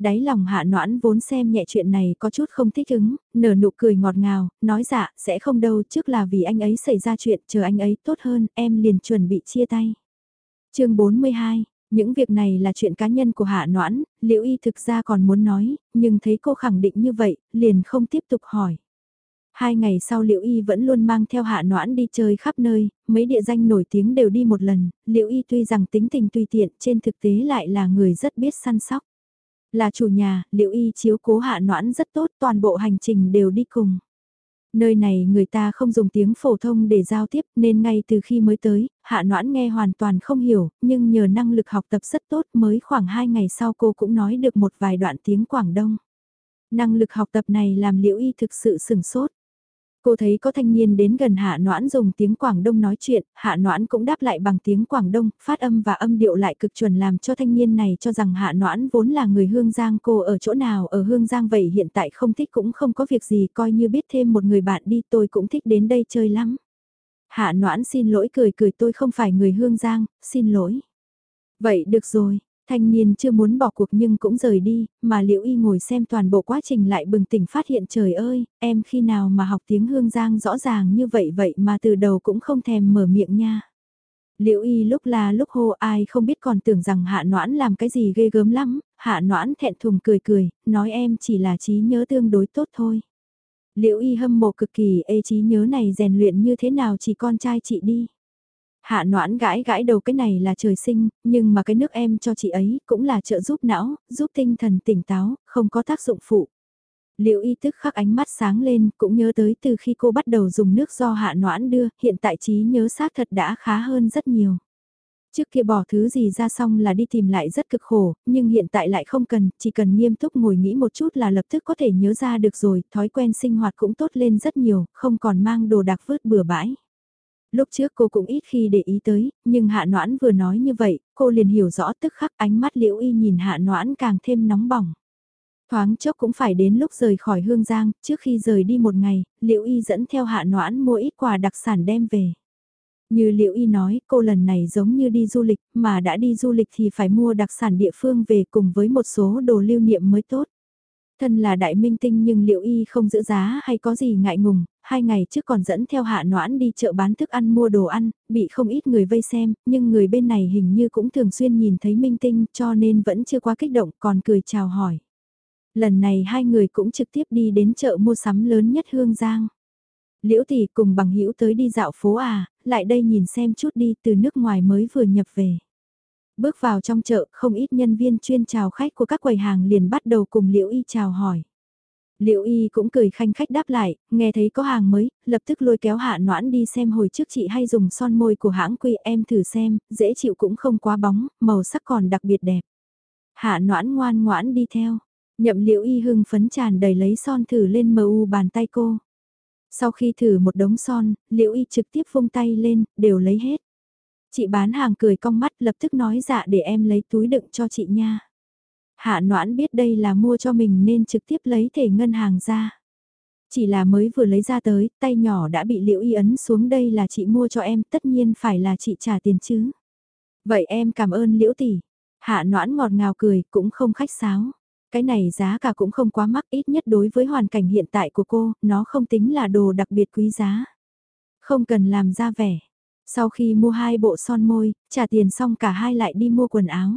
đáy lòng hạ noãn vốn xem nhẹ chuyện này có chút không thích ứng, nở nụ cười ngọt ngào, nói dạ, sẽ không đâu, trước là vì anh ấy xảy ra chuyện, chờ anh ấy tốt hơn, em liền chuẩn bị chia tay. chương 42, những việc này là chuyện cá nhân của hạ noãn, liễu y thực ra còn muốn nói, nhưng thấy cô khẳng định như vậy, liền không tiếp tục hỏi. Hai ngày sau Liễu Y vẫn luôn mang theo hạ noãn đi chơi khắp nơi, mấy địa danh nổi tiếng đều đi một lần, Liễu Y tuy rằng tính tình tùy tiện trên thực tế lại là người rất biết săn sóc. Là chủ nhà, liệu y chiếu cố hạ noãn rất tốt, toàn bộ hành trình đều đi cùng. Nơi này người ta không dùng tiếng phổ thông để giao tiếp nên ngay từ khi mới tới, hạ noãn nghe hoàn toàn không hiểu, nhưng nhờ năng lực học tập rất tốt mới khoảng 2 ngày sau cô cũng nói được một vài đoạn tiếng Quảng Đông. Năng lực học tập này làm liễu y thực sự sừng sốt. Cô thấy có thanh niên đến gần Hạ Noãn dùng tiếng Quảng Đông nói chuyện, Hạ Noãn cũng đáp lại bằng tiếng Quảng Đông, phát âm và âm điệu lại cực chuẩn làm cho thanh niên này cho rằng Hạ Noãn vốn là người Hương Giang cô ở chỗ nào ở Hương Giang vậy hiện tại không thích cũng không có việc gì coi như biết thêm một người bạn đi tôi cũng thích đến đây chơi lắm. Hạ Noãn xin lỗi cười cười tôi không phải người Hương Giang, xin lỗi. Vậy được rồi, Thanh niên chưa muốn bỏ cuộc nhưng cũng rời đi, mà Liễu Y ngồi xem toàn bộ quá trình lại bừng tỉnh phát hiện trời ơi, em khi nào mà học tiếng hương giang rõ ràng như vậy vậy mà từ đầu cũng không thèm mở miệng nha. Liễu Y lúc là lúc hô ai không biết còn tưởng rằng hạ noãn làm cái gì ghê gớm lắm, hạ noãn thẹn thùng cười cười, nói em chỉ là trí nhớ tương đối tốt thôi. Liễu Y hâm mộ cực kỳ ê trí nhớ này rèn luyện như thế nào chỉ con trai chị đi. Hạ noãn gãi gãi đầu cái này là trời sinh, nhưng mà cái nước em cho chị ấy cũng là trợ giúp não, giúp tinh thần tỉnh táo, không có tác dụng phụ. Liệu y tức khắc ánh mắt sáng lên, cũng nhớ tới từ khi cô bắt đầu dùng nước do hạ noãn đưa, hiện tại trí nhớ xác thật đã khá hơn rất nhiều. Trước kia bỏ thứ gì ra xong là đi tìm lại rất cực khổ, nhưng hiện tại lại không cần, chỉ cần nghiêm túc ngồi nghĩ một chút là lập tức có thể nhớ ra được rồi, thói quen sinh hoạt cũng tốt lên rất nhiều, không còn mang đồ đạc vứt bừa bãi lúc trước cô cũng ít khi để ý tới, nhưng hạ noãn vừa nói như vậy, cô liền hiểu rõ tức khắc ánh mắt liễu y nhìn hạ noãn càng thêm nóng bỏng. Thoáng chốc cũng phải đến lúc rời khỏi hương giang, trước khi rời đi một ngày, liễu y dẫn theo hạ noãn mua ít quà đặc sản đem về. Như Liễu Y nói, cô lần này giống như đi du lịch, mà đã đi du lịch thì phải mua đặc sản địa phương về cùng với một số đồ lưu niệm mới tốt. Thân là đại minh tinh nhưng liệu y không giữ giá hay có gì ngại ngùng, hai ngày trước còn dẫn theo hạ noãn đi chợ bán thức ăn mua đồ ăn, bị không ít người vây xem, nhưng người bên này hình như cũng thường xuyên nhìn thấy minh tinh cho nên vẫn chưa quá kích động còn cười chào hỏi. Lần này hai người cũng trực tiếp đi đến chợ mua sắm lớn nhất Hương Giang. Liễu tỷ cùng bằng hữu tới đi dạo phố à, lại đây nhìn xem chút đi từ nước ngoài mới vừa nhập về. Bước vào trong chợ, không ít nhân viên chuyên chào khách của các quầy hàng liền bắt đầu cùng Liễu Y chào hỏi. Liễu Y cũng cười khanh khách đáp lại, nghe thấy có hàng mới, lập tức lôi kéo hạ noãn đi xem hồi trước chị hay dùng son môi của hãng quy em thử xem, dễ chịu cũng không quá bóng, màu sắc còn đặc biệt đẹp. Hạ noãn ngoan ngoãn đi theo, nhậm Liễu Y hưng phấn tràn đầy lấy son thử lên mờ u bàn tay cô. Sau khi thử một đống son, Liễu Y trực tiếp vung tay lên, đều lấy hết. Chị bán hàng cười cong mắt lập tức nói dạ để em lấy túi đựng cho chị nha. Hạ noãn biết đây là mua cho mình nên trực tiếp lấy thể ngân hàng ra. Chỉ là mới vừa lấy ra tới, tay nhỏ đã bị liễu y ấn xuống đây là chị mua cho em, tất nhiên phải là chị trả tiền chứ. Vậy em cảm ơn liễu tỷ. Hạ noãn ngọt ngào cười, cũng không khách sáo. Cái này giá cả cũng không quá mắc ít nhất đối với hoàn cảnh hiện tại của cô, nó không tính là đồ đặc biệt quý giá. Không cần làm ra vẻ. Sau khi mua hai bộ son môi, trả tiền xong cả hai lại đi mua quần áo.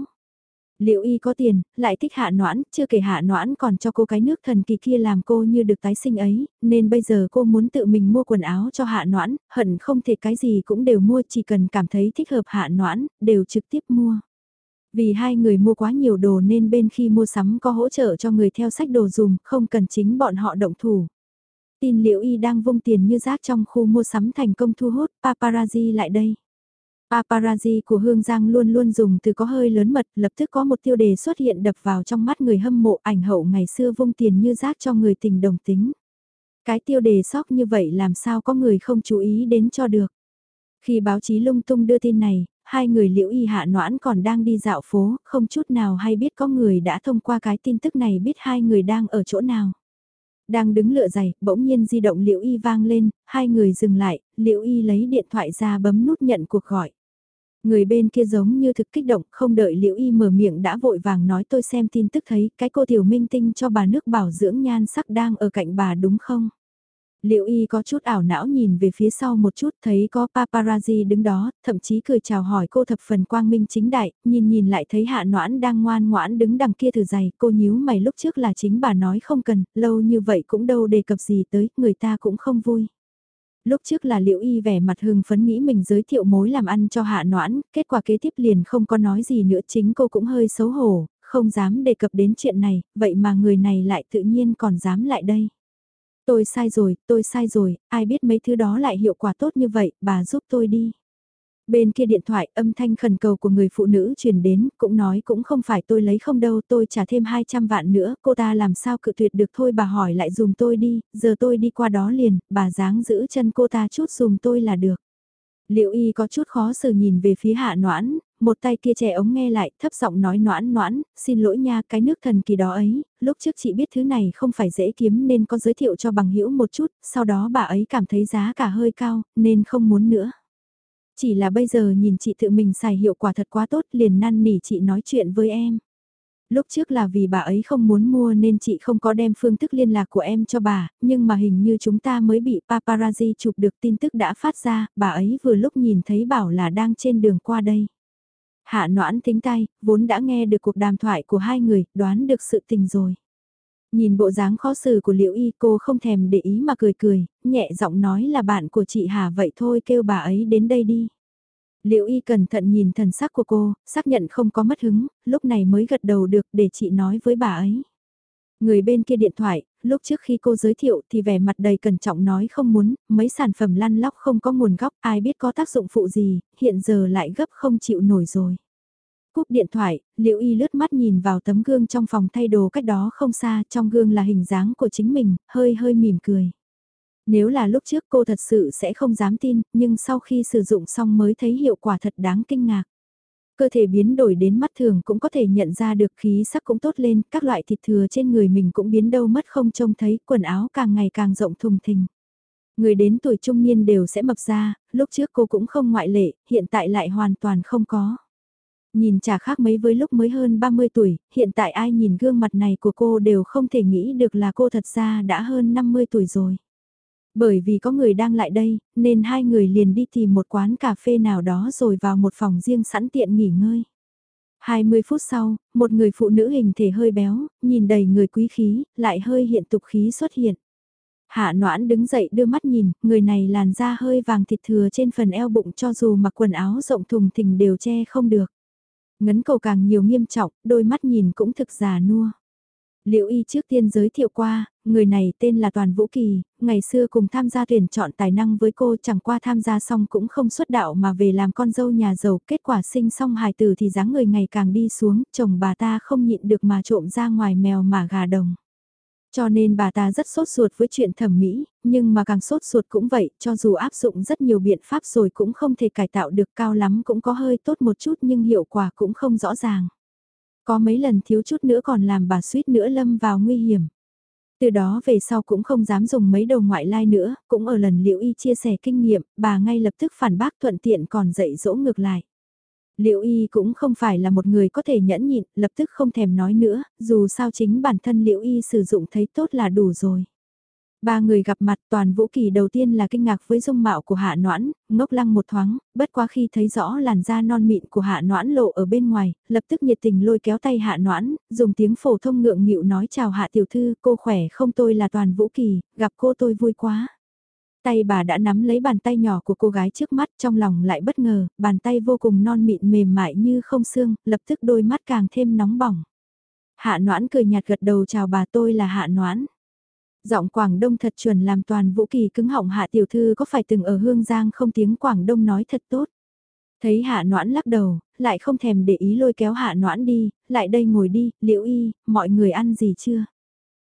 Liệu y có tiền, lại thích hạ noãn, chưa kể hạ noãn còn cho cô cái nước thần kỳ kia làm cô như được tái sinh ấy, nên bây giờ cô muốn tự mình mua quần áo cho hạ noãn, hận không thể cái gì cũng đều mua chỉ cần cảm thấy thích hợp hạ noãn, đều trực tiếp mua. Vì hai người mua quá nhiều đồ nên bên khi mua sắm có hỗ trợ cho người theo sách đồ dùng, không cần chính bọn họ động thủ. Tin liệu y đang vung tiền như rác trong khu mua sắm thành công thu hút paparazzi lại đây. Paparazzi của Hương Giang luôn luôn dùng từ có hơi lớn mật, lập tức có một tiêu đề xuất hiện đập vào trong mắt người hâm mộ ảnh hậu ngày xưa vung tiền như rác cho người tình đồng tính. Cái tiêu đề sóc như vậy làm sao có người không chú ý đến cho được. Khi báo chí lung tung đưa tin này, hai người liễu y hạ noãn còn đang đi dạo phố, không chút nào hay biết có người đã thông qua cái tin tức này biết hai người đang ở chỗ nào. Đang đứng lựa giày, bỗng nhiên di động liễu y vang lên, hai người dừng lại, liễu y lấy điện thoại ra bấm nút nhận cuộc gọi. Người bên kia giống như thực kích động, không đợi Liễu Y mở miệng đã vội vàng nói tôi xem tin tức thấy cái cô tiểu minh tinh cho bà nước bảo dưỡng nhan sắc đang ở cạnh bà đúng không? Liễu Y có chút ảo não nhìn về phía sau một chút thấy có paparazzi đứng đó, thậm chí cười chào hỏi cô thập phần quang minh chính đại, nhìn nhìn lại thấy hạ noãn đang ngoan ngoãn đứng đằng kia thử giày, cô nhíu mày lúc trước là chính bà nói không cần, lâu như vậy cũng đâu đề cập gì tới, người ta cũng không vui lúc trước là liễu y vẻ mặt hưng phấn nghĩ mình giới thiệu mối làm ăn cho hạ noãn, kết quả kế tiếp liền không có nói gì nữa chính cô cũng hơi xấu hổ, không dám đề cập đến chuyện này, vậy mà người này lại tự nhiên còn dám lại đây. Tôi sai rồi, tôi sai rồi, ai biết mấy thứ đó lại hiệu quả tốt như vậy, bà giúp tôi đi. Bên kia điện thoại âm thanh khẩn cầu của người phụ nữ truyền đến, cũng nói cũng không phải tôi lấy không đâu, tôi trả thêm 200 vạn nữa, cô ta làm sao cự tuyệt được thôi bà hỏi lại dùm tôi đi, giờ tôi đi qua đó liền, bà dáng giữ chân cô ta chút dùm tôi là được. Liệu y có chút khó xử nhìn về phía hạ noãn, một tay kia trẻ ống nghe lại, thấp giọng nói noãn noãn, xin lỗi nha, cái nước thần kỳ đó ấy, lúc trước chị biết thứ này không phải dễ kiếm nên có giới thiệu cho bằng hữu một chút, sau đó bà ấy cảm thấy giá cả hơi cao, nên không muốn nữa. Chỉ là bây giờ nhìn chị tự mình xài hiệu quả thật quá tốt liền năn nỉ chị nói chuyện với em. Lúc trước là vì bà ấy không muốn mua nên chị không có đem phương thức liên lạc của em cho bà, nhưng mà hình như chúng ta mới bị paparazzi chụp được tin tức đã phát ra, bà ấy vừa lúc nhìn thấy bảo là đang trên đường qua đây. Hạ noãn thính tay, vốn đã nghe được cuộc đàm thoại của hai người, đoán được sự tình rồi. Nhìn bộ dáng khó xử của Liễu Y cô không thèm để ý mà cười cười, nhẹ giọng nói là bạn của chị Hà vậy thôi kêu bà ấy đến đây đi. Liễu Y cẩn thận nhìn thần sắc của cô, xác nhận không có mất hứng, lúc này mới gật đầu được để chị nói với bà ấy. Người bên kia điện thoại, lúc trước khi cô giới thiệu thì vẻ mặt đầy cẩn trọng nói không muốn, mấy sản phẩm lăn lóc không có nguồn gốc, ai biết có tác dụng phụ gì, hiện giờ lại gấp không chịu nổi rồi. Cúp điện thoại, Liễu Y lướt mắt nhìn vào tấm gương trong phòng thay đồ cách đó không xa, trong gương là hình dáng của chính mình, hơi hơi mỉm cười. Nếu là lúc trước cô thật sự sẽ không dám tin, nhưng sau khi sử dụng xong mới thấy hiệu quả thật đáng kinh ngạc. Cơ thể biến đổi đến mắt thường cũng có thể nhận ra được khí sắc cũng tốt lên, các loại thịt thừa trên người mình cũng biến đâu mất không trông thấy, quần áo càng ngày càng rộng thùng thình. Người đến tuổi trung niên đều sẽ mập ra, lúc trước cô cũng không ngoại lệ, hiện tại lại hoàn toàn không có. Nhìn chả khác mấy với lúc mới hơn 30 tuổi, hiện tại ai nhìn gương mặt này của cô đều không thể nghĩ được là cô thật ra đã hơn 50 tuổi rồi. Bởi vì có người đang lại đây, nên hai người liền đi tìm một quán cà phê nào đó rồi vào một phòng riêng sẵn tiện nghỉ ngơi. 20 phút sau, một người phụ nữ hình thể hơi béo, nhìn đầy người quý khí, lại hơi hiện tục khí xuất hiện. Hạ noãn đứng dậy đưa mắt nhìn, người này làn da hơi vàng thịt thừa trên phần eo bụng cho dù mặc quần áo rộng thùng thình đều che không được. Ngấn cầu càng nhiều nghiêm trọng, đôi mắt nhìn cũng thực già nua. Liệu y trước tiên giới thiệu qua, người này tên là Toàn Vũ Kỳ, ngày xưa cùng tham gia tuyển chọn tài năng với cô chẳng qua tham gia xong cũng không xuất đạo mà về làm con dâu nhà giàu, kết quả sinh xong hài tử thì dáng người ngày càng đi xuống, chồng bà ta không nhịn được mà trộm ra ngoài mèo mà gà đồng. Cho nên bà ta rất sốt ruột với chuyện thẩm mỹ, nhưng mà càng sốt ruột cũng vậy, cho dù áp dụng rất nhiều biện pháp rồi cũng không thể cải tạo được cao lắm cũng có hơi tốt một chút nhưng hiệu quả cũng không rõ ràng. Có mấy lần thiếu chút nữa còn làm bà suýt nữa lâm vào nguy hiểm. Từ đó về sau cũng không dám dùng mấy đầu ngoại lai nữa, cũng ở lần Liễu Y chia sẻ kinh nghiệm, bà ngay lập tức phản bác thuận tiện còn dạy dỗ ngược lại. Liễu Y cũng không phải là một người có thể nhẫn nhịn, lập tức không thèm nói nữa, dù sao chính bản thân Liễu Y sử dụng thấy tốt là đủ rồi. Ba người gặp mặt toàn vũ kỳ đầu tiên là kinh ngạc với dung mạo của hạ noãn, ngốc lăng một thoáng, bất quá khi thấy rõ làn da non mịn của hạ noãn lộ ở bên ngoài, lập tức nhiệt tình lôi kéo tay hạ noãn, dùng tiếng phổ thông ngượng nghịu nói chào hạ tiểu thư, cô khỏe không tôi là toàn vũ kỳ, gặp cô tôi vui quá. Tay bà đã nắm lấy bàn tay nhỏ của cô gái trước mắt trong lòng lại bất ngờ, bàn tay vô cùng non mịn mềm mại như không xương, lập tức đôi mắt càng thêm nóng bỏng. Hạ noãn cười nhạt gật đầu chào bà tôi là hạ noãn. Giọng Quảng Đông thật chuẩn làm toàn vũ kỳ cứng họng hạ tiểu thư có phải từng ở Hương Giang không tiếng Quảng Đông nói thật tốt. Thấy hạ noãn lắc đầu, lại không thèm để ý lôi kéo hạ noãn đi, lại đây ngồi đi, liễu y, mọi người ăn gì chưa?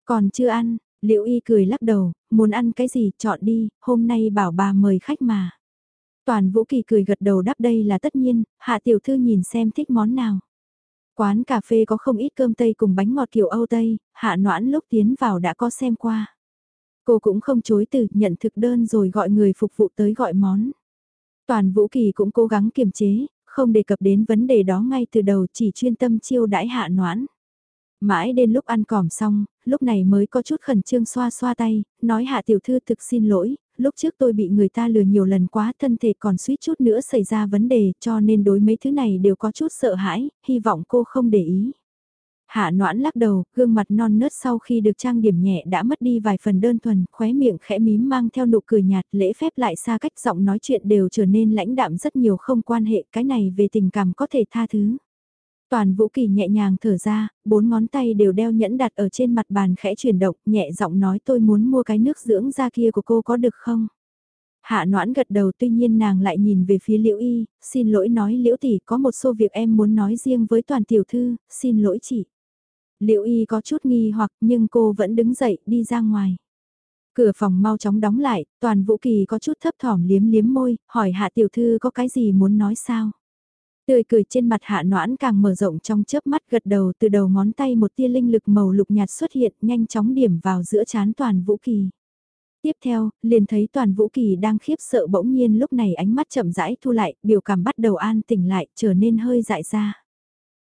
Còn chưa ăn, liễu y cười lắc đầu, muốn ăn cái gì chọn đi, hôm nay bảo bà mời khách mà. Toàn Vũ Kỳ cười gật đầu đáp đây là tất nhiên, hạ tiểu thư nhìn xem thích món nào. Quán cà phê có không ít cơm tây cùng bánh ngọt kiểu Âu Tây, hạ noãn lúc tiến vào đã có xem qua. Cô cũng không chối từ nhận thực đơn rồi gọi người phục vụ tới gọi món. Toàn Vũ Kỳ cũng cố gắng kiềm chế, không đề cập đến vấn đề đó ngay từ đầu chỉ chuyên tâm chiêu đãi hạ noãn. Mãi đến lúc ăn cỏm xong, lúc này mới có chút khẩn trương xoa xoa tay, nói hạ tiểu thư thực xin lỗi, lúc trước tôi bị người ta lừa nhiều lần quá thân thể còn suýt chút nữa xảy ra vấn đề cho nên đối mấy thứ này đều có chút sợ hãi, hy vọng cô không để ý. Hạ noãn lắc đầu, gương mặt non nớt sau khi được trang điểm nhẹ đã mất đi vài phần đơn thuần, khóe miệng khẽ mím mang theo nụ cười nhạt lễ phép lại xa cách giọng nói chuyện đều trở nên lãnh đạm rất nhiều không quan hệ cái này về tình cảm có thể tha thứ. Toàn Vũ Kỳ nhẹ nhàng thở ra, bốn ngón tay đều đeo nhẫn đặt ở trên mặt bàn khẽ chuyển động, nhẹ giọng nói tôi muốn mua cái nước dưỡng da kia của cô có được không? Hạ noãn gật đầu tuy nhiên nàng lại nhìn về phía liễu y, xin lỗi nói liễu tỷ có một số việc em muốn nói riêng với toàn tiểu thư, xin lỗi chị. Liễu y có chút nghi hoặc nhưng cô vẫn đứng dậy đi ra ngoài. Cửa phòng mau chóng đóng lại, toàn vũ kỳ có chút thấp thỏm liếm liếm môi, hỏi hạ tiểu thư có cái gì muốn nói sao? Tươi cười trên mặt hạ noãn càng mở rộng trong chớp mắt gật đầu từ đầu ngón tay một tia linh lực màu lục nhạt xuất hiện nhanh chóng điểm vào giữa chán toàn vũ kỳ. Tiếp theo, liền thấy toàn vũ kỳ đang khiếp sợ bỗng nhiên lúc này ánh mắt chậm rãi thu lại, biểu cảm bắt đầu an tỉnh lại, trở nên hơi dại ra.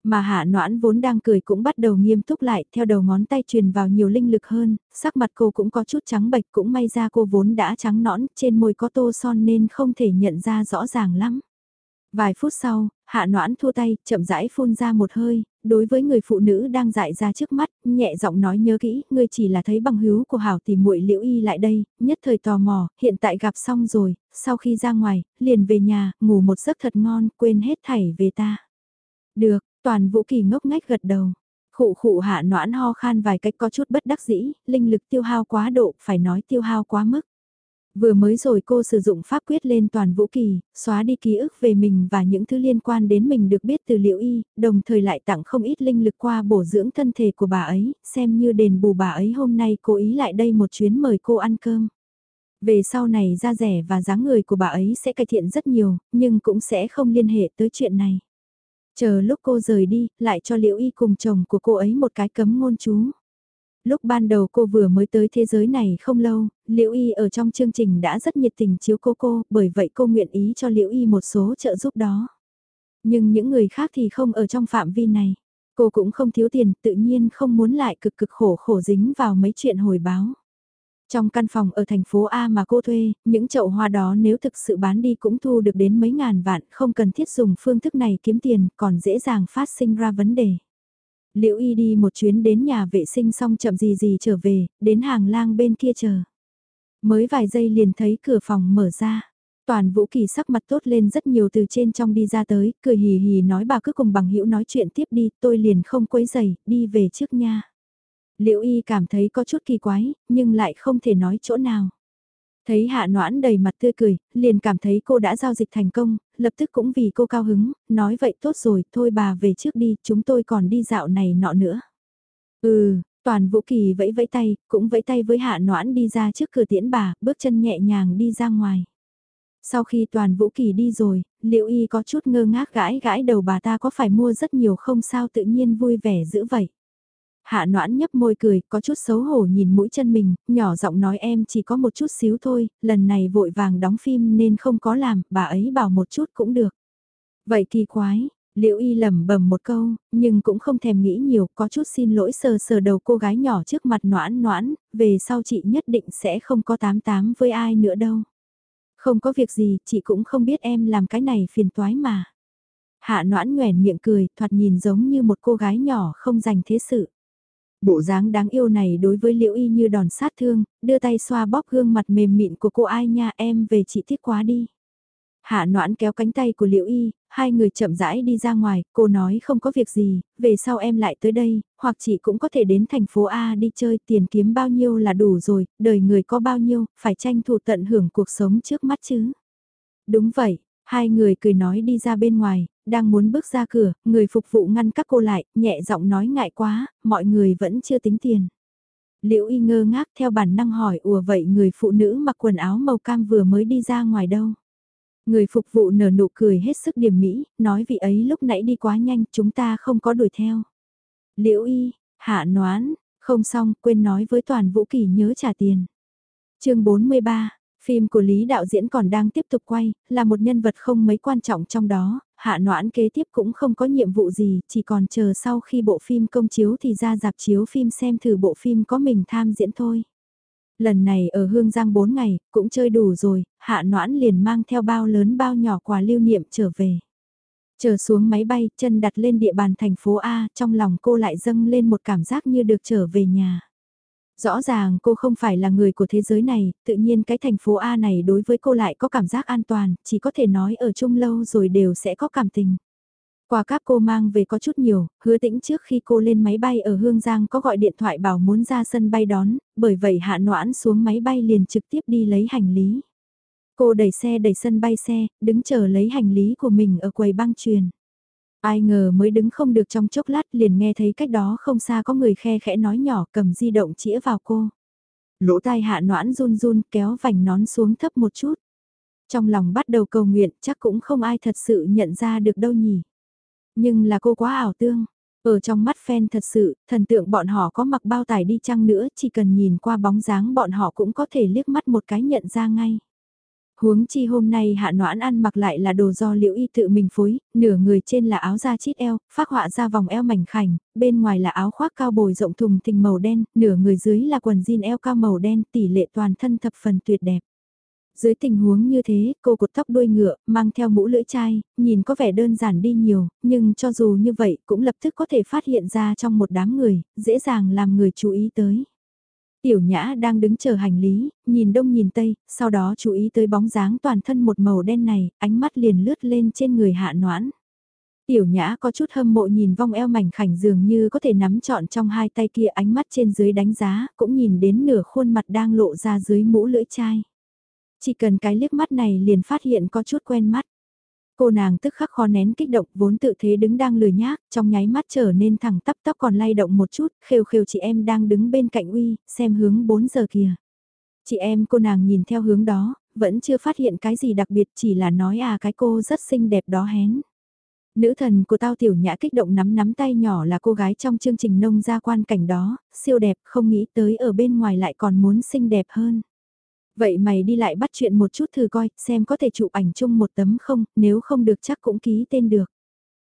Mà hạ noãn vốn đang cười cũng bắt đầu nghiêm túc lại, theo đầu ngón tay truyền vào nhiều linh lực hơn, sắc mặt cô cũng có chút trắng bệch cũng may ra cô vốn đã trắng nõn, trên môi có tô son nên không thể nhận ra rõ ràng lắm. Vài phút sau, hạ noãn thua tay, chậm rãi phun ra một hơi, đối với người phụ nữ đang dại ra trước mắt, nhẹ giọng nói nhớ kỹ, ngươi chỉ là thấy bằng hữu của hảo tìm muội liễu y lại đây, nhất thời tò mò, hiện tại gặp xong rồi, sau khi ra ngoài, liền về nhà, ngủ một giấc thật ngon, quên hết thảy về ta. Được, toàn vũ kỳ ngốc ngách gật đầu. Khụ khụ hạ noãn ho khan vài cách có chút bất đắc dĩ, linh lực tiêu hao quá độ, phải nói tiêu hao quá mức. Vừa mới rồi cô sử dụng pháp quyết lên toàn vũ kỳ, xóa đi ký ức về mình và những thứ liên quan đến mình được biết từ liệu y, đồng thời lại tặng không ít linh lực qua bổ dưỡng thân thể của bà ấy, xem như đền bù bà ấy hôm nay cố ý lại đây một chuyến mời cô ăn cơm. Về sau này da rẻ và dáng người của bà ấy sẽ cải thiện rất nhiều, nhưng cũng sẽ không liên hệ tới chuyện này. Chờ lúc cô rời đi, lại cho Liễu Y cùng chồng của cô ấy một cái cấm ngôn chú. Lúc ban đầu cô vừa mới tới thế giới này không lâu, Liễu Y ở trong chương trình đã rất nhiệt tình chiếu cô cô, bởi vậy cô nguyện ý cho Liễu Y một số trợ giúp đó. Nhưng những người khác thì không ở trong phạm vi này. Cô cũng không thiếu tiền, tự nhiên không muốn lại cực cực khổ khổ dính vào mấy chuyện hồi báo. Trong căn phòng ở thành phố A mà cô thuê, những chậu hoa đó nếu thực sự bán đi cũng thu được đến mấy ngàn vạn, không cần thiết dùng phương thức này kiếm tiền, còn dễ dàng phát sinh ra vấn đề. Liễu Y đi một chuyến đến nhà vệ sinh xong chậm gì gì trở về, đến hàng lang bên kia chờ. Mới vài giây liền thấy cửa phòng mở ra. Toàn Vũ Kỳ sắc mặt tốt lên rất nhiều từ trên trong đi ra tới, cười hì hì nói bà cứ cùng bằng hữu nói chuyện tiếp đi, tôi liền không quấy giày, đi về trước nha. Liễu Y cảm thấy có chút kỳ quái, nhưng lại không thể nói chỗ nào. Thấy hạ noãn đầy mặt tươi cười, liền cảm thấy cô đã giao dịch thành công, lập tức cũng vì cô cao hứng, nói vậy tốt rồi, thôi bà về trước đi, chúng tôi còn đi dạo này nọ nữa. Ừ, Toàn Vũ Kỳ vẫy vẫy tay, cũng vẫy tay với Hạ Noãn đi ra trước cửa tiễn bà, bước chân nhẹ nhàng đi ra ngoài. Sau khi Toàn Vũ Kỳ đi rồi, Liệu Y có chút ngơ ngác gãi gãi đầu bà ta có phải mua rất nhiều không sao tự nhiên vui vẻ dữ vậy. Hạ noãn nhấp môi cười, có chút xấu hổ nhìn mũi chân mình, nhỏ giọng nói em chỉ có một chút xíu thôi, lần này vội vàng đóng phim nên không có làm, bà ấy bảo một chút cũng được. Vậy kỳ quái, Liễu Y lẩm bẩm một câu, nhưng cũng không thèm nghĩ nhiều, có chút xin lỗi sờ sờ đầu cô gái nhỏ trước mặt noãn noãn, về sau chị nhất định sẽ không có tám tám với ai nữa đâu. Không có việc gì, chị cũng không biết em làm cái này phiền toái mà. Hạ noãn nhoẻn miệng cười, thoạt nhìn giống như một cô gái nhỏ không dành thế sự. Bộ dáng đáng yêu này đối với Liễu Y như đòn sát thương, đưa tay xoa bóp gương mặt mềm mịn của cô ai nha em về chị tiếc quá đi. Hạ noãn kéo cánh tay của Liễu Y, hai người chậm rãi đi ra ngoài, cô nói không có việc gì, về sau em lại tới đây, hoặc chị cũng có thể đến thành phố A đi chơi, tiền kiếm bao nhiêu là đủ rồi, đời người có bao nhiêu, phải tranh thủ tận hưởng cuộc sống trước mắt chứ. Đúng vậy, hai người cười nói đi ra bên ngoài, đang muốn bước ra cửa, người phục vụ ngăn các cô lại, nhẹ giọng nói ngại quá, mọi người vẫn chưa tính tiền. Liễu y ngơ ngác theo bản năng hỏi ủa vậy người phụ nữ mặc quần áo màu cam vừa mới đi ra ngoài đâu. Người phục vụ nở nụ cười hết sức điềm mỹ, nói vị ấy lúc nãy đi quá nhanh chúng ta không có đuổi theo. Liễu y, hạ noán, không xong quên nói với toàn vũ kỳ nhớ trả tiền. chương 43, phim của Lý đạo diễn còn đang tiếp tục quay, là một nhân vật không mấy quan trọng trong đó, hạ noãn kế tiếp cũng không có nhiệm vụ gì, chỉ còn chờ sau khi bộ phim công chiếu thì ra dạp chiếu phim xem thử bộ phim có mình tham diễn thôi. Lần này ở Hương Giang 4 ngày, cũng chơi đủ rồi, hạ noãn liền mang theo bao lớn bao nhỏ quà lưu niệm trở về. Chờ xuống máy bay, chân đặt lên địa bàn thành phố A, trong lòng cô lại dâng lên một cảm giác như được trở về nhà. Rõ ràng cô không phải là người của thế giới này, tự nhiên cái thành phố A này đối với cô lại có cảm giác an toàn, chỉ có thể nói ở chung lâu rồi đều sẽ có cảm tình. Quà cáp cô mang về có chút nhiều, hứa tĩnh trước khi cô lên máy bay ở Hương Giang có gọi điện thoại bảo muốn ra sân bay đón, bởi vậy hạ noãn xuống máy bay liền trực tiếp đi lấy hành lý. Cô đẩy xe đẩy sân bay xe, đứng chờ lấy hành lý của mình ở quầy băng truyền. Ai ngờ mới đứng không được trong chốc lát liền nghe thấy cách đó không xa có người khe khẽ nói nhỏ cầm di động chĩa vào cô. Lỗ tai hạ noãn run run kéo vành nón xuống thấp một chút. Trong lòng bắt đầu cầu nguyện chắc cũng không ai thật sự nhận ra được đâu nhỉ. Nhưng là cô quá ảo tương. Ở trong mắt fan thật sự, thần tượng bọn họ có mặc bao tải đi chăng nữa, chỉ cần nhìn qua bóng dáng bọn họ cũng có thể liếc mắt một cái nhận ra ngay. Huống chi hôm nay hạ noãn ăn mặc lại là đồ do liễu y tự mình phối, nửa người trên là áo da chít eo, phát họa ra vòng eo mảnh khảnh, bên ngoài là áo khoác cao bồi rộng thùng thình màu đen, nửa người dưới là quần jean eo cao màu đen tỷ lệ toàn thân thập phần tuyệt đẹp. Dưới tình huống như thế, cô cột tóc đuôi ngựa, mang theo mũ lưỡi chai, nhìn có vẻ đơn giản đi nhiều, nhưng cho dù như vậy cũng lập tức có thể phát hiện ra trong một đám người, dễ dàng làm người chú ý tới. Tiểu Nhã đang đứng chờ hành lý, nhìn đông nhìn tây, sau đó chú ý tới bóng dáng toàn thân một màu đen này, ánh mắt liền lướt lên trên người hạ noãn. Tiểu Nhã có chút hâm mộ nhìn vong eo mảnh khảnh dường như có thể nắm trọn trong hai tay kia ánh mắt trên dưới đánh giá, cũng nhìn đến nửa khuôn mặt đang lộ ra dưới mũ lưỡi chai. Chỉ cần cái liếc mắt này liền phát hiện có chút quen mắt. Cô nàng tức khắc khó nén kích động vốn tự thế đứng đang lười nhác, trong nháy mắt trở nên thẳng tắp tắp còn lay động một chút, khều khều chị em đang đứng bên cạnh uy, xem hướng 4 giờ kìa. Chị em cô nàng nhìn theo hướng đó, vẫn chưa phát hiện cái gì đặc biệt chỉ là nói à cái cô rất xinh đẹp đó hén. Nữ thần của tao tiểu nhã kích động nắm nắm tay nhỏ là cô gái trong chương trình nông gia quan cảnh đó, siêu đẹp không nghĩ tới ở bên ngoài lại còn muốn xinh đẹp hơn. Vậy mày đi lại bắt chuyện một chút thử coi, xem có thể chụp ảnh chung một tấm không, nếu không được chắc cũng ký tên được.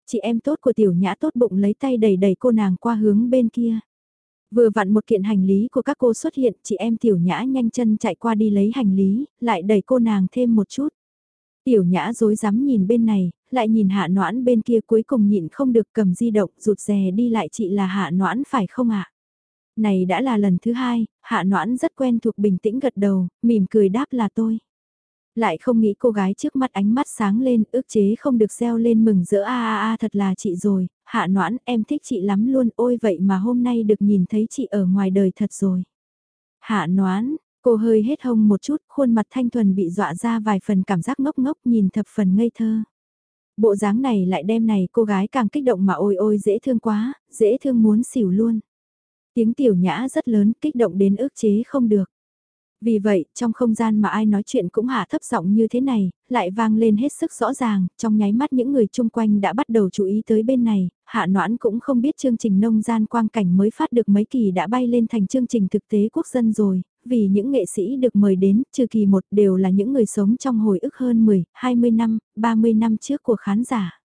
Chị em tốt của tiểu nhã tốt bụng lấy tay đẩy đẩy cô nàng qua hướng bên kia. Vừa vặn một kiện hành lý của các cô xuất hiện, chị em tiểu nhã nhanh chân chạy qua đi lấy hành lý, lại đẩy cô nàng thêm một chút. Tiểu nhã dối rắm nhìn bên này, lại nhìn hạ noãn bên kia cuối cùng nhịn không được cầm di động rụt rè đi lại chị là hạ noãn phải không ạ? Này đã là lần thứ hai, hạ noãn rất quen thuộc bình tĩnh gật đầu, mỉm cười đáp là tôi. Lại không nghĩ cô gái trước mắt ánh mắt sáng lên, ước chế không được reo lên mừng rỡ a a a thật là chị rồi, hạ noãn em thích chị lắm luôn, ôi vậy mà hôm nay được nhìn thấy chị ở ngoài đời thật rồi. Hạ noãn, cô hơi hết hông một chút, khuôn mặt thanh thuần bị dọa ra vài phần cảm giác ngốc ngốc nhìn thập phần ngây thơ. Bộ dáng này lại đem này cô gái càng kích động mà ôi ôi dễ thương quá, dễ thương muốn xỉu luôn. Tiếng tiểu nhã rất lớn, kích động đến ức chế không được. Vì vậy, trong không gian mà ai nói chuyện cũng hạ thấp giọng như thế này, lại vang lên hết sức rõ ràng, trong nháy mắt những người chung quanh đã bắt đầu chú ý tới bên này, hạ noãn cũng không biết chương trình nông gian quang cảnh mới phát được mấy kỳ đã bay lên thành chương trình thực tế quốc dân rồi, vì những nghệ sĩ được mời đến, trừ kỳ một đều là những người sống trong hồi ức hơn 10, 20 năm, 30 năm trước của khán giả.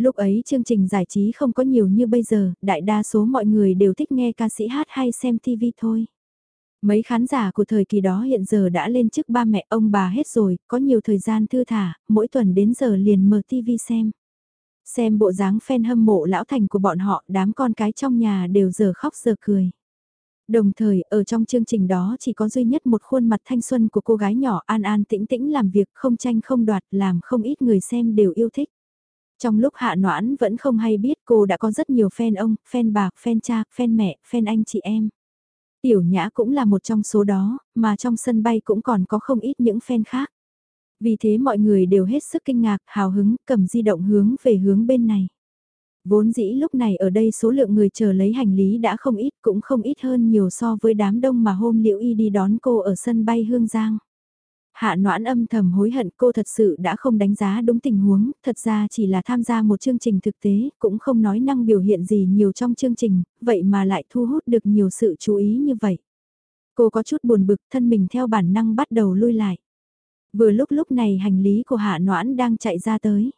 Lúc ấy chương trình giải trí không có nhiều như bây giờ, đại đa số mọi người đều thích nghe ca sĩ hát hay xem TV thôi. Mấy khán giả của thời kỳ đó hiện giờ đã lên chức ba mẹ ông bà hết rồi, có nhiều thời gian thư thả, mỗi tuần đến giờ liền mở TV xem. Xem bộ dáng fan hâm mộ lão thành của bọn họ, đám con cái trong nhà đều giờ khóc giờ cười. Đồng thời, ở trong chương trình đó chỉ có duy nhất một khuôn mặt thanh xuân của cô gái nhỏ an an tĩnh tĩnh làm việc không tranh không đoạt làm không ít người xem đều yêu thích. Trong lúc hạ noãn vẫn không hay biết cô đã có rất nhiều fan ông, fan bà, fan cha, fan mẹ, fan anh chị em. Tiểu Nhã cũng là một trong số đó, mà trong sân bay cũng còn có không ít những fan khác. Vì thế mọi người đều hết sức kinh ngạc, hào hứng, cầm di động hướng về hướng bên này. Vốn dĩ lúc này ở đây số lượng người chờ lấy hành lý đã không ít, cũng không ít hơn nhiều so với đám đông mà hôm Liễu Y đi đón cô ở sân bay Hương Giang. Hạ noãn âm thầm hối hận cô thật sự đã không đánh giá đúng tình huống, thật ra chỉ là tham gia một chương trình thực tế, cũng không nói năng biểu hiện gì nhiều trong chương trình, vậy mà lại thu hút được nhiều sự chú ý như vậy. Cô có chút buồn bực thân mình theo bản năng bắt đầu lui lại. Vừa lúc lúc này hành lý của hạ noãn đang chạy ra tới.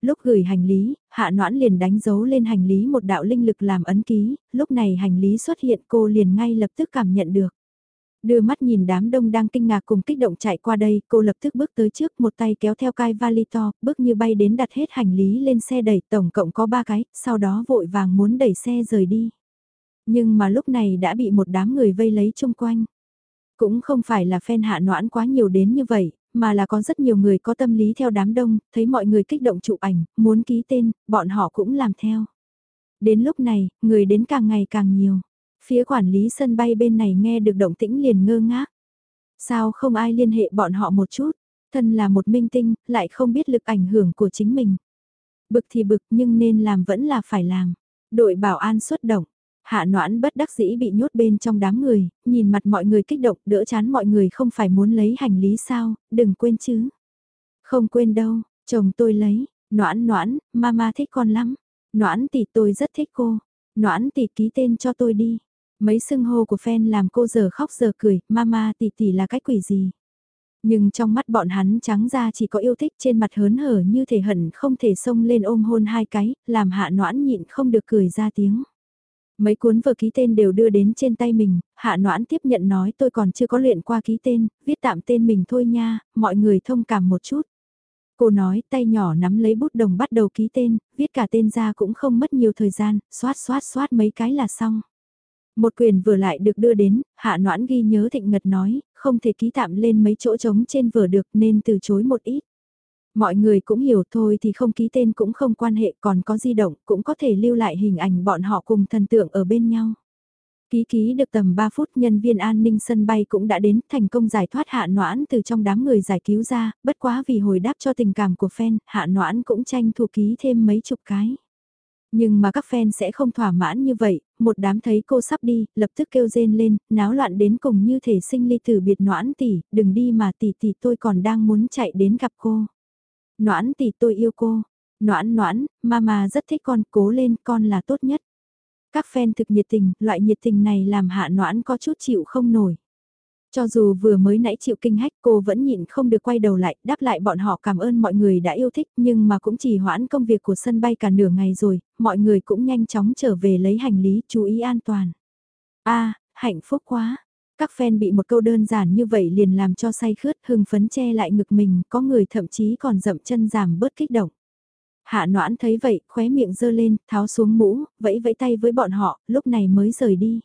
Lúc gửi hành lý, hạ noãn liền đánh dấu lên hành lý một đạo linh lực làm ấn ký, lúc này hành lý xuất hiện cô liền ngay lập tức cảm nhận được. Đưa mắt nhìn đám đông đang kinh ngạc cùng kích động chạy qua đây, cô lập tức bước tới trước một tay kéo theo cai vali to, bước như bay đến đặt hết hành lý lên xe đẩy tổng cộng có ba cái, sau đó vội vàng muốn đẩy xe rời đi. Nhưng mà lúc này đã bị một đám người vây lấy chung quanh. Cũng không phải là fan hạ noãn quá nhiều đến như vậy, mà là có rất nhiều người có tâm lý theo đám đông, thấy mọi người kích động chụp ảnh, muốn ký tên, bọn họ cũng làm theo. Đến lúc này, người đến càng ngày càng nhiều. Phía quản lý sân bay bên này nghe được động tĩnh liền ngơ ngác. Sao không ai liên hệ bọn họ một chút, thân là một minh tinh, lại không biết lực ảnh hưởng của chính mình. Bực thì bực nhưng nên làm vẫn là phải làm. Đội bảo an xuất động, hạ noãn bất đắc dĩ bị nhốt bên trong đám người, nhìn mặt mọi người kích động đỡ chán mọi người không phải muốn lấy hành lý sao, đừng quên chứ. Không quên đâu, chồng tôi lấy, noãn noãn, mama thích con lắm, noãn tỷ tôi rất thích cô, noãn tỷ ký tên cho tôi đi. Mấy sưng hô của fan làm cô giờ khóc giờ cười, mama tỷ tỷ là cái quỷ gì. Nhưng trong mắt bọn hắn trắng ra chỉ có yêu thích trên mặt hớn hở như thể hận không thể xông lên ôm hôn hai cái, làm hạ noãn nhịn không được cười ra tiếng. Mấy cuốn vở ký tên đều đưa đến trên tay mình, hạ noãn tiếp nhận nói tôi còn chưa có luyện qua ký tên, viết tạm tên mình thôi nha, mọi người thông cảm một chút. Cô nói tay nhỏ nắm lấy bút đồng bắt đầu ký tên, viết cả tên ra cũng không mất nhiều thời gian, xoát xoát xoát mấy cái là xong. Một quyền vừa lại được đưa đến, hạ noãn ghi nhớ thịnh ngật nói, không thể ký tạm lên mấy chỗ trống trên vừa được nên từ chối một ít. Mọi người cũng hiểu thôi thì không ký tên cũng không quan hệ còn có di động cũng có thể lưu lại hình ảnh bọn họ cùng thần tượng ở bên nhau. Ký ký được tầm 3 phút nhân viên an ninh sân bay cũng đã đến thành công giải thoát hạ noãn từ trong đám người giải cứu ra, bất quá vì hồi đáp cho tình cảm của fan, hạ noãn cũng tranh thủ ký thêm mấy chục cái. Nhưng mà các fan sẽ không thỏa mãn như vậy, một đám thấy cô sắp đi, lập tức kêu rên lên, náo loạn đến cùng như thể sinh ly tử biệt noãn tỷ, đừng đi mà tỷ tỷ tôi còn đang muốn chạy đến gặp cô. Noãn tỷ tôi yêu cô. Noãn noãn, mama rất thích con, cố lên, con là tốt nhất. Các fan thực nhiệt tình, loại nhiệt tình này làm hạ noãn có chút chịu không nổi. Cho dù vừa mới nãy chịu kinh hách cô vẫn nhịn không được quay đầu lại, đáp lại bọn họ cảm ơn mọi người đã yêu thích nhưng mà cũng chỉ hoãn công việc của sân bay cả nửa ngày rồi, mọi người cũng nhanh chóng trở về lấy hành lý chú ý an toàn. a hạnh phúc quá. Các fan bị một câu đơn giản như vậy liền làm cho say khướt hưng phấn che lại ngực mình, có người thậm chí còn dậm chân giảm bớt kích động. Hạ noãn thấy vậy, khóe miệng dơ lên, tháo xuống mũ, vẫy vẫy tay với bọn họ, lúc này mới rời đi.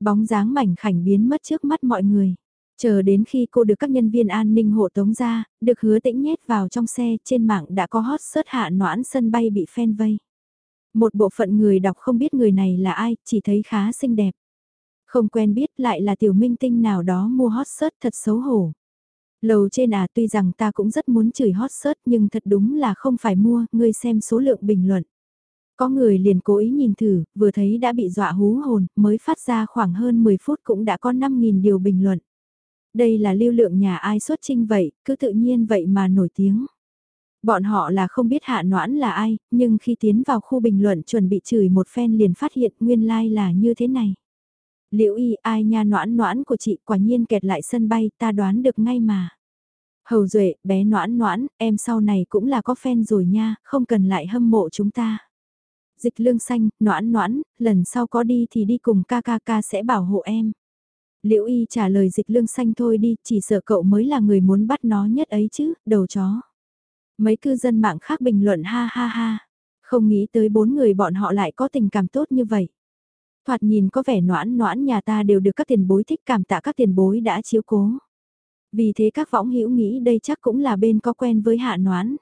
Bóng dáng mảnh khảnh biến mất trước mắt mọi người. Chờ đến khi cô được các nhân viên an ninh hộ tống ra, được hứa tĩnh nhét vào trong xe, trên mạng đã có hot search hạ noãn sân bay bị phen vây. Một bộ phận người đọc không biết người này là ai, chỉ thấy khá xinh đẹp. Không quen biết lại là tiểu minh tinh nào đó mua hot search thật xấu hổ. Lầu trên à tuy rằng ta cũng rất muốn chửi hot search nhưng thật đúng là không phải mua, ngươi xem số lượng bình luận. Có người liền cố ý nhìn thử, vừa thấy đã bị dọa hú hồn, mới phát ra khoảng hơn 10 phút cũng đã có 5.000 điều bình luận. Đây là lưu lượng nhà ai xuất trinh vậy, cứ tự nhiên vậy mà nổi tiếng. Bọn họ là không biết hạ noãn là ai, nhưng khi tiến vào khu bình luận chuẩn bị chửi một phen liền phát hiện nguyên lai like là như thế này. Liễu y ai nha noãn noãn của chị quả nhiên kẹt lại sân bay ta đoán được ngay mà. Hầu duệ bé noãn noãn, em sau này cũng là có fan rồi nha, không cần lại hâm mộ chúng ta. Dịch lương xanh, noãn noãn, lần sau có đi thì đi cùng ca ca ca sẽ bảo hộ em. Liễu y trả lời dịch lương xanh thôi đi, chỉ sợ cậu mới là người muốn bắt nó nhất ấy chứ, đầu chó. Mấy cư dân mạng khác bình luận ha ha ha, không nghĩ tới bốn người bọn họ lại có tình cảm tốt như vậy. Thoạt nhìn có vẻ noãn noãn nhà ta đều được các tiền bối thích cảm tạ các tiền bối đã chiếu cố. Vì thế các võng hữu nghĩ đây chắc cũng là bên có quen với hạ noãn.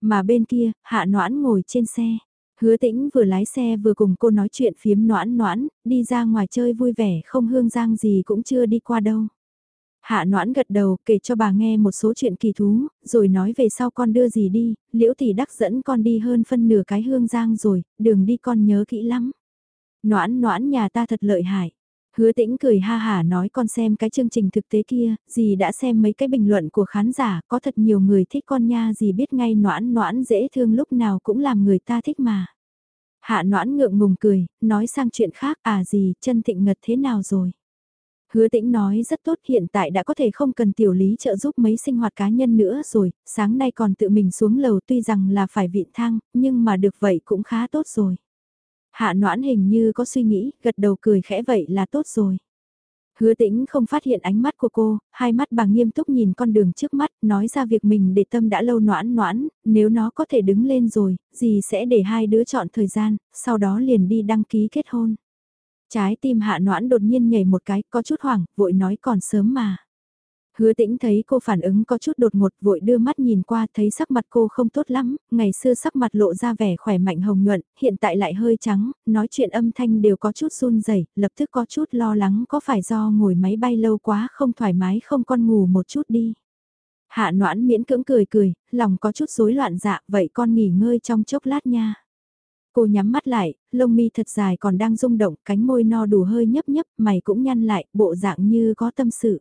Mà bên kia, hạ noãn ngồi trên xe. Hứa tĩnh vừa lái xe vừa cùng cô nói chuyện phiếm noãn noãn, đi ra ngoài chơi vui vẻ không hương giang gì cũng chưa đi qua đâu. Hạ noãn gật đầu kể cho bà nghe một số chuyện kỳ thú, rồi nói về sau con đưa gì đi, liễu thì đắc dẫn con đi hơn phân nửa cái hương giang rồi, đường đi con nhớ kỹ lắm. Noãn noãn nhà ta thật lợi hại. Hứa tĩnh cười ha hả nói con xem cái chương trình thực tế kia, dì đã xem mấy cái bình luận của khán giả, có thật nhiều người thích con nha dì biết ngay noãn noãn dễ thương lúc nào cũng làm người ta thích mà. Hạ noãn ngượng ngùng cười, nói sang chuyện khác à gì, chân thịnh ngật thế nào rồi. Hứa tĩnh nói rất tốt hiện tại đã có thể không cần tiểu lý trợ giúp mấy sinh hoạt cá nhân nữa rồi, sáng nay còn tự mình xuống lầu tuy rằng là phải vịn thang, nhưng mà được vậy cũng khá tốt rồi. Hạ noãn hình như có suy nghĩ, gật đầu cười khẽ vậy là tốt rồi. Hứa tĩnh không phát hiện ánh mắt của cô, hai mắt bà nghiêm túc nhìn con đường trước mắt, nói ra việc mình để tâm đã lâu noãn noãn, nếu nó có thể đứng lên rồi, gì sẽ để hai đứa chọn thời gian, sau đó liền đi đăng ký kết hôn. Trái tim hạ noãn đột nhiên nhảy một cái, có chút hoảng, vội nói còn sớm mà. Hứa tĩnh thấy cô phản ứng có chút đột ngột vội đưa mắt nhìn qua thấy sắc mặt cô không tốt lắm, ngày xưa sắc mặt lộ ra vẻ khỏe mạnh hồng nhuận, hiện tại lại hơi trắng, nói chuyện âm thanh đều có chút run rẩy lập tức có chút lo lắng có phải do ngồi máy bay lâu quá không thoải mái không con ngủ một chút đi. Hạ noãn miễn cưỡng cười cười, lòng có chút rối loạn dạ, vậy con nghỉ ngơi trong chốc lát nha. Cô nhắm mắt lại, lông mi thật dài còn đang rung động, cánh môi no đủ hơi nhấp nhấp, mày cũng nhăn lại, bộ dạng như có tâm sự.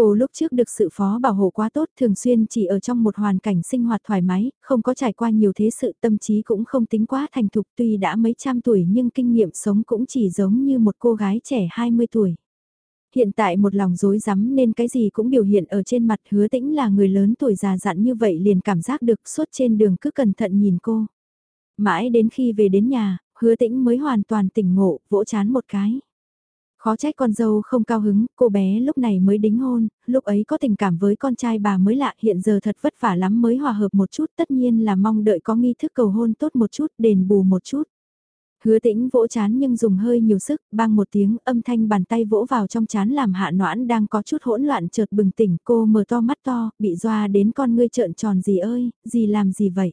Cô lúc trước được sự phó bảo hộ quá tốt thường xuyên chỉ ở trong một hoàn cảnh sinh hoạt thoải mái, không có trải qua nhiều thế sự tâm trí cũng không tính quá thành thục tuy đã mấy trăm tuổi nhưng kinh nghiệm sống cũng chỉ giống như một cô gái trẻ 20 tuổi. Hiện tại một lòng dối rắm nên cái gì cũng biểu hiện ở trên mặt hứa tĩnh là người lớn tuổi già dặn như vậy liền cảm giác được suốt trên đường cứ cẩn thận nhìn cô. Mãi đến khi về đến nhà, hứa tĩnh mới hoàn toàn tỉnh ngộ, vỗ chán một cái. Khó trách con dâu không cao hứng, cô bé lúc này mới đính hôn, lúc ấy có tình cảm với con trai bà mới lạ hiện giờ thật vất vả lắm mới hòa hợp một chút tất nhiên là mong đợi có nghi thức cầu hôn tốt một chút, đền bù một chút. Hứa tĩnh vỗ chán nhưng dùng hơi nhiều sức, bang một tiếng âm thanh bàn tay vỗ vào trong chán làm hạ noãn đang có chút hỗn loạn chợt bừng tỉnh cô mở to mắt to, bị doa đến con ngươi trợn tròn gì ơi, gì làm gì vậy?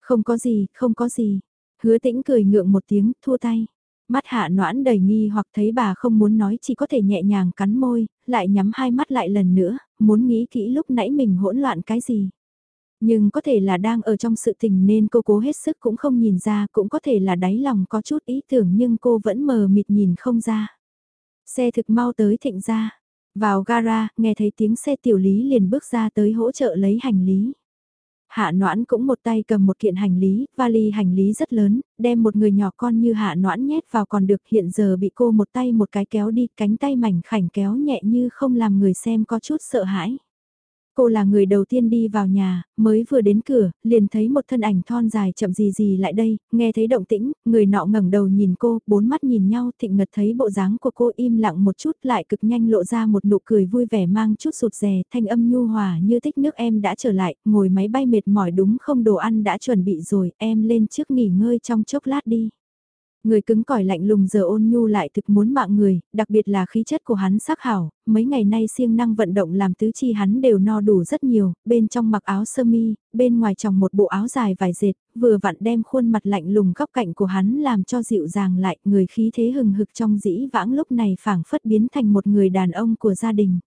Không có gì, không có gì. Hứa tĩnh cười ngượng một tiếng, thua tay. Mắt hạ noãn đầy nghi hoặc thấy bà không muốn nói chỉ có thể nhẹ nhàng cắn môi, lại nhắm hai mắt lại lần nữa, muốn nghĩ kỹ lúc nãy mình hỗn loạn cái gì. Nhưng có thể là đang ở trong sự tình nên cô cố hết sức cũng không nhìn ra, cũng có thể là đáy lòng có chút ý tưởng nhưng cô vẫn mờ mịt nhìn không ra. Xe thực mau tới thịnh ra. Vào gara, nghe thấy tiếng xe tiểu lý liền bước ra tới hỗ trợ lấy hành lý. Hạ Noãn cũng một tay cầm một kiện hành lý, vali hành lý rất lớn, đem một người nhỏ con như Hạ Noãn nhét vào còn được hiện giờ bị cô một tay một cái kéo đi, cánh tay mảnh khảnh kéo nhẹ như không làm người xem có chút sợ hãi. Cô là người đầu tiên đi vào nhà, mới vừa đến cửa, liền thấy một thân ảnh thon dài chậm gì gì lại đây, nghe thấy động tĩnh, người nọ ngẩng đầu nhìn cô, bốn mắt nhìn nhau thịnh ngật thấy bộ dáng của cô im lặng một chút lại cực nhanh lộ ra một nụ cười vui vẻ mang chút sụt rè, thanh âm nhu hòa như thích nước em đã trở lại, ngồi máy bay mệt mỏi đúng không đồ ăn đã chuẩn bị rồi, em lên trước nghỉ ngơi trong chốc lát đi. Người cứng cỏi lạnh lùng giờ ôn nhu lại thực muốn mạng người, đặc biệt là khí chất của hắn sắc hảo, mấy ngày nay siêng năng vận động làm tứ chi hắn đều no đủ rất nhiều, bên trong mặc áo sơ mi, bên ngoài trong một bộ áo dài vải dệt, vừa vặn đem khuôn mặt lạnh lùng góc cạnh của hắn làm cho dịu dàng lại, người khí thế hừng hực trong dĩ vãng lúc này phảng phất biến thành một người đàn ông của gia đình.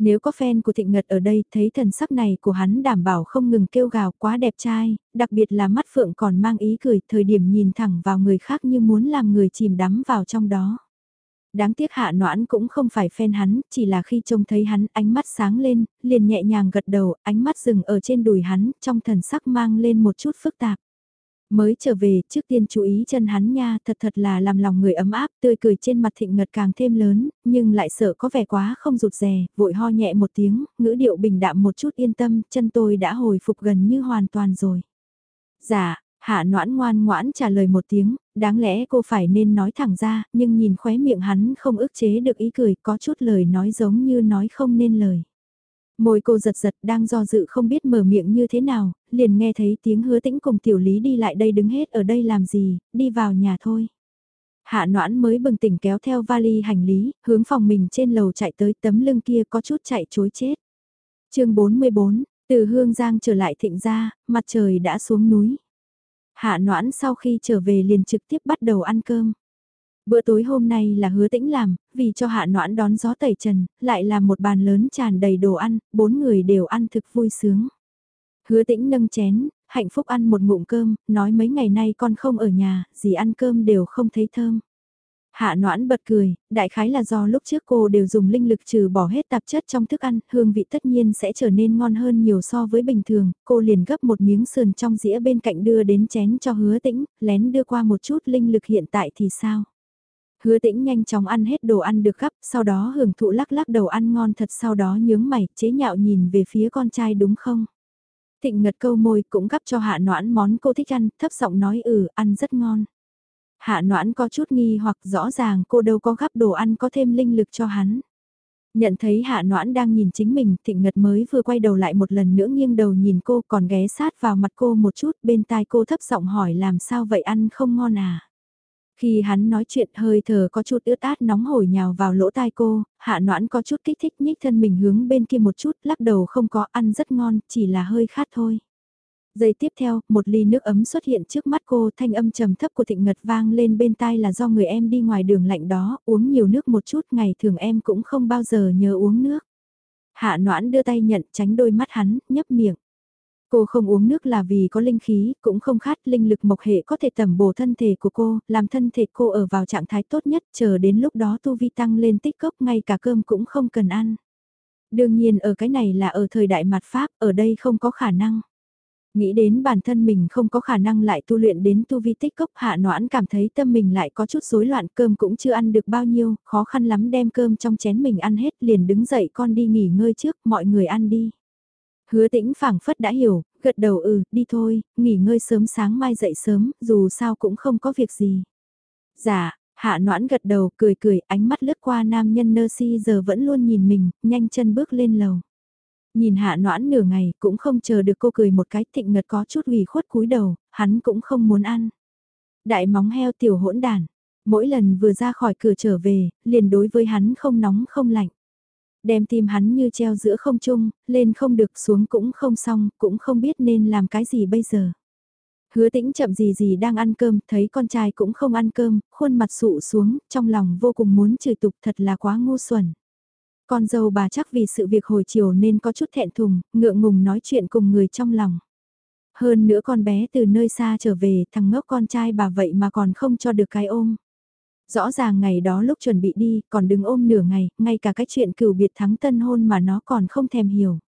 Nếu có fan của Thịnh Ngật ở đây thấy thần sắc này của hắn đảm bảo không ngừng kêu gào quá đẹp trai, đặc biệt là mắt phượng còn mang ý cười thời điểm nhìn thẳng vào người khác như muốn làm người chìm đắm vào trong đó. Đáng tiếc hạ noãn cũng không phải fan hắn, chỉ là khi trông thấy hắn ánh mắt sáng lên, liền nhẹ nhàng gật đầu, ánh mắt dừng ở trên đùi hắn, trong thần sắc mang lên một chút phức tạp. Mới trở về, trước tiên chú ý chân hắn nha, thật thật là làm lòng người ấm áp, tươi cười trên mặt thịnh ngật càng thêm lớn, nhưng lại sợ có vẻ quá không rụt rè, vội ho nhẹ một tiếng, ngữ điệu bình đạm một chút yên tâm, chân tôi đã hồi phục gần như hoàn toàn rồi. Dạ, hạ noãn ngoan ngoãn trả lời một tiếng, đáng lẽ cô phải nên nói thẳng ra, nhưng nhìn khóe miệng hắn không ức chế được ý cười, có chút lời nói giống như nói không nên lời. Môi cô giật giật đang do dự không biết mở miệng như thế nào, liền nghe thấy tiếng hứa tĩnh cùng tiểu lý đi lại đây đứng hết ở đây làm gì, đi vào nhà thôi. Hạ noãn mới bừng tỉnh kéo theo vali hành lý, hướng phòng mình trên lầu chạy tới tấm lưng kia có chút chạy chối chết. chương 44, từ Hương Giang trở lại thịnh gia, mặt trời đã xuống núi. Hạ noãn sau khi trở về liền trực tiếp bắt đầu ăn cơm. Bữa tối hôm nay là hứa tĩnh làm, vì cho hạ noãn đón gió tẩy trần, lại là một bàn lớn tràn đầy đồ ăn, bốn người đều ăn thực vui sướng. Hứa tĩnh nâng chén, hạnh phúc ăn một ngụm cơm, nói mấy ngày nay con không ở nhà, gì ăn cơm đều không thấy thơm. Hạ noãn bật cười, đại khái là do lúc trước cô đều dùng linh lực trừ bỏ hết tạp chất trong thức ăn, hương vị tất nhiên sẽ trở nên ngon hơn nhiều so với bình thường, cô liền gấp một miếng sườn trong dĩa bên cạnh đưa đến chén cho hứa tĩnh, lén đưa qua một chút linh lực hiện tại thì sao. Hứa tĩnh nhanh chóng ăn hết đồ ăn được gấp, sau đó hưởng thụ lắc lắc đầu ăn ngon thật sau đó nhướng mày, chế nhạo nhìn về phía con trai đúng không? Thịnh ngật câu môi cũng gắp cho hạ noãn món cô thích ăn, thấp giọng nói ừ, ăn rất ngon. Hạ noãn có chút nghi hoặc rõ ràng cô đâu có gắp đồ ăn có thêm linh lực cho hắn. Nhận thấy hạ noãn đang nhìn chính mình, thịnh ngật mới vừa quay đầu lại một lần nữa nghiêng đầu nhìn cô còn ghé sát vào mặt cô một chút bên tai cô thấp giọng hỏi làm sao vậy ăn không ngon à. Khi hắn nói chuyện hơi thở có chút ướt át nóng hổi nhào vào lỗ tai cô, hạ noãn có chút kích thích nhích thân mình hướng bên kia một chút, lắc đầu không có ăn rất ngon, chỉ là hơi khát thôi. Giây tiếp theo, một ly nước ấm xuất hiện trước mắt cô, thanh âm trầm thấp của thịnh ngật vang lên bên tai là do người em đi ngoài đường lạnh đó, uống nhiều nước một chút, ngày thường em cũng không bao giờ nhớ uống nước. Hạ noãn đưa tay nhận tránh đôi mắt hắn, nhấp miệng. Cô không uống nước là vì có linh khí, cũng không khát linh lực mộc hệ có thể tẩm bổ thân thể của cô, làm thân thể cô ở vào trạng thái tốt nhất, chờ đến lúc đó tu vi tăng lên tích cốc ngay cả cơm cũng không cần ăn. Đương nhiên ở cái này là ở thời đại mặt Pháp, ở đây không có khả năng. Nghĩ đến bản thân mình không có khả năng lại tu luyện đến tu vi tích cốc hạ noãn cảm thấy tâm mình lại có chút rối loạn cơm cũng chưa ăn được bao nhiêu, khó khăn lắm đem cơm trong chén mình ăn hết liền đứng dậy con đi nghỉ ngơi trước, mọi người ăn đi. Hứa tĩnh phảng phất đã hiểu, gật đầu ừ, đi thôi, nghỉ ngơi sớm sáng mai dậy sớm, dù sao cũng không có việc gì. Dạ, hạ noãn gật đầu, cười cười, ánh mắt lướt qua nam nhân nơ si giờ vẫn luôn nhìn mình, nhanh chân bước lên lầu. Nhìn hạ noãn nửa ngày cũng không chờ được cô cười một cái thịnh ngật có chút ủy khuất cúi đầu, hắn cũng không muốn ăn. Đại móng heo tiểu hỗn đàn, mỗi lần vừa ra khỏi cửa trở về, liền đối với hắn không nóng không lạnh. Đem tim hắn như treo giữa không trung, lên không được xuống cũng không xong, cũng không biết nên làm cái gì bây giờ. Hứa tĩnh chậm gì gì đang ăn cơm, thấy con trai cũng không ăn cơm, khuôn mặt sụ xuống, trong lòng vô cùng muốn chửi tục thật là quá ngu xuẩn. Con dâu bà chắc vì sự việc hồi chiều nên có chút thẹn thùng, ngượng ngùng nói chuyện cùng người trong lòng. Hơn nữa con bé từ nơi xa trở về, thằng ngốc con trai bà vậy mà còn không cho được cái ôm. Rõ ràng ngày đó lúc chuẩn bị đi, còn đứng ôm nửa ngày, ngay cả cái chuyện cửu biệt thắng tân hôn mà nó còn không thèm hiểu.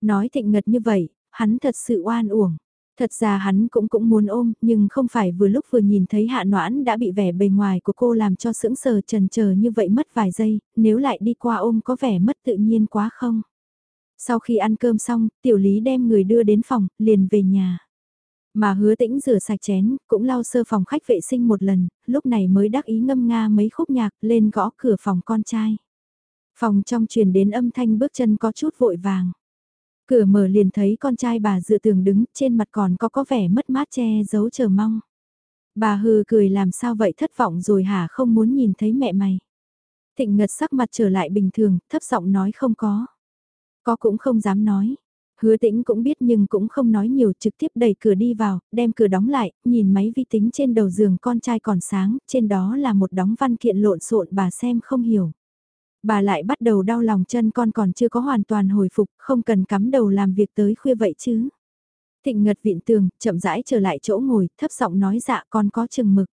Nói thịnh ngật như vậy, hắn thật sự oan uổng. Thật ra hắn cũng cũng muốn ôm, nhưng không phải vừa lúc vừa nhìn thấy hạ noãn đã bị vẻ bề ngoài của cô làm cho sững sờ trần chờ như vậy mất vài giây, nếu lại đi qua ôm có vẻ mất tự nhiên quá không. Sau khi ăn cơm xong, tiểu lý đem người đưa đến phòng, liền về nhà. Mà hứa tĩnh rửa sạch chén, cũng lau sơ phòng khách vệ sinh một lần, lúc này mới đắc ý ngâm nga mấy khúc nhạc lên gõ cửa phòng con trai. Phòng trong truyền đến âm thanh bước chân có chút vội vàng. Cửa mở liền thấy con trai bà dựa tường đứng, trên mặt còn có có vẻ mất mát che giấu chờ mong. Bà hừ cười làm sao vậy thất vọng rồi hả không muốn nhìn thấy mẹ mày. Thịnh ngật sắc mặt trở lại bình thường, thấp giọng nói không có. Có cũng không dám nói. Hứa tĩnh cũng biết nhưng cũng không nói nhiều trực tiếp đẩy cửa đi vào, đem cửa đóng lại, nhìn máy vi tính trên đầu giường con trai còn sáng, trên đó là một đóng văn kiện lộn xộn bà xem không hiểu. Bà lại bắt đầu đau lòng chân con còn chưa có hoàn toàn hồi phục, không cần cắm đầu làm việc tới khuya vậy chứ. Thịnh ngật viện tường, chậm rãi trở lại chỗ ngồi, thấp giọng nói dạ con có chừng mực.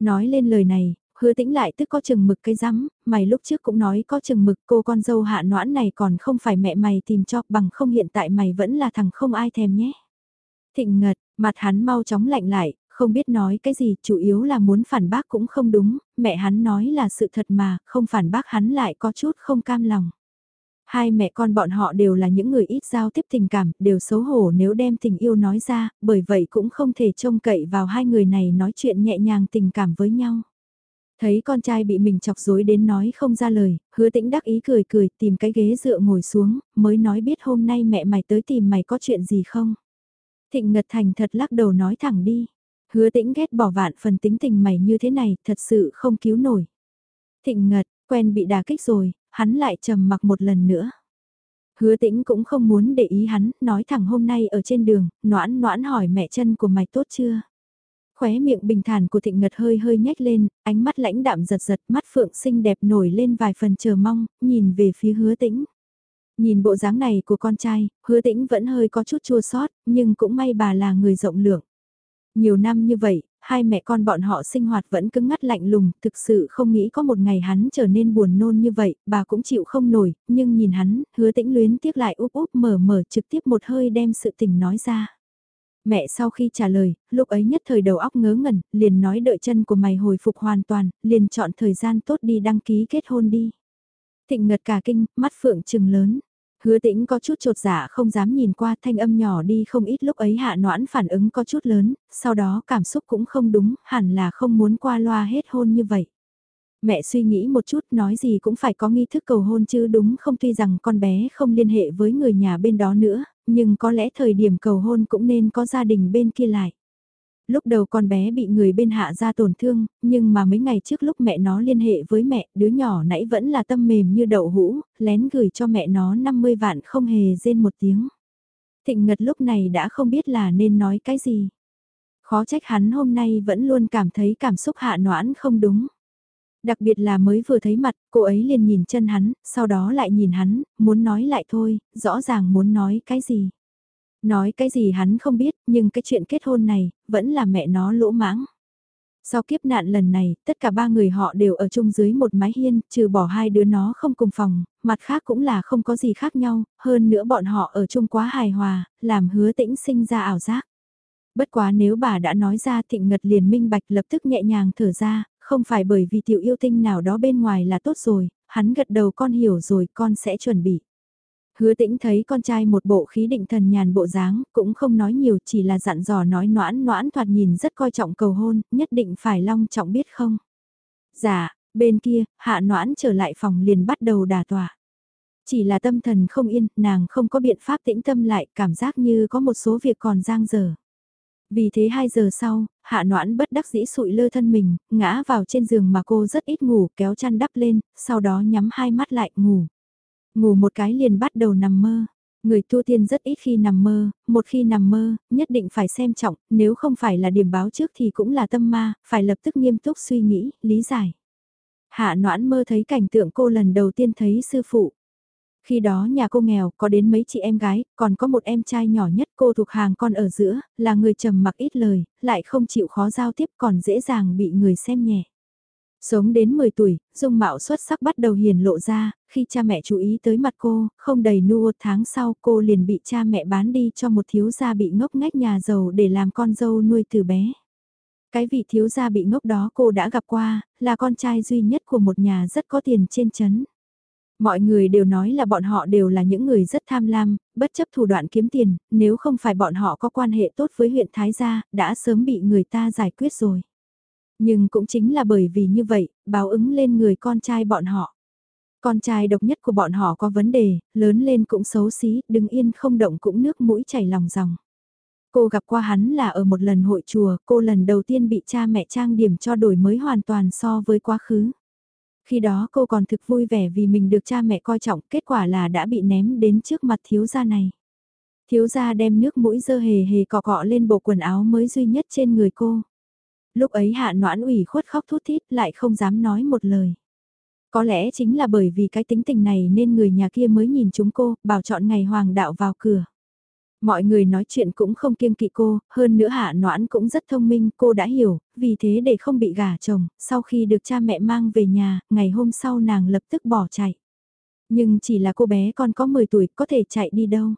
Nói lên lời này, hứa tĩnh lại tức có chừng mực cây rắm, mày lúc trước cũng nói có chừng mực cô con dâu hạ noãn này còn không phải mẹ mày tìm cho bằng không hiện tại mày vẫn là thằng không ai thèm nhé. Thịnh ngật, mặt hắn mau chóng lạnh lại, không biết nói cái gì, chủ yếu là muốn phản bác cũng không đúng, mẹ hắn nói là sự thật mà, không phản bác hắn lại có chút không cam lòng. Hai mẹ con bọn họ đều là những người ít giao tiếp tình cảm, đều xấu hổ nếu đem tình yêu nói ra, bởi vậy cũng không thể trông cậy vào hai người này nói chuyện nhẹ nhàng tình cảm với nhau. Thấy con trai bị mình chọc dối đến nói không ra lời, hứa tĩnh đắc ý cười cười tìm cái ghế dựa ngồi xuống, mới nói biết hôm nay mẹ mày tới tìm mày có chuyện gì không. Thịnh Ngật Thành thật lắc đầu nói thẳng đi. Hứa tĩnh ghét bỏ vạn phần tính tình mày như thế này, thật sự không cứu nổi. Thịnh Ngật, quen bị đà kích rồi, hắn lại trầm mặc một lần nữa. Hứa tĩnh cũng không muốn để ý hắn, nói thẳng hôm nay ở trên đường, noãn noãn hỏi mẹ chân của mày tốt chưa. Khóe miệng bình thản của thịnh ngật hơi hơi nhếch lên, ánh mắt lãnh đạm giật giật, mắt phượng xinh đẹp nổi lên vài phần chờ mong, nhìn về phía hứa tĩnh. Nhìn bộ dáng này của con trai, hứa tĩnh vẫn hơi có chút chua sót, nhưng cũng may bà là người rộng lượng. Nhiều năm như vậy, hai mẹ con bọn họ sinh hoạt vẫn cứng ngắt lạnh lùng, thực sự không nghĩ có một ngày hắn trở nên buồn nôn như vậy, bà cũng chịu không nổi, nhưng nhìn hắn, hứa tĩnh luyến tiếc lại úp úp mở mở trực tiếp một hơi đem sự tình nói ra. Mẹ sau khi trả lời, lúc ấy nhất thời đầu óc ngớ ngẩn, liền nói đợi chân của mày hồi phục hoàn toàn, liền chọn thời gian tốt đi đăng ký kết hôn đi. Thịnh ngật cả kinh, mắt phượng trừng lớn. Hứa tĩnh có chút trột dạ không dám nhìn qua thanh âm nhỏ đi không ít lúc ấy hạ noãn phản ứng có chút lớn, sau đó cảm xúc cũng không đúng, hẳn là không muốn qua loa hết hôn như vậy. Mẹ suy nghĩ một chút nói gì cũng phải có nghi thức cầu hôn chứ đúng không tuy rằng con bé không liên hệ với người nhà bên đó nữa, nhưng có lẽ thời điểm cầu hôn cũng nên có gia đình bên kia lại. Lúc đầu con bé bị người bên hạ ra tổn thương, nhưng mà mấy ngày trước lúc mẹ nó liên hệ với mẹ, đứa nhỏ nãy vẫn là tâm mềm như đậu hũ, lén gửi cho mẹ nó 50 vạn không hề rên một tiếng. Thịnh Ngật lúc này đã không biết là nên nói cái gì. Khó trách hắn hôm nay vẫn luôn cảm thấy cảm xúc hạ noãn không đúng. Đặc biệt là mới vừa thấy mặt, cô ấy liền nhìn chân hắn, sau đó lại nhìn hắn, muốn nói lại thôi, rõ ràng muốn nói cái gì. Nói cái gì hắn không biết, nhưng cái chuyện kết hôn này, vẫn là mẹ nó lỗ mãng. Sau kiếp nạn lần này, tất cả ba người họ đều ở chung dưới một mái hiên, trừ bỏ hai đứa nó không cùng phòng, mặt khác cũng là không có gì khác nhau, hơn nữa bọn họ ở chung quá hài hòa, làm hứa tĩnh sinh ra ảo giác. Bất quá nếu bà đã nói ra thịnh ngật liền minh bạch lập tức nhẹ nhàng thở ra, không phải bởi vì tiểu yêu tinh nào đó bên ngoài là tốt rồi, hắn gật đầu con hiểu rồi con sẽ chuẩn bị. Hứa tĩnh thấy con trai một bộ khí định thần nhàn bộ dáng, cũng không nói nhiều chỉ là dặn dò nói noãn noãn thoạt nhìn rất coi trọng cầu hôn, nhất định phải long trọng biết không. Dạ, bên kia, hạ noãn trở lại phòng liền bắt đầu đà tỏa. Chỉ là tâm thần không yên, nàng không có biện pháp tĩnh tâm lại, cảm giác như có một số việc còn giang dở. Vì thế 2 giờ sau, hạ noãn bất đắc dĩ sụi lơ thân mình, ngã vào trên giường mà cô rất ít ngủ, kéo chăn đắp lên, sau đó nhắm hai mắt lại ngủ. Ngủ một cái liền bắt đầu nằm mơ. Người tu tiên rất ít khi nằm mơ, một khi nằm mơ, nhất định phải xem trọng, nếu không phải là điểm báo trước thì cũng là tâm ma, phải lập tức nghiêm túc suy nghĩ, lý giải. Hạ noãn mơ thấy cảnh tượng cô lần đầu tiên thấy sư phụ. Khi đó nhà cô nghèo, có đến mấy chị em gái, còn có một em trai nhỏ nhất cô thuộc hàng con ở giữa, là người trầm mặc ít lời, lại không chịu khó giao tiếp còn dễ dàng bị người xem nhẹ. Sống đến 10 tuổi, dung mạo xuất sắc bắt đầu hiền lộ ra, khi cha mẹ chú ý tới mặt cô, không đầy nua tháng sau cô liền bị cha mẹ bán đi cho một thiếu gia bị ngốc ngách nhà giàu để làm con dâu nuôi từ bé. Cái vị thiếu gia bị ngốc đó cô đã gặp qua, là con trai duy nhất của một nhà rất có tiền trên chấn. Mọi người đều nói là bọn họ đều là những người rất tham lam, bất chấp thủ đoạn kiếm tiền, nếu không phải bọn họ có quan hệ tốt với huyện Thái Gia, đã sớm bị người ta giải quyết rồi. Nhưng cũng chính là bởi vì như vậy, báo ứng lên người con trai bọn họ. Con trai độc nhất của bọn họ có vấn đề, lớn lên cũng xấu xí, đứng yên không động cũng nước mũi chảy lòng ròng. Cô gặp qua hắn là ở một lần hội chùa, cô lần đầu tiên bị cha mẹ trang điểm cho đổi mới hoàn toàn so với quá khứ. Khi đó cô còn thực vui vẻ vì mình được cha mẹ coi trọng, kết quả là đã bị ném đến trước mặt thiếu gia này. Thiếu gia đem nước mũi dơ hề hề cọ cọ lên bộ quần áo mới duy nhất trên người cô. Lúc ấy hạ noãn ủy khuất khóc thút thít lại không dám nói một lời. Có lẽ chính là bởi vì cái tính tình này nên người nhà kia mới nhìn chúng cô, bảo chọn ngày hoàng đạo vào cửa. Mọi người nói chuyện cũng không kiêng kỵ cô, hơn nữa hạ noãn cũng rất thông minh, cô đã hiểu, vì thế để không bị gả chồng, sau khi được cha mẹ mang về nhà, ngày hôm sau nàng lập tức bỏ chạy. Nhưng chỉ là cô bé còn có 10 tuổi, có thể chạy đi đâu.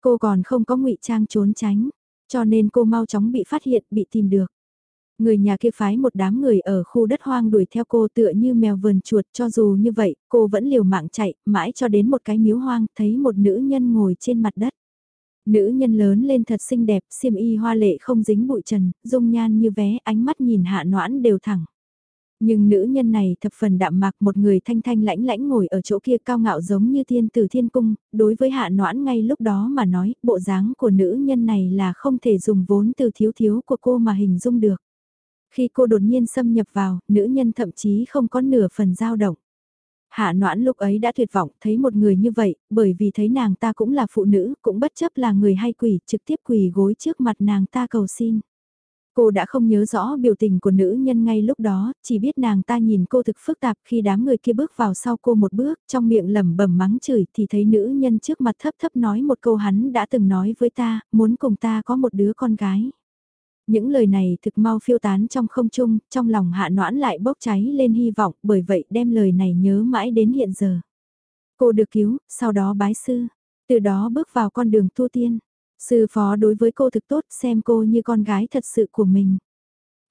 Cô còn không có ngụy trang trốn tránh, cho nên cô mau chóng bị phát hiện, bị tìm được. Người nhà kia phái một đám người ở khu đất hoang đuổi theo cô tựa như mèo vườn chuột cho dù như vậy, cô vẫn liều mạng chạy, mãi cho đến một cái miếu hoang, thấy một nữ nhân ngồi trên mặt đất. Nữ nhân lớn lên thật xinh đẹp, xiêm y hoa lệ không dính bụi trần, dung nhan như vé, ánh mắt nhìn hạ noãn đều thẳng. Nhưng nữ nhân này thập phần đạm mạc một người thanh thanh lãnh lãnh ngồi ở chỗ kia cao ngạo giống như thiên tử thiên cung, đối với hạ noãn ngay lúc đó mà nói, bộ dáng của nữ nhân này là không thể dùng vốn từ thiếu thiếu của cô mà hình dung được. Khi cô đột nhiên xâm nhập vào, nữ nhân thậm chí không có nửa phần dao động. Hạ noãn lúc ấy đã tuyệt vọng thấy một người như vậy, bởi vì thấy nàng ta cũng là phụ nữ, cũng bất chấp là người hay quỷ, trực tiếp quỳ gối trước mặt nàng ta cầu xin. Cô đã không nhớ rõ biểu tình của nữ nhân ngay lúc đó, chỉ biết nàng ta nhìn cô thực phức tạp khi đám người kia bước vào sau cô một bước, trong miệng lẩm bẩm mắng chửi thì thấy nữ nhân trước mặt thấp thấp nói một câu hắn đã từng nói với ta, muốn cùng ta có một đứa con gái. Những lời này thực mau phiêu tán trong không trung, trong lòng hạ noãn lại bốc cháy lên hy vọng, bởi vậy đem lời này nhớ mãi đến hiện giờ. Cô được cứu, sau đó bái sư, từ đó bước vào con đường tu tiên. Sư phó đối với cô thực tốt xem cô như con gái thật sự của mình.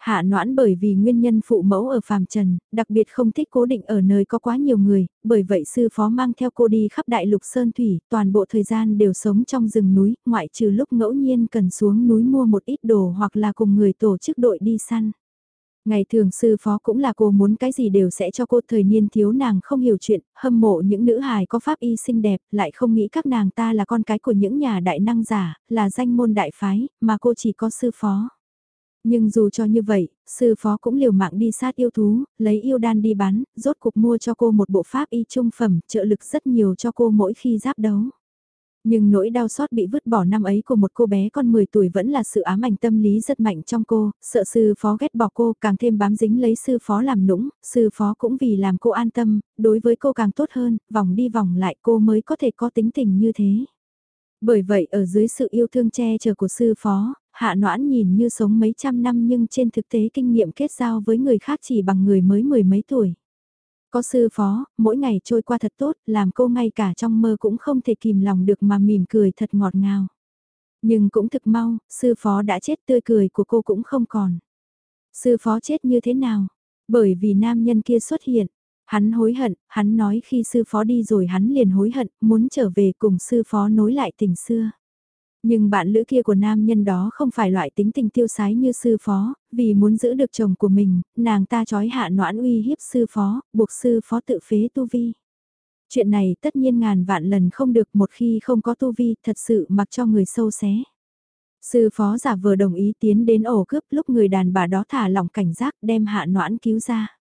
Hạ noãn bởi vì nguyên nhân phụ mẫu ở phàm trần, đặc biệt không thích cố định ở nơi có quá nhiều người, bởi vậy sư phó mang theo cô đi khắp đại lục Sơn Thủy, toàn bộ thời gian đều sống trong rừng núi, ngoại trừ lúc ngẫu nhiên cần xuống núi mua một ít đồ hoặc là cùng người tổ chức đội đi săn. Ngày thường sư phó cũng là cô muốn cái gì đều sẽ cho cô thời niên thiếu nàng không hiểu chuyện, hâm mộ những nữ hài có pháp y xinh đẹp, lại không nghĩ các nàng ta là con cái của những nhà đại năng giả, là danh môn đại phái, mà cô chỉ có sư phó. Nhưng dù cho như vậy, sư phó cũng liều mạng đi sát yêu thú, lấy yêu đan đi bán, rốt cuộc mua cho cô một bộ pháp y trung phẩm, trợ lực rất nhiều cho cô mỗi khi giáp đấu. Nhưng nỗi đau xót bị vứt bỏ năm ấy của một cô bé con 10 tuổi vẫn là sự ám ảnh tâm lý rất mạnh trong cô, sợ sư phó ghét bỏ cô càng thêm bám dính lấy sư phó làm nũng, sư phó cũng vì làm cô an tâm, đối với cô càng tốt hơn, vòng đi vòng lại cô mới có thể có tính tình như thế. Bởi vậy ở dưới sự yêu thương che chở của sư phó, hạ noãn nhìn như sống mấy trăm năm nhưng trên thực tế kinh nghiệm kết giao với người khác chỉ bằng người mới mười mấy tuổi. Có sư phó, mỗi ngày trôi qua thật tốt, làm cô ngay cả trong mơ cũng không thể kìm lòng được mà mỉm cười thật ngọt ngào. Nhưng cũng thực mau, sư phó đã chết tươi cười của cô cũng không còn. Sư phó chết như thế nào? Bởi vì nam nhân kia xuất hiện. Hắn hối hận, hắn nói khi sư phó đi rồi hắn liền hối hận, muốn trở về cùng sư phó nối lại tình xưa. Nhưng bạn lữ kia của nam nhân đó không phải loại tính tình tiêu sái như sư phó, vì muốn giữ được chồng của mình, nàng ta trói hạ noãn uy hiếp sư phó, buộc sư phó tự phế tu vi. Chuyện này tất nhiên ngàn vạn lần không được một khi không có tu vi thật sự mặc cho người sâu xé. Sư phó giả vờ đồng ý tiến đến ổ cướp lúc người đàn bà đó thả lỏng cảnh giác đem hạ noãn cứu ra.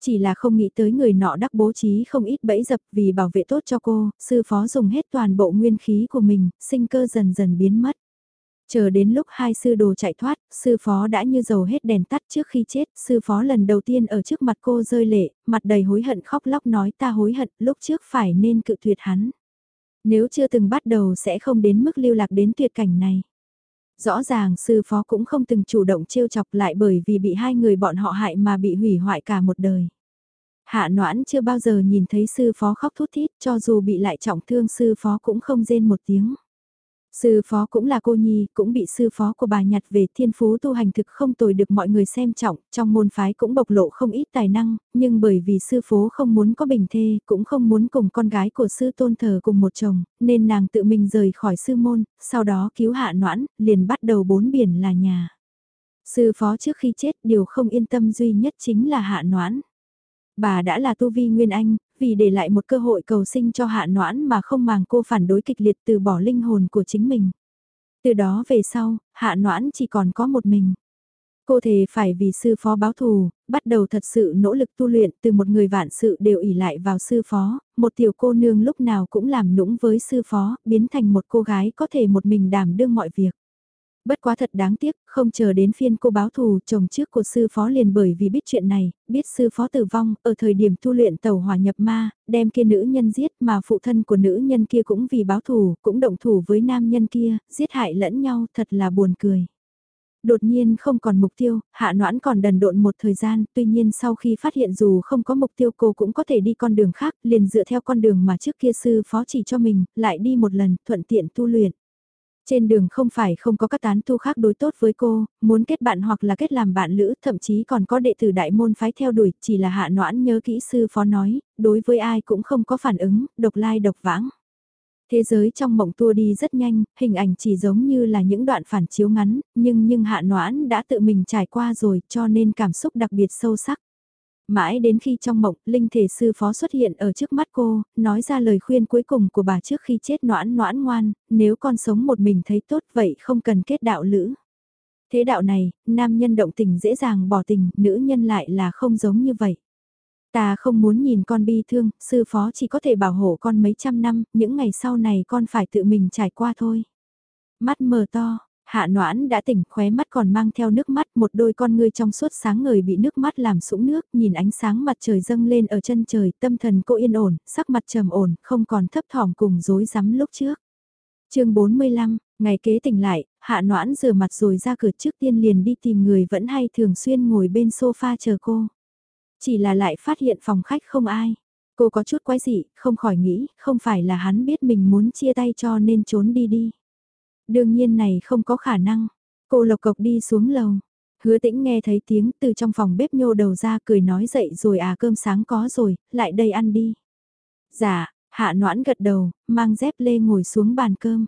Chỉ là không nghĩ tới người nọ đắc bố trí không ít bẫy dập vì bảo vệ tốt cho cô, sư phó dùng hết toàn bộ nguyên khí của mình, sinh cơ dần dần biến mất. Chờ đến lúc hai sư đồ chạy thoát, sư phó đã như dầu hết đèn tắt trước khi chết, sư phó lần đầu tiên ở trước mặt cô rơi lệ, mặt đầy hối hận khóc lóc nói ta hối hận lúc trước phải nên cự tuyệt hắn. Nếu chưa từng bắt đầu sẽ không đến mức lưu lạc đến tuyệt cảnh này. Rõ ràng sư phó cũng không từng chủ động trêu chọc lại bởi vì bị hai người bọn họ hại mà bị hủy hoại cả một đời. Hạ noãn chưa bao giờ nhìn thấy sư phó khóc thút thít, cho dù bị lại trọng thương sư phó cũng không rên một tiếng. Sư phó cũng là cô nhi, cũng bị sư phó của bà nhặt về thiên phú tu hành thực không tồi được mọi người xem trọng, trong môn phái cũng bộc lộ không ít tài năng, nhưng bởi vì sư phó không muốn có bình thê, cũng không muốn cùng con gái của sư tôn thờ cùng một chồng, nên nàng tự mình rời khỏi sư môn, sau đó cứu hạ noãn, liền bắt đầu bốn biển là nhà. Sư phó trước khi chết điều không yên tâm duy nhất chính là hạ noãn. Bà đã là tu vi nguyên anh, vì để lại một cơ hội cầu sinh cho hạ noãn mà không màng cô phản đối kịch liệt từ bỏ linh hồn của chính mình. Từ đó về sau, hạ noãn chỉ còn có một mình. Cô thề phải vì sư phó báo thù, bắt đầu thật sự nỗ lực tu luyện từ một người vạn sự đều ỉ lại vào sư phó, một tiểu cô nương lúc nào cũng làm nũng với sư phó, biến thành một cô gái có thể một mình đảm đương mọi việc. Bất quá thật đáng tiếc, không chờ đến phiên cô báo thù, chồng trước của sư phó liền bởi vì biết chuyện này, biết sư phó tử vong, ở thời điểm tu luyện tàu hỏa nhập ma, đem kia nữ nhân giết mà phụ thân của nữ nhân kia cũng vì báo thù, cũng động thủ với nam nhân kia, giết hại lẫn nhau, thật là buồn cười. Đột nhiên không còn mục tiêu, hạ noãn còn đần độn một thời gian, tuy nhiên sau khi phát hiện dù không có mục tiêu cô cũng có thể đi con đường khác, liền dựa theo con đường mà trước kia sư phó chỉ cho mình, lại đi một lần, thuận tiện tu luyện. Trên đường không phải không có các tán tu khác đối tốt với cô, muốn kết bạn hoặc là kết làm bạn lữ, thậm chí còn có đệ tử đại môn phái theo đuổi, chỉ là hạ noãn nhớ kỹ sư phó nói, đối với ai cũng không có phản ứng, độc lai độc vãng. Thế giới trong mộng tua đi rất nhanh, hình ảnh chỉ giống như là những đoạn phản chiếu ngắn, nhưng nhưng hạ noãn đã tự mình trải qua rồi cho nên cảm xúc đặc biệt sâu sắc. Mãi đến khi trong mộng, linh thể sư phó xuất hiện ở trước mắt cô, nói ra lời khuyên cuối cùng của bà trước khi chết noãn noãn ngoan, nếu con sống một mình thấy tốt vậy không cần kết đạo lữ. Thế đạo này, nam nhân động tình dễ dàng bỏ tình, nữ nhân lại là không giống như vậy. Ta không muốn nhìn con bi thương, sư phó chỉ có thể bảo hộ con mấy trăm năm, những ngày sau này con phải tự mình trải qua thôi. Mắt mờ to, hạ noãn đã tỉnh khóe mắt còn mang theo nước mắt một đôi con ngươi trong suốt sáng ngời bị nước mắt làm sũng nước nhìn ánh sáng mặt trời dâng lên ở chân trời tâm thần cô yên ổn, sắc mặt trầm ổn, không còn thấp thỏm cùng rối rắm lúc trước. chương 45, ngày kế tỉnh lại, hạ noãn rửa mặt rồi ra cửa trước tiên liền đi tìm người vẫn hay thường xuyên ngồi bên sofa chờ cô. Chỉ là lại phát hiện phòng khách không ai. Cô có chút quái dị, không khỏi nghĩ, không phải là hắn biết mình muốn chia tay cho nên trốn đi đi. Đương nhiên này không có khả năng. Cô lộc cộc đi xuống lầu. Hứa tĩnh nghe thấy tiếng từ trong phòng bếp nhô đầu ra cười nói dậy rồi à cơm sáng có rồi, lại đây ăn đi. Dạ, hạ noãn gật đầu, mang dép lê ngồi xuống bàn cơm.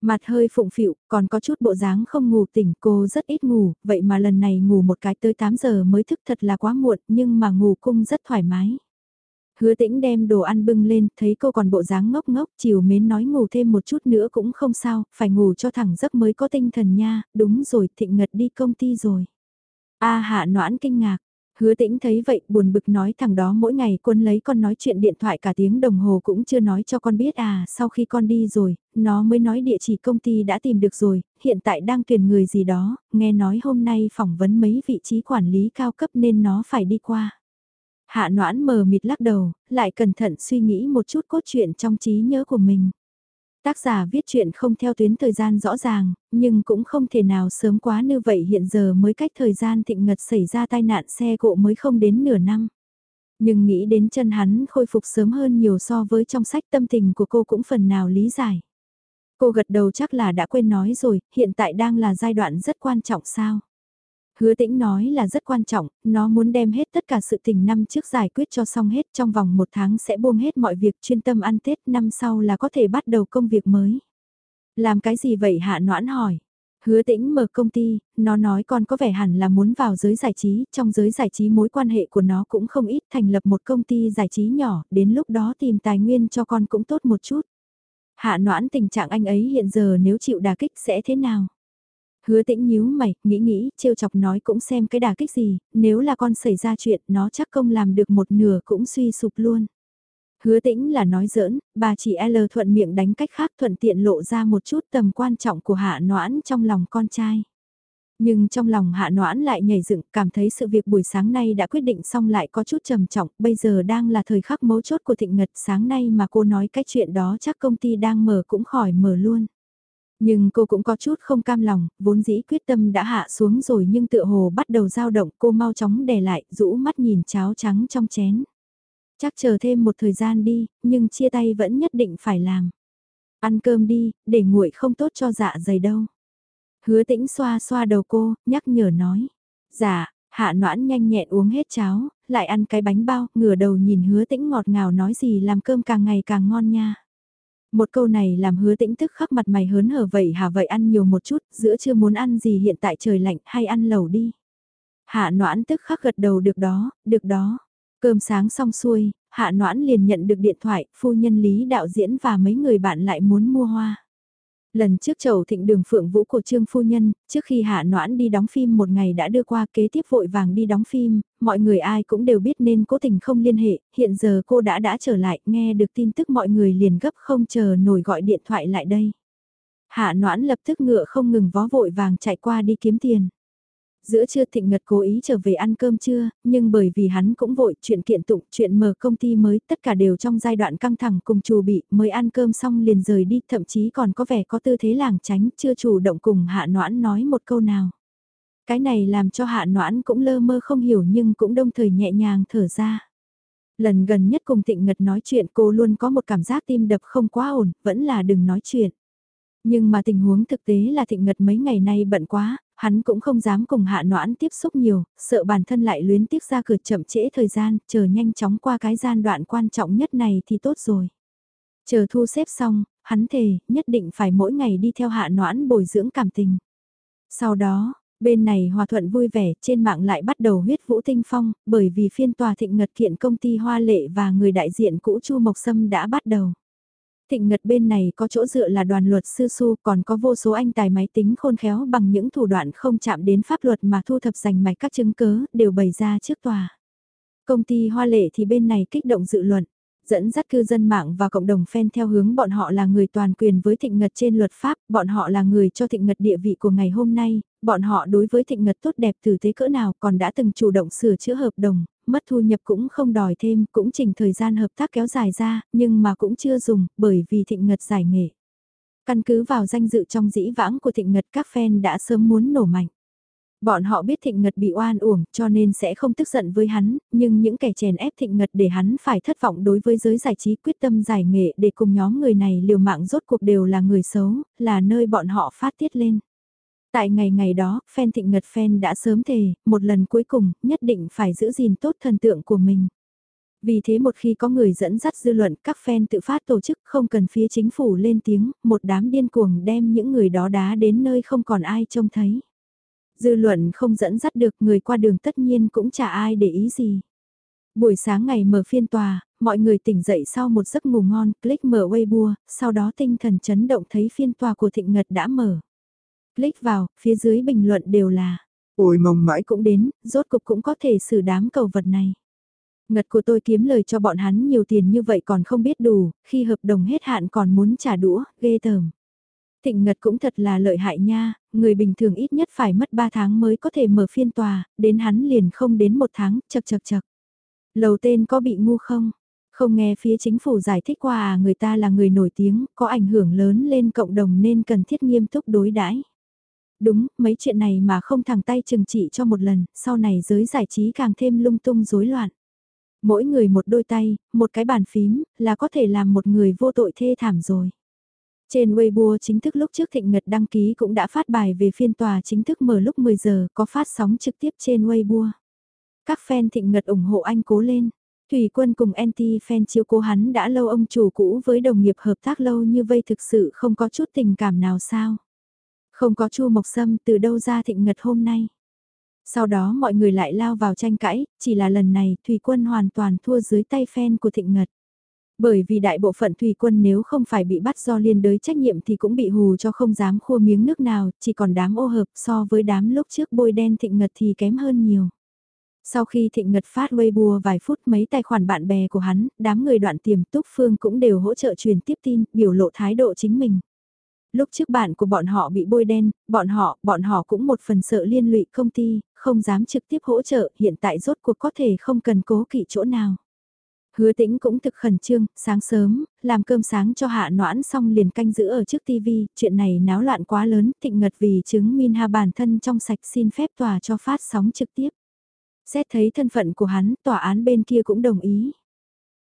Mặt hơi phụng phịu, còn có chút bộ dáng không ngủ tỉnh, cô rất ít ngủ, vậy mà lần này ngủ một cái tới 8 giờ mới thức thật là quá muộn, nhưng mà ngủ cung rất thoải mái. Hứa tĩnh đem đồ ăn bưng lên, thấy cô còn bộ dáng ngốc ngốc, chiều mến nói ngủ thêm một chút nữa cũng không sao, phải ngủ cho thẳng giấc mới có tinh thần nha, đúng rồi, thịnh ngật đi công ty rồi. A hạ noãn kinh ngạc, Hứa tĩnh thấy vậy buồn bực nói thằng đó mỗi ngày quân lấy con nói chuyện điện thoại cả tiếng đồng hồ cũng chưa nói cho con biết à, sau khi con đi rồi, nó mới nói địa chỉ công ty đã tìm được rồi, hiện tại đang tuyển người gì đó, nghe nói hôm nay phỏng vấn mấy vị trí quản lý cao cấp nên nó phải đi qua. Hạ noãn mờ mịt lắc đầu, lại cẩn thận suy nghĩ một chút cốt truyện trong trí nhớ của mình. Tác giả viết chuyện không theo tuyến thời gian rõ ràng, nhưng cũng không thể nào sớm quá như vậy hiện giờ mới cách thời gian thịnh ngật xảy ra tai nạn xe cộ mới không đến nửa năm. Nhưng nghĩ đến chân hắn khôi phục sớm hơn nhiều so với trong sách tâm tình của cô cũng phần nào lý giải. Cô gật đầu chắc là đã quên nói rồi, hiện tại đang là giai đoạn rất quan trọng sao. Hứa tĩnh nói là rất quan trọng, nó muốn đem hết tất cả sự tình năm trước giải quyết cho xong hết trong vòng một tháng sẽ buông hết mọi việc chuyên tâm ăn Tết năm sau là có thể bắt đầu công việc mới. Làm cái gì vậy hạ noãn hỏi. Hứa tĩnh mở công ty, nó nói con có vẻ hẳn là muốn vào giới giải trí, trong giới giải trí mối quan hệ của nó cũng không ít thành lập một công ty giải trí nhỏ, đến lúc đó tìm tài nguyên cho con cũng tốt một chút. Hạ noãn tình trạng anh ấy hiện giờ nếu chịu đà kích sẽ thế nào? Hứa tĩnh nhíu mày, nghĩ nghĩ, trêu chọc nói cũng xem cái đà kích gì, nếu là con xảy ra chuyện, nó chắc không làm được một nửa cũng suy sụp luôn. Hứa tĩnh là nói giỡn, bà chỉ L thuận miệng đánh cách khác thuận tiện lộ ra một chút tầm quan trọng của hạ noãn trong lòng con trai. Nhưng trong lòng hạ noãn lại nhảy dựng, cảm thấy sự việc buổi sáng nay đã quyết định xong lại có chút trầm trọng, bây giờ đang là thời khắc mấu chốt của thịnh ngật sáng nay mà cô nói cái chuyện đó chắc công ty đang mở cũng khỏi mở luôn. Nhưng cô cũng có chút không cam lòng, vốn dĩ quyết tâm đã hạ xuống rồi nhưng tựa hồ bắt đầu dao động cô mau chóng đè lại, rũ mắt nhìn cháo trắng trong chén. Chắc chờ thêm một thời gian đi, nhưng chia tay vẫn nhất định phải làm. Ăn cơm đi, để nguội không tốt cho dạ dày đâu. Hứa tĩnh xoa xoa đầu cô, nhắc nhở nói. Dạ, hạ noãn nhanh nhẹn uống hết cháo, lại ăn cái bánh bao, ngửa đầu nhìn hứa tĩnh ngọt ngào nói gì làm cơm càng ngày càng ngon nha. Một câu này làm hứa tĩnh tức khắc mặt mày hớn hở vậy hả vậy ăn nhiều một chút, giữa chưa muốn ăn gì hiện tại trời lạnh hay ăn lẩu đi. Hạ noãn tức khắc gật đầu được đó, được đó. Cơm sáng xong xuôi, hạ noãn liền nhận được điện thoại, phu nhân lý đạo diễn và mấy người bạn lại muốn mua hoa. Lần trước chầu thịnh đường phượng vũ của Trương Phu Nhân, trước khi Hạ Noãn đi đóng phim một ngày đã đưa qua kế tiếp vội vàng đi đóng phim, mọi người ai cũng đều biết nên cố tình không liên hệ, hiện giờ cô đã đã trở lại, nghe được tin tức mọi người liền gấp không chờ nổi gọi điện thoại lại đây. Hạ noãn lập tức ngựa không ngừng vó vội vàng chạy qua đi kiếm tiền. Giữa trưa Thịnh Ngật cố ý trở về ăn cơm trưa, nhưng bởi vì hắn cũng vội chuyện kiện tụng, chuyện mở công ty mới, tất cả đều trong giai đoạn căng thẳng cùng chủ bị, mới ăn cơm xong liền rời đi, thậm chí còn có vẻ có tư thế làng tránh, chưa chủ động cùng hạ noãn nói một câu nào. Cái này làm cho hạ noãn cũng lơ mơ không hiểu nhưng cũng đông thời nhẹ nhàng thở ra. Lần gần nhất cùng Thịnh Ngật nói chuyện cô luôn có một cảm giác tim đập không quá ổn, vẫn là đừng nói chuyện. Nhưng mà tình huống thực tế là Thịnh Ngật mấy ngày nay bận quá, hắn cũng không dám cùng hạ noãn tiếp xúc nhiều, sợ bản thân lại luyến tiếc ra cửa chậm trễ thời gian, chờ nhanh chóng qua cái gian đoạn quan trọng nhất này thì tốt rồi. Chờ thu xếp xong, hắn thề, nhất định phải mỗi ngày đi theo hạ noãn bồi dưỡng cảm tình. Sau đó, bên này hòa thuận vui vẻ, trên mạng lại bắt đầu huyết vũ tinh phong, bởi vì phiên tòa thịnh ngật kiện công ty Hoa Lệ và người đại diện cũ Chu Mộc Sâm đã bắt đầu. Thịnh Ngật bên này có chỗ dựa là đoàn luật sư su còn có vô số anh tài máy tính khôn khéo bằng những thủ đoạn không chạm đến pháp luật mà thu thập giành mạch các chứng cớ đều bày ra trước tòa. Công ty Hoa Lệ thì bên này kích động dự luận dẫn dắt cư dân mạng và cộng đồng fan theo hướng bọn họ là người toàn quyền với thịnh ngật trên luật pháp, bọn họ là người cho thịnh ngật địa vị của ngày hôm nay, bọn họ đối với thịnh ngật tốt đẹp từ thế cỡ nào còn đã từng chủ động sửa chữa hợp đồng, mất thu nhập cũng không đòi thêm, cũng chỉnh thời gian hợp tác kéo dài ra, nhưng mà cũng chưa dùng, bởi vì thịnh ngật giải nghệ. Căn cứ vào danh dự trong dĩ vãng của thịnh ngật các fan đã sớm muốn nổ mạnh. Bọn họ biết thịnh ngật bị oan uổng cho nên sẽ không tức giận với hắn, nhưng những kẻ chèn ép thịnh ngật để hắn phải thất vọng đối với giới giải trí quyết tâm giải nghệ để cùng nhóm người này liều mạng rốt cuộc đều là người xấu, là nơi bọn họ phát tiết lên. Tại ngày ngày đó, fan thịnh ngật fan đã sớm thề, một lần cuối cùng, nhất định phải giữ gìn tốt thần tượng của mình. Vì thế một khi có người dẫn dắt dư luận, các fan tự phát tổ chức không cần phía chính phủ lên tiếng, một đám điên cuồng đem những người đó đá đến nơi không còn ai trông thấy. Dư luận không dẫn dắt được người qua đường tất nhiên cũng chả ai để ý gì. Buổi sáng ngày mở phiên tòa, mọi người tỉnh dậy sau một giấc ngủ ngon, click mở Weibo, sau đó tinh thần chấn động thấy phiên tòa của Thịnh Ngật đã mở. Click vào, phía dưới bình luận đều là, ôi mong mãi cũng đến, rốt cục cũng có thể xử đám cầu vật này. Ngật của tôi kiếm lời cho bọn hắn nhiều tiền như vậy còn không biết đủ, khi hợp đồng hết hạn còn muốn trả đũa, ghê tởm. Thịnh Ngật cũng thật là lợi hại nha, người bình thường ít nhất phải mất 3 tháng mới có thể mở phiên tòa, đến hắn liền không đến một tháng, chật chật chật. Lầu tên có bị ngu không? Không nghe phía chính phủ giải thích qua à người ta là người nổi tiếng, có ảnh hưởng lớn lên cộng đồng nên cần thiết nghiêm túc đối đãi. Đúng, mấy chuyện này mà không thẳng tay trừng trị cho một lần, sau này giới giải trí càng thêm lung tung rối loạn. Mỗi người một đôi tay, một cái bàn phím, là có thể làm một người vô tội thê thảm rồi. Trên Weibo chính thức lúc trước Thịnh Ngật đăng ký cũng đã phát bài về phiên tòa chính thức mở lúc 10 giờ có phát sóng trực tiếp trên Weibo. Các fan Thịnh Ngật ủng hộ anh cố lên. Thủy quân cùng anti-fan chiếu cố hắn đã lâu ông chủ cũ với đồng nghiệp hợp tác lâu như vây thực sự không có chút tình cảm nào sao. Không có Chu Mộc Sâm từ đâu ra Thịnh Ngật hôm nay. Sau đó mọi người lại lao vào tranh cãi, chỉ là lần này Thủy quân hoàn toàn thua dưới tay phen của Thịnh Ngật. Bởi vì đại bộ phận thủy quân nếu không phải bị bắt do liên đới trách nhiệm thì cũng bị hù cho không dám khua miếng nước nào, chỉ còn đám ô hợp so với đám lúc trước bôi đen thịnh ngật thì kém hơn nhiều. Sau khi thịnh ngật phát Weibo vài phút mấy tài khoản bạn bè của hắn, đám người đoạn tiềm túc phương cũng đều hỗ trợ truyền tiếp tin, biểu lộ thái độ chính mình. Lúc trước bạn của bọn họ bị bôi đen, bọn họ, bọn họ cũng một phần sợ liên lụy công ty, không dám trực tiếp hỗ trợ, hiện tại rốt cuộc có thể không cần cố kỵ chỗ nào. Hứa tĩnh cũng thực khẩn trương, sáng sớm, làm cơm sáng cho hạ noãn xong liền canh giữ ở trước tivi, chuyện này náo loạn quá lớn, thịnh ngật vì chứng Min Ha bản thân trong sạch xin phép tòa cho phát sóng trực tiếp. Xét thấy thân phận của hắn, tòa án bên kia cũng đồng ý.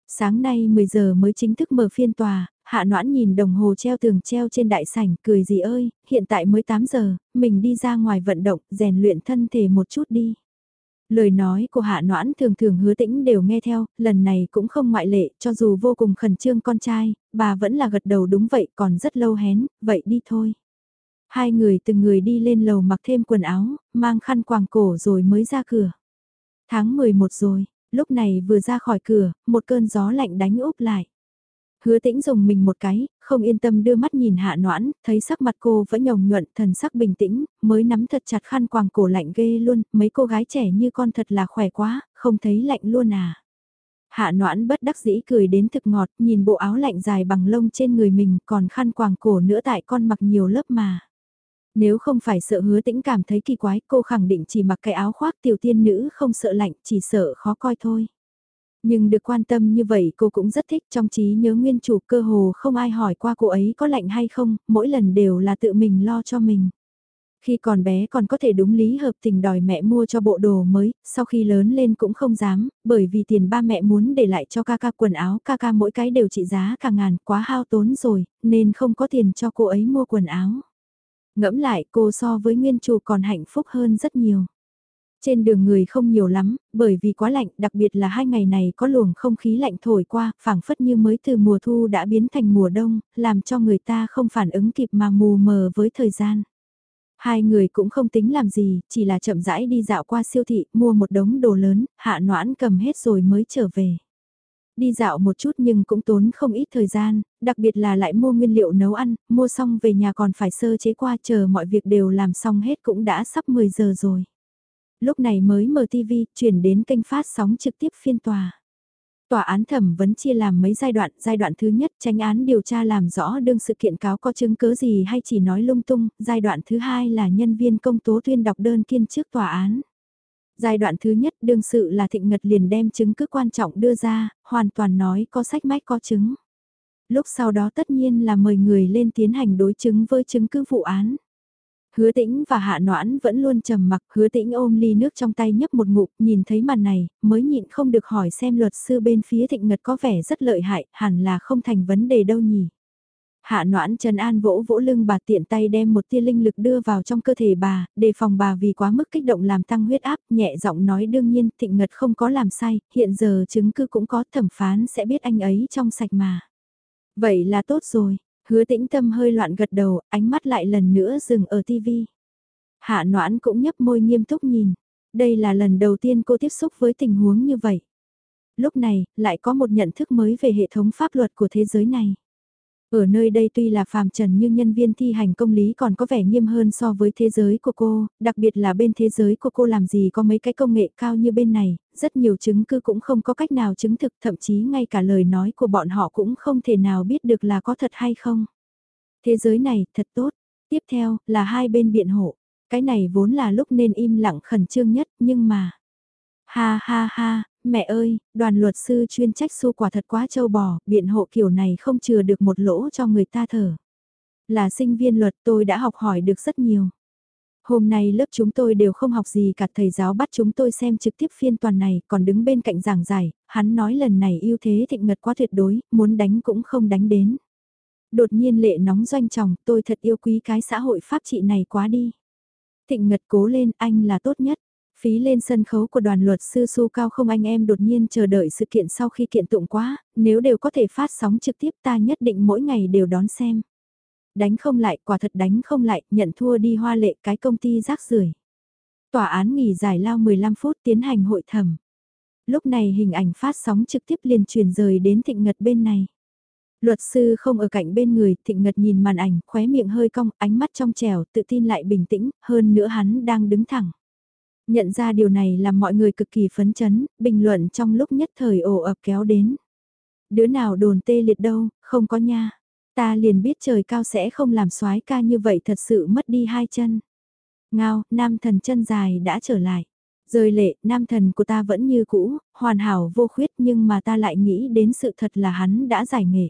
Sáng nay 10 giờ mới chính thức mở phiên tòa, hạ noãn nhìn đồng hồ treo tường treo trên đại sảnh, cười gì ơi, hiện tại mới 8 giờ, mình đi ra ngoài vận động, rèn luyện thân thể một chút đi. Lời nói của hạ noãn thường thường hứa tĩnh đều nghe theo, lần này cũng không ngoại lệ, cho dù vô cùng khẩn trương con trai, bà vẫn là gật đầu đúng vậy còn rất lâu hén, vậy đi thôi. Hai người từng người đi lên lầu mặc thêm quần áo, mang khăn quàng cổ rồi mới ra cửa. Tháng 11 rồi, lúc này vừa ra khỏi cửa, một cơn gió lạnh đánh úp lại. Hứa tĩnh dùng mình một cái, không yên tâm đưa mắt nhìn hạ noãn, thấy sắc mặt cô vẫn nhồng nhuận, thần sắc bình tĩnh, mới nắm thật chặt khăn quàng cổ lạnh ghê luôn, mấy cô gái trẻ như con thật là khỏe quá, không thấy lạnh luôn à. Hạ noãn bất đắc dĩ cười đến thực ngọt, nhìn bộ áo lạnh dài bằng lông trên người mình còn khăn quàng cổ nữa tại con mặc nhiều lớp mà. Nếu không phải sợ hứa tĩnh cảm thấy kỳ quái cô khẳng định chỉ mặc cái áo khoác tiểu tiên nữ không sợ lạnh chỉ sợ khó coi thôi. Nhưng được quan tâm như vậy cô cũng rất thích trong trí nhớ nguyên chủ cơ hồ không ai hỏi qua cô ấy có lạnh hay không, mỗi lần đều là tự mình lo cho mình. Khi còn bé còn có thể đúng lý hợp tình đòi mẹ mua cho bộ đồ mới, sau khi lớn lên cũng không dám, bởi vì tiền ba mẹ muốn để lại cho ca ca quần áo, ca ca mỗi cái đều trị giá cả ngàn, quá hao tốn rồi, nên không có tiền cho cô ấy mua quần áo. Ngẫm lại cô so với nguyên chủ còn hạnh phúc hơn rất nhiều. Trên đường người không nhiều lắm, bởi vì quá lạnh, đặc biệt là hai ngày này có luồng không khí lạnh thổi qua, phảng phất như mới từ mùa thu đã biến thành mùa đông, làm cho người ta không phản ứng kịp mà mù mờ với thời gian. Hai người cũng không tính làm gì, chỉ là chậm rãi đi dạo qua siêu thị, mua một đống đồ lớn, hạ noãn cầm hết rồi mới trở về. Đi dạo một chút nhưng cũng tốn không ít thời gian, đặc biệt là lại mua nguyên liệu nấu ăn, mua xong về nhà còn phải sơ chế qua chờ mọi việc đều làm xong hết cũng đã sắp 10 giờ rồi. Lúc này mới mở TV, chuyển đến kênh phát sóng trực tiếp phiên tòa. Tòa án thẩm vấn chia làm mấy giai đoạn, giai đoạn thứ nhất tranh án điều tra làm rõ đương sự kiện cáo có chứng cứ gì hay chỉ nói lung tung, giai đoạn thứ hai là nhân viên công tố tuyên đọc đơn kiên trước tòa án. Giai đoạn thứ nhất đương sự là Thịnh Ngật liền đem chứng cứ quan trọng đưa ra, hoàn toàn nói có sách mách có chứng. Lúc sau đó tất nhiên là mời người lên tiến hành đối chứng với chứng cứ vụ án. Hứa tĩnh và hạ noãn vẫn luôn trầm mặc, hứa tĩnh ôm ly nước trong tay nhấp một ngụm, nhìn thấy màn này, mới nhịn không được hỏi xem luật sư bên phía thịnh ngật có vẻ rất lợi hại, hẳn là không thành vấn đề đâu nhỉ. Hạ noãn Trần An vỗ vỗ lưng bà tiện tay đem một tia linh lực đưa vào trong cơ thể bà, đề phòng bà vì quá mức kích động làm tăng huyết áp, nhẹ giọng nói đương nhiên thịnh ngật không có làm sai, hiện giờ chứng cứ cũng có thẩm phán sẽ biết anh ấy trong sạch mà. Vậy là tốt rồi, hứa tĩnh tâm hơi loạn gật đầu, ánh mắt lại lần nữa dừng ở tivi. Hạ noãn cũng nhấp môi nghiêm túc nhìn, đây là lần đầu tiên cô tiếp xúc với tình huống như vậy. Lúc này, lại có một nhận thức mới về hệ thống pháp luật của thế giới này. Ở nơi đây tuy là phàm trần nhưng nhân viên thi hành công lý còn có vẻ nghiêm hơn so với thế giới của cô, đặc biệt là bên thế giới của cô làm gì có mấy cái công nghệ cao như bên này, rất nhiều chứng cứ cũng không có cách nào chứng thực thậm chí ngay cả lời nói của bọn họ cũng không thể nào biết được là có thật hay không. Thế giới này thật tốt, tiếp theo là hai bên biện hộ, cái này vốn là lúc nên im lặng khẩn trương nhất nhưng mà... Ha ha ha, mẹ ơi, đoàn luật sư chuyên trách su quả thật quá trâu bò, biện hộ kiểu này không chừa được một lỗ cho người ta thở. Là sinh viên luật tôi đã học hỏi được rất nhiều. Hôm nay lớp chúng tôi đều không học gì cả thầy giáo bắt chúng tôi xem trực tiếp phiên toàn này còn đứng bên cạnh giảng giải, hắn nói lần này ưu thế thịnh ngật quá tuyệt đối, muốn đánh cũng không đánh đến. Đột nhiên lệ nóng doanh chồng, tôi thật yêu quý cái xã hội pháp trị này quá đi. Thịnh ngật cố lên, anh là tốt nhất. Phí lên sân khấu của đoàn luật sư su cao không anh em đột nhiên chờ đợi sự kiện sau khi kiện tụng quá, nếu đều có thể phát sóng trực tiếp ta nhất định mỗi ngày đều đón xem. Đánh không lại, quả thật đánh không lại, nhận thua đi hoa lệ cái công ty rác rưởi Tòa án nghỉ giải lao 15 phút tiến hành hội thẩm. Lúc này hình ảnh phát sóng trực tiếp liền truyền rời đến thịnh ngật bên này. Luật sư không ở cạnh bên người, thịnh ngật nhìn màn ảnh, khóe miệng hơi cong, ánh mắt trong trèo, tự tin lại bình tĩnh, hơn nữa hắn đang đứng thẳng. Nhận ra điều này làm mọi người cực kỳ phấn chấn, bình luận trong lúc nhất thời ồ ập kéo đến. Đứa nào đồn tê liệt đâu, không có nha. Ta liền biết trời cao sẽ không làm soái ca như vậy thật sự mất đi hai chân. Ngao, nam thần chân dài đã trở lại. Rời lệ, nam thần của ta vẫn như cũ, hoàn hảo vô khuyết nhưng mà ta lại nghĩ đến sự thật là hắn đã giải nghệ.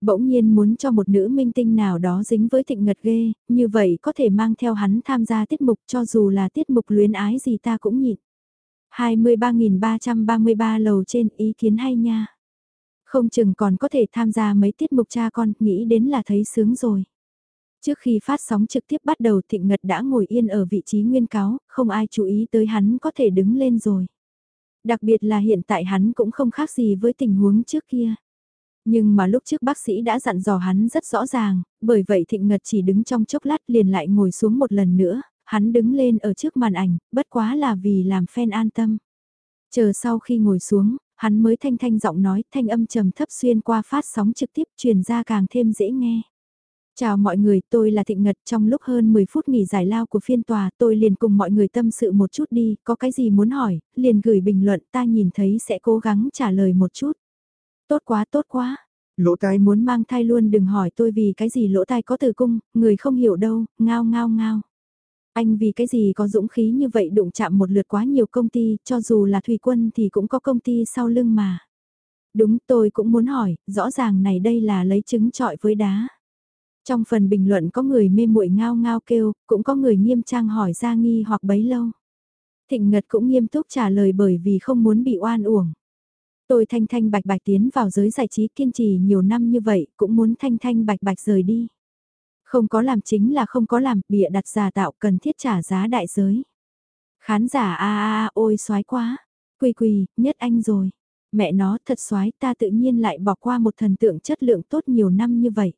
Bỗng nhiên muốn cho một nữ minh tinh nào đó dính với thịnh ngật ghê, như vậy có thể mang theo hắn tham gia tiết mục cho dù là tiết mục luyến ái gì ta cũng nhịn. 23.333 lầu trên ý kiến hay nha. Không chừng còn có thể tham gia mấy tiết mục cha con, nghĩ đến là thấy sướng rồi. Trước khi phát sóng trực tiếp bắt đầu Thịnh Ngật đã ngồi yên ở vị trí nguyên cáo, không ai chú ý tới hắn có thể đứng lên rồi. Đặc biệt là hiện tại hắn cũng không khác gì với tình huống trước kia. Nhưng mà lúc trước bác sĩ đã dặn dò hắn rất rõ ràng, bởi vậy Thịnh Ngật chỉ đứng trong chốc lát liền lại ngồi xuống một lần nữa, hắn đứng lên ở trước màn ảnh, bất quá là vì làm fan an tâm. Chờ sau khi ngồi xuống, hắn mới thanh thanh giọng nói thanh âm trầm thấp xuyên qua phát sóng trực tiếp truyền ra càng thêm dễ nghe. Chào mọi người, tôi là Thịnh Ngật. Trong lúc hơn 10 phút nghỉ giải lao của phiên tòa, tôi liền cùng mọi người tâm sự một chút đi, có cái gì muốn hỏi, liền gửi bình luận, ta nhìn thấy sẽ cố gắng trả lời một chút. Tốt quá, tốt quá. Lỗ tai muốn mang thai luôn đừng hỏi tôi vì cái gì lỗ tai có tử cung, người không hiểu đâu, ngao ngao ngao. Anh vì cái gì có dũng khí như vậy đụng chạm một lượt quá nhiều công ty, cho dù là thủy quân thì cũng có công ty sau lưng mà. Đúng tôi cũng muốn hỏi, rõ ràng này đây là lấy trứng trọi với đá. Trong phần bình luận có người mê muội ngao ngao kêu, cũng có người nghiêm trang hỏi ra nghi hoặc bấy lâu. Thịnh Ngật cũng nghiêm túc trả lời bởi vì không muốn bị oan uổng. Tôi thanh thanh bạch bạch tiến vào giới giải trí kiên trì nhiều năm như vậy, cũng muốn thanh thanh bạch bạch rời đi. Không có làm chính là không có làm, bịa đặt giả tạo cần thiết trả giá đại giới. Khán giả a a a ôi xoái quá, quỳ quỳ, nhất anh rồi. Mẹ nó thật xoái ta tự nhiên lại bỏ qua một thần tượng chất lượng tốt nhiều năm như vậy.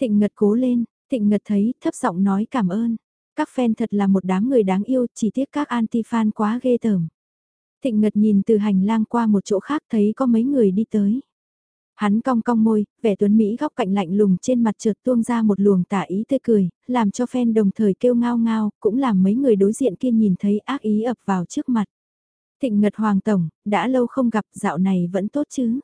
Thịnh Ngật cố lên, Thịnh Ngật thấy thấp giọng nói cảm ơn. Các fan thật là một đám người đáng yêu, chỉ tiếc các anti-fan quá ghê tởm. Thịnh Ngật nhìn từ hành lang qua một chỗ khác thấy có mấy người đi tới. Hắn cong cong môi, vẻ tuấn Mỹ góc cạnh lạnh lùng trên mặt chợt tuông ra một luồng tả ý tươi cười, làm cho fan đồng thời kêu ngao ngao, cũng làm mấy người đối diện kia nhìn thấy ác ý ập vào trước mặt. Thịnh Ngật Hoàng Tổng, đã lâu không gặp dạo này vẫn tốt chứ?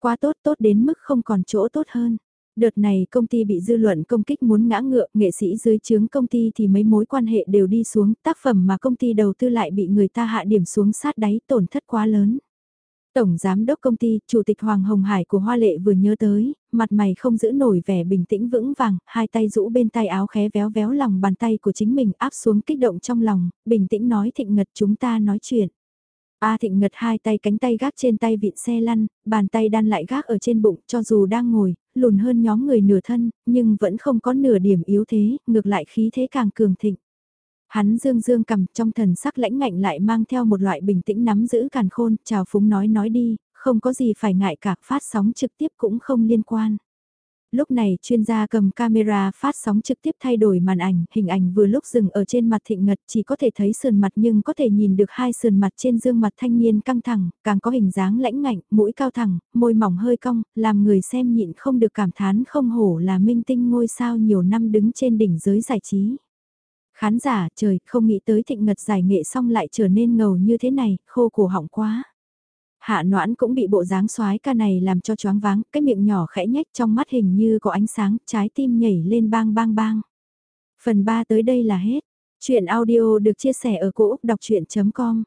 Quá tốt tốt đến mức không còn chỗ tốt hơn. Đợt này công ty bị dư luận công kích muốn ngã ngựa, nghệ sĩ dưới chướng công ty thì mấy mối quan hệ đều đi xuống, tác phẩm mà công ty đầu tư lại bị người ta hạ điểm xuống sát đáy tổn thất quá lớn. Tổng Giám đốc công ty, Chủ tịch Hoàng Hồng Hải của Hoa Lệ vừa nhớ tới, mặt mày không giữ nổi vẻ bình tĩnh vững vàng, hai tay rũ bên tay áo khé véo véo lòng bàn tay của chính mình áp xuống kích động trong lòng, bình tĩnh nói thịnh ngật chúng ta nói chuyện. A Thịnh Ngật hai tay cánh tay gác trên tay vịn xe lăn, bàn tay đan lại gác ở trên bụng cho dù đang ngồi, lùn hơn nhóm người nửa thân, nhưng vẫn không có nửa điểm yếu thế, ngược lại khí thế càng cường thịnh. Hắn dương dương cầm trong thần sắc lãnh ngạnh lại mang theo một loại bình tĩnh nắm giữ càn khôn, chào phúng nói nói đi, không có gì phải ngại cả phát sóng trực tiếp cũng không liên quan. Lúc này chuyên gia cầm camera phát sóng trực tiếp thay đổi màn ảnh, hình ảnh vừa lúc dừng ở trên mặt thịnh ngật chỉ có thể thấy sườn mặt nhưng có thể nhìn được hai sườn mặt trên dương mặt thanh niên căng thẳng, càng có hình dáng lãnh ngạnh, mũi cao thẳng, môi mỏng hơi cong, làm người xem nhịn không được cảm thán không hổ là minh tinh ngôi sao nhiều năm đứng trên đỉnh giới giải trí. Khán giả trời không nghĩ tới thịnh ngật giải nghệ xong lại trở nên ngầu như thế này, khô cổ họng quá. Hạ noãn cũng bị bộ dáng soái ca này làm cho choáng váng, cái miệng nhỏ khẽ nhách trong mắt hình như có ánh sáng, trái tim nhảy lên bang bang bang. Phần 3 tới đây là hết. Chuyện audio được chia sẻ ở cỗ đọc chuyện.com